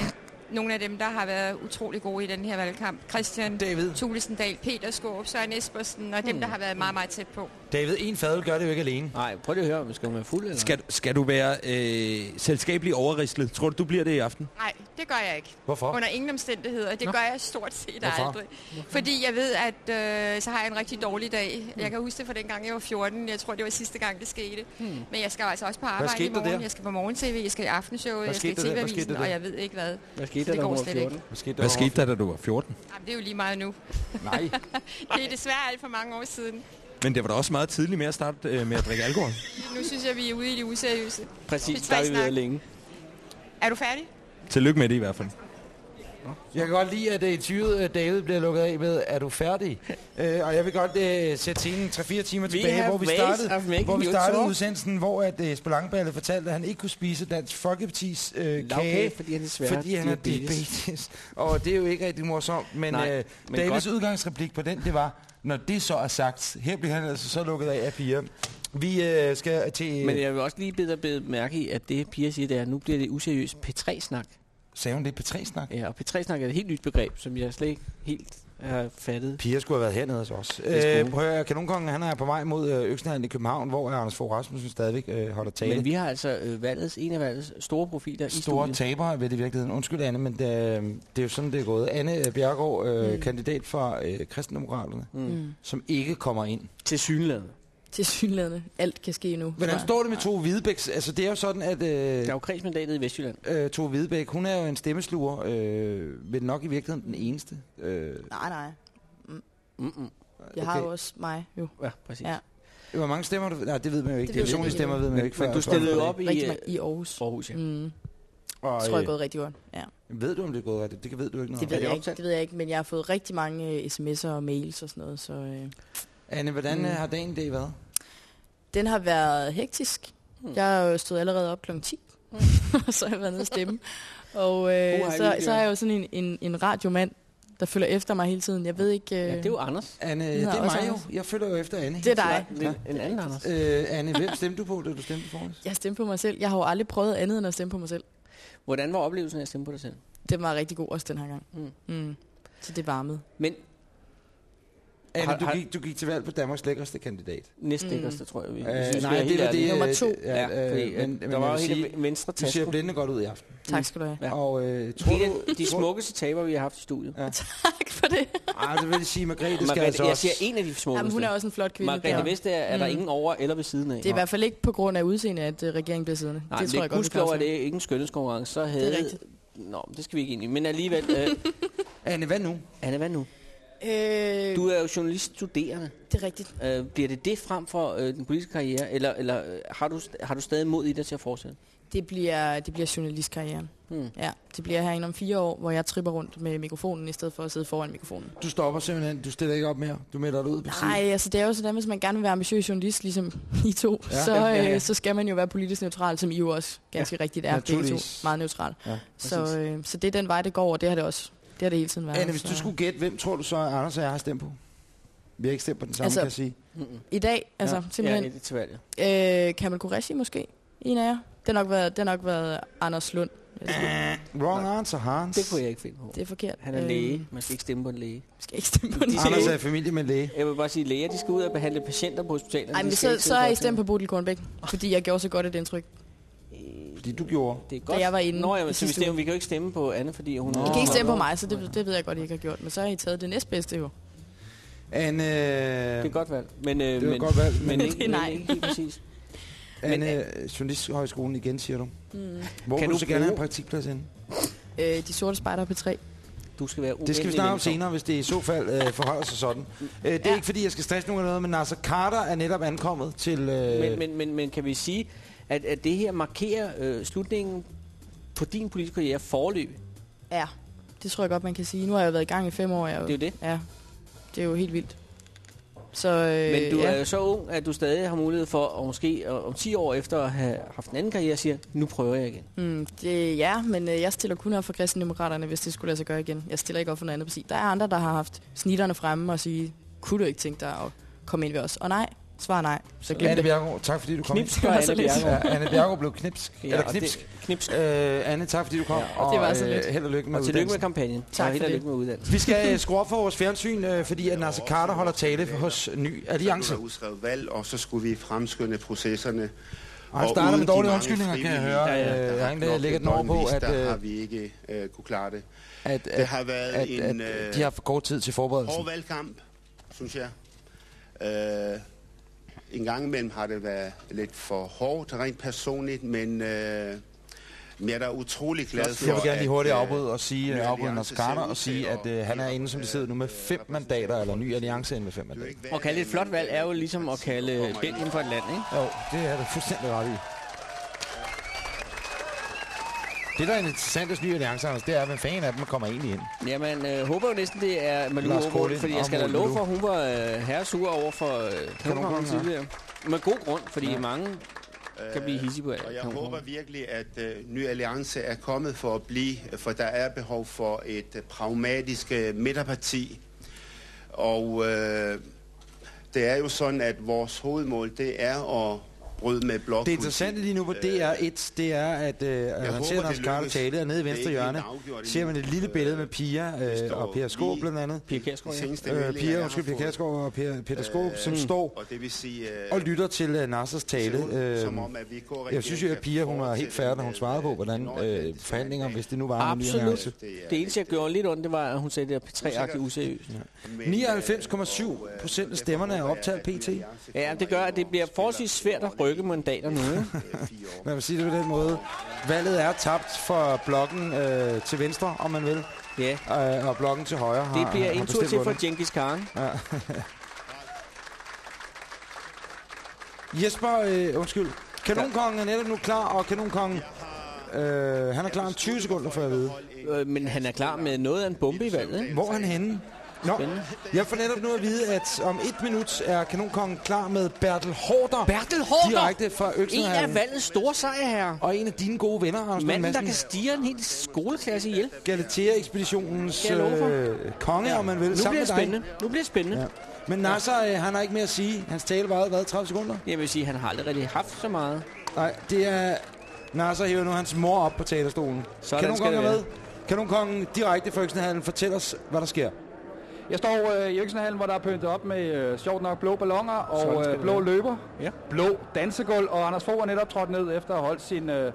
Speaker 34: nogle af dem, der har været utrolig gode i den her valgkamp. Christian
Speaker 2: David.
Speaker 34: Thulesen Dahl, Peter Skåb, Søren Espersen og dem,
Speaker 2: Hmm.
Speaker 34: der har været meget, meget tæt på.
Speaker 2: David, en fadøl gør det jo ikke alene.
Speaker 3: Nej, prøv lige at høre, skal du være fuld eller?
Speaker 14: Skal, skal du være øh, selskabelig overrislet? Tror du, du bliver det i aften?
Speaker 34: Nej, det gør jeg ikke.
Speaker 14: Hvorfor?
Speaker 34: Under ingen omstændigheder. Det
Speaker 14: Nå.
Speaker 34: gør jeg stort set
Speaker 14: Hvorfor?
Speaker 34: aldrig. Fordi jeg ved, at øh, så har jeg en rigtig dårlig dag. Jeg kan huske det fra dengang, jeg var 14. Jeg tror, det var sidste gang, det skete.
Speaker 2: Hmm.
Speaker 34: Men jeg skal altså også på arbejde i
Speaker 2: der
Speaker 34: morgen.
Speaker 2: der?
Speaker 34: Jeg skal på morgen-tv, jeg skal i aftenshowet, jeg skal i
Speaker 2: der der?
Speaker 34: TV-avisen,
Speaker 2: der der?
Speaker 34: og jeg ved ikke hvad.
Speaker 3: Hvad skete
Speaker 34: Så
Speaker 3: der,
Speaker 34: det
Speaker 3: da
Speaker 34: går
Speaker 3: du var
Speaker 34: slet
Speaker 3: 14?
Speaker 34: ikke.
Speaker 2: Hvad skete
Speaker 14: Hvad skete der, da du var 14?
Speaker 34: Jamen, det er jo lige meget nu.
Speaker 2: Nej. *laughs*
Speaker 34: det er desværre alt for mange år siden.
Speaker 14: Men det var da også meget tidligt med at starte øh, med at drikke alkohol. *laughs*
Speaker 34: Nu synes jeg, vi er ude i det useriøse.
Speaker 3: Præcis,
Speaker 34: Det
Speaker 3: der
Speaker 34: er
Speaker 3: vi været længe.
Speaker 34: Er du færdig?
Speaker 14: Tillykke med det i hvert fald.
Speaker 2: Jeg kan godt lide, at øh, interviewet øh, David bliver lukket af med, er du færdig? *laughs* øh, og jeg vil godt øh, sætte scenen 3-4 timer
Speaker 3: We
Speaker 2: tilbage, hvor vi startede, hvor vi startede udsendelsen, hvor at øh, Spelangballe fortalte, at han ikke kunne spise Dansk Folkepartis øh, kage,
Speaker 3: fordi han desværre
Speaker 2: fordi han har
Speaker 3: diabetes.
Speaker 2: diabetes. og det er jo ikke rigtig morsomt, men,
Speaker 3: Nej,
Speaker 2: øh,
Speaker 3: men
Speaker 2: Davids
Speaker 3: godt.
Speaker 2: udgangsreplik på den, det var, når det så er sagt, her bliver han altså så lukket af af fire. Vi øh, skal til...
Speaker 3: Men jeg vil også lige bede bede mærke i, at det Pia siger, det er, at nu bliver det useriøst P3-snak.
Speaker 2: Sagde hun det P3-snak?
Speaker 3: Ja, og P3-snak er et helt nyt begreb, som jeg slet ikke helt har fattet.
Speaker 2: Pia skulle have været hernede hos os. Øh, prøv at høre, Kanonkongen, han er på vej mod øh, Øksenhallen i København, hvor Anders Fogh Rasmussen stadigvæk øh, holder tale.
Speaker 3: Men vi har altså øh, valgets, en af valgets store profiler i
Speaker 2: Store tabere ved det i virkeligheden. Undskyld, Anne, men det, øh, det er jo sådan, det er gået. Anne Bjergård, øh,
Speaker 39: Mm.
Speaker 2: kandidat for øh, Kristendemokraterne,
Speaker 39: Mm.
Speaker 2: som ikke kommer ind.
Speaker 3: Til synlædende.
Speaker 39: Til synlædende. Alt kan ske nu.
Speaker 2: Hvordan
Speaker 39: jeg.
Speaker 2: står det med Tove Hvidebæk? Altså, det er jo sådan, at... Øh, der
Speaker 3: er jo kredsmandatet i Vestjylland.
Speaker 2: Øh, Tove Hvidebæk, hun er jo en stemmesluger, øh, vel nok i virkeligheden den eneste. Øh,
Speaker 39: Nej, nej. Mm.
Speaker 3: Mm-mm.
Speaker 39: Jeg har
Speaker 2: Okay.
Speaker 39: jo også mig, jo.
Speaker 3: Ja, præcis.
Speaker 39: Ja.
Speaker 2: hvor mange stemmer du... Nej, det ved man jo ikke.
Speaker 39: Det
Speaker 2: personlige
Speaker 39: ikke
Speaker 2: stemmer ved man jo
Speaker 3: Men-
Speaker 2: ikke.
Speaker 3: men
Speaker 2: før-
Speaker 3: du stillede jo op i,
Speaker 39: Rigtig i Aarhus.
Speaker 3: Aarhus, ja.
Speaker 39: Mm.
Speaker 2: Og,
Speaker 39: Det tror jeg er
Speaker 2: øh,
Speaker 39: gået rigtig godt. Ja.
Speaker 2: Ved du, om det er gået rigtigt? Det ved du ikke noget
Speaker 39: Det ved, jeg ikke, det ved jeg ikke, men jeg har fået rigtig mange øh, sms'er og mails og sådan noget. Så, øh,
Speaker 2: Anne, hvordan
Speaker 39: Mm.
Speaker 2: mm. har dagen dag været?
Speaker 39: den har været hektisk.
Speaker 3: Hmm.
Speaker 39: Jeg har jo stået allerede op kl. 10, *laughs* og så har jeg været nede og stemme. Og øh,
Speaker 3: Uha,
Speaker 39: så, så er jeg jo sådan en, en, en radiomand, der følger efter mig hele tiden. Jeg ved ikke... Øh,
Speaker 3: Ja, det er jo Anders.
Speaker 2: Anne, det er mig jo. Jeg følger jo efter Anne.
Speaker 39: Det er dig.
Speaker 3: Er en anden Anders.
Speaker 2: Øh, Anne, hvem *laughs* stemte du på, da du stemte for os?
Speaker 39: Jeg stemte på mig selv. Jeg har jo aldrig prøvet andet end at stemme på mig selv.
Speaker 3: Hvordan var oplevelsen af at stemme på dig selv?
Speaker 39: Det var rigtig god også den her gang.
Speaker 3: Mm.
Speaker 39: Mm. Så det varmede.
Speaker 3: Men
Speaker 2: Anne,
Speaker 3: Har-
Speaker 2: du gik, du gik til valg på Danmarks lækreste kandidat.
Speaker 3: næstlækkerste, tror jeg. Vi.
Speaker 2: Øh,
Speaker 3: Jeg synes, vi
Speaker 2: nej,
Speaker 3: er
Speaker 2: det var det...
Speaker 3: ærlige.
Speaker 39: Nummer
Speaker 2: øh,
Speaker 39: to.
Speaker 2: det-
Speaker 3: Ja, fordi,
Speaker 2: øh,
Speaker 3: at
Speaker 2: men,
Speaker 3: der
Speaker 2: men
Speaker 3: var
Speaker 2: jeg
Speaker 3: jo hele venstre
Speaker 2: Du ser
Speaker 3: tasko.
Speaker 2: blinde godt ud i aften.
Speaker 39: Tak skal du have.
Speaker 3: Ja.
Speaker 2: Og øh, tror
Speaker 3: En
Speaker 2: du...
Speaker 3: de smukkeste taber, vi har haft i studiet.
Speaker 2: Ja. *laughs*
Speaker 39: Tak for det.
Speaker 2: Ej, det vil jeg sige, Margrethe skal
Speaker 3: Margrethe,
Speaker 2: altså
Speaker 3: jeg
Speaker 2: også...
Speaker 3: siger en af de smukkeste.
Speaker 39: Jamen, hun er også en flot kvinde.
Speaker 3: Margrethe
Speaker 39: der.
Speaker 3: Vestager er der
Speaker 39: Mm.
Speaker 3: ingen over eller ved siden af.
Speaker 39: Det er i hvert fald ikke på grund af udseende, at øh, regeringen bliver siddende.
Speaker 3: Nej,
Speaker 39: det
Speaker 3: det
Speaker 39: tror jeg godt, vi kan
Speaker 3: gudskelov er det ikke en skønhedskonkurrence. Så havde...
Speaker 39: rigtigt.
Speaker 3: Nå, det skal vi ikke ind i. Men alligevel... Øh, *laughs*
Speaker 2: Anne, hvad nu?
Speaker 3: Anne, hvad nu?
Speaker 39: Øh,
Speaker 3: Du er jo journalist-studerende.
Speaker 39: Det er rigtigt.
Speaker 3: Øh, bliver det det frem for øh, den politiske karriere, eller, eller øh, har, du, har du stadig mod i dig til at fortsætte?
Speaker 39: Det bliver, det bliver journalistkarrieren.
Speaker 3: Hmm.
Speaker 39: Ja, det bliver herinde om fire år, hvor jeg tripper rundt med mikrofonen, i stedet for at sidde foran mikrofonen.
Speaker 2: Du stopper simpelthen. Du stiller ikke op mere. Du melder dig ud på siden.
Speaker 39: Nej, altså det er jo sådan, hvis man gerne vil være ambitiøs journalist, ligesom *laughs* I to,
Speaker 2: Ja.
Speaker 39: så,
Speaker 2: Ja, ja,
Speaker 39: øh,
Speaker 2: ja.
Speaker 39: så skal man jo være politisk neutral, som I jo også ganske ja, rigtigt er, begge to. Meget neutral.
Speaker 2: Ja,
Speaker 39: så, øh, så det er den vej, det går, og det har det også. Det har det hele tiden været.
Speaker 2: Anne, hvis
Speaker 39: så.
Speaker 2: du skulle gætte, hvem tror du så, Anders og jeg har stemt på? Vi har ikke stemt på den samme,
Speaker 39: Altså,
Speaker 2: kan jeg sige.
Speaker 39: I dag, altså
Speaker 3: ja.
Speaker 39: simpelthen.
Speaker 3: Ja, det er til valget.
Speaker 39: Øh, Kamal Qureshi måske, en af jer. Det har nok været, det har nok været Anders Lund. sige.
Speaker 2: Wrong answer, Hans.
Speaker 3: Det kunne jeg ikke finde på.
Speaker 39: Det er forkert.
Speaker 3: Han er
Speaker 39: Øh,
Speaker 3: læge. Man skal ikke stemme på en læge.
Speaker 39: skal ikke stemme på en
Speaker 3: De
Speaker 2: Anders
Speaker 39: læge.
Speaker 2: er i familie med en læge.
Speaker 3: Jeg vil bare sige, at læger de skal ud og behandle patienter på hospitalet.
Speaker 39: Ej, men så, så er I stemt på Bodil Kornbæk, fordi jeg gjorde så godt et indtryk.
Speaker 2: Fordi du gjorde.
Speaker 3: Det er godt.
Speaker 39: Da jeg var inde
Speaker 3: Nå, jamen, så vi,
Speaker 39: uge.
Speaker 3: vi kan jo ikke stemme på Anne, fordi hun...
Speaker 39: I kan ikke stemme på mig, så det, det ved jeg godt, I ikke har gjort. Men så har I taget det næstbedste jo.
Speaker 2: Anne...
Speaker 3: Det er et godt valg. Men, øh,
Speaker 2: Det var
Speaker 3: men,
Speaker 2: et godt valg,
Speaker 3: Men,
Speaker 2: men- *laughs*
Speaker 3: ikke,
Speaker 39: er
Speaker 3: men
Speaker 39: nej.
Speaker 3: ikke lige præcis. *laughs*
Speaker 2: Anne, Journalisthøjskolen igen, siger du.
Speaker 39: Mm.
Speaker 2: Hvor
Speaker 3: Kan
Speaker 2: du
Speaker 3: du
Speaker 2: så gerne have en praktikplads inde?
Speaker 39: Øh, de sorte spejder på 3.
Speaker 3: Du skal være
Speaker 2: Det skal vi snakke om senere, hvis det i så fald øh, forholder sig sådan. Øh, det er
Speaker 39: Ja.
Speaker 2: ikke fordi, jeg skal stresse nogen eller noget, men Nasser Carter er netop ankommet til... Øh,
Speaker 3: Men, men, men, men kan vi sige, at, at det her markerer øh, slutningen på din politiske karriere forløb?
Speaker 39: Ja, det tror jeg godt, man kan sige. Nu har jeg været i gang i fem år. Jeg,
Speaker 3: Det er jo det.
Speaker 39: Ja, Det er jo helt vildt. Så, øh,
Speaker 3: Men du
Speaker 39: ja.
Speaker 3: er jo så ung, at du stadig har mulighed for, og måske øh, om 10 år efter at have haft en anden karriere, siger, nu prøver jeg igen.
Speaker 39: Mm, det, ja, men øh, jeg stiller kun op for kristendemokraterne, hvis det skulle lade sig gøre igen. Jeg stiller ikke op for noget andet parti. Der er andre, der har haft snitterne fremme og sige, kunne du ikke tænke dig at komme ind ved os? Og nej, svar nej. Så glem
Speaker 2: Anne
Speaker 39: det.
Speaker 2: Bjergård, tak fordi du kom.
Speaker 39: Knipsk for *laughs* Anne Bjergård.
Speaker 2: Ja, Anne Bjergård blev knipsk.
Speaker 3: Ja,
Speaker 2: eller
Speaker 3: og
Speaker 2: knipsk.
Speaker 3: det- knipsk.
Speaker 2: Øh, Anne, tak fordi du kom.
Speaker 3: Ja, og det var så lidt.
Speaker 2: held og lykke med
Speaker 3: Og tillykke med kampagnen.
Speaker 39: Tak
Speaker 3: og held og
Speaker 39: det.
Speaker 3: lykke med uddannelsen.
Speaker 2: Vi skal øh, skrue op for vores fjernsyn, øh, fordi at Nasser Carter holder tale hos Ny Alliance.
Speaker 40: Der er udskrevet valg, og så skulle vi fremskynde processerne.
Speaker 2: Og han
Speaker 40: Og
Speaker 2: starter med dårlige undskyldninger, kan jeg høre.
Speaker 40: der
Speaker 2: Øh,
Speaker 40: har
Speaker 2: jeg har egentlig
Speaker 40: knoklet
Speaker 2: lægget den over på, at,
Speaker 40: Der
Speaker 2: øh,
Speaker 40: har vi ikke øh, kunne klare det.
Speaker 2: At,
Speaker 40: det
Speaker 2: at-
Speaker 40: har været
Speaker 2: at-
Speaker 40: en
Speaker 2: at
Speaker 40: øh,
Speaker 2: de har for kort tid til forberedelsen.
Speaker 40: hård valgkamp, synes jeg. Øh, en gang imellem har det været lidt for hårdt, rent personligt, men... Øh, men jeg er da utrolig glad for,
Speaker 2: Jeg vil gerne lige hurtigt
Speaker 40: øh,
Speaker 2: afbryde og sige, øh, afbryde
Speaker 40: ud
Speaker 2: og sige, at øh, han er inde, som det sidder nu, med fem mandater, eller Ny Alliance inde med fem mandater.
Speaker 3: Og kalde et flot valg er jo ligesom at kalde Belgien for et land, ikke?
Speaker 2: Jo, det er du fuldstændig ret i. Det, der er interessant hos Ny Alliance, Anders, det er, hvem fanden af dem kommer egentlig ind.
Speaker 3: Ja, man øh, håber jo næsten, det er Malou Aargaard, fordi jeg skal da love for, at hun var øh, herresur over for øh,
Speaker 2: ja.
Speaker 3: tidligere. Med god grund, fordi
Speaker 40: Ja.
Speaker 3: mange kan blive hissige på
Speaker 40: Og jeg
Speaker 3: kanonkongen.
Speaker 40: håber virkelig, at øh, Ny Alliance er kommet for at blive, for der er behov for et øh, pragmatisk øh, midterparti. Og øh, det er jo sådan, at vores hovedmål, det er at bryde med blok.
Speaker 2: Det interessante lige nu på DR1, det er, at øh, man
Speaker 40: håber,
Speaker 2: ser Carter
Speaker 40: lykkes.
Speaker 2: tale, og nede i venstre hjørne, ser man et lille billede med Pia øh, og Per Skåb blandt andet.
Speaker 3: Pia Kjærsgaard,
Speaker 40: ja.
Speaker 2: Øh, Pia, undskyld, Pia og Per, Peter Skåb, som
Speaker 40: Øh,
Speaker 2: står
Speaker 40: og det vil sige, øh,
Speaker 2: og lytter til uh, Nassers tale. Øh,
Speaker 40: som om, at VK-regeringen
Speaker 2: jeg synes jo, at Pia, hun var helt færdig, da hun svarede på, hvordan øh, forhandlinger, hvis det nu var med Ny.
Speaker 3: Absolut. Det eneste, jeg gjorde lidt ondt, det var, at hun sagde, det er P3-agtigt useriøst.
Speaker 2: 99,7 procent af stemmerne er optaget PT.
Speaker 3: Ja, det gør, at det bliver forholdsvis svært at rykke mandater nu. ikke? *laughs*
Speaker 2: Man vil sige det på den måde. Valget er tabt for blokken øh, til venstre, om man vil.
Speaker 3: Ja.
Speaker 2: Øh, og blokken til højre har
Speaker 3: Det bliver
Speaker 2: har
Speaker 3: en tur til for. Genghis Khan.
Speaker 2: Ja. *laughs* Jesper, øh, undskyld. Kanonkongen er netop nu klar, og kanonkongen, øh, han er klar om 20 sekunder, for at vide.
Speaker 3: Øh, men han er klar med noget af en bombe i valget?
Speaker 2: Hvor er han henne? Nå,
Speaker 3: Spændende.
Speaker 2: jeg får netop nu at vide, at om et minut er kanonkongen klar med Bertel Hårder.
Speaker 3: Bertel Haarder!
Speaker 2: Direkte fra
Speaker 3: En
Speaker 2: Øksenhallen.
Speaker 3: af valgets store sejrherrer.
Speaker 2: Og en af dine gode venner, Anders
Speaker 3: Manden, der
Speaker 2: Madsen.
Speaker 3: kan stige en hel skoleklasse ihjel.
Speaker 2: Galatea-ekspeditionens øh, konge, om man vil.
Speaker 3: Nu
Speaker 2: sammen
Speaker 3: bliver det
Speaker 2: dig.
Speaker 3: spændende. Nu bliver det spændende.
Speaker 2: Ja. Men Nasser, øh, han har ikke mere at sige. Hans tale varede, hvad, 30 sekunder?
Speaker 3: Jeg vil sige, han har aldrig rigtig haft så meget.
Speaker 2: Nej, det er... Nasser hiver nu hans mor op på talerstolen.
Speaker 3: Sådan skal
Speaker 2: er
Speaker 3: det
Speaker 2: med. Kanonkongen direkte fra Øksenhallen. Fortæl os, hvad der sker.
Speaker 5: Jeg står øh, i Øksenhallen, hvor der er pyntet op med øh, sjovt nok blå ballonger
Speaker 2: Sådan
Speaker 5: og øh, blå løber.
Speaker 3: Ja.
Speaker 5: Blå dansegulv, og Anders Fogh er netop trådt ned efter at have holdt sin øh,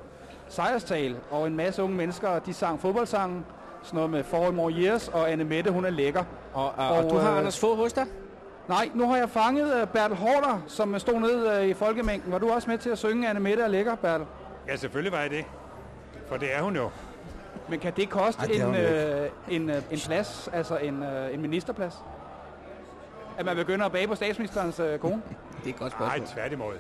Speaker 5: sejrstal. Og en masse unge mennesker, de sang fodboldsangen. Sådan noget med For More Years, og Anne Mette, hun er lækker.
Speaker 3: Og, og, og du har
Speaker 5: øh,
Speaker 3: Anders Fogh hos dig?
Speaker 5: Nej, nu har jeg fanget øh, Bertel Hårder, som stod ned øh, i folkemængden. Var du også med til at synge Anne Mette er lækker, Bertel?
Speaker 33: Ja, selvfølgelig var jeg det. For det er hun jo.
Speaker 5: Men kan det koste
Speaker 33: Ej, det
Speaker 5: en, øh, en, øh, en plads, altså en, øh, en ministerplads? At man begynder at bage på statsministerens øh, kone? *laughs*
Speaker 3: Det er et godt
Speaker 33: Nej, tværtimod.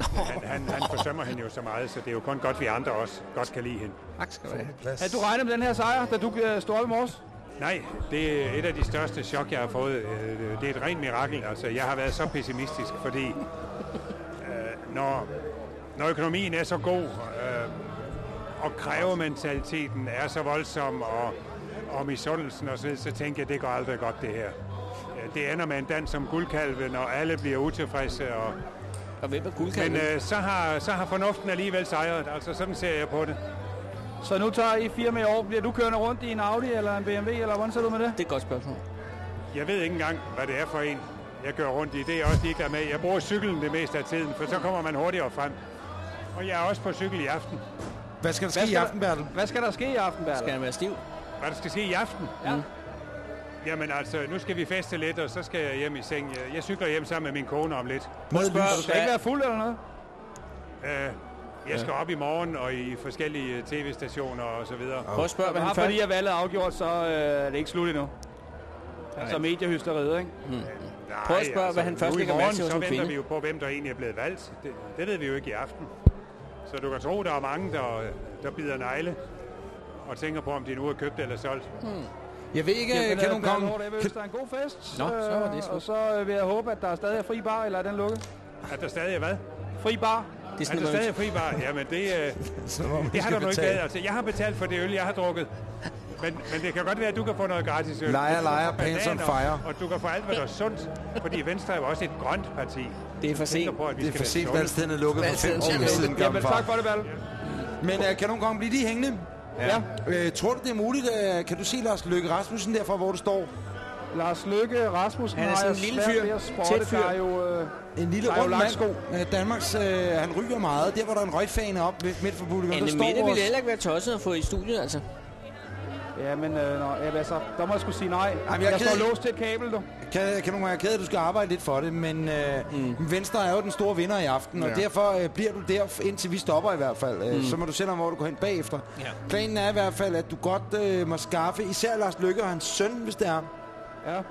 Speaker 33: Han, han, han forsømmer hende jo så meget, så det er jo kun godt, vi andre også godt kan lide hende.
Speaker 3: Tak skal du have.
Speaker 5: Har du regnet med den her sejr, da du øh, stod op i morges?
Speaker 33: Nej, det er et af de største chok, jeg har fået. Øh, Det er et rent mirakel. Altså, jeg har været så pessimistisk, fordi øh, når, når økonomien er så god, og krævementaliteten er så voldsom, og, og misundelsen og så, videre, så tænker jeg, det går aldrig godt, det her. Det ender med en dans som guldkalven, og alle bliver utilfredse. Og,
Speaker 3: og hvem er guldkalven?
Speaker 33: Men øh, så, har, så har fornuften alligevel sejret. Altså, sådan ser jeg på det.
Speaker 5: Så nu tager I fire med år. Bliver du kørende rundt i en Audi eller en BMW, eller hvordan ser du med det?
Speaker 3: Det er et godt spørgsmål.
Speaker 33: Jeg ved ikke engang, hvad det er for en, jeg kører rundt i. Det er jeg også ligeglad med. Jeg bruger cyklen det meste af tiden, for så kommer man hurtigere frem. Og jeg er også på cykel i aften.
Speaker 2: Hvad skal der ske i aften, Bertel?
Speaker 5: Hvad skal der ske i aften, Bertel?
Speaker 3: Skal han være stiv?
Speaker 33: Hvad der skal ske i aften?
Speaker 5: Ja.
Speaker 33: Jamen altså, nu skal vi feste lidt, og så skal jeg hjem i seng. Jeg- Jeg cykler hjem sammen med min kone om lidt.
Speaker 5: Må du spørge, du skal ikke være fuld eller noget?
Speaker 33: Øh, jeg skal op i morgen og i forskellige øh, tv-stationer og så videre.
Speaker 3: Prøv at spørge, hvad han
Speaker 5: fordi at valget er afgjort, så øh, er det ikke slut endnu. Altså mediehysteriet, ikke?
Speaker 3: Hmm.
Speaker 33: Nej,
Speaker 3: Prøv at spørge, hvad han først lægger
Speaker 33: morgen,
Speaker 3: mærke til hos
Speaker 33: så
Speaker 3: en
Speaker 33: venter vi jo på, hvem der egentlig er blevet valgt. Det, det ved vi jo ikke i aften. Så du kan tro, der er mange, der, der bider negle og tænker på, om de nu er købt eller solgt.
Speaker 3: Hmm.
Speaker 2: Jeg ved ikke,
Speaker 5: Jamen,
Speaker 2: kan nogen komme...
Speaker 5: Jeg vil en god fest.
Speaker 3: Nå, så var det slut.
Speaker 5: Og så øh, vil jeg håbe, at der stadig er fri bar, eller er den lukket?
Speaker 33: At der stadig er hvad?
Speaker 5: Fri bar.
Speaker 3: Det er
Speaker 33: At
Speaker 3: sådan
Speaker 33: der stadig er fri bar? Jamen, det, øh, *laughs* det har du nu ikke været. Altså, jeg har betalt for det øl, jeg har drukket. Men, men det kan godt være, at du kan få noget gratis øl.
Speaker 2: Liar,
Speaker 33: få
Speaker 2: pants on fire.
Speaker 33: Og du kan få alt, hvad der er sundt. Fordi Venstre er jo også et grønt parti.
Speaker 3: Det er for sent.
Speaker 33: På, at vi
Speaker 2: Det er
Speaker 33: skal
Speaker 2: for sent, valgstederne er lukket for fem
Speaker 3: lukket.
Speaker 2: siden, gammel
Speaker 5: Jamen, tak for det, Val.
Speaker 2: Men uh, kan nogen gange blive lige hængende?
Speaker 5: Ja.
Speaker 2: Øh, tror du, det er muligt? Uh, kan du se Lars Løkke Rasmussen derfra, hvor du står?
Speaker 5: Lars Løkke Rasmussen
Speaker 3: Han er sådan en lille fyr. Tæt fyr.
Speaker 5: Der er jo, øh,
Speaker 2: En lille rund mand. Uh, Danmarks, uh, han ryger meget. Der, hvor der er en røgfane op midt for publikum,
Speaker 3: Anne
Speaker 2: står
Speaker 3: Mette ville heller ikke være tosset at få i studiet, altså.
Speaker 5: Ja, men øh, nå, ja, altså, der må jeg sgu sige nej.
Speaker 2: Jamen, jeg
Speaker 5: jeg, står låst til et kabel, du.
Speaker 2: Kan, kan nogen være ked af, at du skal arbejde lidt for det, men uh, mm. Venstre er jo den store vinder i aften, og
Speaker 5: Ja.
Speaker 2: derfor uh, bliver du der, indtil vi stopper i hvert fald. Uh, mm. Så må du selv om, hvor du går hen bagefter.
Speaker 3: Ja.
Speaker 2: Planen er i hvert fald, at du godt uh, må skaffe, især Lars Løkke og hans søn, hvis det er.
Speaker 5: Ja. *laughs*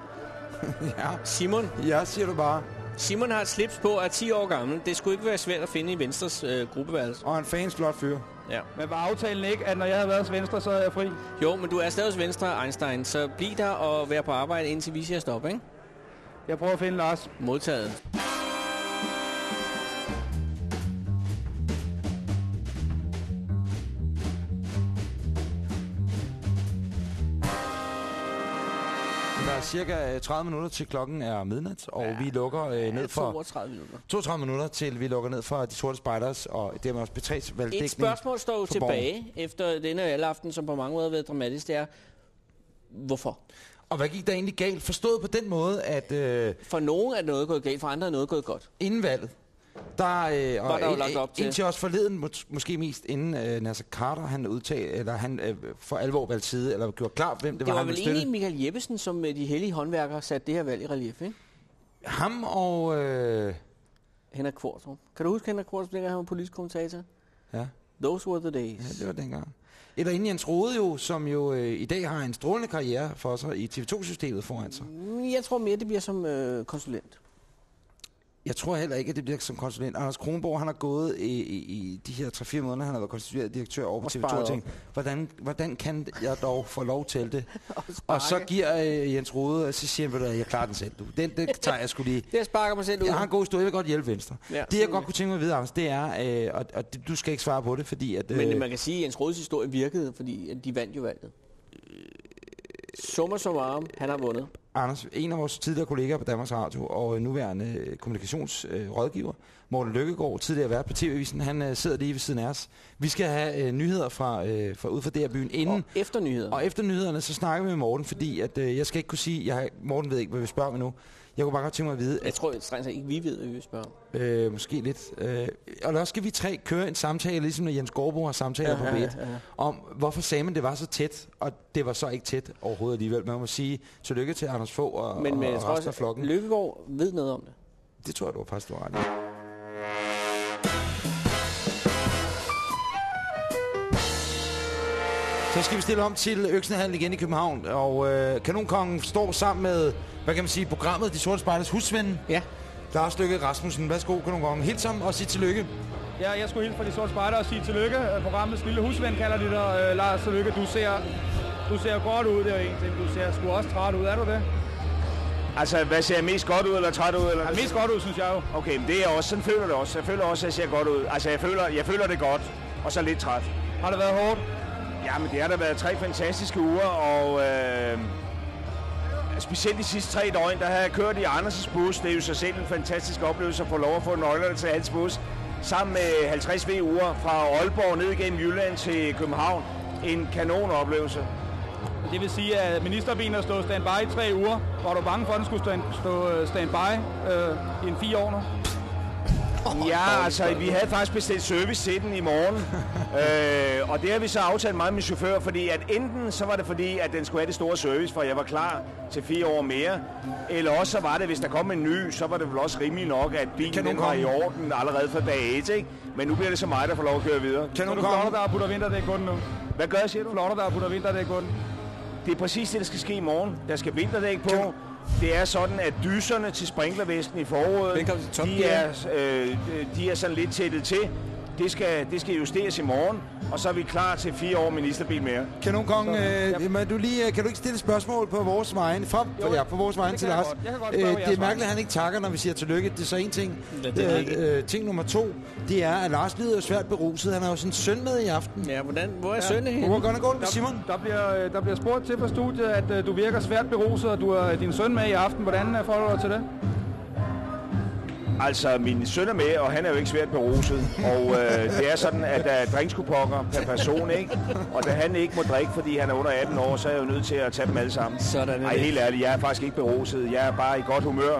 Speaker 2: ja.
Speaker 3: Simon,
Speaker 2: Ja, siger du bare.
Speaker 3: Simon har et slips på og er 10 år gammel. Det skulle ikke være svært at finde i Venstres øh, gruppeværelse.
Speaker 2: Og en fans flot fyr.
Speaker 3: Ja.
Speaker 5: Men var aftalen ikke, at når jeg havde været hos Venstre, så havde jeg fri?
Speaker 3: Jo, men du er stadig hos Venstre, Einstein, så bliv der og vær på arbejde, indtil vi siger stop, ikke?
Speaker 5: Jeg prøver at finde Lars.
Speaker 3: Modtaget.
Speaker 2: Er cirka øh, 30 minutter til klokken er midnat, og ja. vi lukker øh, ned for
Speaker 3: 32 minutter.
Speaker 2: 32 minutter til vi lukker ned for de sorte spejders og dermed også P3's valgdækning.
Speaker 3: Et spørgsmål står jo
Speaker 2: på Borgen.
Speaker 3: tilbage efter denne aften, som på mange måder har været dramatisk. Det er, hvorfor?
Speaker 2: Og hvad gik der egentlig galt? Forstået på den måde, at øh,
Speaker 3: For nogen er noget gået galt, for andre er noget gået godt.
Speaker 2: inden valget, der, øh,
Speaker 3: Var der jo lagt op til.
Speaker 2: indtil også forleden, mås- måske mest inden øh, Nasser Carter, han udtag, eller han øh, for alvor valgte side, eller gjorde klart, hvem det,
Speaker 3: Det
Speaker 2: var,
Speaker 3: var
Speaker 2: han
Speaker 3: vel egentlig Michael Jeppesen, som med de hellige håndværkere satte det her valg i relief, ikke?
Speaker 2: Ham og... Øh,
Speaker 3: Henrik Kvartrup. Kan du huske Henrik Kvartrup, dengang han var politisk kommentator?
Speaker 2: ja.
Speaker 3: Those were the days.
Speaker 2: Ja, det var dengang. Eller inden Jens Rode jo, som jo øh, i dag har en strålende karriere for sig i TV2-systemet foran sig.
Speaker 3: Mm, Jeg tror mere, det bliver som øh, konsulent.
Speaker 2: Jeg tror heller ikke, at det bliver som konsulent. Anders Kronborg, han har gået i, i, i de her 3-4 måneder, han har været konstitueret direktør over på
Speaker 3: Og
Speaker 2: TV2
Speaker 3: sparet
Speaker 2: og tænkt, hvordan, hvordan kan jeg dog få lov til det? *laughs* og så
Speaker 3: sparke.
Speaker 2: giver øh, Jens Rode, og så siger han, "Ved du hvad, jeg klarer den selv. Du. Den, den tager jeg skulle lige. *laughs*
Speaker 3: Jeg sparker mig selv ud.
Speaker 2: Jeg har en god historie, jeg vil godt hjælpe Venstre.
Speaker 3: Ja,
Speaker 2: det jeg godt kunne tænke mig at vide, Anders, det er, øh, og, og det- du skal ikke svare på det, fordi at...
Speaker 3: Men man kan sige, at Jens Rodes historie virkede, fordi de vandt jo valget. Summa summarum, han har vundet.
Speaker 2: Anders, en af vores tidligere kollegaer på Danmarks Radio og øh, nuværende øh, kommunikationsrådgiver, Morten Lykkegaard, tidligere vært på TV-avisen, han øh, sidder lige ved siden af os. Vi skal have øh, nyheder fra, øh, fra ud fra det her byen inden.
Speaker 3: Og efter nyhederne.
Speaker 2: Og efter nyhederne, så snakker vi med Morten, fordi at, øh, jeg skal ikke kunne sige, jeg, Morten ved ikke, hvad vi spørger mig nu. Jeg kunne bare godt tænke mig at vide,
Speaker 3: Jeg
Speaker 2: at
Speaker 3: tror strengt set ikke, vi ved, hvad vi vil spørge om.
Speaker 2: øh, måske lidt. Øh, og også skal vi tre køre en samtale, ligesom når Jens Gårdbo har samtaler
Speaker 3: Ja,
Speaker 2: på
Speaker 3: ja,
Speaker 2: B1,
Speaker 3: ja, ja.
Speaker 2: om hvorfor sagde man, det var så tæt, og det var så ikke tæt overhovedet alligevel. Man må sige tillykke til Anders Fogh og,
Speaker 3: Men, men jeg
Speaker 2: og
Speaker 3: tror
Speaker 2: resten
Speaker 3: også,
Speaker 2: af flokken.
Speaker 3: at Lykkegaard ved noget om det.
Speaker 2: Det tror jeg, du var faktisk, du var ret i. Så skal vi stille om til Øksenhallen igen i København, og øh, Kanonkongen står sammen med, hvad kan man sige, programmet De Sorte Spejders husven.
Speaker 3: Ja.
Speaker 2: Lars Lykke Rasmussen, værsgo Kanonkongen. Helt sammen og sig tillykke.
Speaker 5: Ja, jeg skulle hilse fra de sorte spejder og sige tillykke. Øh, Programmets lille husven kalder de dig, øh, Lars Tillykke. Du ser, du ser godt ud, det er jo en ting. Du ser sgu også træt ud, er du det?
Speaker 14: Altså, hvad ser jeg mest godt ud eller træt ud? Eller?
Speaker 5: Ja, mest godt ud, synes jeg jo.
Speaker 14: Okay, men det er også, sådan føler jeg det også. Jeg føler også, at jeg ser godt ud. Altså, jeg føler, jeg føler det godt, og så lidt træt.
Speaker 5: Har det været hårdt?
Speaker 14: Ja, men det har da været tre fantastiske uger, og øh, specielt de sidste tre døgn, der har jeg kørt i Anders' bus. Det er jo sig selv en fantastisk oplevelse at få lov at få nøglerne til hans bus. Sammen med 50 V-uger fra Aalborg ned igennem Jylland til København. En kanonoplevelse.
Speaker 5: Det vil sige, at ministerbilen har stået standby i tre uger. Var du bange for, at den skulle stå, stå standby øh, i en fire år nu?
Speaker 14: Ja, altså, vi havde faktisk bestilt service til den i morgen. *laughs* øh, og det har vi så aftalt meget med chauffør, fordi at enten så var det fordi, at den skulle have det store service, for jeg var klar til fire år mere. Eller også så var det, hvis der kom en ny, så var det vel også rimelig nok, at bilen den var i orden allerede fra dag 1, ikke? Men nu bliver det så mig, der får lov at køre videre.
Speaker 5: Kan du flotter der og putter vinterdæk på den nu?
Speaker 14: Hvad gør jeg, siger du?
Speaker 5: Flotter der putter vinterdæk på den?
Speaker 14: Det er præcis det, der skal ske i morgen. Der skal vinterdæk på. Det er sådan, at dyserne til sprinklervæsken i forrådet,
Speaker 3: Velkommen til Top
Speaker 14: de
Speaker 3: Gear.
Speaker 14: er, øh, de er sådan lidt tættet til.
Speaker 41: Det skal, det skal justeres i morgen, og så er vi klar til fire år ministerbil mere.
Speaker 2: Kanonkong,
Speaker 41: Så-
Speaker 2: øh, men du lige, øh, kan du ikke stille et spørgsmål på vores vegne? Fra,
Speaker 41: Jo,
Speaker 2: ja, på vores vegne til Lars. Øh, det er mærkeligt, at han ikke takker, når vi siger tillykke. Det er så en ting.
Speaker 3: Ja, det er
Speaker 2: øh,
Speaker 3: ikke.
Speaker 2: øh, ting nummer to, det er, at Lars lyder svært beruset. Han har jo sin søn med i aften.
Speaker 3: Ja, hvordan, hvor er sønnen henne?
Speaker 2: Hvor går det, Simon?
Speaker 5: Der bliver, øh, der bliver spurgt til på studiet, at øh, du virker svært beruset, og du har din søn med i aften. Hvordan forholder du dig til det?
Speaker 41: Altså, min søn er med, og han er jo ikke svært beruset. Og øh, det er sådan, at der er drinkskuponger per person, ikke? Og da han ikke må drikke, fordi han er under 18 år, så er jeg jo nødt til at tage dem alle sammen.
Speaker 3: Sådan er
Speaker 41: Ej, helt ærligt, jeg er faktisk ikke beruset. Jeg er bare i godt humør.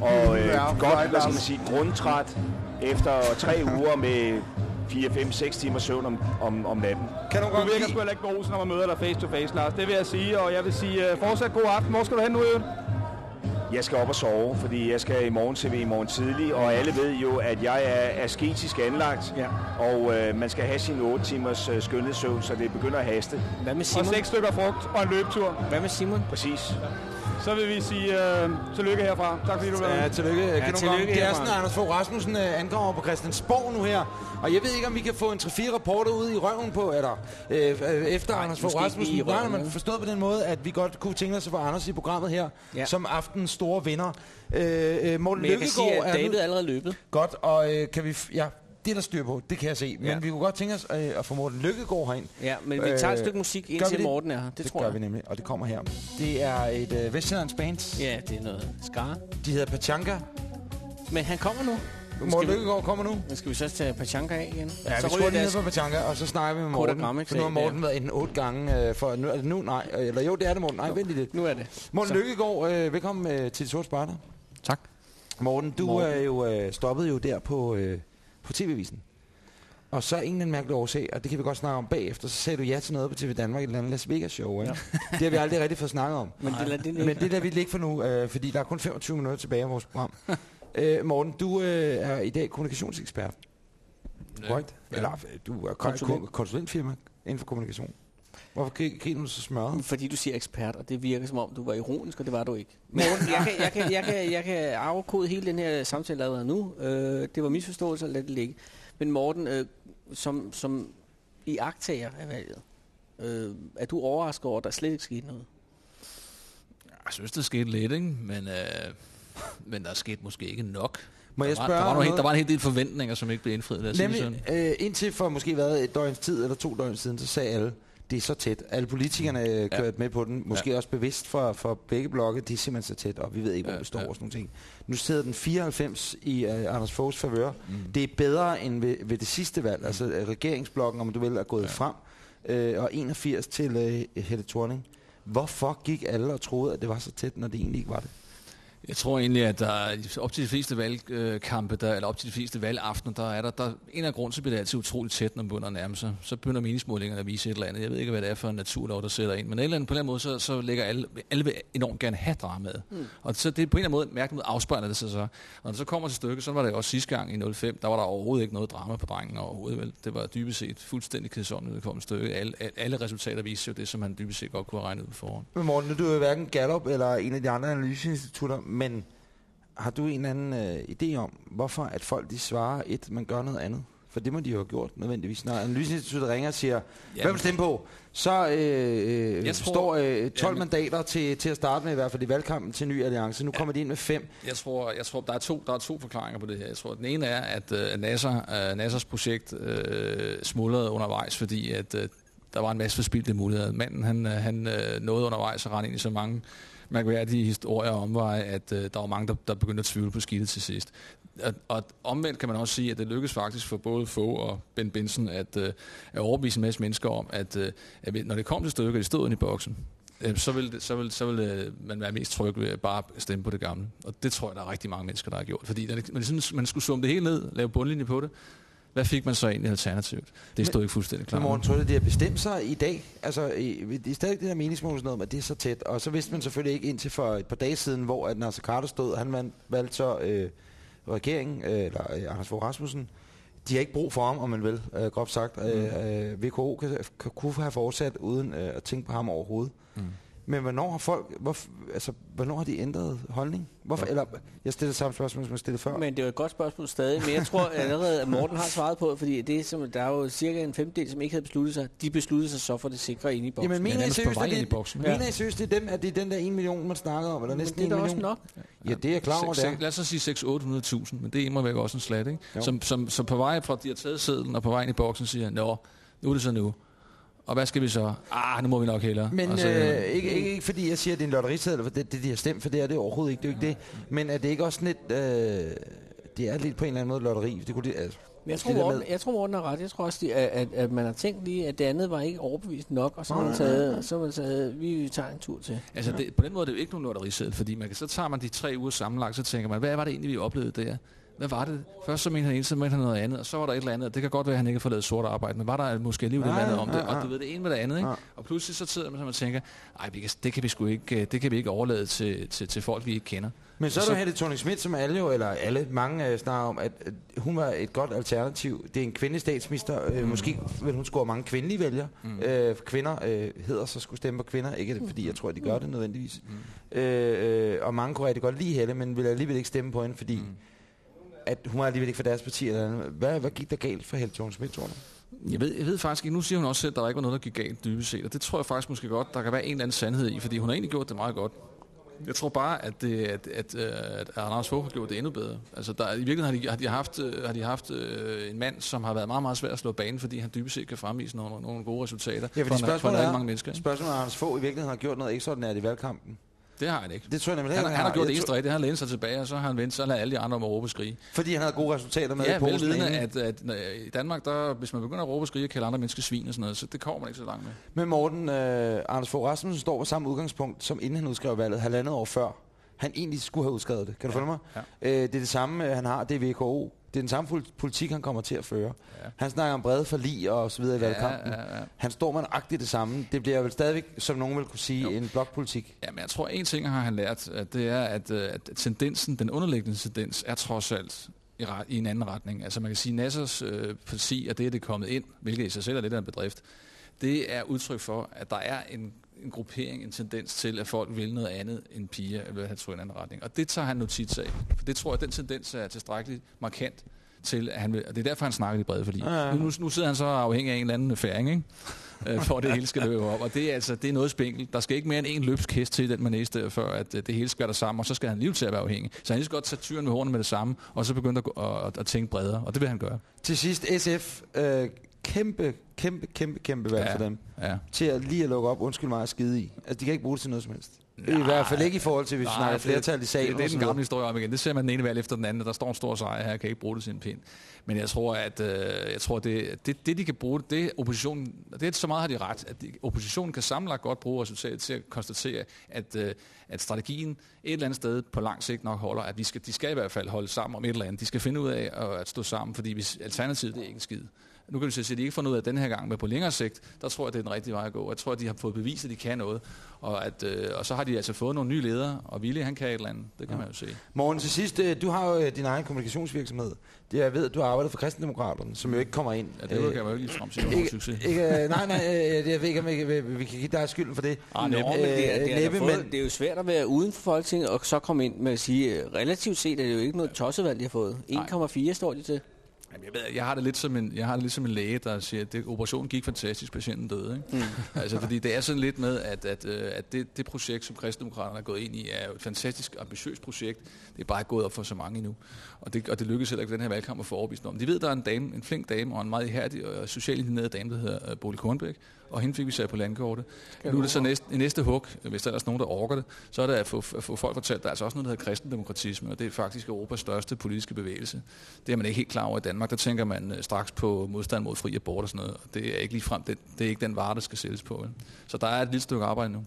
Speaker 41: Og øh,
Speaker 2: Ja,
Speaker 41: godt, hvad skal man sige, grundtræt efter tre uger med 4, 5, 6 timer søvn om, om, om natten.
Speaker 2: Kan
Speaker 5: Du virker sgu heller ikke beruset, når man møder dig face to face, Lars. Det vil jeg sige, og jeg vil sige uh, fortsat god aften. Hvor skal du hen nu, Øvrigt?
Speaker 41: Jeg skal op og sove, fordi jeg skal i morgen tv i morgen tidlig, og alle ved jo, at jeg er asketisk anlagt, ja. og øh, man skal have sin 8 timers øh, skønhedssøvn, så det begynder at haste.
Speaker 3: Hvad med
Speaker 5: Og
Speaker 3: Simon?
Speaker 5: seks stykker frugt og en løbetur.
Speaker 3: Hvad med Simon?
Speaker 41: Præcis.
Speaker 5: Så vil vi sige uh, tillykke herfra. Tak fordi du var
Speaker 2: Ja,
Speaker 5: med.
Speaker 2: tillykke.
Speaker 3: Ja,
Speaker 2: Ja,
Speaker 3: tillykke
Speaker 2: tillykke det er
Speaker 3: herfra.
Speaker 2: sådan, at Anders Fogh Rasmussen øh, ankommer på Christiansborg nu her. Og jeg ved ikke, om vi kan få en 3-4 rapporter ud i røven på, eller øh, øh, efter
Speaker 3: Nej,
Speaker 2: Anders Fogh Rasmussen.
Speaker 3: ikke i
Speaker 2: Nej,
Speaker 3: vel?
Speaker 2: forstået på den måde, at vi godt kunne tænke os at få Anders i programmet her,
Speaker 3: Ja.
Speaker 2: ja. som aftenens store vinder. Øh, øh, Morten
Speaker 3: Men jeg kan sige,
Speaker 2: Lykkegaard
Speaker 3: at
Speaker 2: er
Speaker 3: David
Speaker 2: nu-
Speaker 3: er allerede løbet.
Speaker 2: Godt, og øh, kan vi... Ja, det er der styr på, det kan jeg se. Men
Speaker 3: Ja.
Speaker 2: vi kunne godt tænke os øh, at få Morten Lykkegaard herind.
Speaker 3: Ja, men vi tager et stykke musik, indtil? Morten er her. Det
Speaker 2: Det,
Speaker 3: tror
Speaker 2: gør
Speaker 3: jeg.
Speaker 2: vi nemlig, og det kommer her. Det er et øh, Vestjyllands band.
Speaker 3: Ja, det er noget skar.
Speaker 2: De hedder Pachanka.
Speaker 3: Men han kommer nu.
Speaker 2: Morten Lykkegaard kommer nu.
Speaker 3: Men skal vi så tage Pachanka af igen?
Speaker 2: Ja, så vi skruer lige ned på Pachanka, og så snakker vi med Morten. For nu har Morten været enten otte gange, øh, for nu er det nu, nej, øh, eller jo, det er det Morten. Nej, vent lidt.
Speaker 3: Nu er det.
Speaker 2: Morten
Speaker 3: Så.
Speaker 2: Lykkegaard, øh, velkommen øh, til De Sorte Sparter.
Speaker 4: Tak.
Speaker 2: Morten, du
Speaker 3: Morten.
Speaker 2: er jo øh, stoppet jo der på, øh, på TV-visen. Og så en eller anden mærkelig årsag, og det kan vi godt snakke om bagefter, så sagde du ja til noget på TV Danmark, et eller andet Las Vegas show, ikke? *laughs* det har vi aldrig rigtig fået snakket om.
Speaker 3: Men det lader det.
Speaker 2: Men det lader vi ligge for nu, øh, fordi der er kun 25 minutter tilbage af vores program. *laughs* øh, Morten, du øh, er i dag kommunikationsekspert. Korrekt?
Speaker 4: Ja.
Speaker 2: Eller øh, du er
Speaker 3: konsulent.
Speaker 2: konsulentfirma inden for kommunikation. Hvorfor griner du så smørret?
Speaker 3: Fordi du siger ekspert, og det virker som om, du var ironisk, og det var du ikke. Morten, jeg kan, jeg kan, jeg kan, jeg kan afkode hele den her samtale allerede nu. Øh, det var misforståelse, lad det ligge. Men Morten, øh, som, som i agtager af valget, øh, er du overrasket over, at der slet ikke skete noget?
Speaker 29: Jeg synes, det skete lidt, ikke? Men, øh, men der skete måske ikke nok.
Speaker 2: Må jeg
Speaker 29: der, var,
Speaker 2: spørge
Speaker 29: der, var helt-
Speaker 2: noget?
Speaker 29: der var en hel del forventninger, som ikke blev indfriet. Lad os sige det
Speaker 2: Nemlig,
Speaker 29: sådan.
Speaker 2: øh, indtil for måske været et døgns tid eller to døgn siden, så sagde alle, det er så tæt. Alle politikerne kørte ja. med på den, måske ja. også bevidst for, for begge blokke, det er simpelthen så tæt, og vi ved ikke, hvor
Speaker 29: Ja,
Speaker 2: vi står
Speaker 29: ja.
Speaker 2: og sådan nogle ting. Nu sidder den 94 i uh, Anders Foghs favør. Mm. Det er bedre end ved, ved det sidste valg, mm. altså øh, regeringsblokken, om du vil, er gået ja. frem, øh, og 81 til øh, Helle Thorning. Hvorfor gik alle og troede, at det var så tæt, når det egentlig ikke var det?
Speaker 29: Jeg tror egentlig, at der er op til de fleste valgkampe, der, eller op til de fleste valgaftener, der er der, der en af grunden, så bliver det altid utroligt tæt, når man begynder at nærme sig. Så begynder meningsmålingerne at vise et eller andet. Jeg ved ikke, hvad det er for en naturlov, der sætter ind. Men et eller andet, på en eller anden måde, så, så lægger alle, alle vil enormt gerne have dramaet. Mm. Og så det på en eller anden måde, mærkeligt måde afspejler det sig så. Og når det så kommer til stykket, så var det også sidste gang i 05, der var der overhovedet ikke noget drama på drengen overhovedet. Vel. Det var dybest set fuldstændig kedsommeligt, når det kom et stykke. Alle, alle resultater viste jo det, som han dybest set godt kunne have regnet ud forhånd.
Speaker 2: Men Morten, nu er du jo hverken Gallup eller en af de andre analyseinstitutter, men har du en eller anden øh, idé om, hvorfor at folk de svarer et, man gør noget andet? For det må de jo have gjort nødvendigvis. Når analyseinstituttet ringer og siger,
Speaker 29: Ja,
Speaker 2: hvem
Speaker 29: men-
Speaker 2: stemme på? Så øh, øh,
Speaker 29: Jeg tror-
Speaker 2: står øh, 12
Speaker 29: Jamen-
Speaker 2: mandater til, til at starte med, i hvert fald i valgkampen til Ny Alliance. Nu kommer de ind med fem.
Speaker 29: Jeg tror, jeg tror der, er to, der er to forklaringer på det her. Jeg tror, den ene er, at uh, NASA, uh, NASA's projekt uh, smuldrede undervejs, fordi at, uh, der var en masse forspildte muligheder. Manden han, uh, han uh, nåede undervejs at rende ind i så mange mærkværdige historier om omveje, at øh, der var mange, der, der begyndte at tvivle på skidtet til sidst. Og, og omvendt kan man også sige, at det lykkedes faktisk for både Fogh og Ben Benson at, øh, at overbevise en masse mennesker om, at, øh, at når det kom til stykket, og de stod ind i boksen, øh, så vil, det, så vil, så vil øh, man være mest tryg ved at bare stemme på det gamle. Og det tror jeg, der er rigtig mange mennesker, der har gjort. Fordi der, man, man skulle summe det hele ned, lave bundlinje på det, hvad fik man så egentlig alternativt? Det stod ikke fuldstændig
Speaker 2: Men
Speaker 29: klart.
Speaker 2: Morten, tror du, det har bestemt sig i dag? Altså, i- det er stadig det der meningsmål noget, at det er så tæt. Og så vidste man selvfølgelig ikke indtil for et par dage siden, hvor at Nasser Carter stod, han valgte så øh, regeringen, øh, eller øh, Anders Fogh Rasmussen. De har ikke brug for ham, om man vil, øh, groft sagt. Mm. Øh, øh, VKO kan, kan, kunne have fortsat uden øh, at tænke på ham overhovedet. Mm. Men hvornår har folk, hvor, altså, hvornår har de ændret holdning? Hvorfor, eller, jeg stillede samme spørgsmål, som jeg stillede før.
Speaker 3: Men det er jo et godt spørgsmål stadig. Men jeg tror allerede, at Morten har svaret på, fordi det er, som, der er jo cirka en femtedel, som ikke havde besluttet sig. De besluttede sig så for det sikre inde i boksen.
Speaker 2: Jamen, mener I seriøst, at
Speaker 29: ind i
Speaker 2: det,
Speaker 29: boksen.
Speaker 2: mener I seriøst, det er, dem, at det er den der 1 million, man snakkede om, eller næsten
Speaker 3: det er
Speaker 2: 1
Speaker 3: da
Speaker 2: million?
Speaker 3: også nok.
Speaker 2: Ja, det er klar over, det er.
Speaker 29: Lad os så sige 600-800.000, men det er immer væk også en slat, ikke?
Speaker 2: Jo.
Speaker 29: Som, som, som på vej fra, de har taget sædlen, og på vej ind i boksen siger, nå, nu er det så nu. Og hvad skal vi så? Ah, nu må vi nok hellere.
Speaker 2: Men
Speaker 29: så,
Speaker 2: øh, ikke, ikke, ikke fordi jeg siger, at det er en lotteriseddel, for det, det de har stemt, for det er det overhovedet ikke. Det er jo ikke det. Men er det ikke også lidt... Øh, det er lidt på en eller anden måde lotteri. Det kunne det, altså,
Speaker 3: Men jeg tror, Morten, jeg tror, Morten har ret. Jeg tror også, at, at, at man har tænkt lige, at det andet var ikke overbevist nok, og så har man taget, så man taget, vi tager en tur til.
Speaker 29: Altså, det, på den måde er det jo ikke nogen lotteriseddel, fordi man kan, så tager man de tre uger sammenlagt, så tænker man, hvad var det egentlig, vi oplevede der? Hvad var det? Først så mente han en, så mente han noget andet, og så var der et eller andet. og Det kan godt være, at han ikke har fået lavet sort arbejde, men var der måske alligevel et
Speaker 2: Nej,
Speaker 29: eller andet om det? Og du ved, det ene med det andet, ikke? Og pludselig så sidder man og tænker, ej, vi kan, det kan vi sgu ikke, øh, det kan vi ikke overlade til, til, til folk, vi ikke kender.
Speaker 2: Men så er der Helle thorning Schmidt, som alle jo, eller alle, mange øh, snakker om, at, hun var et godt alternativ. Det er en kvindelig statsminister. Øh, måske vil hun score mange kvindelige vælgere. Mm. Øh, kvinder øh, hedder så skulle stemme på kvinder. Ikke fordi jeg tror, at de gør det nødvendigvis. Mm. Øh, øh, og mange kunne rigtig godt lide Helle, men vil alligevel ikke stemme på hende, fordi mm. At hun alligevel ikke for deres parti. Eller andet. Hvad, hvad gik der galt for Helle thorning Schmidt, tror du?
Speaker 29: Jeg ved, jeg ved faktisk ikke, nu siger hun også selv, at der ikke var noget, der gik galt dybest set, og det tror jeg faktisk måske godt, der kan være en eller anden sandhed i, fordi hun har egentlig gjort det meget godt. Jeg tror bare, at, det, at, at, øh, at Anders Fogh har gjort det endnu bedre. Altså, der, I virkeligheden har de, har de haft, øh, har de haft øh, en mand, som har været meget, meget svær at slå banen, fordi han dybest set kan fremvise nogle, nogle gode resultater
Speaker 2: Ja,
Speaker 29: for, en, for en rigtig mange
Speaker 2: er,
Speaker 29: mennesker.
Speaker 2: spørgsmålet er, om Anders Fogh i virkeligheden har gjort noget ekstraordinært i valgkampen.
Speaker 29: Det har han ikke.
Speaker 2: Det tror jeg nemlig
Speaker 29: Han,
Speaker 2: heller
Speaker 29: han har gjort det eneste rigtige. Han har lænet sig tilbage, og så har han vendt, så lader alle de andre om at råbe og skrige.
Speaker 2: Fordi han havde gode resultater med
Speaker 29: Ja,
Speaker 2: i posen.
Speaker 29: at, at, at i Danmark, der, hvis man begynder at råbe og skrige og kalde andre mennesker svin og sådan noget, så det kommer man ikke så langt med.
Speaker 2: Men Morten, øh, Anders Fogh Rasmussen står på samme udgangspunkt, som inden han udskrev valget, halvandet år før. Han egentlig skulle have udskrevet det. Kan du følge mig?
Speaker 29: ja.
Speaker 2: Øh, det er det samme, øh, han har. Det er VKO. Det er den samme pol- politik, han kommer til at føre.
Speaker 29: Ja.
Speaker 2: Han snakker om brede forlig og så videre i
Speaker 29: Ja,
Speaker 2: valgkampen.
Speaker 29: ja, ja.
Speaker 2: Han står med nøjagtigt det samme. Det bliver vel stadigvæk, som nogen vil kunne sige, jo. en blokpolitik.
Speaker 29: Ja, men jeg tror, en ting har han lært, at det er, at, øh, at tendensen, den underliggende tendens, er trods alt i, i en anden retning. Altså man kan sige, Nassers øh, parti, og det er det kommet ind, hvilket i sig selv er lidt af en bedrift, det er udtryk for, at der er en, en gruppering, en tendens til, at folk vil noget andet end piger, eller have tro i en anden retning. Og det tager han notits af. For det tror jeg, at den tendens er tilstrækkeligt markant til, at han vil, og det er derfor, han snakker i brede forlig.
Speaker 2: Ja, ja.
Speaker 29: Nu, nu, sidder han så afhængig af en eller anden færing, ikke? Øh, for at det hele skal løbe op. Og det er, altså, det er noget spinkelt. Der skal ikke mere end en løbsk hest til den manæs der, før at øh, det hele skal der sammen, og så skal han lige til at være afhængig. Så han lige så godt tage tyren med hornet med det samme, og så begynde at, gå- at, at tænke bredere, og det vil han gøre.
Speaker 2: Til sidst, SF, øh, kæmpe, kæmpe, kæmpe, kæmpe valg
Speaker 29: Ja,
Speaker 2: for dem.
Speaker 29: ja.
Speaker 2: Til at lige at lukke op, undskyld mig, at skide i. Altså, de kan ikke bruge det til noget som helst. I hvert fald ikke i forhold til, hvis vi snakker flertal i salen.
Speaker 29: Det, det er
Speaker 2: og
Speaker 29: den gamle historie om igen. Det ser man den ene valg efter den anden, der står en stor sejr her, jeg kan ikke bruge det til en pind. Men jeg tror, at øh, jeg tror, det, det, det, de kan bruge, det er oppositionen, det er så meget har de ret, at de, oppositionen kan sammenlagt godt bruge resultatet til at konstatere, at, øh, at strategien et eller andet sted på lang sigt nok holder, at de skal, de skal i hvert fald holde sammen om et eller andet. De skal finde ud af at, at stå sammen, fordi hvis alternativet det er ikke en skid. Nu kan vi så sige, at de ikke får noget af den her gang, men på længere sigt, der tror jeg, det er den rigtige vej at gå. Jeg tror, at de har fået bevist, at de kan noget. Og, at, øh, og så har de altså fået nogle nye ledere, og Ville, han kan et eller andet. Det kan ja. man jo se.
Speaker 2: Morgen, til sidst, øh, du har jo øh, din egen kommunikationsvirksomhed. Det jeg ved, at du har arbejdet for Kristendemokraterne, som jo ikke kommer ind.
Speaker 29: Ja, det kan man jo ikke lige frem sige,
Speaker 2: ikke,
Speaker 29: succes.
Speaker 2: ikke, øh, nej, nej, øh, jeg ved ikke, om vi, vi, vi kan give dig skylden for det.
Speaker 3: Ah, Nå, men det, er, det, er
Speaker 2: næppe,
Speaker 3: fået, det er jo svært at være uden for Folketinget, og så komme ind med at sige, øh, relativt set er det jo ikke noget tossevalg, de har fået. 1,4 står de til.
Speaker 29: Jamen, jeg, ved, jeg, har det lidt som en, jeg har det lidt som en læge, der siger, at det, operationen gik fantastisk, patienten døde. Ikke? Mm. *laughs* altså, fordi det er sådan lidt med, at, at, øh, at det, det projekt, som Kristendemokraterne er gået ind i, er jo et fantastisk ambitiøst projekt. Det er bare ikke gået op for så mange endnu. Og det, og det lykkedes heller ikke den her valgkamp at få overbevist om. De ved, der er en dame, en flink dame og en meget ihærdig og socialt indigneret dame, der hedder øh, Bolig Kornbæk, og hende fik vi sat på landkortet. Nu er det så næste, næste hug, hvis der er nogen, der orker det, så er det at få, at få folk fortalt, at der er altså også noget, der hedder kristendemokratisme, og det er faktisk Europas største politiske bevægelse. Det er man ikke helt klar over i Danmark. Der tænker man øh, straks på modstand mod fri abort og sådan noget. Og det er ikke lige frem, det, det er ikke den vare, der skal sælges på. Vel? Så der er et lille stykke arbejde nu.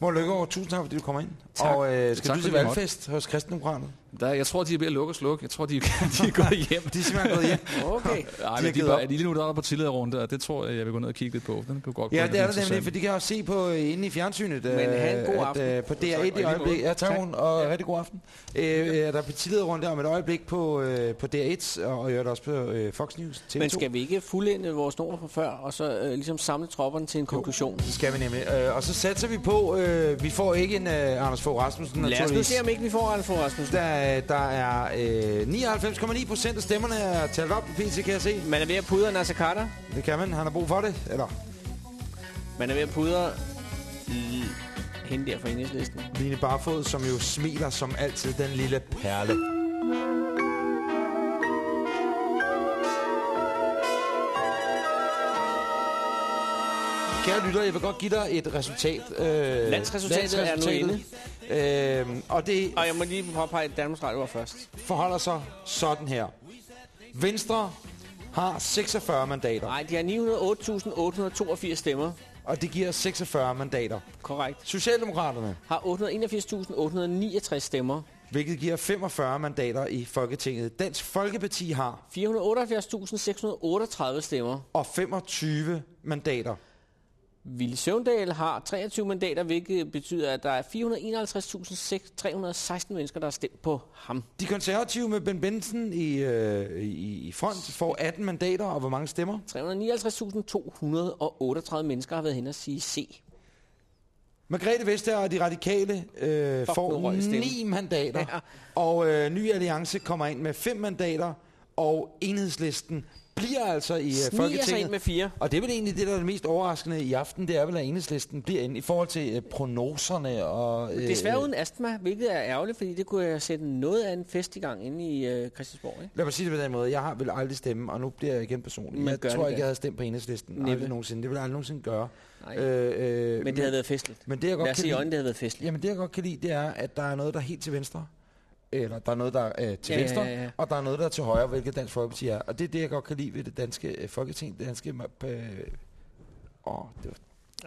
Speaker 2: Morten Lykkegaard, tusind tak, fordi du kommer ind.
Speaker 29: Tak.
Speaker 2: Og øh, skal
Speaker 29: Tak,
Speaker 2: du til valgfest hos Kristendemokraterne?
Speaker 29: Der, jeg tror, de er ved at lukke og slukke. Jeg tror, de, *laughs* de er gået hjem. *laughs*
Speaker 2: de er simpelthen gået hjem.
Speaker 3: Okay.
Speaker 29: Nej,
Speaker 2: De
Speaker 29: men de, var,
Speaker 2: op.
Speaker 29: lige nu der er der på tillederrunde, og det tror jeg, jeg vil gå ned og kigge lidt på. Den kunne godt
Speaker 2: Ja, det er det nemlig, for de kan også se på øh, inde i fjernsynet. øh,
Speaker 3: Men have en god
Speaker 2: at,
Speaker 3: aften.
Speaker 2: øh, på
Speaker 3: Tak.
Speaker 2: DR1 i øjeblik. Ja, tak,
Speaker 3: Tak.
Speaker 2: hun, og rigtig god aften. Øh, øh, der er partilederrunde om et øjeblik på, øh, på DR1, og jeg også på øh, Fox News. TV2.
Speaker 3: Men skal vi ikke fuldende vores nummer fra før, og så øh, ligesom samle tropperne til en konklusion?
Speaker 2: Det skal vi nemlig. Øh, og så satser vi på, øh, vi får ikke en øh, Anders Fogh Rasmussen,
Speaker 3: Lad os nu se, om ikke vi får Anders Fogh Rasmussen.
Speaker 2: Der, der er øh, 99,9 procent af stemmerne er talt op i PC, kan jeg se.
Speaker 3: Man er ved at pudre Nasser Carter.
Speaker 2: Det kan man. Han har brug for det, eller?
Speaker 3: Man er ved at pudre hende der fra enhedslisten.
Speaker 2: Line Barfod, som jo smiler som altid, den lille perle. Kære lytter, jeg vil godt give dig et resultat. Øh,
Speaker 3: Landsresultatet er nu inde.
Speaker 2: Øh, og det
Speaker 3: Og jeg må lige påpege, at Danmarks Radio var først.
Speaker 2: forholder sig sådan her. Venstre har 46 mandater.
Speaker 3: Nej, de har 908.882 stemmer.
Speaker 2: Og det giver 46 mandater.
Speaker 3: Korrekt.
Speaker 2: Socialdemokraterne
Speaker 3: Har 881.869 stemmer.
Speaker 2: hvilket giver 45 mandater i Folketinget. Dansk Folkeparti har
Speaker 3: 478.638 stemmer.
Speaker 2: og 25 mandater.
Speaker 3: Ville Søvndal har 23 mandater, hvilket betyder, at der er 451.316 mennesker, der har stemt på ham.
Speaker 2: De konservative med Ben Benson i, øh, i, i front får 18 mandater, og hvor mange stemmer?
Speaker 3: 359.238 mennesker har været hen og sige C.
Speaker 2: Margrethe Vestager og de radikale øh,
Speaker 3: Fuck,
Speaker 2: får
Speaker 3: røg stemmen.
Speaker 2: 9 mandater,
Speaker 3: Ja.
Speaker 2: og øh, Ny Alliance kommer ind med 5 mandater, og enhedslisten bliver altså i øh,
Speaker 3: Sniger sig
Speaker 2: Folketinget.
Speaker 3: ind med fire.
Speaker 2: Og det er vel egentlig det, der er det mest overraskende i aften, det er vel, at enhedslisten bliver ind i forhold til øh, prognoserne. Og, øh,
Speaker 3: Desværre uden astma, hvilket er ærgerligt, fordi det kunne jeg sætte noget af en fest i gang inde i øh, Christiansborg. Ikke?
Speaker 2: Lad mig sige det på den måde. Jeg har vel aldrig stemme, og nu bliver jeg igen personlig.
Speaker 3: Men
Speaker 2: jeg tror ikke, jeg havde stemt på enhedslisten.
Speaker 3: Næppe.
Speaker 2: Aldrig nogensinde. Det vil jeg aldrig nogensinde gøre.
Speaker 3: Nej.
Speaker 2: Øh, øh,
Speaker 3: Men det havde været festligt.
Speaker 2: Men det, jeg godt
Speaker 3: Lad os sige det havde været festligt.
Speaker 2: Jamen det, jeg godt kan lide, det er, at der er noget, der er helt til venstre. Eller der er noget, der er øh, til
Speaker 3: Ja,
Speaker 2: venstre,
Speaker 3: ja, ja.
Speaker 2: og der er noget, der er til højre, hvilket Dansk Folkeparti er. Og det er det, jeg godt kan lide ved det danske øh, folketing. Det danske... Øh, åh, det var,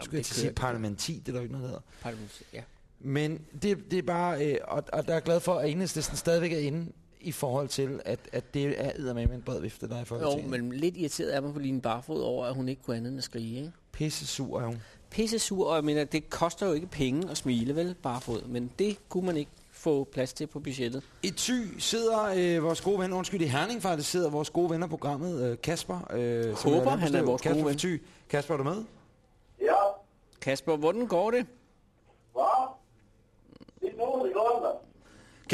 Speaker 2: skulle jeg til at sige parlamenti, det er der jo ikke noget, der hedder.
Speaker 3: Parlament, ja.
Speaker 2: Men det, det er bare, øh, og, og der er jeg glad for, at enhedslisten stadigvæk er inde i forhold til, at, at det er eddermame en bred vifte, der er i
Speaker 3: Jo,
Speaker 2: Folketinget.
Speaker 3: men lidt irriteret er man på Line Barfod over, at hun ikke kunne andet end at skrige. Ikke?
Speaker 2: Pisse sur er hun.
Speaker 3: Pisse sur, og jeg mener, det koster jo ikke penge at smile, vel, Barfod. Men det kunne man ikke få plads til på budgettet.
Speaker 2: I Thy sidder øh, vores gode ven, undskyld, i Herning faktisk sidder vores gode ven af programmet, øh, Kasper. Øh,
Speaker 3: Håber, han er vores
Speaker 2: Kasper
Speaker 3: gode ven.
Speaker 2: Thy. Kasper, er du med?
Speaker 25: Ja,
Speaker 3: Kasper, hvordan går det?
Speaker 25: hvad? Det er nogen, det går der.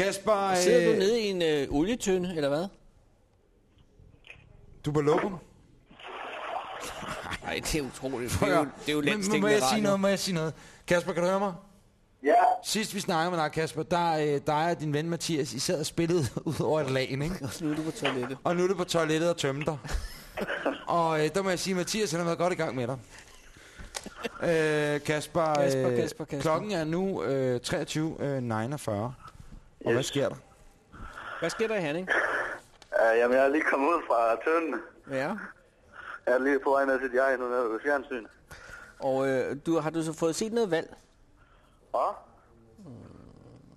Speaker 2: Kasper,
Speaker 3: Sidder du
Speaker 2: øh,
Speaker 3: nede i en øh, olietønde, eller hvad?
Speaker 2: du er på lokum.
Speaker 3: Nej, det er utroligt. Det er jo, det er jo
Speaker 2: Men- må jeg sige noget? Må jeg sige noget? Kasper, kan du høre mig?
Speaker 25: Ja.
Speaker 2: Sidst vi snakkede med dig, Kasper, der, øh, der er din ven Mathias, I sad og spillede *laughs* ud over et lagen, ikke?
Speaker 3: Og nu er du på toilettet.
Speaker 2: Og nu er du på toilettet og tømte dig. *laughs* og øh, der må jeg sige, Mathias han har været godt i gang med dig. Øh, Kasper,
Speaker 3: Kasper,
Speaker 2: øh,
Speaker 3: Kasper, Kasper.
Speaker 2: klokken er nu øh, 23.49. Og hvad sker der?
Speaker 3: Hvad sker der i Herning?
Speaker 25: Uh, jamen, jeg er lige kommet ud fra tønden.
Speaker 3: Ja.
Speaker 25: Jeg er lige på vej ned til dig nu ved fjernsyn.
Speaker 3: Og øh, du, har du så fået set noget valg?
Speaker 25: Hvad?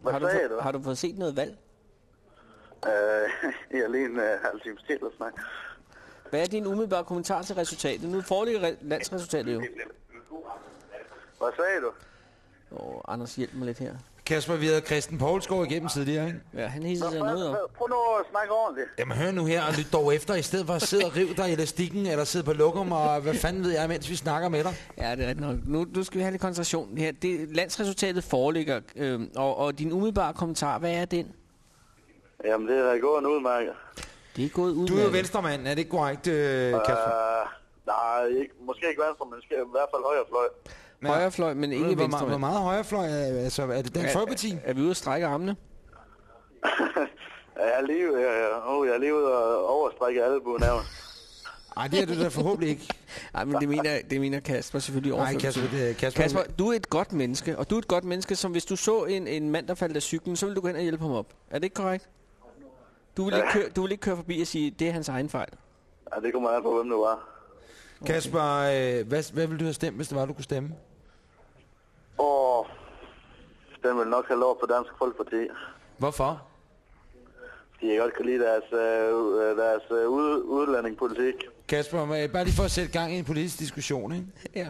Speaker 25: Hvad
Speaker 3: har, du
Speaker 25: sagde du?
Speaker 3: har du fået set noget valg?
Speaker 25: Uh, *laughs* jeg er lige en uh, halv times tid eller sådan.
Speaker 3: Hvad er din umiddelbare kommentar til resultatet? Nu foreligger re- landsresultatet jo.
Speaker 25: Hvad sagde du?
Speaker 3: Og Anders, hjælp mig lidt her.
Speaker 2: Kasper, vi havde Christian Poulsgaard igennem tidligere, ikke?
Speaker 3: Ja, han hisser sig noget op.
Speaker 25: Prøv nu at snakke ordentligt.
Speaker 2: Jamen hør nu her og lyt dog efter, i stedet for at sidde og rive dig i elastikken, eller sidde på lokum, og hvad fanden ved jeg, mens vi snakker med dig.
Speaker 3: Ja, det er rigtigt nok. Nu, nu skal vi have lidt koncentration her. Det, landsresultatet foreligger, øh, og, og din umiddelbare kommentar, hvad er den?
Speaker 25: Jamen, det er da gået en udmærket.
Speaker 3: Det er gået ud
Speaker 2: Du er jo venstremand, er det ikke korrekt, øh, Kasper?
Speaker 25: Uh, nej, ikke, måske ikke venstre, men i hvert fald højrefløj.
Speaker 3: Højrefløj, men ikke
Speaker 2: hvor,
Speaker 3: venstre.
Speaker 2: Hvor, hvor meget højrefløj er, altså, er det Dansk Folkeparti?
Speaker 3: Er, er vi ude at strække armene? *laughs*
Speaker 25: Jeg er lige, jeg, oh, jeg er lige ude og overstrække albuen af.
Speaker 2: Nej, det er du da forhåbentlig ikke. *laughs*
Speaker 3: Nej, men det mener, det mener Kasper selvfølgelig over.
Speaker 2: Nej, Kasper, det- Kasper-
Speaker 3: Kasper, du er et godt menneske, og du er et godt menneske, som hvis du så en, en mand, der faldt af cyklen, så ville du gå hen og hjælpe ham op. Er det ikke korrekt? Du vil ikke køre, du vil ikke køre forbi og sige, det er hans egen fejl.
Speaker 25: Ja, det kommer an på, hvem du var.
Speaker 2: Kasper, øh, hvad, hvad ville du have stemt, hvis det var, du kunne stemme?
Speaker 25: Og den vil nok have lov på Dansk Folkeparti.
Speaker 2: Hvorfor?
Speaker 25: De kan godt kan lide deres, øh, deres øh, ud, udlændingepolitik.
Speaker 2: Kasper, jeg bare lige for at sætte gang i en politisk diskussion, ikke?
Speaker 3: Ja.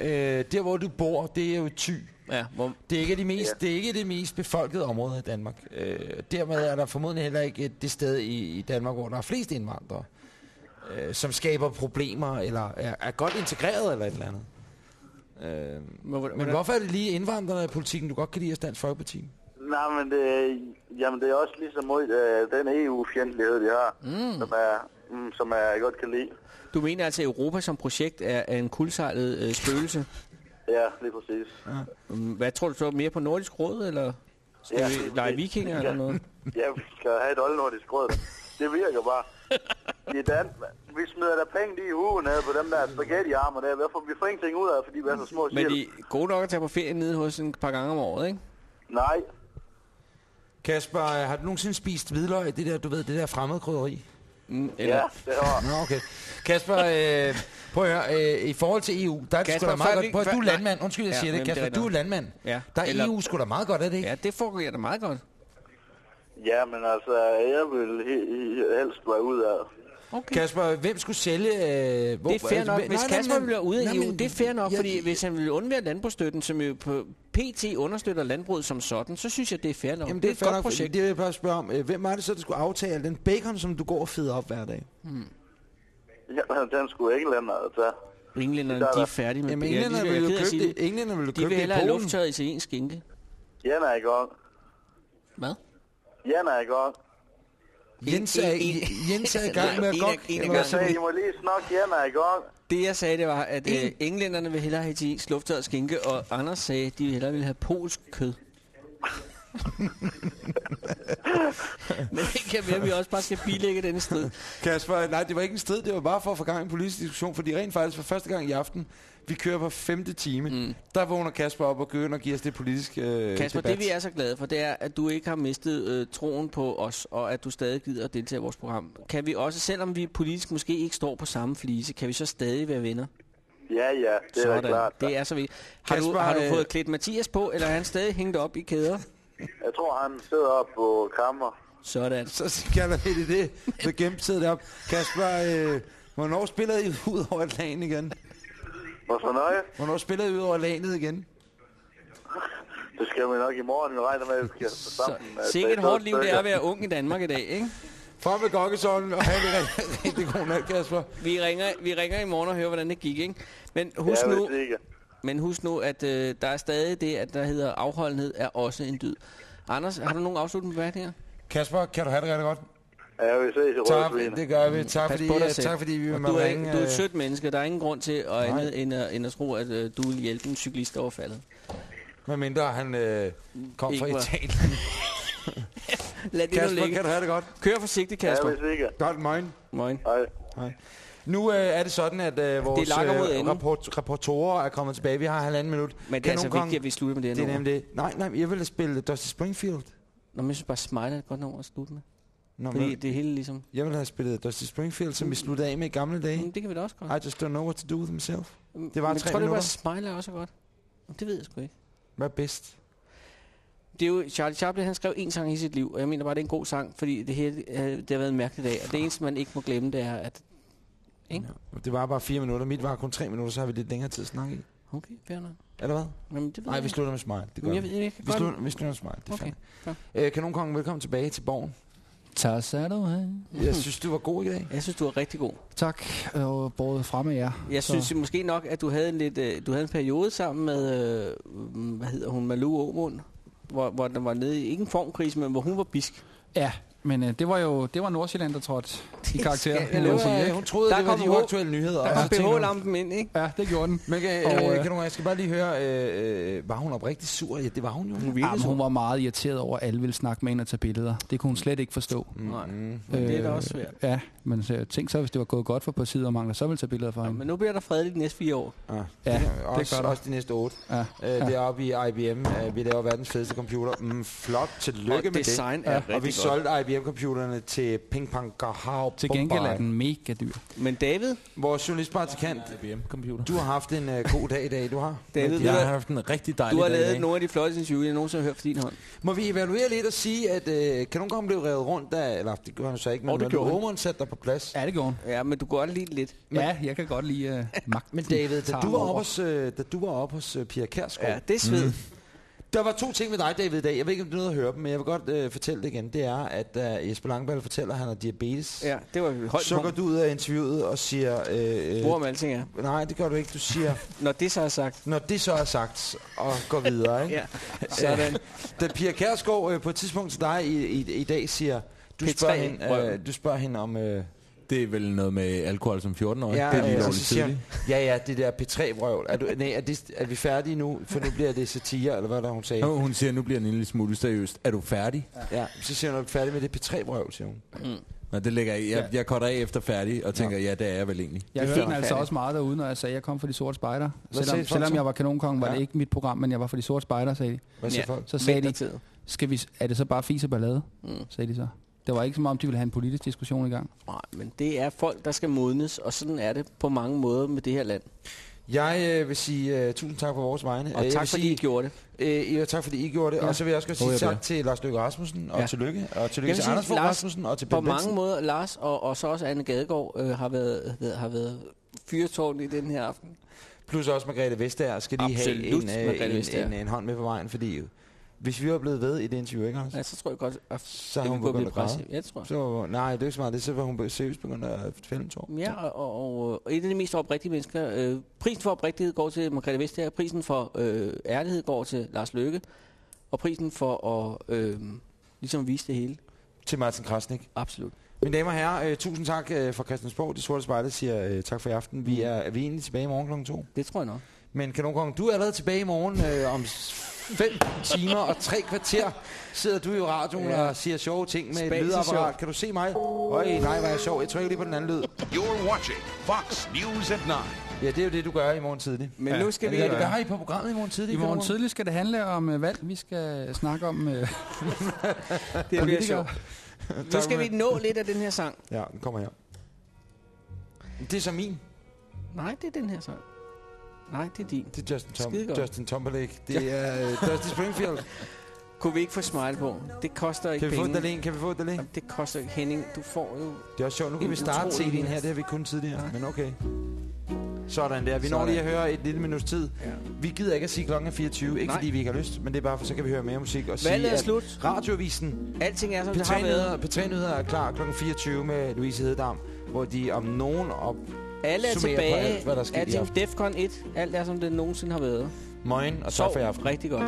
Speaker 2: Øh, der, hvor du bor, det er jo Thy.
Speaker 3: Ja, hvor...
Speaker 2: Det er ikke de mest, det er ikke det mest befolkede område i Danmark. Øh, dermed er der formodentlig heller ikke det sted i, i Danmark, hvor der er flest indvandrere, øh, som skaber problemer, eller er, er godt integreret, eller et eller andet. Øh, men hvorfor er det lige indvandrere i politikken, du godt kan lide hos Dansk Folkeparti?
Speaker 25: Nej, men det, jamen, det er også ligesom mod øh, den EU-fjendtlighed, de har,
Speaker 3: Mm.
Speaker 25: som, er, mm, som er, jeg godt kan lide.
Speaker 3: Du mener altså, at Europa som projekt er, er en kuldsejlet øh, spøgelse?
Speaker 25: Ja, lige præcis.
Speaker 3: Mm, Hvad tror du så? Mere på Nordisk Råd, eller skal
Speaker 25: Ja,
Speaker 3: vi
Speaker 25: lige
Speaker 3: lege vikinger *laughs* eller noget?
Speaker 25: Ja, vi skal have et oldnordisk råd. Det virker bare. *laughs* I Dan vi smider der penge lige i ugen ned på dem der spaghetti-armer der. Hvorfor vi får ingenting ud af, fordi vi er så små
Speaker 3: Men de er gode nok at tage på ferie nede hos en par gange om året, ikke?
Speaker 25: Nej.
Speaker 2: Kasper, øh, har du nogensinde spist hvidløg? Det der, du ved, det der fremmede krydderi?
Speaker 3: Mm,
Speaker 25: eller- Ja, det har
Speaker 2: Nå, okay. Kasper, øh, prøv at høre, øh, i forhold til EU, der er det sgu
Speaker 3: Kasper,
Speaker 2: da meget godt. Prøv, at- du er landmand, undskyld, jeg
Speaker 3: Ja,
Speaker 2: siger det,
Speaker 3: jamen, det er
Speaker 2: Kasper, du er landmand.
Speaker 3: Ja.
Speaker 2: Der er
Speaker 3: Eller-
Speaker 2: EU sgu da meget godt, er det ikke?
Speaker 3: Ja, det fungerer da meget godt.
Speaker 25: Ja, men altså, jeg vil he- he- helst være ud af.
Speaker 3: Okay.
Speaker 2: Kasper, hvem skulle sælge... Øh, hvor,
Speaker 3: Det er fair nok. Hvis
Speaker 2: nej, nej,
Speaker 3: Kasper bliver ude
Speaker 2: nej,
Speaker 3: EU,
Speaker 2: men-
Speaker 3: det er fair nok,
Speaker 2: Ja,
Speaker 3: fordi hvis han vil undvære landbrugsstøtten, som jo på PT understøtter landbruget som sådan, så synes jeg, det er fair nok.
Speaker 2: Jamen,
Speaker 3: det er
Speaker 2: det er
Speaker 3: et godt
Speaker 2: nok,
Speaker 3: projekt.
Speaker 2: det vil jeg bare spørge om. Øh, Hvem var det så, der skulle aftale al den bacon, som du går og feder op hver dag?
Speaker 3: Hmm.
Speaker 25: Ja, den skulle englænder tage.
Speaker 3: Englænderne, de er færdige med
Speaker 2: Jamen,
Speaker 3: ja,
Speaker 2: englænderne
Speaker 3: er
Speaker 2: vil jo
Speaker 3: at
Speaker 2: købe det- englænderne vil jo
Speaker 3: De
Speaker 2: købe
Speaker 3: vil
Speaker 2: det i
Speaker 3: hellere have
Speaker 2: Polen.
Speaker 3: lufttøjet italiensk skinke.
Speaker 25: Jan er i gang.
Speaker 3: Hvad?
Speaker 25: Jan er i gang.
Speaker 2: Jens er, Jens er i *laughs* gang med at
Speaker 3: En
Speaker 2: gå.
Speaker 3: en
Speaker 25: Jeg sagde, I må lige snakke, Jan er i gang.
Speaker 3: Det jeg sagde, det var, at øh, englænderne vil hellere have italiensk lufttøjet skinke, og Anders sagde, at de hellere vil have polsk kød. *laughs* Men det kan være, at vi også bare skal bilægge denne strid.
Speaker 2: Kasper, nej, det var ikke en strid, det var bare for at få gang i en politisk diskussion, fordi rent faktisk for første gang i aften, vi kører på femte time, mm. der vågner Kasper op og begynder at give os det politiske øh,
Speaker 3: Kasper,
Speaker 2: debat.
Speaker 3: det vi er så glade for, det er, at du ikke har mistet øh, troen på os, og at du stadig gider at deltage i vores program. Kan vi også, selvom vi politisk måske ikke står på samme flise, kan vi så stadig være venner?
Speaker 25: Ja, ja, det er da klart.
Speaker 3: Det er så vigtigt. Har, du,
Speaker 2: Kasper,
Speaker 3: har du
Speaker 2: øh,
Speaker 3: fået klædt Mathias på, eller er han stadig hængt op i kæder?
Speaker 25: Jeg tror, han sidder oppe på kammer.
Speaker 3: Sådan.
Speaker 2: Så kalder vi det det. Så gemt sidder op. Kasper, øh, hvornår spiller I ud over Atlanten igen?
Speaker 25: Hvorfor nøje?
Speaker 2: Hvornår spiller I ud over Atlantet igen?
Speaker 25: Det skal vi nok i morgen. Vi regner med, at vi skal sammen.
Speaker 3: Sikke et hårdt liv, det er at være ung i Danmark i dag, ikke?
Speaker 2: Frem med gokkesålen og have det rigtig, god nat, Kasper.
Speaker 3: Vi ringer, vi ringer i morgen og hører, hvordan det gik, ikke? Men husk
Speaker 25: Ja,
Speaker 3: nu, men husk nu, at øh, der er stadig det, at der hedder afholdenhed er også en dyd. Anders, har du nogle afsluttende bemærkninger?
Speaker 2: Kasper, kan du have det rigtig godt?
Speaker 25: Ja, vi ses i
Speaker 2: Tak, det gør vi. Tak
Speaker 3: Pas
Speaker 2: fordi,
Speaker 3: på dig selv.
Speaker 2: tak fordi vi må
Speaker 3: du er,
Speaker 2: ringe.
Speaker 3: du er et
Speaker 2: øh,
Speaker 3: sødt menneske. Der er ingen grund til at
Speaker 2: Nej.
Speaker 3: andet end at, end at tro, at øh, du vil hjælpe en cyklist over faldet.
Speaker 2: Med mindre han øh, kom
Speaker 3: Ikke
Speaker 2: fra
Speaker 3: var-
Speaker 2: Italien. *laughs*
Speaker 3: Lad det nu
Speaker 2: Kasper,
Speaker 3: ligge.
Speaker 2: kan du have det godt?
Speaker 3: Kør forsigtigt, Kasper.
Speaker 25: Ja, hvis ikke.
Speaker 2: Godt, morgen.
Speaker 3: Morgen.
Speaker 25: Hej.
Speaker 2: Hej. Nu øh, er det sådan, at øh, vores øh, rapport, rapportorer er kommet tilbage. Vi har halvanden minut.
Speaker 3: Men det er
Speaker 2: Kan
Speaker 3: altså
Speaker 2: nogen
Speaker 3: vigtigt, at vi slutter med det her
Speaker 2: Det er nemlig det. Nej, nej, jeg vil spille Dusty Springfield.
Speaker 3: Nå, men jeg synes bare, Smile er et godt nummer at slutte med.
Speaker 2: Nå,
Speaker 3: Fordi
Speaker 2: men-
Speaker 3: det hele ligesom...
Speaker 2: Jeg vil have spillet Dusty Springfield, som vi sluttede af med i gamle dage.
Speaker 3: Mm, det kan vi da også godt.
Speaker 2: I just don't know what to do with myself. Det var
Speaker 3: men
Speaker 2: tre
Speaker 3: tror
Speaker 2: minutter.
Speaker 3: bare Smile er også godt? Det ved jeg sgu ikke.
Speaker 2: Hvad er bedst?
Speaker 3: Det er jo, Charlie Chaplin, han skrev en sang i sit liv, og jeg mener bare, det er en god sang, fordi det, hele, øh, det har været en mærkelig dag. Og det eneste, man ikke må glemme, det er, at... Ikke?
Speaker 2: Det var bare fire minutter. Mit var kun tre minutter, så har vi lidt længere tid at snakke i.
Speaker 3: Okay, fair nok.
Speaker 2: Eller hvad?
Speaker 3: Jamen, det ved
Speaker 2: Nej,
Speaker 3: jeg
Speaker 2: vi slutter med smile. Det gør
Speaker 3: jeg ved- jeg kan
Speaker 2: vi, slutter, vi slutter med smile. Det er
Speaker 3: Okay,
Speaker 2: okay. øh, Kanonkongen, velkommen tilbage til borgen.
Speaker 5: Du have.
Speaker 2: Jeg synes, du var god i dag.
Speaker 3: Jeg synes, du var rigtig god.
Speaker 5: Tak, og både frem med jer.
Speaker 3: Jeg
Speaker 5: Så-
Speaker 3: synes måske nok, at du havde en, lidt, øh, du havde en periode sammen med, øh, hvad hedder hun, Malou Aumund, hvor, hvor den var nede i, ikke en formkrise, men hvor hun var bisk.
Speaker 5: Ja, men øh, det var jo det var Nordsjælland, der trådte i karakter.
Speaker 3: skal jeg
Speaker 5: sige,
Speaker 3: jer.
Speaker 5: ikke?
Speaker 2: Hun troede,
Speaker 3: Der
Speaker 2: det var de uaktuelle nyheder.
Speaker 3: Der
Speaker 2: og
Speaker 3: kom
Speaker 2: så tænkte hun-
Speaker 3: BH-lampen ind, ikke?
Speaker 5: Ja, det gjorde den.
Speaker 2: Men kan,
Speaker 5: Og,
Speaker 2: øh,
Speaker 5: øh,
Speaker 2: kan du, jeg skal bare lige høre, øh, øh, var hun oprigtigt sur? Ja, det var hun jo.
Speaker 3: Hun
Speaker 5: Ja, hun var meget irriteret over, at alle ville snakke med hende og tage billeder. Det kunne hun slet ikke forstå.
Speaker 3: Nej,
Speaker 2: Mm.
Speaker 3: men det er da også svært.
Speaker 5: Ja, men så, tænk så, hvis det var gået godt for partiet, og mangler så ville tage billeder for hende.
Speaker 3: Men nu bliver der fredeligt de næste fire år.
Speaker 2: Ja,
Speaker 5: Ja,
Speaker 2: det,
Speaker 5: det
Speaker 2: også,
Speaker 5: gør der.
Speaker 2: også de næste otte.
Speaker 5: Ja.
Speaker 2: Øh, det er oppe i IBM. Øh, vi laver verdens fedeste computer. Mm, flot, tillykke
Speaker 3: Og
Speaker 2: med
Speaker 3: design
Speaker 2: det.
Speaker 3: er
Speaker 2: og vi solgte IBM-computerne til Ping Pong Gahao
Speaker 5: Til gengæld er den mega dyr.
Speaker 3: Men David?
Speaker 2: Vores journalistpraktikant,
Speaker 4: IBM-computer.
Speaker 2: du har haft en uh, god dag i dag, du har. *laughs*
Speaker 3: David,
Speaker 4: Jeg har haft en rigtig dejlig
Speaker 3: Du har
Speaker 4: dag
Speaker 3: lavet
Speaker 4: dag.
Speaker 3: nogle af de flotteste interviews, jeg nogensinde har hørt for din hånd.
Speaker 2: Må vi evaluere lidt og sige, at øh, kan nogle gange blive revet rundt af, eller det gjorde han så ikke, men
Speaker 5: Åh, det
Speaker 2: oh,
Speaker 5: gjorde han.
Speaker 2: Åmeren satte dig på plads.
Speaker 5: Ja, det gjorde han.
Speaker 3: Ja, men du går godt lide lidt.
Speaker 2: Men-
Speaker 5: Ja, jeg kan godt lide uh, magten.
Speaker 2: Men David, da du var oppe hos, øh, da du var oppe hos øh, Pia Kærsgaard,
Speaker 3: Ja, det er sved.
Speaker 2: Mm. Der var to ting med dig, David, i dag. Jeg ved ikke, om du nåede at høre dem, men jeg vil godt øh, fortælle det igen. Det er, at uh, Jesper Langballe fortæller, at han har diabetes.
Speaker 3: Ja, det var højt
Speaker 2: Så går du ud af interviewet og siger... Øh, øh,
Speaker 3: Hvor med alting er.
Speaker 2: Nej, det gør du ikke. Du siger... *laughs*
Speaker 3: Når det så er sagt.
Speaker 2: Når det så er sagt, og går videre, ikke? *laughs*
Speaker 3: Ja, sådan.
Speaker 2: Øh, da Pia Kærsgaard øh, på et tidspunkt til dig i, i, i dag siger... Du
Speaker 3: P3
Speaker 2: spørger, hende, øh, du spørger hende om... Øh,
Speaker 4: Det er vel noget med alkohol som 14-årig.
Speaker 2: ja,
Speaker 4: det er lige
Speaker 2: øh, så siger ja, ja, det der P3-vrøvl. Er, du, nej, er, det, er vi færdige nu? For nu bliver det satire, eller hvad der hun sagde.
Speaker 4: Nå, Hun siger, nu bliver den en lille smule seriøst. Er du færdig?
Speaker 2: Ja, så siger hun, er du færdig med det P3-vrøvl, siger hun.
Speaker 3: Mm.
Speaker 4: Nå, det lægger jeg. Jeg, jeg af efter færdig, og tænker, ja, det er jeg vel egentlig.
Speaker 5: Jeg
Speaker 2: Det
Speaker 5: hørte den altså også meget derude, når jeg sagde, at jeg kom fra de sorte spejder. Selvom, selvom jeg var kanonkong, var
Speaker 2: Ja.
Speaker 5: det ikke mit program, men jeg var fra de sorte spejder, sagde de.
Speaker 2: Hvad siger
Speaker 3: Ja.
Speaker 2: folk?
Speaker 5: Så sagde de,
Speaker 3: Vintertid.
Speaker 5: skal vi, er det så bare fis og ballade?
Speaker 3: Mm.
Speaker 5: Sagde de så. Det var ikke som om, de ville have en politisk diskussion i gang.
Speaker 3: Nej, men det er folk, der skal modnes, og sådan er det på mange måder med det her land.
Speaker 2: Jeg øh, vil sige uh, tusind tak for vores vegne.
Speaker 3: Og
Speaker 2: Øh,
Speaker 3: tak fordi
Speaker 2: sige,
Speaker 3: I gjorde det.
Speaker 2: Øh, ja, tak fordi I gjorde det.
Speaker 3: Ja.
Speaker 2: Og så vil jeg også godt sige tak
Speaker 4: bliver.
Speaker 2: til Lars Løkke Rasmussen, og
Speaker 3: Ja.
Speaker 2: tillykke. Og tillykke til
Speaker 3: sige,
Speaker 2: Anders Fogh Rasmussen og til
Speaker 3: På
Speaker 2: Ben
Speaker 3: mange
Speaker 2: Benson.
Speaker 3: måder, Lars og, og så også Anne Gadegaard øh, har været, været, har været fyrtårn i den her aften.
Speaker 2: Plus også Margrethe Vestager skal lige have
Speaker 3: Absolut,
Speaker 2: en, øh, en,
Speaker 3: Vestager.
Speaker 2: en, en, hånd med på vejen, fordi hvis vi var blevet ved i det interview, ikke Anders?
Speaker 3: Ja, så tror jeg godt, at
Speaker 2: Så
Speaker 3: det
Speaker 2: hun begyndt
Speaker 3: blive
Speaker 2: at
Speaker 3: presset. Ja, det tror jeg.
Speaker 2: Så, nej, det er ikke så meget det. Så var hun seriøst begyndt at fælde en tår.
Speaker 3: Ja, og, og, og et af de mest oprigtige mennesker. Øh, prisen for oprigtighed går til Margrethe Vestager, prisen for øh, ærlighed går til Lars Løkke, og prisen for at øh, ligesom vise det hele.
Speaker 2: Til Martin Krasnik.
Speaker 3: Absolut.
Speaker 2: Mine damer og herrer, øh, tusind tak øh, fra Christiansborg. De sorte spejle siger øh, tak for i aften. Vi er, er vi egentlig tilbage i morgen kl. 2.
Speaker 3: Det tror jeg nok.
Speaker 2: Men Kanonkongen, du er allerede tilbage i morgen øh, om s- fem timer og tre kvarter. Sidder du i radioen
Speaker 3: Ja.
Speaker 2: og siger sjove ting med et lydapparat. Kan du se mig? Øj, nej, hvor er jeg sjov. Jeg trykker lige på den anden lyd.
Speaker 1: You're watching Fox News at 9.
Speaker 2: Ja, det er jo det, du gør i morgen tidlig.
Speaker 3: Men
Speaker 5: Ja,
Speaker 3: nu skal vi...
Speaker 2: det, hvad har I på programmet i morgen tidlig?
Speaker 5: I morgen tidlig skal det handle om uh, valg. Vi skal snakke om uh, *laughs*
Speaker 3: Det bliver sjovt. Nu skal vi nå lidt af den her sang.
Speaker 2: Ja, den kommer her. Det er så min.
Speaker 3: Nej, det er den her sang. Nej, det er din.
Speaker 2: Det er Justin, Tom,
Speaker 3: Skidegodt.
Speaker 2: Justin Timberlake. Det er øh, Dusty Springfield. *laughs*
Speaker 3: Kunne vi ikke få smile på? Det koster ikke
Speaker 2: Kan vi få
Speaker 3: penge.
Speaker 2: et Dalén? Kan vi få et Dalén?
Speaker 3: Jamen, Det koster ikke. Henning, du får jo...
Speaker 2: Det er også sjovt. Nu kan vi starte CD'en her. Det har vi kun tidligere. Men okay. Sådan der. Vi når
Speaker 3: Sådan.
Speaker 2: lige at høre et lille minuts tid.
Speaker 3: Ja.
Speaker 2: Vi gider ikke at sige klokken er 24. Ikke
Speaker 3: Nej.
Speaker 2: fordi vi ikke har lyst, men det er bare for, så kan vi høre mere musik. Og
Speaker 3: Valget
Speaker 2: sige,
Speaker 3: er slut.
Speaker 2: Radioavisen
Speaker 3: Alting er, som det har
Speaker 2: P3 Nyheder,
Speaker 3: været.
Speaker 2: P3 Nyheder er klar klokken 24 med Louise Hededam, hvor de om nogen op
Speaker 3: Alle er
Speaker 2: summerer på
Speaker 3: tilbage.
Speaker 2: alt, hvad der er
Speaker 3: Alting. Defcon 1. Alt er, som det nogensinde har været.
Speaker 2: Morgen, og
Speaker 3: Sov
Speaker 2: for i aften.
Speaker 3: rigtig godt.